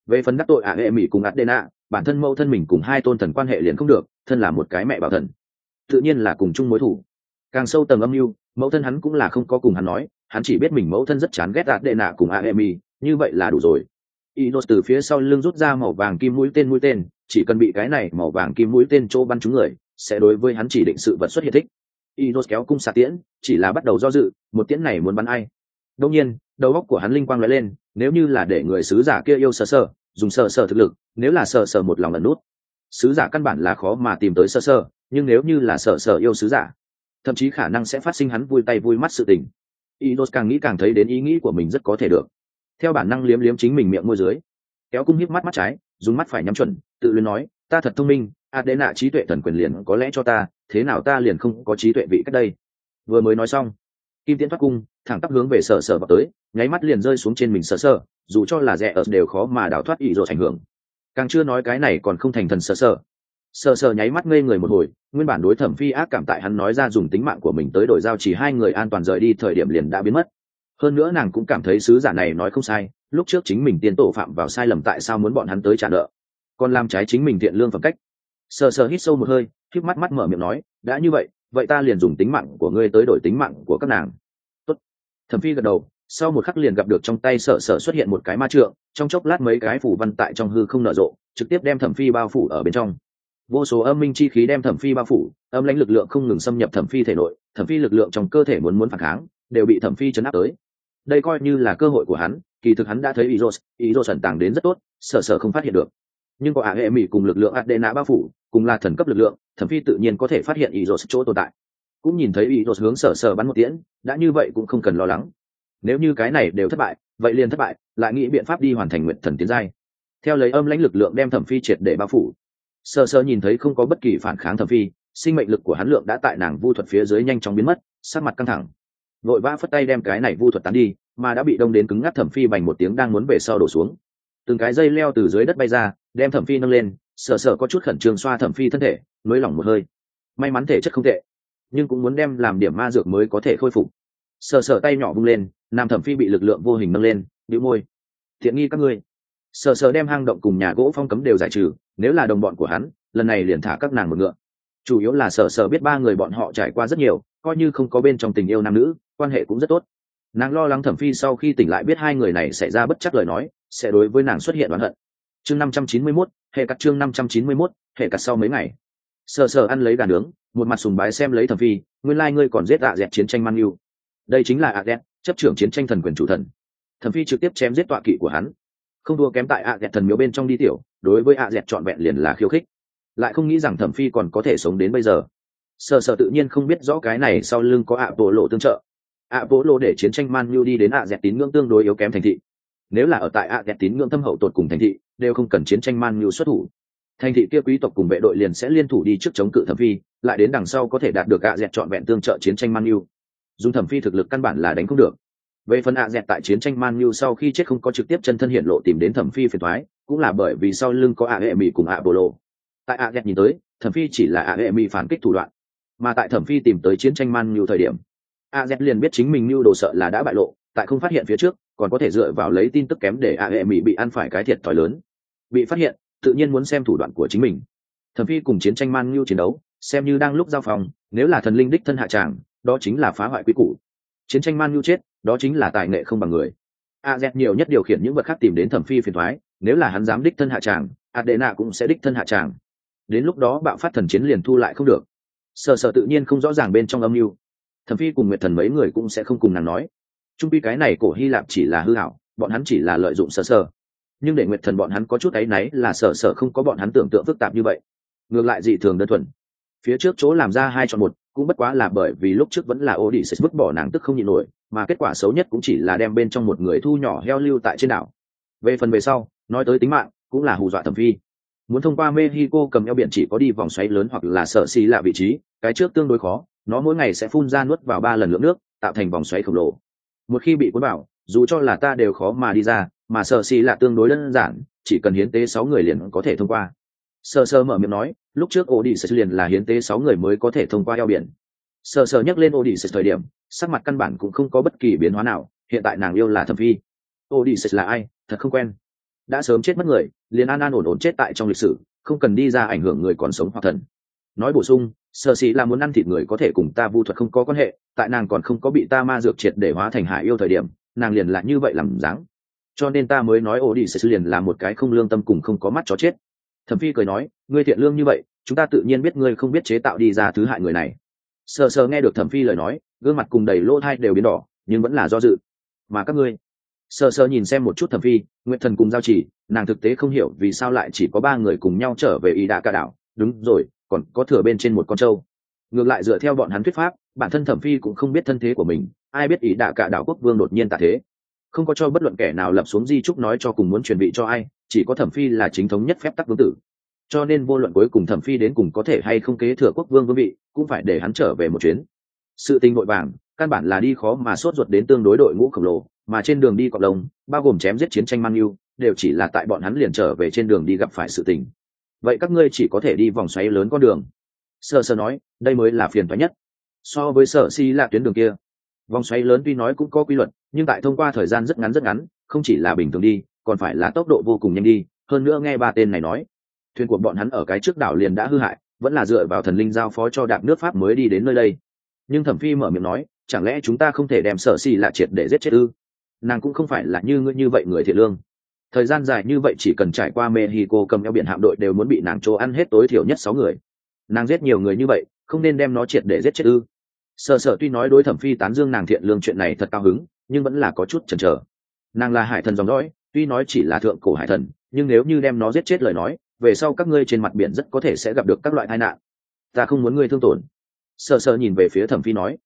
về phần đắc tội ạ hệ mỹ cùng adena nạ bản thân mẫu thân mình cùng hai tôn thần quan hệ liền không được thân là một cái mẹ bảo thần tự nhiên là cùng chung mối thủ càng sâu tầng âm mưu mẫu thân hắn cũng là không có cùng hắn nói hắn chỉ biết mình mẫu thân rất chán ghét át đệ nạ cùng ạ hệ mỹ như vậy là đủ rồi Inos từ phía sau lưng rút ra màu vàng kim mũi tên mũi tên, chỉ cần bị cái này màu vàng kim mũi tên chỗ bắn trúng người, sẽ đối với hắn chỉ định sự vật xuất hiện thích. Inos kéo cung xạ tiễn, chỉ là bắt đầu do dự, một tiễn này muốn bắn ai. đông nhiên, đầu óc của hắn linh quang lóe lên, nếu như là để người sứ giả kia yêu sơ sơ, dùng sờ sờ thực lực, nếu là sờ sờ một lòng lần nút, sứ giả căn bản là khó mà tìm tới sơ sơ, nhưng nếu như là sờ sờ yêu sứ giả, thậm chí khả năng sẽ phát sinh hắn vui tay vui mắt sự tình. idos càng nghĩ càng thấy đến ý nghĩ của mình rất có thể được. Theo bản năng liếm liếm chính mình miệng môi dưới kéo cung hiếp mắt mắt trái dùng mắt phải nhắm chuẩn tự luyến nói ta thật thông minh adena trí tuệ thần quyền liền có lẽ cho ta thế nào ta liền không có trí tuệ vị cách đây. Vừa mới nói xong kim tiễn thoát cung thẳng tắp hướng về sở sở vào tới nháy mắt liền rơi xuống trên mình sở sở dù cho là rẻ ở đều khó mà đào thoát ý rột ảnh hưởng. Càng chưa nói cái này còn không thành thần sở sở sở sở nháy mắt ngây người một hồi, nguyên bản đối thẩm phi ác cảm tại hắn nói ra dùng tính mạng của mình tới đổi giao chỉ hai người an toàn rời đi thời điểm liền đã biến mất. Hơn nữa nàng cũng cảm thấy sứ giả này nói không sai, lúc trước chính mình tiên tổ phạm vào sai lầm tại sao muốn bọn hắn tới trả nợ. Còn làm trái chính mình thiện lương phẩm cách. Sờ sờ hít sâu một hơi hít mắt mắt mở miệng nói, đã như vậy vậy ta liền dùng tính mạng của ngươi tới đổi tính mạng của các nàng. Tốt. thẩm phi gật đầu sau một khắc liền gặp được trong tay sở sở xuất hiện một cái ma trượng, trong chốc lát mấy cái phủ văn tại trong hư không nở rộ, trực tiếp đem thẩm phi bao phủ ở bên trong. Vô số âm minh chi khí đem thẩm phi bao phủ, âm lãnh lực lượng không ngừng xâm nhập thẩm phi thể nội, thẩm phi lực lượng trong cơ thể muốn muốn phản kháng, đều bị thẩm phi chấn áp tới. Đây coi như là cơ hội của hắn, kỳ thực hắn đã thấy ý rô ý rô sẩn tàng đến rất tốt, sở sở không phát hiện được. Nhưng có ả hệ mỹ cùng lực lượng adena bao phủ, cùng là thần cấp lực lượng, thẩm phi tự nhiên có thể phát hiện ý rô chỗ tồn tại. Cũng nhìn thấy ý rô hướng sở sở bắn một tiễn, đã như vậy cũng không cần lo lắng nếu như cái này đều thất bại, vậy liền thất bại, lại nghĩ biện pháp đi hoàn thành nguyện thần tiến giai. Theo lấy âm lãnh lực lượng đem thẩm phi triệt để bao phủ. Sơ sơ nhìn thấy không có bất kỳ phản kháng thẩm phi, sinh mệnh lực của hắn lượng đã tại nàng vu thuật phía dưới nhanh chóng biến mất, sắc mặt căng thẳng. Vội vã phất tay đem cái này vu thuật tán đi, mà đã bị đông đến cứng ngắc thẩm phi bành một tiếng đang muốn về sau đổ xuống. Từng cái dây leo từ dưới đất bay ra, đem thẩm phi nâng lên, sờ sờ có chút khẩn trương xoa thẩm phi thân thể, nới lỏng một hơi. May mắn thể chất không tệ, nhưng cũng muốn đem làm điểm ma dược mới có thể khôi phục sờ sờ tay nhỏ vung lên nam thẩm phi bị lực lượng vô hình nâng lên bĩu môi. Thiện nghi các ngươi. Sờ sờ đem hang động cùng nhà gỗ phong cấm đều giải trừ nếu là đồng bọn của hắn lần này liền thả các nàng một ngựa. Chủ yếu là sờ sờ biết ba người bọn họ trải qua rất nhiều coi như không có bên trong tình yêu nam nữ quan hệ cũng rất tốt. Nàng lo lắng thẩm phi sau khi tỉnh lại biết hai người này sẽ ra bất chắc lời nói sẽ đối với nàng xuất hiện oán hận. Chương năm trăm chín mươi 591, hệ cắt chương năm trăm chín mươi 591, hệ cắt sau mấy ngày. Sờ sờ ăn lấy gà nướng một mặt sùng bái xem lấy thẩm phi nguyên lai ngươi còn giết dạ dẹt chiến tranh man yêu đây chính là ạ dẹt chấp trưởng chiến tranh thần quyền chủ thần. Thẩm phi trực tiếp chém giết tọa kỵ của hắn. Không đua kém tại ạ dẹt thần miếu bên trong đi tiểu, đối với ạ dẹt trọn vẹn liền là khiêu khích. Lại không nghĩ rằng thẩm phi còn có thể sống đến bây giờ. Sợ sợ tự nhiên không biết rõ cái này sau lưng có ạ bộ lộ tương trợ. Ạ bộ lộ để chiến tranh man nhu đi đến ạ dẹt tín ngưỡng tương đối yếu kém thành thị. Nếu là ở tại ạ dẹt tín ngưỡng thâm hậu tột cùng thành thị, đều không cần chiến tranh man nhu xuất thủ. Thành thị kia quý tộc cùng vệ đội liền sẽ liên thủ đi trước chống cự thẩm phi, lại đến đằng sau có thể đạt được ạ dẹt trọn vẹn tương trợ chiến tranh man nhu dùng thẩm phi thực lực căn bản là đánh không được. Về phần ạ dẹt tại chiến tranh man nhu sau khi chết không có trực tiếp chân thân hiện lộ tìm đến thẩm phi phiền thoái, cũng là bởi vì sau lưng có ạ hệ mỹ cùng ạ bộ lộ. Tại ạ dẹt nhìn tới, thẩm phi chỉ là ạ hệ mỹ phản kích thủ đoạn, mà tại thẩm phi tìm tới chiến tranh man nhu thời điểm a z liền biết chính mình mưu đồ sợ là đã bại lộ, tại không phát hiện phía trước, còn có thể dựa vào lấy tin tức kém để a hệ mỹ bị ăn phải cái thiệt thòi lớn. Bị phát hiện, tự nhiên muốn xem thủ đoạn của chính mình. Thẩm phi cùng chiến tranh man nhu chiến đấu, xem như đang lúc giao phòng, nếu là thần linh đích thân hạ tràng đó chính là phá hoại quy củ. Chiến tranh man nhu chết, đó chính là tài nghệ không bằng người. A z nhiều nhất điều khiển những vật khác tìm đến thẩm phi phiền thoái nếu là hắn dám đích thân hạ tràng, adena cũng sẽ đích thân hạ tràng. Đến lúc đó bạo phát thần chiến liền thu lại không được. Sợ sợ tự nhiên không rõ ràng bên trong âm mưu. Thẩm phi cùng nguyệt thần mấy người cũng sẽ không cùng nàng nói. Trung pi cái này cổ hy lạp chỉ là hư hảo bọn hắn chỉ là lợi dụng sơ sơ nhưng để nguyệt thần bọn hắn có chút áy náy là sợ sợ không có bọn hắn tưởng tượng phức tạp như vậy. Ngược lại dị thường đơn thuần phía trước chỗ làm ra hai chọn một, cũng bất quá là bởi vì lúc trước vẫn là ô đi sẽ vứt bỏ nàng tức không nhịn nổi, mà kết quả xấu nhất cũng chỉ là đem bên trong một người thu nhỏ heo lưu tại trên đảo. Về phần về sau, nói tới tính mạng, cũng là hù dọa thẩm phi. Muốn thông qua mexico cầm eo biển chỉ có đi vòng xoáy lớn hoặc là sợ xì lạ vị trí, cái trước tương đối khó, nó mỗi ngày sẽ phun ra nuốt vào ba lần lượng nước, tạo thành vòng xoáy khổng lồ. Một khi bị cuốn vào, dù cho là ta đều khó mà đi ra, mà sợ xì lạ tương đối đơn giản, chỉ cần hiến tế sáu người liền có thể thông qua. Sơ sơ mở miệng nói lúc trước ô đi sẽ liền là hiến tế sáu người mới có thể thông qua eo biển. Sờ sờ nhắc lên ô đi sẽ thời điểm, sắc mặt căn bản cũng không có bất kỳ biến hóa nào, hiện tại nàng yêu là thẩm phi. Ô đi sẽ là ai? Thật không quen. Đã sớm chết mất người, liền an an ổn ổn chết tại trong lịch sử, không cần đi ra ảnh hưởng người còn sống hoặc thần. Nói bổ sung sợ sĩ là muốn ăn thịt người có thể cùng ta vu thuật không có quan hệ, tại nàng còn không có bị ta ma dược triệt để hóa thành hạ yêu thời điểm, nàng liền lại như vậy làm dáng. Cho nên ta mới nói ổ đi sẽ liền là một cái không lương tâm cùng không có mắt chó chết thẩm phi cười nói, ngươi thiện lương như vậy, chúng ta tự nhiên biết ngươi không biết chế tạo đi ra thứ hại người này. Sờ sờ nghe được thẩm phi lời nói, gương mặt cùng đầy lỗ thai đều biến đỏ, nhưng vẫn là do dự. Mà các ngươi? Sờ sờ nhìn xem một chút thẩm phi nguyện thần cùng giao chỉ, nàng thực tế không hiểu vì sao lại chỉ có ba người cùng nhau trở về ý đạ ca đảo. Đúng rồi, còn có thừa bên trên một con trâu. Ngược lại dựa theo bọn hắn thuyết pháp, bản thân thẩm phi cũng không biết thân thế của mình, ai biết ý đạ cả đảo quốc vương đột nhiên tạ thế. Không có cho bất luận kẻ nào lập xuống di trúc nói cho cùng muốn chuẩn bị cho ai chỉ có thẩm phi là chính thống nhất phép tắc vương tử. Cho nên vô luận cuối cùng thẩm phi đến cùng có thể hay không kế thừa quốc vương vương vị, cũng phải để hắn trở về một chuyến. Sự tình nội vàng, căn bản là đi khó mà sốt ruột đến tương đối đội ngũ khổng lồ, mà trên đường đi cộng đồng bao gồm chém giết chiến tranh mang yêu, đều chỉ là tại bọn hắn liền trở về trên đường đi gặp phải sự tình. Vậy các ngươi chỉ có thể đi vòng xoáy lớn con đường. Sơ sơ nói, đây mới là phiền toái nhất. So với sở si là tuyến đường kia. Vòng xoáy lớn tuy nói cũng có quy luật, nhưng tại thông qua thời gian rất ngắn rất ngắn, không chỉ là bình thường đi còn phải là tốc độ vô cùng nhanh đi, hơn nữa nghe ba tên này nói, thuyền của bọn hắn ở cái trước đảo liền đã hư hại, vẫn là dựa vào thần linh giao phó cho đạp nước pháp mới đi đến nơi đây. Nhưng thẩm phi mở miệng nói, chẳng lẽ chúng ta không thể đem sở xì lạ triệt để giết chết ư? Nàng cũng không phải là như ngươi như vậy người thiện lương. Thời gian dài như vậy chỉ cần trải qua mexico cầm eo biển hạm đội đều muốn bị nàng chỗ ăn hết tối thiểu nhất sáu người. Nàng giết nhiều người như vậy, không nên đem nó triệt để giết chết ư? Sợ sợ tuy nói đối thẩm phi tán dương nàng thiện lương chuyện này thật cao hứng, nhưng vẫn là có chút chần chờ. Nàng là hải thần dòng dõi tuy nói chỉ là thượng cổ hải thần, nhưng nếu như đem nó giết chết lời nói, về sau các ngươi trên mặt biển rất có thể sẽ gặp được các loại tai nạn. Ta không muốn ngươi thương tổn. Sợ sờ nhìn về phía thẩm phi nói.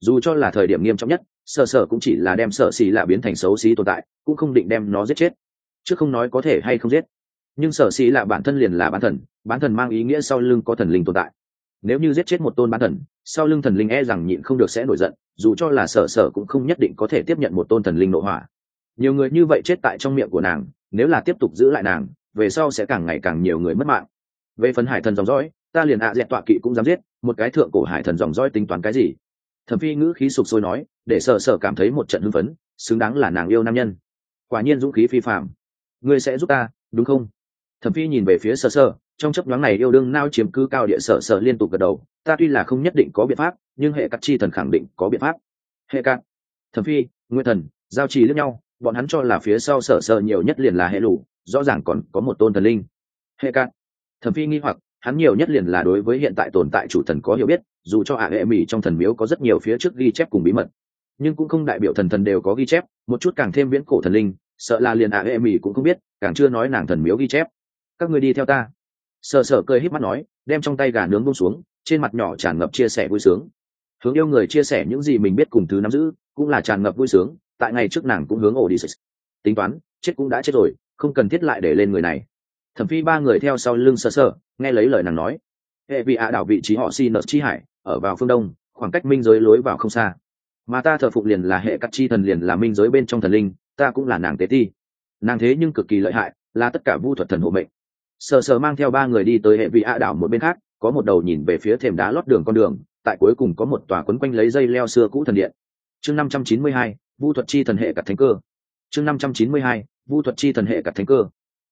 Dù cho là thời điểm nghiêm trọng nhất sợ sờ cũng chỉ là đem sợ xì lạ biến thành xấu xí tồn tại, cũng không định đem nó giết chết. Chứ không nói có thể hay không giết. Nhưng sở sĩ là bản thân liền là bán thần bán thần mang ý nghĩa sau lưng có thần linh tồn tại. Nếu như giết chết một tôn bán thần, sau lưng thần linh e rằng nhịn không được sẽ nổi giận, dù cho là sở sở cũng không nhất định có thể tiếp nhận một tôn thần linh nội hỏa nhiều người như vậy chết tại trong miệng của nàng, nếu là tiếp tục giữ lại nàng, về sau sẽ càng ngày càng nhiều người mất mạng. Về phần hải thần dòng dõi, ta liền ạ à dẹn tọa kỵ cũng dám giết, một cái thượng cổ hải thần dòng dõi tính toán cái gì? Thẩm phi ngữ khí sụp sôi nói, để sợ sợ cảm thấy một trận hưng phấn, xứng đáng là nàng yêu nam nhân. Quả nhiên dũng khí phi phạm ngươi sẽ giúp ta, đúng không? Thẩm phi nhìn về phía sợ sợ, trong chấp nhoáng này yêu đương nao chiếm cứ cao địa sợ sợ liên tục gật đầu, ta tuy là không nhất định có biện pháp, nhưng hệ cắt chi thần khẳng định có biện pháp. Hệ cắt thẩm phi nguyên thần, giao trì lẫn nhau bọn hắn cho là phía sau sở sợ nhiều nhất liền là hệ lụ, rõ ràng còn có một tôn thần linh. Hệ cạn. thẩm phi nghi hoặc hắn nhiều nhất liền là đối với hiện tại tồn tại chủ thần có hiểu biết dù cho ả hệ mỹ trong thần miếu có rất nhiều phía trước ghi chép cùng bí mật nhưng cũng không đại biểu thần thần đều có ghi chép một chút càng thêm viễn cổ thần linh sợ là liền ả hệ mỹ cũng không biết càng chưa nói nàng thần miếu ghi chép. Các người đi theo ta. Sợ sợ cười híp mắt nói đem trong tay gà nướng bông xuống trên mặt nhỏ tràn ngập chia sẻ vui sướng. Hướng yêu người chia sẻ những gì mình biết cùng thứ nắm giữ cũng là tràn ngập vui sướng tại ngày trước nàng cũng hướng ổ đi tính toán, chết cũng đã chết rồi, không cần thiết lại để lên người này. Thẩm phi ba người theo sau lưng sơ sơ nghe lấy lời nàng nói. Hệ vị ạ đảo vị trí họ si nợ chi hải, ở vào phương đông, khoảng cách minh giới lối vào không xa. Mà ta thờ phụng liền là hệ cắt chi thần liền là minh giới bên trong thần linh, ta cũng là nàng tế ti. Nàng thế nhưng cực kỳ lợi hại, là tất cả vu thuật thần hộ mệnh. Sờ sờ mang theo ba người đi tới hệ vị ạ đảo một bên khác, có một đầu nhìn về phía thềm đá lót đường con đường, tại cuối cùng có một tòa quấn quanh lấy dây leo xưa cũ thần điện. Chương năm trăm chín mươi hai vu thuật chi thần hệ Cả thánh cơ. Chương năm trăm chín mươi hai, vu thuật chi thần hệ Cả thánh cơ.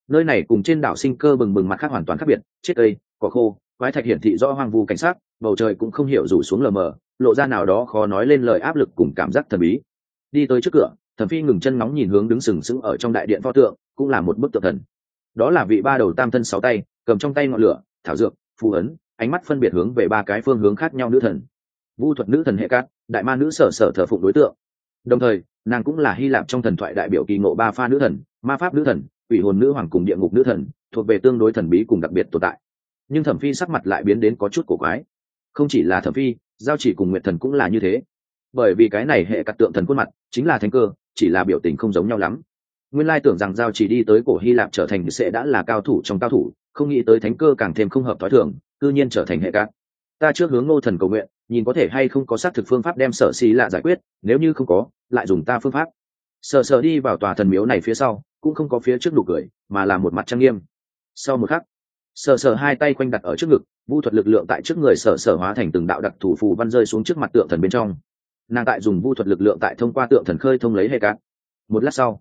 Nơi này cùng trên đảo sinh cơ bừng bừng mặt khác hoàn toàn khác biệt, chết cây, cỏ khô, quái thạch hiển thị rõ hoang vu cảnh sát bầu trời cũng không hiểu rủ xuống lờ mờ, lộ ra nào đó khó nói lên lời áp lực cùng cảm giác thần bí. Đi tới trước cửa thẩm phi ngừng chân ngóng nhìn hướng đứng sừng sững ở trong đại điện pho tượng, cũng là một bức tượng thần. Đó là vị ba đầu tam thân sáu tay, cầm trong tay ngọn lửa, thảo dược, phù ấn, ánh mắt phân biệt hướng về ba cái phương hướng khác nhau nữ thần. Vu thuật nữ thần hệ cát, đại ma nữ sở sở thờ phụng đối tượng đồng thời, nàng cũng là hy lạp trong thần thoại đại biểu kỳ ngộ ba pha nữ thần, ma pháp nữ thần ủy hồn nữ hoàng cùng địa ngục nữ thần, thuộc về tương đối thần bí cùng đặc biệt tồn tại. Nhưng thẩm phi sắc mặt lại biến đến có chút cổ quái. Không chỉ là thẩm phi, giao chỉ cùng nguyện thần cũng là như thế. Bởi vì cái này hệ cặt tượng thần khuôn mặt, chính là thánh cơ, chỉ là biểu tình không giống nhau lắm. Nguyên lai tưởng rằng giao chỉ đi tới cổ hy lạp trở thành sẽ đã là cao thủ trong cao thủ, không nghĩ tới thánh cơ càng thêm không hợp t h ó i thường, cư nhiên trở thành hệ cát ta trước hướng ngô thần cầu nguyện nhìn có thể hay không có xác thực phương pháp đem sở xì lạ giải quyết, nếu như không có, lại dùng ta phương pháp. Sợ sợ đi vào tòa thần miếu này phía sau, cũng không có phía trước đủ cười, mà là một mặt trang nghiêm. Sau một khắc sợ sợ hai tay quanh đặt ở trước ngực vu thuật lực lượng tại trước người sợ sợ hóa thành từng đạo đặc thủ phù văn rơi xuống trước mặt tượng thần bên trong. Nàng tại dùng vu thuật lực lượng tại thông qua tượng thần khơi thông lấy hệ cát. Một lát sau,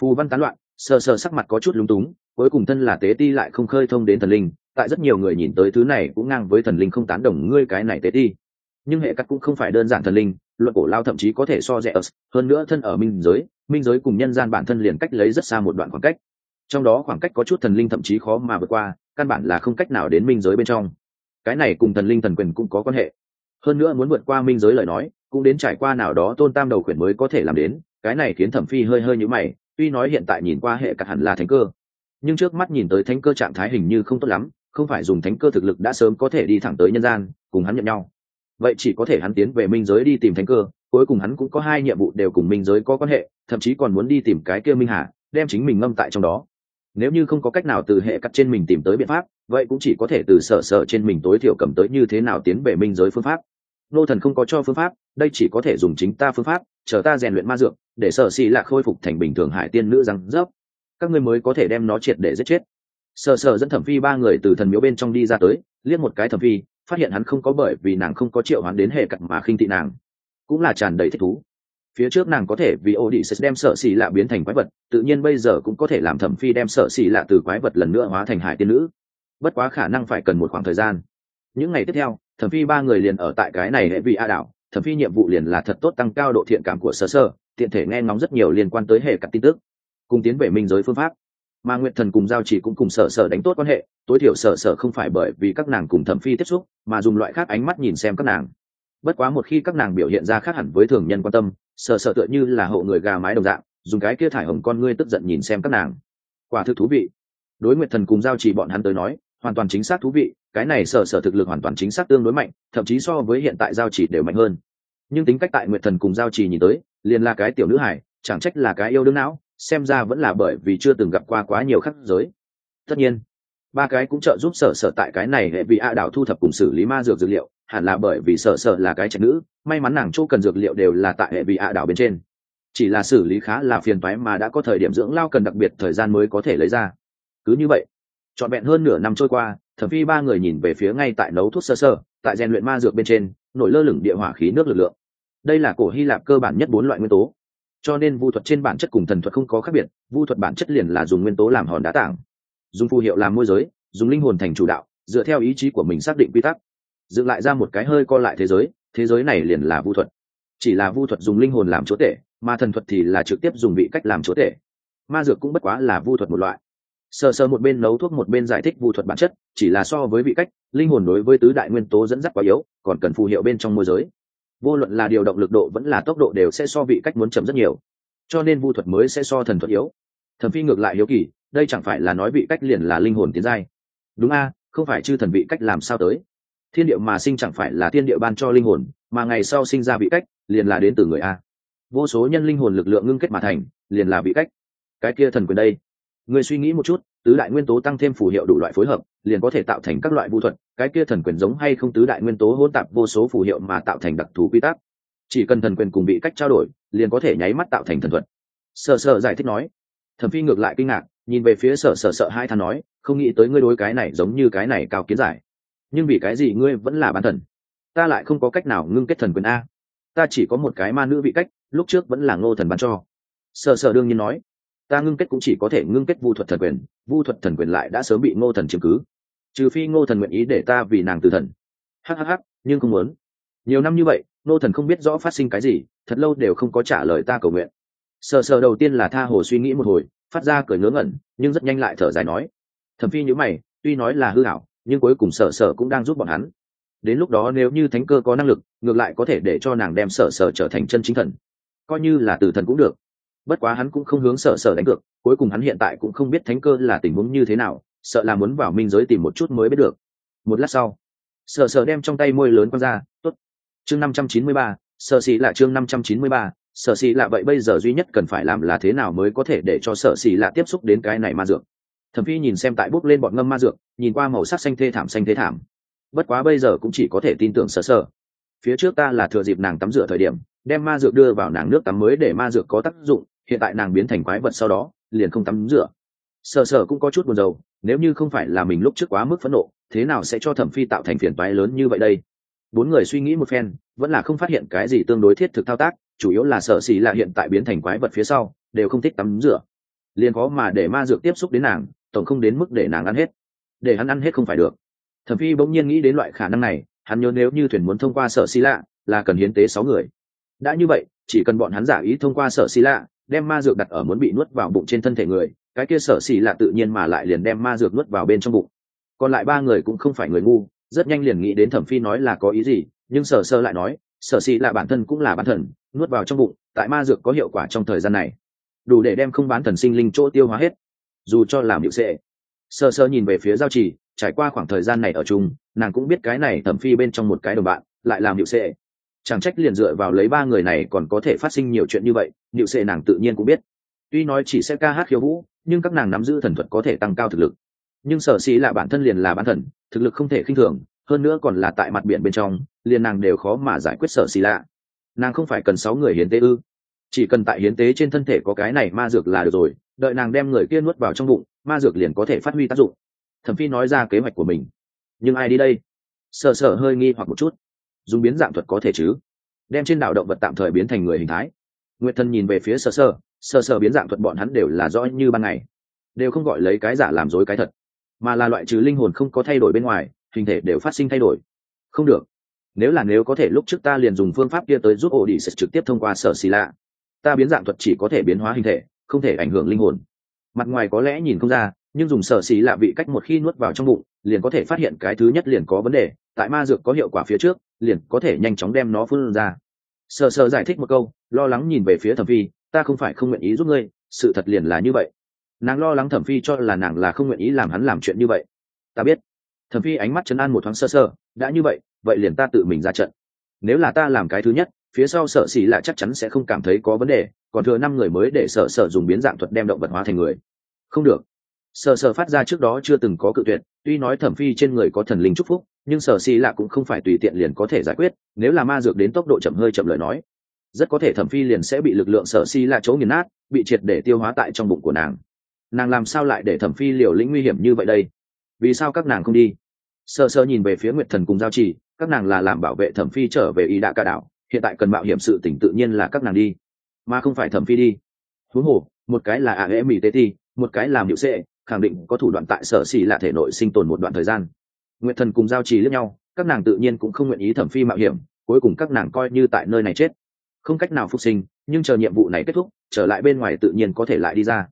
phù văn tán loạn sờ sờ sắc mặt có chút lúng túng, cuối cùng thân là tế ti lại không khơi thông đến thần linh, tại rất nhiều người nhìn tới thứ này cũng ngang với thần linh không tán đồng ngươi cái này tế ti nhưng hệ cắt cũng không phải đơn giản thần linh, luận cổ lao thậm chí có thể so rẻ ớt hơn nữa thân ở minh giới minh giới cùng nhân gian bản thân liền cách lấy rất xa một đoạn khoảng cách. Trong đó khoảng cách có chút thần linh thậm chí khó mà vượt qua, căn bản là không cách nào đến minh giới bên trong. Cái này cùng thần linh thần quyền cũng có quan hệ. Hơn nữa muốn vượt qua minh giới lời nói, cũng đến trải qua nào đó tôn tam đầu quyền mới có thể làm đến, cái này khiến thẩm phi hơi hơi nhữ mày, tuy nói hiện tại nhìn qua hệ cắt hẳn là thánh cơ, nhưng trước mắt nhìn tới thánh cơ trạng thái hình như không tốt lắm, không phải dùng thánh cơ thực lực đã sớm có thể đi thẳng tới nhân gian, cùng hắn nhận nhau vậy chỉ có thể hắn tiến về minh giới đi tìm thánh cơ, cuối cùng hắn cũng có hai nhiệm vụ đều cùng minh giới có quan hệ, thậm chí còn muốn đi tìm cái kia minh hà, đem chính mình ngâm tại trong đó. Nếu như không có cách nào từ hệ cắt trên mình tìm tới biện pháp, vậy cũng chỉ có thể từ sở sở trên mình tối thiểu cầm tới như thế nào tiến về minh giới phương pháp. Nô thần không có cho phương pháp, đây chỉ có thể dùng chính ta phương pháp, chờ ta rèn luyện ma dược, để sở xì lạc khôi phục thành bình thường hải tiên nữ răng rớp. Các ngươi mới có thể đem nó triệt để giết chết. Sở Sở dẫn thẩm phi ba người từ thần miếu bên trong đi ra tới, liếc một cái thẩm phi phát hiện hắn không có bởi vì nàng không có triệu hắn đến hệ cận mà khinh thị nàng, cũng là tràn đầy thích thú. Phía trước nàng có thể vì ô đi sẽ đem sợ xì lạ biến thành quái vật, tự nhiên bây giờ cũng có thể làm thẩm phi đem sợ xì lạ từ quái vật lần nữa hóa thành hải tiên nữ. Bất quá khả năng phải cần một khoảng thời gian. Những ngày tiếp theo, thẩm phi ba người liền ở tại cái này hệ vị a đảo, thẩm phi nhiệm vụ liền là thật tốt tăng cao độ thiện cảm của sơ sơ, tiện thể nghe ngóng rất nhiều liên quan tới hệ cặp tin tức, cùng tiến về minh giới phương pháp mà nguyện thần cùng giao chỉ cũng cùng sở sở đánh tốt quan hệ, tối thiểu sở sở không phải bởi vì các nàng cùng thẩm phi tiếp xúc, mà dùng loại khác ánh mắt nhìn xem các nàng. Bất quá một khi các nàng biểu hiện ra khác hẳn với thường nhân quan tâm, sở sở tựa như là hộ người gà mái đồng dạng, dùng cái kia thải hồng con ngươi tức giận nhìn xem các nàng. Quả thực thú vị. Đối nguyện thần cùng giao chỉ bọn hắn tới nói, hoàn toàn chính xác thú vị, cái này sở sở thực lực hoàn toàn chính xác tương đối mạnh, thậm chí so với hiện tại giao chỉ đều mạnh hơn. Nhưng tính cách tại nguyện thần cùng giao chỉ nhìn tới, liền là cái tiểu nữ hải chẳng trách là cái yêu đương não xem ra vẫn là bởi vì chưa từng gặp qua quá nhiều khắc giới. Tất nhiên, ba cái cũng trợ giúp sở sở tại cái này hệ vị a đảo thu thập cùng xử lý ma dược dược liệu, hẳn là bởi vì sở sở là cái trạch nữ, may mắn nàng chỗ cần dược liệu đều là tại hệ vị a đảo bên trên. Chỉ là xử lý khá là phiền toái mà đã có thời điểm dưỡng lao cần đặc biệt thời gian mới có thể lấy ra. Cứ như vậy, trọn vẹn hơn nửa năm trôi qua, thẩm phi ba người nhìn về phía ngay tại nấu thuốc sơ sơ, tại rèn luyện ma dược bên trên, nổi lơ lửng địa hỏa khí nước lực lượng. Đây là cổ hy lạp cơ bản nhất bốn loại nguyên tố cho nên vu thuật trên bản chất cùng thần thuật không có khác biệt, vu thuật bản chất liền là dùng nguyên tố làm hòn đá tảng. Dùng phù hiệu làm môi giới, dùng linh hồn thành chủ đạo, dựa theo ý chí của mình xác định quy tắc. Dựng lại ra một cái hơi co lại thế giới thế giới này liền là vu thuật. Chỉ là vu thuật dùng linh hồn làm chúa tể, mà thần thuật thì là trực tiếp dùng vị cách làm chúa tể. Ma dược cũng bất quá là vu thuật một loại. Sờ sờ một bên nấu thuốc một bên giải thích vu thuật bản chất, chỉ là so với vị cách, linh hồn đối với tứ đại nguyên tố dẫn dắt quá yếu, còn cần phù hiệu bên trong môi giới vô luận là điều động lực độ vẫn là tốc độ đều sẽ so vị cách muốn chậm rất nhiều. Cho nên vu thuật mới sẽ so thần thuật yếu. Thần phi ngược lại hiếu kỳ, đây chẳng phải là nói vị cách liền là linh hồn tiến giai. Đúng a, không phải chư thần vị cách làm sao tới? Thiên điệu mà sinh chẳng phải là thiên điệu ban cho linh hồn, mà ngày sau sinh ra vị cách, liền là đến từ người a. Vô số nhân linh hồn lực lượng ngưng kết mà thành, liền là vị cách. Cái kia thần quyền đây. Người suy nghĩ một chút, tứ đại nguyên tố tăng thêm phù hiệu đủ loại phối hợp, liền có thể tạo thành các loại vũ thuật cái kia thần quyền giống hay không tứ đại nguyên tố hỗn tạp vô số phù hiệu mà tạo thành đặc thù quy tắc. Chỉ cần thần quyền cùng bị cách trao đổi, liền có thể nháy mắt tạo thành thần thuật. Sợ sợ giải thích nói. Thẩm phi ngược lại kinh ngạc, nhìn về phía sợ sợ sợ hai thằng nói, không nghĩ tới ngươi đối cái này giống như cái này cao kiến giải. Nhưng vì cái gì ngươi vẫn là bán thần? Ta lại không có cách nào ngưng kết thần quyền a. Ta chỉ có một cái ma nữ vị cách, lúc trước vẫn là ngô thần bán cho. Sợ sợ đương nhiên nói. Ta ngưng kết cũng chỉ có thể ngưng kết vu thuật thần quyền, vu thuật thần quyền lại đã sớm bị ngô thần chiếm cứ trừ phi ngô thần nguyện ý để ta vì nàng từ thần. Hhh nhưng không muốn. Nhiều năm như vậy, ngô thần không biết rõ phát sinh cái gì, thật lâu đều không có trả lời ta cầu nguyện. Sờ sờ đầu tiên là tha hồ suy nghĩ một hồi, phát ra cười ngớ ngẩn, nhưng rất nhanh lại thở dài nói. Thẩm phi nhữ mày, tuy nói là hư hảo nhưng cuối cùng sở sở cũng đang giúp bọn hắn. Đến lúc đó nếu như thánh cơ có năng lực, ngược lại có thể để cho nàng đem sở sở trở thành chân chính thần. Coi như là từ thần cũng được. Bất quá hắn cũng không hướng sở sở đánh cược, cuối cùng hắn hiện tại cũng không biết thánh cơ là tình huống như thế nào sợ là muốn vào minh giới tìm một chút mới biết được. Một lát sau, sở sở đem trong tay môi lớn quăng ra t ố t chương năm trăm chín mươi ba, sở xì là chương năm trăm chín mươi ba, sở xì là vậy bây giờ duy nhất cần phải làm là thế nào mới có thể để cho sở xì là tiếp xúc đến cái này ma dược. Thẩm phi nhìn xem tại bút lên bọn ngâm ma dược, nhìn qua màu sắc xanh thê thảm xanh thê thảm. Bất quá bây giờ cũng chỉ có thể tin tưởng sở sở. Phía trước ta là thừa dịp nàng tắm rửa thời điểm, đem ma dược đưa vào nàng nước tắm mới để ma dược có tác dụng, hiện tại nàng biến thành quái vật sau đó, liền không tắm rửa sợ sợ cũng có chút buồn rầu, nếu như không phải là mình lúc trước quá mức phẫn nộ, thế nào sẽ cho thẩm phi tạo thành phiền toái lớn như vậy đây? Bốn người suy nghĩ một phen, vẫn là không phát hiện cái gì tương đối thiết thực thao tác, chủ yếu là sợ xì là hiện tại biến thành quái vật phía sau, đều không thích tắm rửa. Liền có mà để ma dược tiếp xúc đến nàng, tổng không đến mức để nàng ăn hết. Để hắn ăn hết không phải được. Thẩm phi bỗng nhiên nghĩ đến loại khả năng này, hắn nhớ nếu như thuyền muốn thông qua sở xì lạ, là cần hiến tế sáu người. Đã như vậy, chỉ cần bọn hắn giả ý thông qua sở xì lạ, đem ma dược đặt ở muốn bị nuốt vào bụng trên thân thể người cái kia sở xì lạ tự nhiên mà lại liền đem ma dược nuốt vào bên trong bụng. Còn lại ba người cũng không phải người ngu, rất nhanh liền nghĩ đến thẩm phi nói là có ý gì, nhưng sở sơ lại nói, sở xì lạ bản thân cũng là bán thần, nuốt vào trong bụng, tại ma dược có hiệu quả trong thời gian này. Đủ để đem không bán thần sinh linh chỗ tiêu hóa hết. Dù cho làm hiệu sệ. Sơ sơ nhìn về phía giao trì, trải qua khoảng thời gian này ở chung, nàng cũng biết cái này thẩm phi bên trong một cái đồng bạn, lại làm hiệu sệ. Chẳng trách liền dựa vào lấy ba người này còn có thể phát sinh nhiều chuyện như vậy điệu sệ nàng tự nhiên cũng biết tuy nói chỉ sẽ ca hát khiêu vũ, nhưng các nàng nắm giữ thần thuật có thể tăng cao thực lực. Nhưng sở sĩ là bản thân liền là bản thần, thực lực không thể khinh thường, hơn nữa còn là tại mặt biển bên trong, liền nàng đều khó mà giải quyết sở xì lạ. Nàng không phải cần sáu người hiến tế ư. Chỉ cần tại hiến tế trên thân thể có cái này ma dược là được rồi, đợi nàng đem người kia nuốt vào trong bụng, ma dược liền có thể phát huy tác dụng. Thẩm phi nói ra kế hoạch của mình. Nhưng ai đi đây? Sợ sợ hơi nghi hoặc một chút. Dùng biến dạng thuật có thể chứ? Đem trên đảo động vật tạm thời biến thành người hình thái. Nguyệt Thân nhìn về phía sơ sơ sờ sờ biến dạng thuật bọn hắn đều là rõ như ban ngày. Đều không gọi lấy cái giả làm dối cái thật, mà là loại trừ linh hồn không có thay đổi bên ngoài, hình thể đều phát sinh thay đổi. Không được. Nếu là nếu có thể lúc trước ta liền dùng phương pháp kia tới giúp ổ đi sẽ trực tiếp thông qua sở xì lạ. Ta biến dạng thuật chỉ có thể biến hóa hình thể, không thể ảnh hưởng linh hồn. Mặt ngoài có lẽ nhìn không ra, nhưng dùng sở xì lạ vị cách một khi nuốt vào trong bụng, liền có thể phát hiện cái thứ nhất liền có vấn đề, tại ma dược có hiệu quả phía trước, liền có thể nhanh chóng đem nó phun ra. Sờ sờ giải thích một câu, lo lắng nhìn về phía thẩm phi ta không phải không nguyện ý giúp ngươi, sự thật liền là như vậy. Nàng lo lắng thẩm phi cho là nàng là không nguyện ý làm hắn làm chuyện như vậy. Ta biết. Thẩm phi ánh mắt chấn an một thoáng sơ sơ, đã như vậy vậy liền ta tự mình ra trận. Nếu là ta làm cái thứ nhất, phía sau sợ xỉ là chắc chắn sẽ không cảm thấy có vấn đề, còn thừa năm người mới để sợ sợ dùng biến dạng thuật đem động vật hóa thành người. Không được. Sợ sợ phát ra trước đó chưa từng có cự tuyệt, tuy nói thẩm phi trên người có thần linh chúc phúc, nhưng sở xì lạ cũng không phải tùy tiện liền có thể giải quyết, nếu là ma dược đến tốc độ chậm hơi chậm lời nói rất có thể thẩm phi liền sẽ bị lực lượng sở xì lạ chỗ nghiền nát, bị triệt để tiêu hóa tại trong bụng của nàng. Nàng làm sao lại để thẩm phi liều lĩnh nguy hiểm như vậy đây? Vì sao các nàng không đi? Sơ sơ nhìn về phía nguyệt thần cùng giao trì, các nàng là làm bảo vệ thẩm phi trở về ý đạ ca đảo, hiện tại cần mạo hiểm sự tỉnh tự nhiên là các nàng đi. Mà không phải thẩm phi đi. Thú hồ, một cái là a e mỹ tê ti, một cái làm hiệu sệ khẳng định có thủ đoạn tại sở xì là thể nội sinh tồn một đoạn thời gian. Nguyệt thần cùng giao trì lẫn nhau, các nàng tự nhiên cũng không nguyện ý thẩm phi mạo hiểm, cuối cùng các nàng coi như tại nơi này chết không cách nào phục sinh nhưng chờ nhiệm vụ này kết thúc trở lại bên ngoài tự nhiên có thể lại đi ra.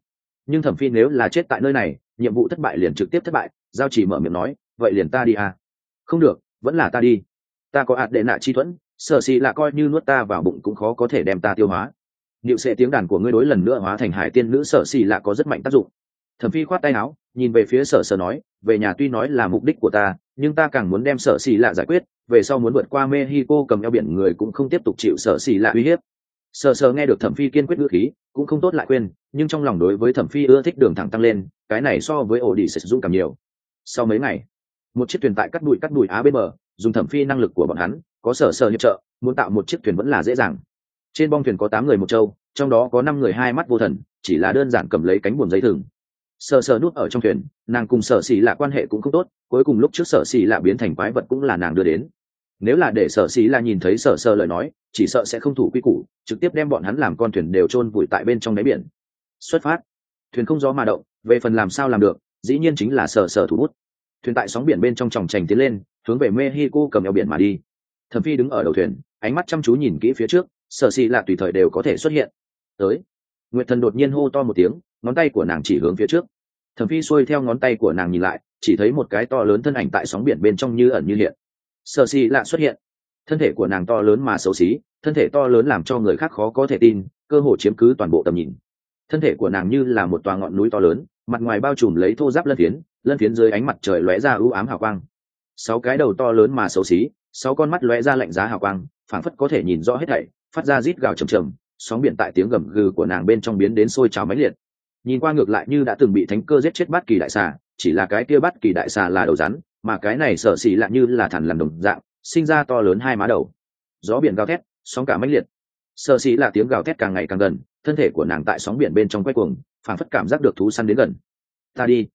Nhưng thẩm phi nếu là chết tại nơi này nhiệm vụ thất bại liền trực tiếp thất bại giao chỉ mở miệng nói vậy liền ta đi à? Không được vẫn là ta đi. Ta có ạt đệ nạ chi thuẫn sở xì là coi như nuốt ta vào bụng cũng khó có thể đem ta tiêu hóa. Liệu sẽ tiếng đàn của ngươi đối lần nữa hóa thành hải tiên nữ sở xì là có rất mạnh tác dụng. Thẩm Phi khoát tay áo, nhìn về phía Sở Sở nói, về nhà tuy nói là mục đích của ta, nhưng ta càng muốn đem Sở xì lạ giải quyết, về sau muốn vượt qua Mexico cầm eo biển người cũng không tiếp tục chịu Sở xì lạ uy hiếp. Sở Sở nghe được Thẩm Phi kiên quyết ngữ khí, cũng không tốt lại quên, nhưng trong lòng đối với Thẩm Phi ưa thích đường thẳng tăng lên, cái này so với ổ đi sẽ dũng cảm nhiều. Sau mấy ngày, một chiếc thuyền tại cắt đùi cắt đùi á bên bờ, dùng Thẩm Phi năng lực của bọn hắn, có Sở Sở hiệp trợ, muốn tạo một chiếc thuyền vẫn là dễ dàng trên bong thuyền có tám người một châu trong đó có năm người hai mắt vô thần chỉ là đơn giản cầm lấy cánh buồm giấy thừng sợ sờ nuốt ở trong thuyền, nàng cùng sở xì là quan hệ cũng không tốt, cuối cùng lúc trước sở xì là biến thành quái vật cũng là nàng đưa đến. Nếu là để sở xì là nhìn thấy sở sờ lời nói, chỉ sợ sẽ không thủ quy củ, trực tiếp đem bọn hắn làm con thuyền đều chôn vùi tại bên trong đáy biển. Xuất phát. Thuyền không gió mà động, về phần làm sao làm được, dĩ nhiên chính là sở sở thủ bút. Thuyền tại sóng biển bên trong tròng trành tiến lên, hướng về mexico cầm eo biển mà đi. Thẩm phi đứng ở đầu thuyền, ánh mắt chăm chú nhìn kỹ phía trước, sở xì là tùy thời đều có thể xuất hiện. Tới. Nguyệt thần đột nhiên hô to một tiếng ngón tay của nàng chỉ hướng phía trước. Thẩm phi xuôi theo ngón tay của nàng nhìn lại, chỉ thấy một cái to lớn thân ảnh tại sóng biển bên trong như ẩn như hiện. Sở xì lạ xuất hiện. Thân thể của nàng to lớn mà xấu xí, thân thể to lớn làm cho người khác khó có thể tin, cơ hồ chiếm cứ toàn bộ tầm nhìn. Thân thể của nàng như là một tòa ngọn núi to lớn, mặt ngoài bao trùm lấy thô giáp lân phiến lân phiến dưới ánh mặt trời lóe ra ưu ám hào quang. Sáu cái đầu to lớn mà xấu xí, sáu con mắt lóe ra lạnh giá hào quang, phảng phất có thể nhìn rõ hết thảy, phát ra rít gào trầm trầm sóng biển tại tiếng gầm gừ của nàng bên trong biến đến sôi trào mãnh liệt nhìn qua ngược lại như đã từng bị thánh cơ giết chết bát kỳ đại xà, chỉ là cái kia bát kỳ đại xà là đầu rắn, mà cái này sở xỉ lại như là thằn làm đồng dạng, sinh ra to lớn hai má đầu. Gió biển gào thét, sóng cả mãnh liệt. Sở xỉ là tiếng gào thét càng ngày càng gần, thân thể của nàng tại sóng biển bên trong quay cuồng, phảng phất cảm giác được thú săn đến gần. Ta đi.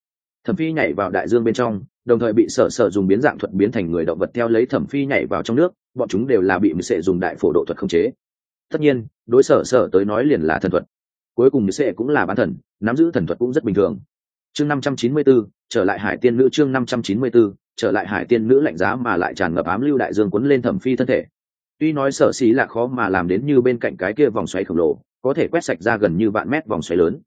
Thẩm phi nhảy vào đại dương bên trong, đồng thời bị sở sở dùng biến dạng thuật biến thành người động vật theo lấy thẩm phi nhảy vào trong nước, bọn chúng đều là bị mười sệ dùng đại phổ độ thuật khống chế. Tất nhiên, đối sở sở tới nói liền là thần thuật. Cuối cùng sẽ cũng là bán thần nắm giữ thần thuật cũng rất bình thường. Chương năm trăm chín mươi 594, trở lại hải tiên nữ chương năm trăm chín mươi 594, trở lại hải tiên nữ lạnh giá mà lại tràn ngập ám lưu đại dương quấn lên thẩm phi thân thể. Tuy nói sở xí là khó mà làm đến như bên cạnh cái kia vòng xoáy khổng lồ có thể quét sạch ra gần như vạn mét vòng xoáy lớn.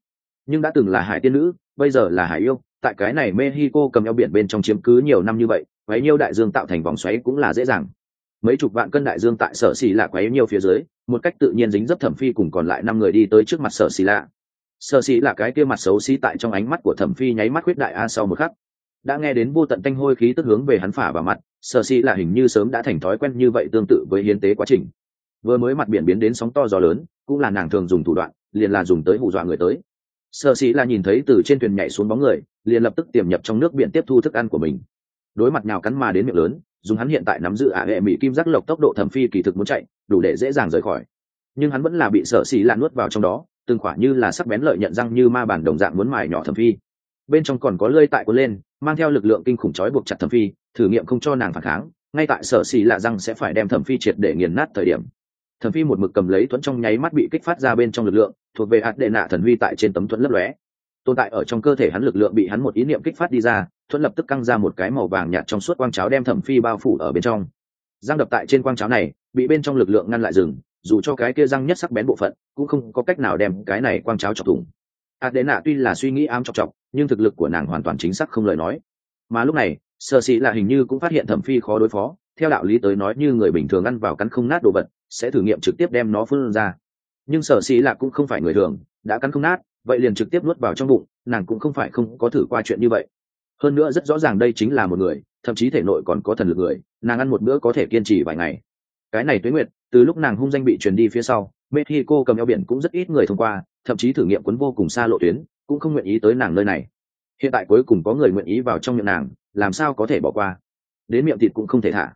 Nhưng đã từng là hải tiên nữ bây giờ là hải yêu tại cái này mexico cầm eo biển bên trong chiếm cứ nhiều năm như vậy quấy nhiêu đại dương tạo thành vòng xoáy cũng là dễ dàng. Mấy chục vạn cân đại dương tại sở xì lạ quấy nhiều phía dưới một cách tự nhiên dính dấp thẩm phi cùng còn lại năm người đi tới trước mặt sở xì lạ sở xì là cái kia mặt xấu xí tại trong ánh mắt của thẩm phi nháy mắt khuyết đại a sau một khắc. Đã nghe đến vô tận tanh hôi khí tức hướng về hắn phả vào mặt sở xì là hình như sớm đã thành thói quen như vậy tương tự với hiến tế quá trình. Vừa mới mặt biển biến đến sóng to gió lớn, cũng là nàng thường dùng thủ đoạn, liền là dùng tới hù dọa người tới. Sở xì là nhìn thấy từ trên thuyền nhảy xuống bóng người, liền lập tức tiềm nhập trong nước biển tiếp thu thức ăn của mình. Đối mặt nào cắn mà đến miệng lớn, dùng hắn hiện tại nắm giữ ả hệ mỹ kim giác lộc tốc độ thẩm phi kỳ thực muốn chạy, đủ để dễ dàng rời khỏi. Nhưng hắn vẫn là bị sợ xì lạ nuốt vào trong đó từng quả như là sắc bén lợi nhận răng như ma bản đồng dạng muốn mài nhỏ thẩm phi. Bên trong còn có lơi tại cuốn lên, mang theo lực lượng kinh khủng trói buộc chặt thẩm phi, thử nghiệm không cho nàng phản kháng, ngay tại sở xì lạ răng sẽ phải đem thẩm phi triệt để nghiền nát thời điểm. Thẩm phi một mực cầm lấy thuẫn trong nháy mắt bị kích phát ra bên trong lực lượng, thuộc về hạt đệ nạ thần huy tại trên tấm thuẫn lấp lóe. Tồn tại ở trong cơ thể hắn lực lượng bị hắn một ý niệm kích phát đi ra thuận lập tức căng ra một cái màu vàng nhạt trong suốt quang cháo đem thẩm phi bao phủ ở bên trong. Răng đập tại trên quang cháo này, bị bên trong lực lượng ngăn lại rừng dù cho cái kia răng nhất sắc bén bộ phận, cũng không có cách nào đem cái này quang cháo chọc thủng. Adena tuy là suy nghĩ ám chọc chọc, nhưng thực lực của nàng hoàn toàn chính xác không lời nói. Mà lúc này sở sĩ là hình như cũng phát hiện thẩm phi khó đối phó, theo đạo lý tới nói như người bình thường ăn vào cắn không nát đồ vật, sẽ thử nghiệm trực tiếp đem nó phun ra. Nhưng sở sĩ là cũng không phải người thường, đã cắn không nát, vậy liền trực tiếp nuốt vào trong bụng, nàng cũng không phải không có thử qua chuyện như vậy. Hơn nữa rất rõ ràng đây chính là một người, thậm chí thể nội còn có thần lực người, nàng ăn một bữa có thể kiên trì vài ngày. Cái này tuế nguyệt từ lúc nàng hung danh bị truyền đi phía sau, mexico cầm eo biển cũng rất ít người thông qua, thậm chí thử nghiệm quấn vô cùng xa lộ tuyến, cũng không nguyện ý tới nàng nơi này. Hiện tại cuối cùng có người nguyện ý vào trong miệng nàng, làm sao có thể bỏ qua? Đến miệng thịt cũng không thể thả.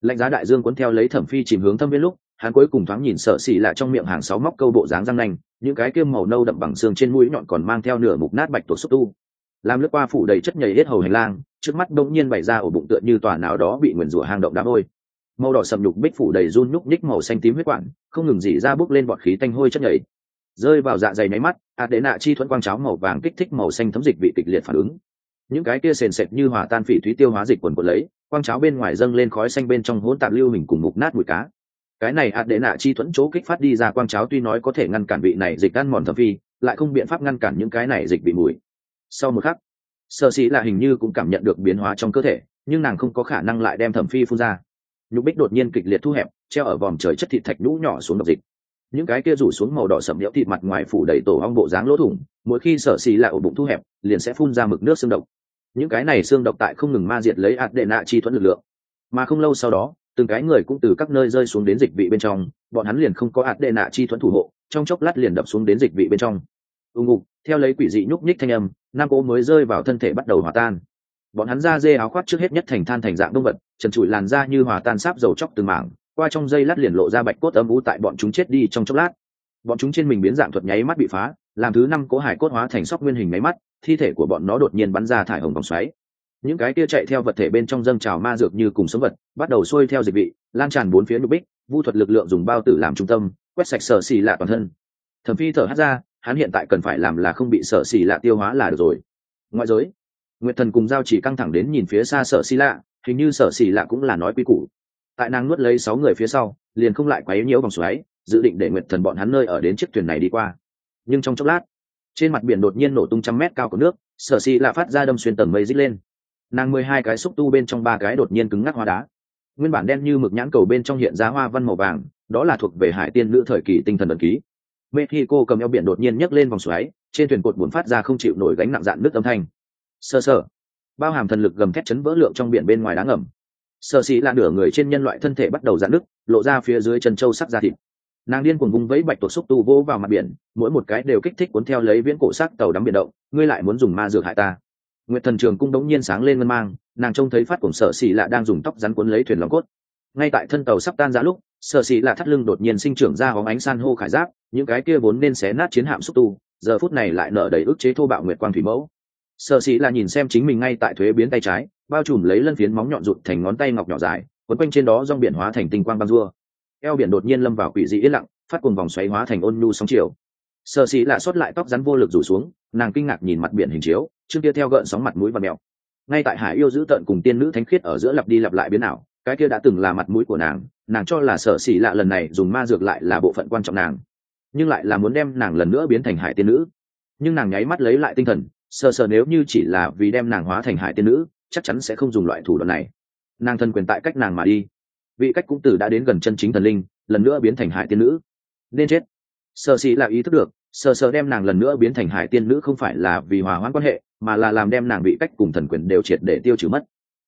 Lãnh giá đại dương cuốn theo lấy thẩm phi chìm hướng thâm viên lúc, hắn cuối cùng thoáng nhìn sợ xỉ lại trong miệng hàng sáu móc câu bộ dáng răng nanh, những cái kiêm màu nâu đậm bằng xương trên mũi nhọn còn mang theo nửa mục nát bạch tuộc xúc tu. Làm lướt qua phủ đầy chất nhầy hết hầu hành lang, trước mắt đông nhiên bày ra ổ bụng tựa như tòa nào đó bị nguyền rủa hang động đá vôi màu đỏ sầm nhục bích phủ đầy run nhúc nhích màu xanh tím huyết quản, không ngừng dỉ ra bốc lên bọt khí tanh hôi chất nhảy rơi vào dạ dày nháy mắt ạt đệ nạ chi thuẫn quang cháo màu vàng kích thích màu xanh thấm dịch bị kịch liệt phản ứng. Những cái kia sền sệt như hòa tan phỉ thúy tiêu hóa dịch quần quần lấy, quang cháo bên ngoài dâng lên khói xanh bên trong hỗn tạp lưu mình cùng mục nát bụi cá. Cái này ạt đệ nạ chi thuẫn chỗ kích phát đi ra quang cháo tuy nói có thể ngăn cản vị này dịch ăn mòn thẩm phi, lại không biện pháp ngăn cản những cái này dịch bị mùi. Sau một khắc sợ sĩ là hình như cũng cảm nhận được biến hóa trong cơ thể, nhưng nàng không có khả năng lại đem thẩm phi phun ra nhục bích đột nhiên kịch liệt thu hẹp, treo ở vòm trời chất thịt thạch nhũ nhỏ xuống độc dịch. Những cái kia rủ xuống màu đỏ sậm nhiễu thịt mặt ngoài phủ đầy tổ ong bộ dáng lỗ thủng, mỗi khi sở xì lại ổ bụng thu hẹp, liền sẽ phun ra mực nước xương độc. Những cái này xương độc tại không ngừng ma diệt lấy ạt đệ nạ chi thuẫn lực lượng. Mà không lâu sau đó, từng cái người cũng từ các nơi rơi xuống đến dịch vị bên trong, bọn hắn liền không có ạt đệ nạ chi thuẫn thủ hộ, trong chốc lát liền đập xuống đến dịch vị bên trong. Ù ngục theo lấy quỷ dị nhúc nhích thanh âm, nam cố mới rơi vào thân thể bắt đầu hòa tan bọn hắn ra dê áo khoác trước hết nhất thành than thành dạng động vật, trần trụi làn da như hòa tan sáp dầu chóc từng mảng, qua trong dây lát liền lộ ra bạch cốt âm u tại bọn chúng chết đi trong chốc lát. Bọn chúng trên mình biến dạng thuật nháy mắt bị phá, làm thứ năm cố hải cốt hóa thành sóc nguyên hình máy mắt, thi thể của bọn nó đột nhiên bắn ra thải hồng vòng xoáy. Những cái kia chạy theo vật thể bên trong dâng trào ma dược như cùng sống vật, bắt đầu xuôi theo dịch vị, lan tràn bốn phía nhục bích, vu thuật lực lượng dùng bao tử làm trung tâm, quét sạch sở xì lạ toàn thân. Thẩm phi thở hát ra, hắn hiện tại cần phải làm là không bị sở xì lạ tiêu hóa là được rồi. Ngoại giới nguyệt thần cùng giao chỉ căng thẳng đến nhìn phía xa sở xì lạ, hình như sở xì lạ cũng là nói quy củ. Tại nàng nuốt lấy sáu người phía sau, liền không lại quấy nhiễu vòng xoáy, dự định để nguyệt thần bọn hắn nơi ở đến chiếc thuyền này đi qua. Nhưng trong chốc lát, trên mặt biển đột nhiên nổ tung trăm mét cao của nước, sở xì lạ phát ra đâm xuyên tầng mây dít lên. Nàng mười hai cái xúc tu bên trong ba cái đột nhiên cứng ngắc hoa đá. Nguyên bản đen như mực nhãn cầu bên trong hiện ra hoa văn màu vàng, đó là thuộc về hải tiên nữ thời kỳ tinh thần ẩn ký. Mexico cầm eo biển đột nhiên nhấc lên vòng xoáy, trên thuyền cột buồn phát ra không chịu nổi gánh nặng dạn nước âm thanh sơ sơ. Bao hàm thần lực gầm thét chấn vỡ lượng trong biển bên ngoài đá ngầm. Sơ xì là nửa người trên nhân loại thân thể bắt đầu dạn nứt, lộ ra phía dưới chân châu sắc da thịt. Nàng điên cuồng vung vẫy bạch tuộc xúc tu vỗ vào mặt biển mỗi một cái đều kích thích cuốn theo lấy viễn cổ sắc tàu đắm biển động ngươi lại muốn dùng ma dược hại ta. Nguyệt thần trường cung đống nhiên sáng lên ngân mang nàng trông thấy phát cùng sợ xì lạ đang dùng tóc rắn cuốn lấy thuyền lòng cốt. Ngay tại thân tàu sắp tan ra lúc sợ xì lạ thắt lưng đột nhiên sinh trưởng ra hóng ánh san hô khải giáp những cái kia vốn nên xé nát chiến hạm xúc tu giờ phút này lại nở đầy ức chế thô bạo nguyệt quang thủy mẫu sợ sĩ là nhìn xem chính mình ngay tại thuế biến tay trái, bao trùm lấy lân phiến móng nhọn rụt thành ngón tay ngọc nhỏ dài, quấn quanh trên đó rong biển hóa thành tinh quang băng rua. Eo biển đột nhiên lâm vào quỷ dị yên lặng, phát cùng vòng xoáy hóa thành ôn nhu sóng chiều. Sợ sĩ là xót lại tóc rắn vô lực rủ xuống, nàng kinh ngạc nhìn mặt biển hình chiếu, chương kia theo gợn sóng mặt mũi và mèo ngay tại hải yêu giữ tận cùng tiên nữ thánh khiết ở giữa lặp đi lặp lại biến ảo, cái kia đã từng là mặt mũi của nàng nàng cho là Sở xỉ lạ lần này dùng ma dược lại là bộ phận quan trọng nàng, nhưng lại là muốn đem nàng lần nữa biến thành hải tiên nữ. Nhưng nàng nháy mắt lấy lại tinh thần sợ sợ nếu như chỉ là vì đem nàng hóa thành hải tiên nữ, chắc chắn sẽ không dùng loại thủ đoạn này. Nàng thân quyền tại cách nàng mà đi. Vị cách cũng từ đã đến gần chân chính thần linh, lần nữa biến thành hải tiên nữ. Nên chết. Sợ xì là ý thức được sợ sợ đem nàng lần nữa biến thành hải tiên nữ không phải là vì hòa hoãn quan hệ, mà là làm đem nàng bị cách cùng thần quyền đều triệt để tiêu trừ mất.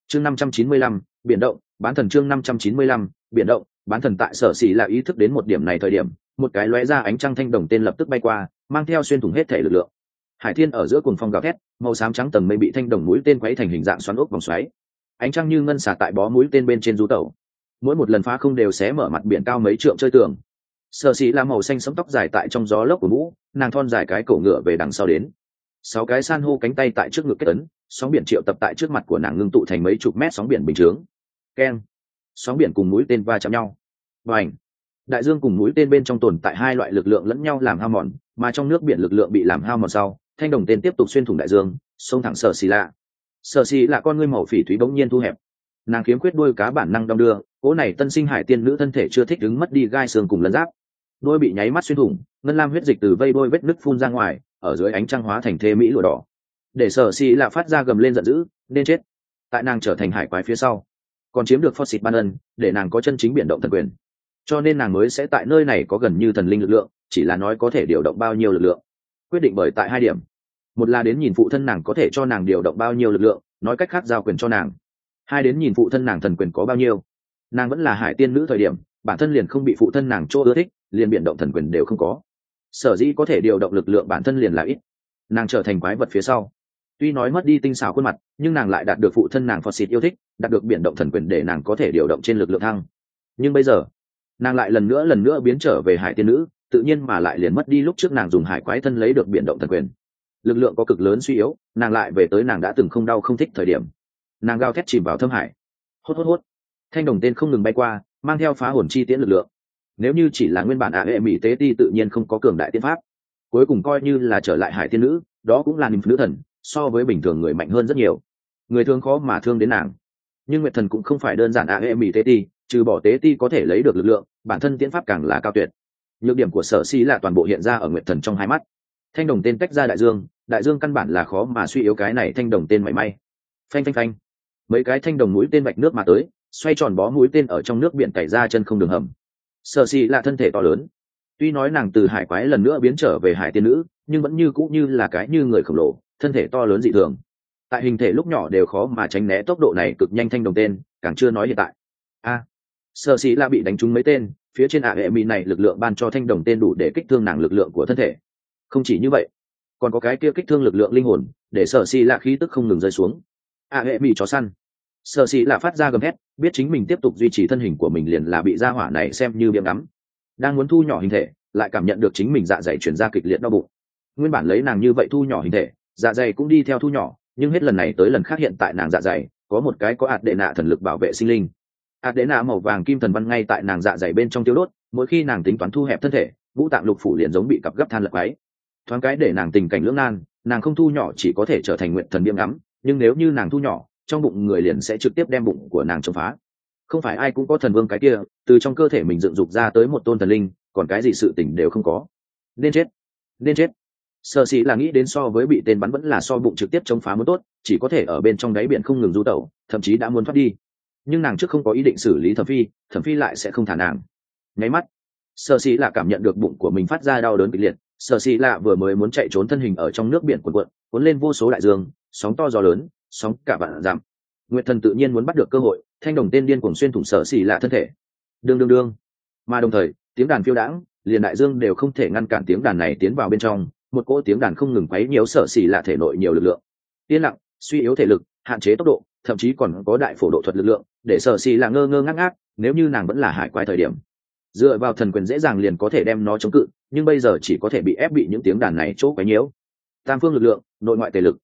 Chương năm trăm chín mươi lăm, biển động, bán thần chương năm trăm chín mươi lăm, biển động, bán thần tại sở xì là ý thức đến một điểm này thời điểm, một cái lóe ra ánh trăng thanh đồng tên lập tức bay qua, mang theo xuyên thủng hết thể lực lượng hải thiên ở giữa cùng phong gào thét, màu xám trắng tầng mây bị thanh đồng mũi tên quấy thành hình dạng xoắn ốc vòng xoáy. Ánh trăng như ngân xả tại bó mũi tên bên trên du tẩu. mỗi một lần phá không đều xé mở mặt biển cao mấy trượng chơi tường. Sở sĩ là màu xanh sẫm tóc dài tại trong gió lốc của mũ, nàng thon dài cái cổ ngựa về đằng sau đến. Sáu cái san hô cánh tay tại trước ngực kết ấn, sóng biển triệu tập tại trước mặt của nàng ngưng tụ thành mấy chục mét sóng biển bình chướng. Keng. Sóng biển cùng mũi tên va chạm nhau. Và ảnh đại dương cùng mũi tên bên trong tồn tại hai loại lực lượng lẫn nhau làm hao mòn, mà trong nước biển lực lượng bị làm hao mòn sau thanh đồng tên tiếp tục xuyên thủng đại dương, xông thẳng sở xì lạ. Sở xì lạ con ngươi màu phỉ thúy bỗng nhiên thu hẹp. Nàng kiếm quyết đôi cá bản năng đong đưa cỗ này tân sinh hải tiên nữ thân thể chưa thích đứng mất đi gai xương cùng lân giáp. Đôi bị nháy mắt xuyên thủng, ngân lam huyết dịch từ vây đôi vết nứt phun ra ngoài, ở dưới ánh trăng hóa thành thê mỹ lụa đỏ. Để sở xì lạ phát ra gầm lên giận dữ, nên chết. Tại nàng trở thành hải quái phía sau, còn chiếm được Fawcett ban ân, để nàng có chân chính biển động thần quyền. Cho nên nàng mới sẽ tại nơi này có gần như thần linh lực lượng, chỉ là nói có thể điều động bao nhiêu lực lượng. Quyết định bởi tại hai điểm một là đến nhìn phụ thân nàng có thể cho nàng điều động bao nhiêu lực lượng, nói cách khác giao quyền cho nàng. Hai đến nhìn phụ thân nàng thần quyền có bao nhiêu. Nàng vẫn là hải tiên nữ thời điểm, bản thân liền không bị phụ thân nàng chỗ ưa thích, liền biện động thần quyền đều không có. Sở dĩ có thể điều động lực lượng bản thân liền là ít. Nàng trở thành quái vật phía sau. Tuy nói mất đi tinh xảo khuôn mặt, nhưng nàng lại đạt được phụ thân nàng phật xịt yêu thích, đạt được biện động thần quyền để nàng có thể điều động trên lực lượng thăng. Nhưng bây giờ, nàng lại lần nữa lần nữa biến trở về hải tiên nữ, tự nhiên mà lại liền mất đi lúc trước nàng dùng hải quái thân lấy được biện động thần quyền lực lượng có cực lớn suy yếu, nàng lại về tới nàng đã từng không đau không thích thời điểm. Nàng gao thét chìm vào thâm hải. Hốt hốt hốt. Thanh đồng tên không ngừng bay qua, mang theo phá hồn chi tiễn lực lượng. Nếu như chỉ là nguyên bản ả hệ mỹ tế ti tự nhiên không có cường đại tiên pháp. Cuối cùng coi như là trở lại hải tiên nữ, đó cũng là niềm nữ thần, so với bình thường người mạnh hơn rất nhiều. Người thương khó mà thương đến nàng. Nhưng nguyệt thần cũng không phải đơn giản ả hệ mỹ tế ti, trừ bỏ tế ti có thể lấy được lực lượng, bản thân tiễn pháp càng là cao tuyệt. Nhược điểm của sở si là toàn bộ hiện ra ở nguyệt thần trong hai mắt thanh đồng tên tách ra đại dương đại dương căn bản là khó mà suy yếu cái này thanh đồng tên mảy may. Phanh phanh phanh. Mấy cái thanh đồng mũi tên bạch nước mà tới xoay tròn bó mũi tên ở trong nước biển cày ra chân không đường hầm. Sợ si là thân thể to lớn. Tuy nói nàng từ hải quái lần nữa biến trở về hải tiên nữ nhưng vẫn như cũ như là cái như người khổng lồ thân thể to lớn dị thường. Tại hình thể lúc nhỏ đều khó mà tránh né tốc độ này cực nhanh thanh đồng tên càng chưa nói hiện tại. A. À, sở là bị đánh trúng mấy tên phía trên ạ hệ mỹ này lực lượng ban cho thanh đồng tên đủ để kích thương nàng lực lượng của thân thể không chỉ như vậy, còn có cái kia kích thương lực lượng linh hồn, để sở si lạ khí tức không ngừng rơi xuống. À hệ mỹ chó săn. Sở si lạ phát ra gầm hét biết chính mình tiếp tục duy trì thân hình của mình liền là bị gia hỏa này xem như biếm đắm đang muốn thu nhỏ hình thể, lại cảm nhận được chính mình dạ dày chuyển ra kịch liệt đau bụng. Nguyên bản lấy nàng như vậy thu nhỏ hình thể dạ dày cũng đi theo thu nhỏ, nhưng hết lần này tới lần khác hiện tại nàng dạ dày, có một cái có ạt đệ nạ thần lực bảo vệ sinh linh. Ạt đệ nạ màu vàng kim thần văn ngay tại nàng dạ dày bên trong tiêu đốt, mỗi khi nàng tính toán thu hẹp thân thể vũ tạng lục phủ liền giống bị cặp gấp than lật ấy thoáng cái để nàng tình cảnh lưỡng nan, nàng không thu nhỏ chỉ có thể trở thành nguyện thần biếm ngắm, nhưng nếu như nàng thu nhỏ, trong bụng người liền sẽ trực tiếp đem bụng của nàng chống phá. Không phải ai cũng có thần vương cái kia, từ trong cơ thể mình dựng dục ra tới một tôn thần linh, còn cái gì sự tình đều không có. Nên chết nên chết. Sợ sĩ là nghĩ đến so với bị tên bắn vẫn là so bụng trực tiếp chống phá muốn tốt, chỉ có thể ở bên trong đáy biển không ngừng du tẩu, thậm chí đã muốn thoát đi. Nhưng nàng trước không có ý định xử lý thẩm phi thẩm phi lại sẽ không thả nàng. Nháy mắt sợ sĩ là cảm nhận được bụng của mình phát ra đau đớn kịch liệt sở xì lạ vừa mới muốn chạy trốn thân hình ở trong nước biển cuộn cuộn, cuốn lên vô số đại dương, sóng to gió lớn, sóng cả vạn giảm nguyệt thần tự nhiên muốn bắt được cơ hội, thanh đồng tên điên cuồng xuyên thủng sở xì lạ thân thể. Đương đương đương. Mà đồng thời, tiếng đàn phiêu đãng, liền đại dương đều không thể ngăn cản tiếng đàn này tiến vào bên trong, một cỗ tiếng đàn không ngừng quấy nhiều sở xì lạ thể nội nhiều lực lượng. Yên lặng, suy yếu thể lực, hạn chế tốc độ, thậm chí còn có đại phổ độ thuật lực lượng, để sở xì lạ ngơ ngơ ngác ngác, nếu như nàng vẫn là hải quái thời điểm dựa vào thần quyền dễ dàng liền có thể đem nó chống cự, nhưng bây giờ chỉ có thể bị ép bị những tiếng đàn này chỗ quấy nhiễu. Tam phương lực lượng, nội ngoại tề lực.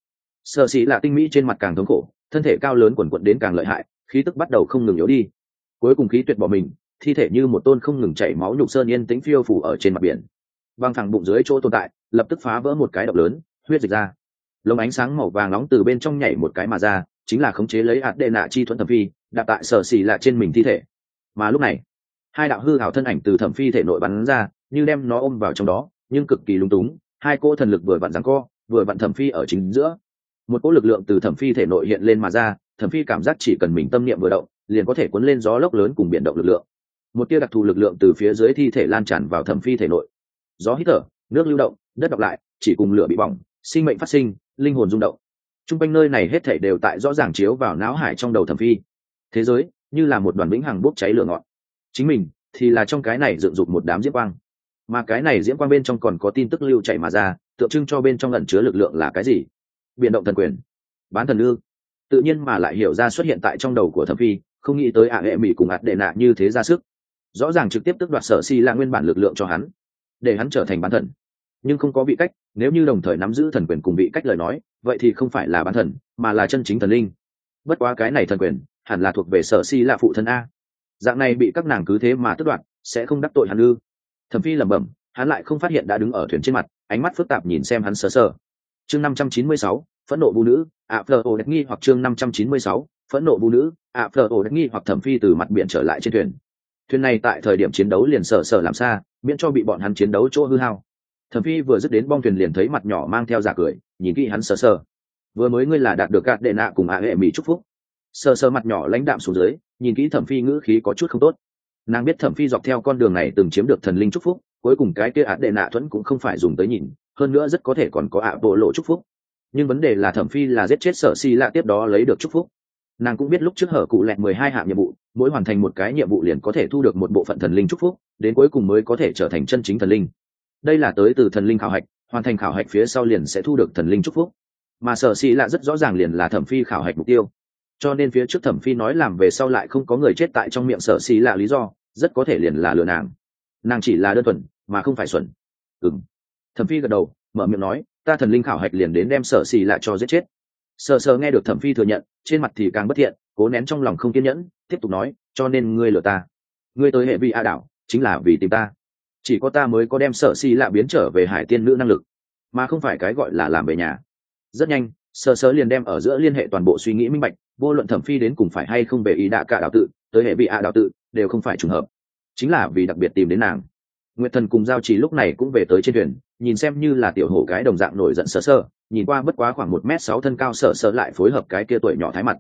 Sợ xỉ là tinh mỹ trên mặt càng thống khổ, thân thể cao lớn quần quận đến càng lợi hại, khí tức bắt đầu không ngừng yếu đi. Cuối cùng khí tuyệt bỏ mình, thi thể như một tôn không ngừng chảy máu nhục sơn yên tĩnh phiêu phủ ở trên mặt biển. Văng thẳng bụng dưới chỗ tồn tại, lập tức phá vỡ một cái độc lớn, huyết dịch ra. Lồng ánh sáng màu vàng nóng từ bên trong nhảy một cái mà ra, chính là khống chế lấy hạt đệ nạ chi thuận thẩm phi đặt tại sở xỉ lạ trên mình thi thể. Mà lúc này hai đạo hư hảo thân ảnh từ thẩm phi thể nội bắn ra, như đem nó ôm vào trong đó, nhưng cực kỳ lung túng, hai cỗ thần lực vừa vặn giằng co, vừa vặn thẩm phi ở chính giữa. Một cỗ lực lượng từ thẩm phi thể nội hiện lên mà ra, thẩm phi cảm giác chỉ cần mình tâm niệm vừa động, liền có thể cuốn lên gió lốc lớn cùng biển động lực lượng. Một tia đặc thù lực lượng từ phía dưới thi thể lan tràn vào thẩm phi thể nội. Gió hít thở, nước lưu động, đất đọc lại, chỉ cùng lửa bị bỏng, sinh mệnh phát sinh, linh hồn rung động. T r u n g quanh nơi này hết thể đều tại rõ ràng chiếu vào não hải trong đầu thẩm phi. Thế giới, như là một đoàn vĩnh hằng bốc cháy lửa ngọn chính mình, thì là trong cái này dựng dục một đám diễm quang. Mà cái này diễm quang bên trong còn có tin tức lưu chạy mà ra, tượng trưng cho bên trong ẩn chứa lực lượng là cái gì? Biện động thần quyền. Bán thần lương tự nhiên mà lại hiểu ra xuất hiện tại trong đầu của thẩm phi, không nghĩ tới ả hệ mỹ cùng ạt đệ nạ như thế ra sức. Rõ ràng trực tiếp tức đoạt sở si là nguyên bản lực lượng cho hắn, để hắn trở thành bán thần. Nhưng không có vị cách, nếu như đồng thời nắm giữ thần quyền cùng vị cách lời nói, vậy thì không phải là bán thần, mà là chân chính thần linh. Bất quá cái này thần quyền, hẳn là thuộc về sở si là phụ thân a dạng này bị các nàng cứ thế mà tước đoạt, sẽ không đắc tội hắn ư? Thẩm phi lẩm bẩm, hắn lại không phát hiện đã đứng ở thuyền trên mặt, ánh mắt phức tạp nhìn xem hắn sờ sờ. Chương năm trăm chín mươi sáu, phẫn nộ vũ nữ, ạ phờ ổ nghi hoặc chương năm trăm chín mươi sáu, phẫn nộ vũ nữ, ạ phờ ổ nghi hoặc thẩm phi từ mặt biển trở lại trên thuyền. Thuyền này tại thời điểm chiến đấu liền sờ sờ làm xa, miễn cho bị bọn hắn chiến đấu chỗ hư hao. Thẩm phi vừa dứt đến bong thuyền liền thấy mặt nhỏ mang theo giả cười, nhìn kỹ hắn sờ sờ. Vừa mới ngươi là đạt được gạt đệ nạ cùng ạ hệ mỹ chúc phúc. Sờ sờ mặt nhỏ lãnh đạm xuống dưới nhìn kỹ thẩm phi ngữ khí có chút không tốt. Nàng biết thẩm phi dọc theo con đường này từng chiếm được thần linh chúc phúc, cuối cùng cái kia ạt đệ nạ thuẫn cũng không phải dùng tới nhìn, hơn nữa rất có thể còn có ạ bộ lộ chúc phúc. Nhưng vấn đề là thẩm phi là giết chết sở si lạ tiếp đó lấy được chúc phúc. Nàng cũng biết lúc trước hở cụ lẹt mười hai hạng nhiệm vụ, mỗi hoàn thành một cái nhiệm vụ liền có thể thu được một bộ phận thần linh chúc phúc, đến cuối cùng mới có thể trở thành chân chính thần linh. Đây là tới từ thần linh khảo hạch, hoàn thành khảo hạch phía sau liền sẽ thu được thần linh chúc phúc. Mà sở si lạ rất rõ ràng liền là thẩm phi khảo hạch mục tiêu cho nên phía trước thẩm phi nói làm về sau lại không có người chết tại trong miệng sở xì lạ lý do, rất có thể liền là lừa nàng. Nàng chỉ là đơn thuần, mà không phải xuẩn. Ừng thẩm phi gật đầu, mở miệng nói, ta thần linh khảo hạch liền đến đem sở xì lại cho giết chết. Sờ sờ nghe được thẩm phi thừa nhận, trên mặt thì càng bất thiện, cố nén trong lòng không kiên nhẫn, tiếp tục nói, cho nên ngươi lừa ta. Ngươi tới hệ vị a đảo, chính là vì tìm ta. Chỉ có ta mới có đem sở xì lạ biến trở về hải tiên nữ năng lực, mà không phải cái gọi là làm về nhà. Rất nhanh sơ sơ liền đem ở giữa liên hệ toàn bộ suy nghĩ minh bạch, vô luận thẩm phi đến cùng phải hay không về ý đạ cả đạo tự, tới hệ vị a đạo tự, đều không phải trùng hợp. Chính là vì đặc biệt tìm đến nàng. Nguyệt thần cùng giao trì lúc này cũng về tới trên thuyền, nhìn xem như là tiểu hổ cái đồng dạng nổi giận sơ sơ nhìn qua bất quá khoảng một m sáu thân cao sơ sơ lại phối hợp cái kia tuổi nhỏ thái mặt.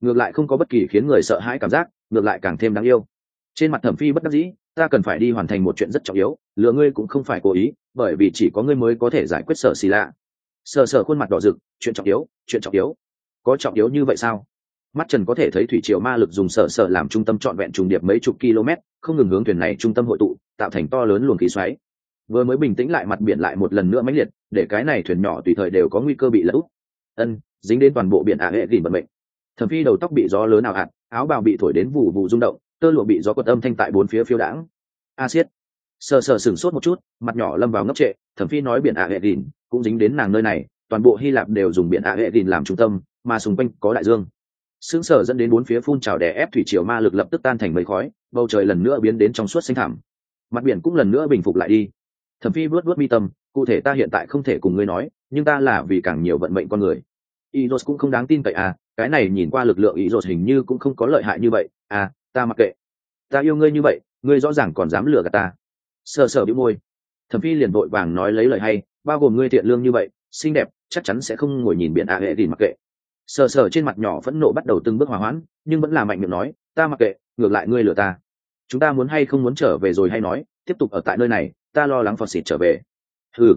Ngược lại không có bất kỳ khiến người sợ hãi cảm giác, ngược lại càng thêm đáng yêu. Trên mặt thẩm phi bất đắc dĩ, ta cần phải đi hoàn thành một chuyện rất trọng yếu, lừa ngươi cũng không phải cố ý, bởi vì chỉ có ngươi mới có thể giải quyết sở xì lạ sợ sợ khuôn mặt đỏ rực, chuyện trọng yếu, chuyện trọng yếu. Có trọng yếu như vậy sao? Mắt trần có thể thấy thủy triều ma lực dùng sợ sợ làm trung tâm trọn vẹn trùng điệp mấy chục km, không ngừng hướng thuyền này trung tâm hội tụ, tạo thành to lớn luồng khí xoáy. Vừa mới bình tĩnh lại mặt biển lại một lần nữa mãnh liệt, để cái này thuyền nhỏ tùy thời đều có nguy cơ bị lỡ úp. Ân, dính đến toàn bộ biển ả hệ gỉ bận mệnh. Thẩm phi đầu tóc bị gió lớn nào hạt áo bào bị thổi đến vụ vụ rung động, tơ lụa bị gió quật âm thanh tại bốn phía phiêu đãng. A siết. Sờ sờ sửng sốt một chút, mặt nhỏ lâm vào ngốc trệ, thẩm phi nói biển ả hệ gỉn cũng dính đến nàng nơi này toàn bộ hy lạp đều dùng biển ạ hệ đình làm trung tâm mà xung quanh có đại dương xứng sở dẫn đến bốn phía phun trào đè ép thủy triều ma lực lập tức tan thành mấy khói bầu trời lần nữa biến đến trong suốt xanh thảm mặt biển cũng lần nữa bình phục lại đi thẩm phi vớt vớt mi tâm cụ thể ta hiện tại không thể cùng ngươi nói nhưng ta là vì càng nhiều vận mệnh con người Iros cũng không đáng tin cậy à, cái này nhìn qua lực lượng Iros hình như cũng không có lợi hại như vậy, à, ta mặc kệ. Ta yêu ngươi như vậy, ngươi rõ ràng còn dám lừa gạt ta. Sờ sờ bĩu môi. Thẩm Phi liền vội vàng nói lấy lời hay, bao gồm ngươi thiện lương như vậy, xinh đẹp, chắc chắn sẽ không ngồi nhìn biển a hệ gì mặc kệ. Sờ sờ trên mặt nhỏ phẫn nộ bắt đầu từng bước hòa hoãn, nhưng vẫn là mạnh miệng nói, ta mặc kệ, ngược lại ngươi lừa ta. Chúng ta muốn hay không muốn trở về rồi hay nói, tiếp tục ở tại nơi này, ta lo lắng phò xịt trở về ừ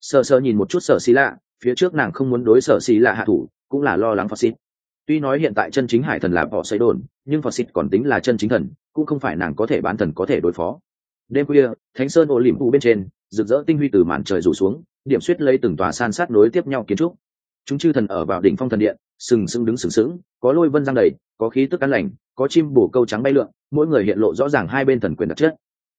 sờ sờ nhìn một chút sờ xì lạ phía trước nàng không muốn đối sờ xì lạ hạ thủ cũng là lo lắng phò xịt tuy nói hiện tại chân chính hải thần là bỏ xây đồn nhưng phò xịt còn tính là chân chính thần cũng không phải nàng có thể bán thần có thể đối phó đêm khuya, thánh sơn ô liềm u bên trên, rực rỡ tinh huy từ màn trời rủ xuống, điểm suýt lấy từng tòa san sát nối tiếp nhau kiến trúc. Chúng chư thần ở vào đỉnh phong thần điện, sừng sững đứng sừng sững, có lôi vân giang đầy, có khí tức ăn lành, có chim bổ câu trắng bay lượn, mỗi người hiện lộ rõ ràng hai bên thần quyền đặc chất.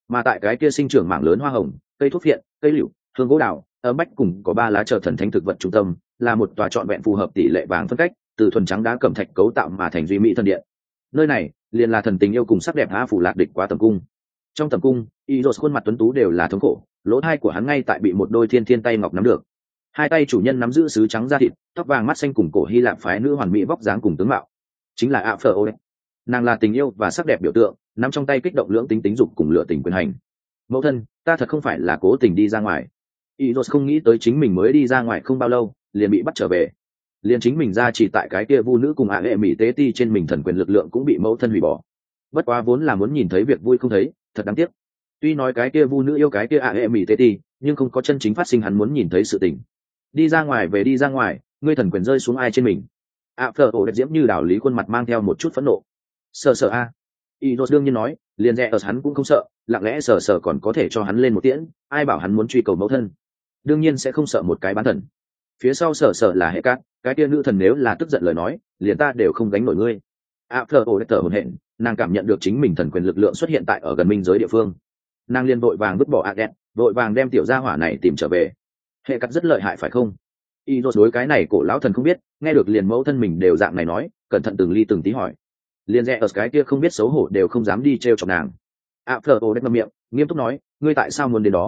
Mà tại cái kia sinh trưởng mảng lớn hoa hồng, cây thuốc viện cây liễu hương gỗ đào ở bách cùng có ba lá chờ thần thánh thực vật trung tâm, là một tòa trọn vẹn phù hợp tỷ lệ vàng phân cách, từ thuần trắng đá cẩm thạch cấu tạo mà thành duy mỹ thần điện. Nơi này, liền là thần tình yêu cùng sắc đẹp a phủ lạc địch quá tầm cung trong tầm cung y dột khuôn mặt tuấn tú đều là thống khổ, lỗ thai của hắn ngay tại bị một đôi thiên thiên tay ngọc nắm được. Hai tay chủ nhân nắm giữ sứ trắng da thịt, tóc vàng mắt xanh cùng cổ hy lạp phái nữ hoàn mỹ vóc dáng cùng tướng mạo. Chính là a phở ô nàng là tình yêu và sắc đẹp biểu tượng, nắm trong tay kích động lưỡng tính tính dục cùng lựa tình quyền hành. Mẫu thân, ta thật không phải là cố tình đi ra ngoài. Y dốt không nghĩ tới chính mình mới đi ra ngoài không bao lâu, liền bị bắt trở về. Liền chính mình ra chỉ tại cái kia vu nữ cùng ạ hệ mỹ tế ti trên mình thần quyền lực lượng cũng bị mẫu thân hủy bỏ. Bất quá vốn là muốn nhìn thấy việc vui không thấy thật đáng tiếc. Tuy nói cái kia vu nữ yêu cái kia ạ hệ mỹ tế ti nhưng không có chân chính phát sinh hắn muốn nhìn thấy sự tình. Đi ra ngoài, về đi ra ngoài, ngươi thần quyền rơi xuống ai trên mình? Ạ Phở ổ đẹp diễm như đảo lý khuôn mặt mang theo một chút phẫn nộ. Sợ sợ a. Y dốt đương nhiên nói, liền rẽ ở hắn cũng không sợ, lặng lẽ sờ sờ còn có thể cho hắn lên một tiễn, ai bảo hắn muốn truy cầu mẫu thân? Đương nhiên sẽ không sợ một cái bán thần. Phía sau sờ sờ là hệ cát cái kia nữ thần nếu là tức giận lời nói, liền ta đều không gánh nổi ngươi. A ổ đẹp thở hồn hện nàng cảm nhận được chính mình thần quyền lực lượng xuất hiện tại ở gần minh giới địa phương. Nàng liền vội vàng vứt bỏ a vội vàng đem tiểu gia hỏa này tìm trở về. Hệ cắt rất lợi hại phải không? Y dốt đối cái này cổ lão thần không biết, nghe được liền mẫu thân mình đều dạng này nói, cẩn thận từng ly từng tí hỏi. Liền rẽ ở cái kia không biết xấu hổ đều không dám đi t r e o chọc nàng. A phờ ô đất ngâm miệng, nghiêm túc nói, ngươi tại sao muốn đến đó?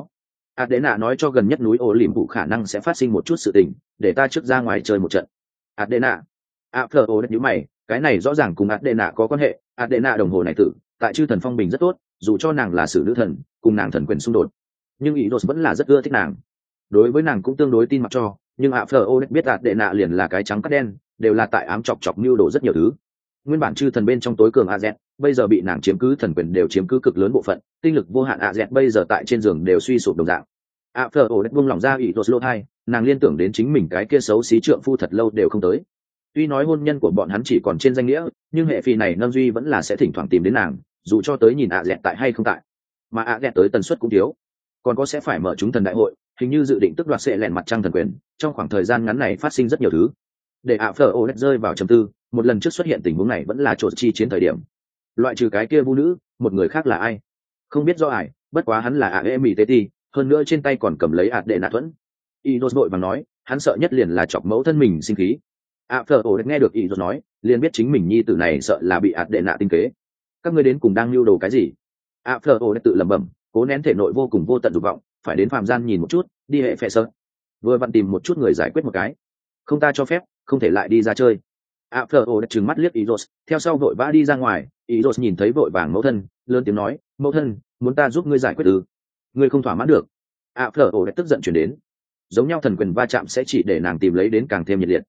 A đế nạ nói cho gần nhất núi ô lìm vụ khả năng sẽ phát sinh một chút sự tình, để ta trước ra ngoài chơi một trận. A đế nạ, a phờ ô đất nhữ mày cái này rõ ràng cùng adena có quan hệ, adena đồng hồ này tử tại chư thần phong bình rất tốt, dù cho nàng là sử nữ thần, cùng nàng thần quyền xung đột. Nhưng ý vẫn là rất ưa thích nàng. Đối với nàng cũng tương đối tin mặc cho, nhưng ạ phờ ô biết ạt đệ nạ liền là cái trắng cắt đen, đều là tại ám chọc chọc mưu đồ rất nhiều thứ. Nguyên bản chư thần bên trong tối cường a z, bây giờ bị nàng chiếm cứ thần quyền đều chiếm cứ cực lớn bộ phận, tinh lực vô hạn a z bây giờ tại trên giường đều suy sụp đồng dạng. ạ phờ ô buông lỏng ra ý tốt lô hai nàng liên tưởng đến chính mình cái kia xấu xí trượng phu thật lâu đều không tới tuy nói hôn nhân của bọn hắn chỉ còn trên danh nghĩa, nhưng hệ phi này nâng duy vẫn là sẽ thỉnh thoảng tìm đến nàng, dù cho tới nhìn ạ dẹt tại hay không tại. Mà ạ dẹt tới tần suất cũng thiếu. Còn có sẽ phải mở chúng thần đại hội, hình như dự định tức đoạt sẽ lẹn mặt trăng thần quyền, trong khoảng thời gian ngắn này phát sinh rất nhiều thứ. Để ạ phở ô đất rơi vào trầm tư, một lần trước xuất hiện tình huống này vẫn là trộn chi chiến thời điểm. Loại trừ cái kia vũ nữ, một người khác là ai? Không biết do ai, bất quá hắn là ạ e mỹ tê ti, hơn nữa trên tay còn cầm lấy ạt đệ nạ thuẫn. Y đốt vội và nói, hắn sợ nhất liền là chọc mẫu thân mình sinh khí ạ phở ổ nghe được ý rồi nói, liền biết chính mình nhi tử này sợ là bị ạt đệ nạ tinh kế. Các ngươi đến cùng đang lưu đồ cái gì? ạ phở ổ tự lẩm bẩm, cố nén thể nội vô cùng vô tận dục vọng, phải đến phàm gian nhìn một chút, đi hệ phệ sơ vừa vặn tìm một chút người giải quyết một cái. Không ta cho phép, không thể lại đi ra chơi. ạ phở ổ đã trừng mắt liếc ý rồi, theo sau vội vã đi ra ngoài, ý rồi nhìn thấy vội vàng mẫu thân, lớn tiếng nói, mẫu thân, muốn ta giúp ngươi giải quyết ư? Ngươi không thỏa mãn được. ạ phở ổ đã tức giận chuyển đến. Giống nhau thần quyền va chạm sẽ chỉ để nàng tìm lấy đến càng thêm nhiệt liệt.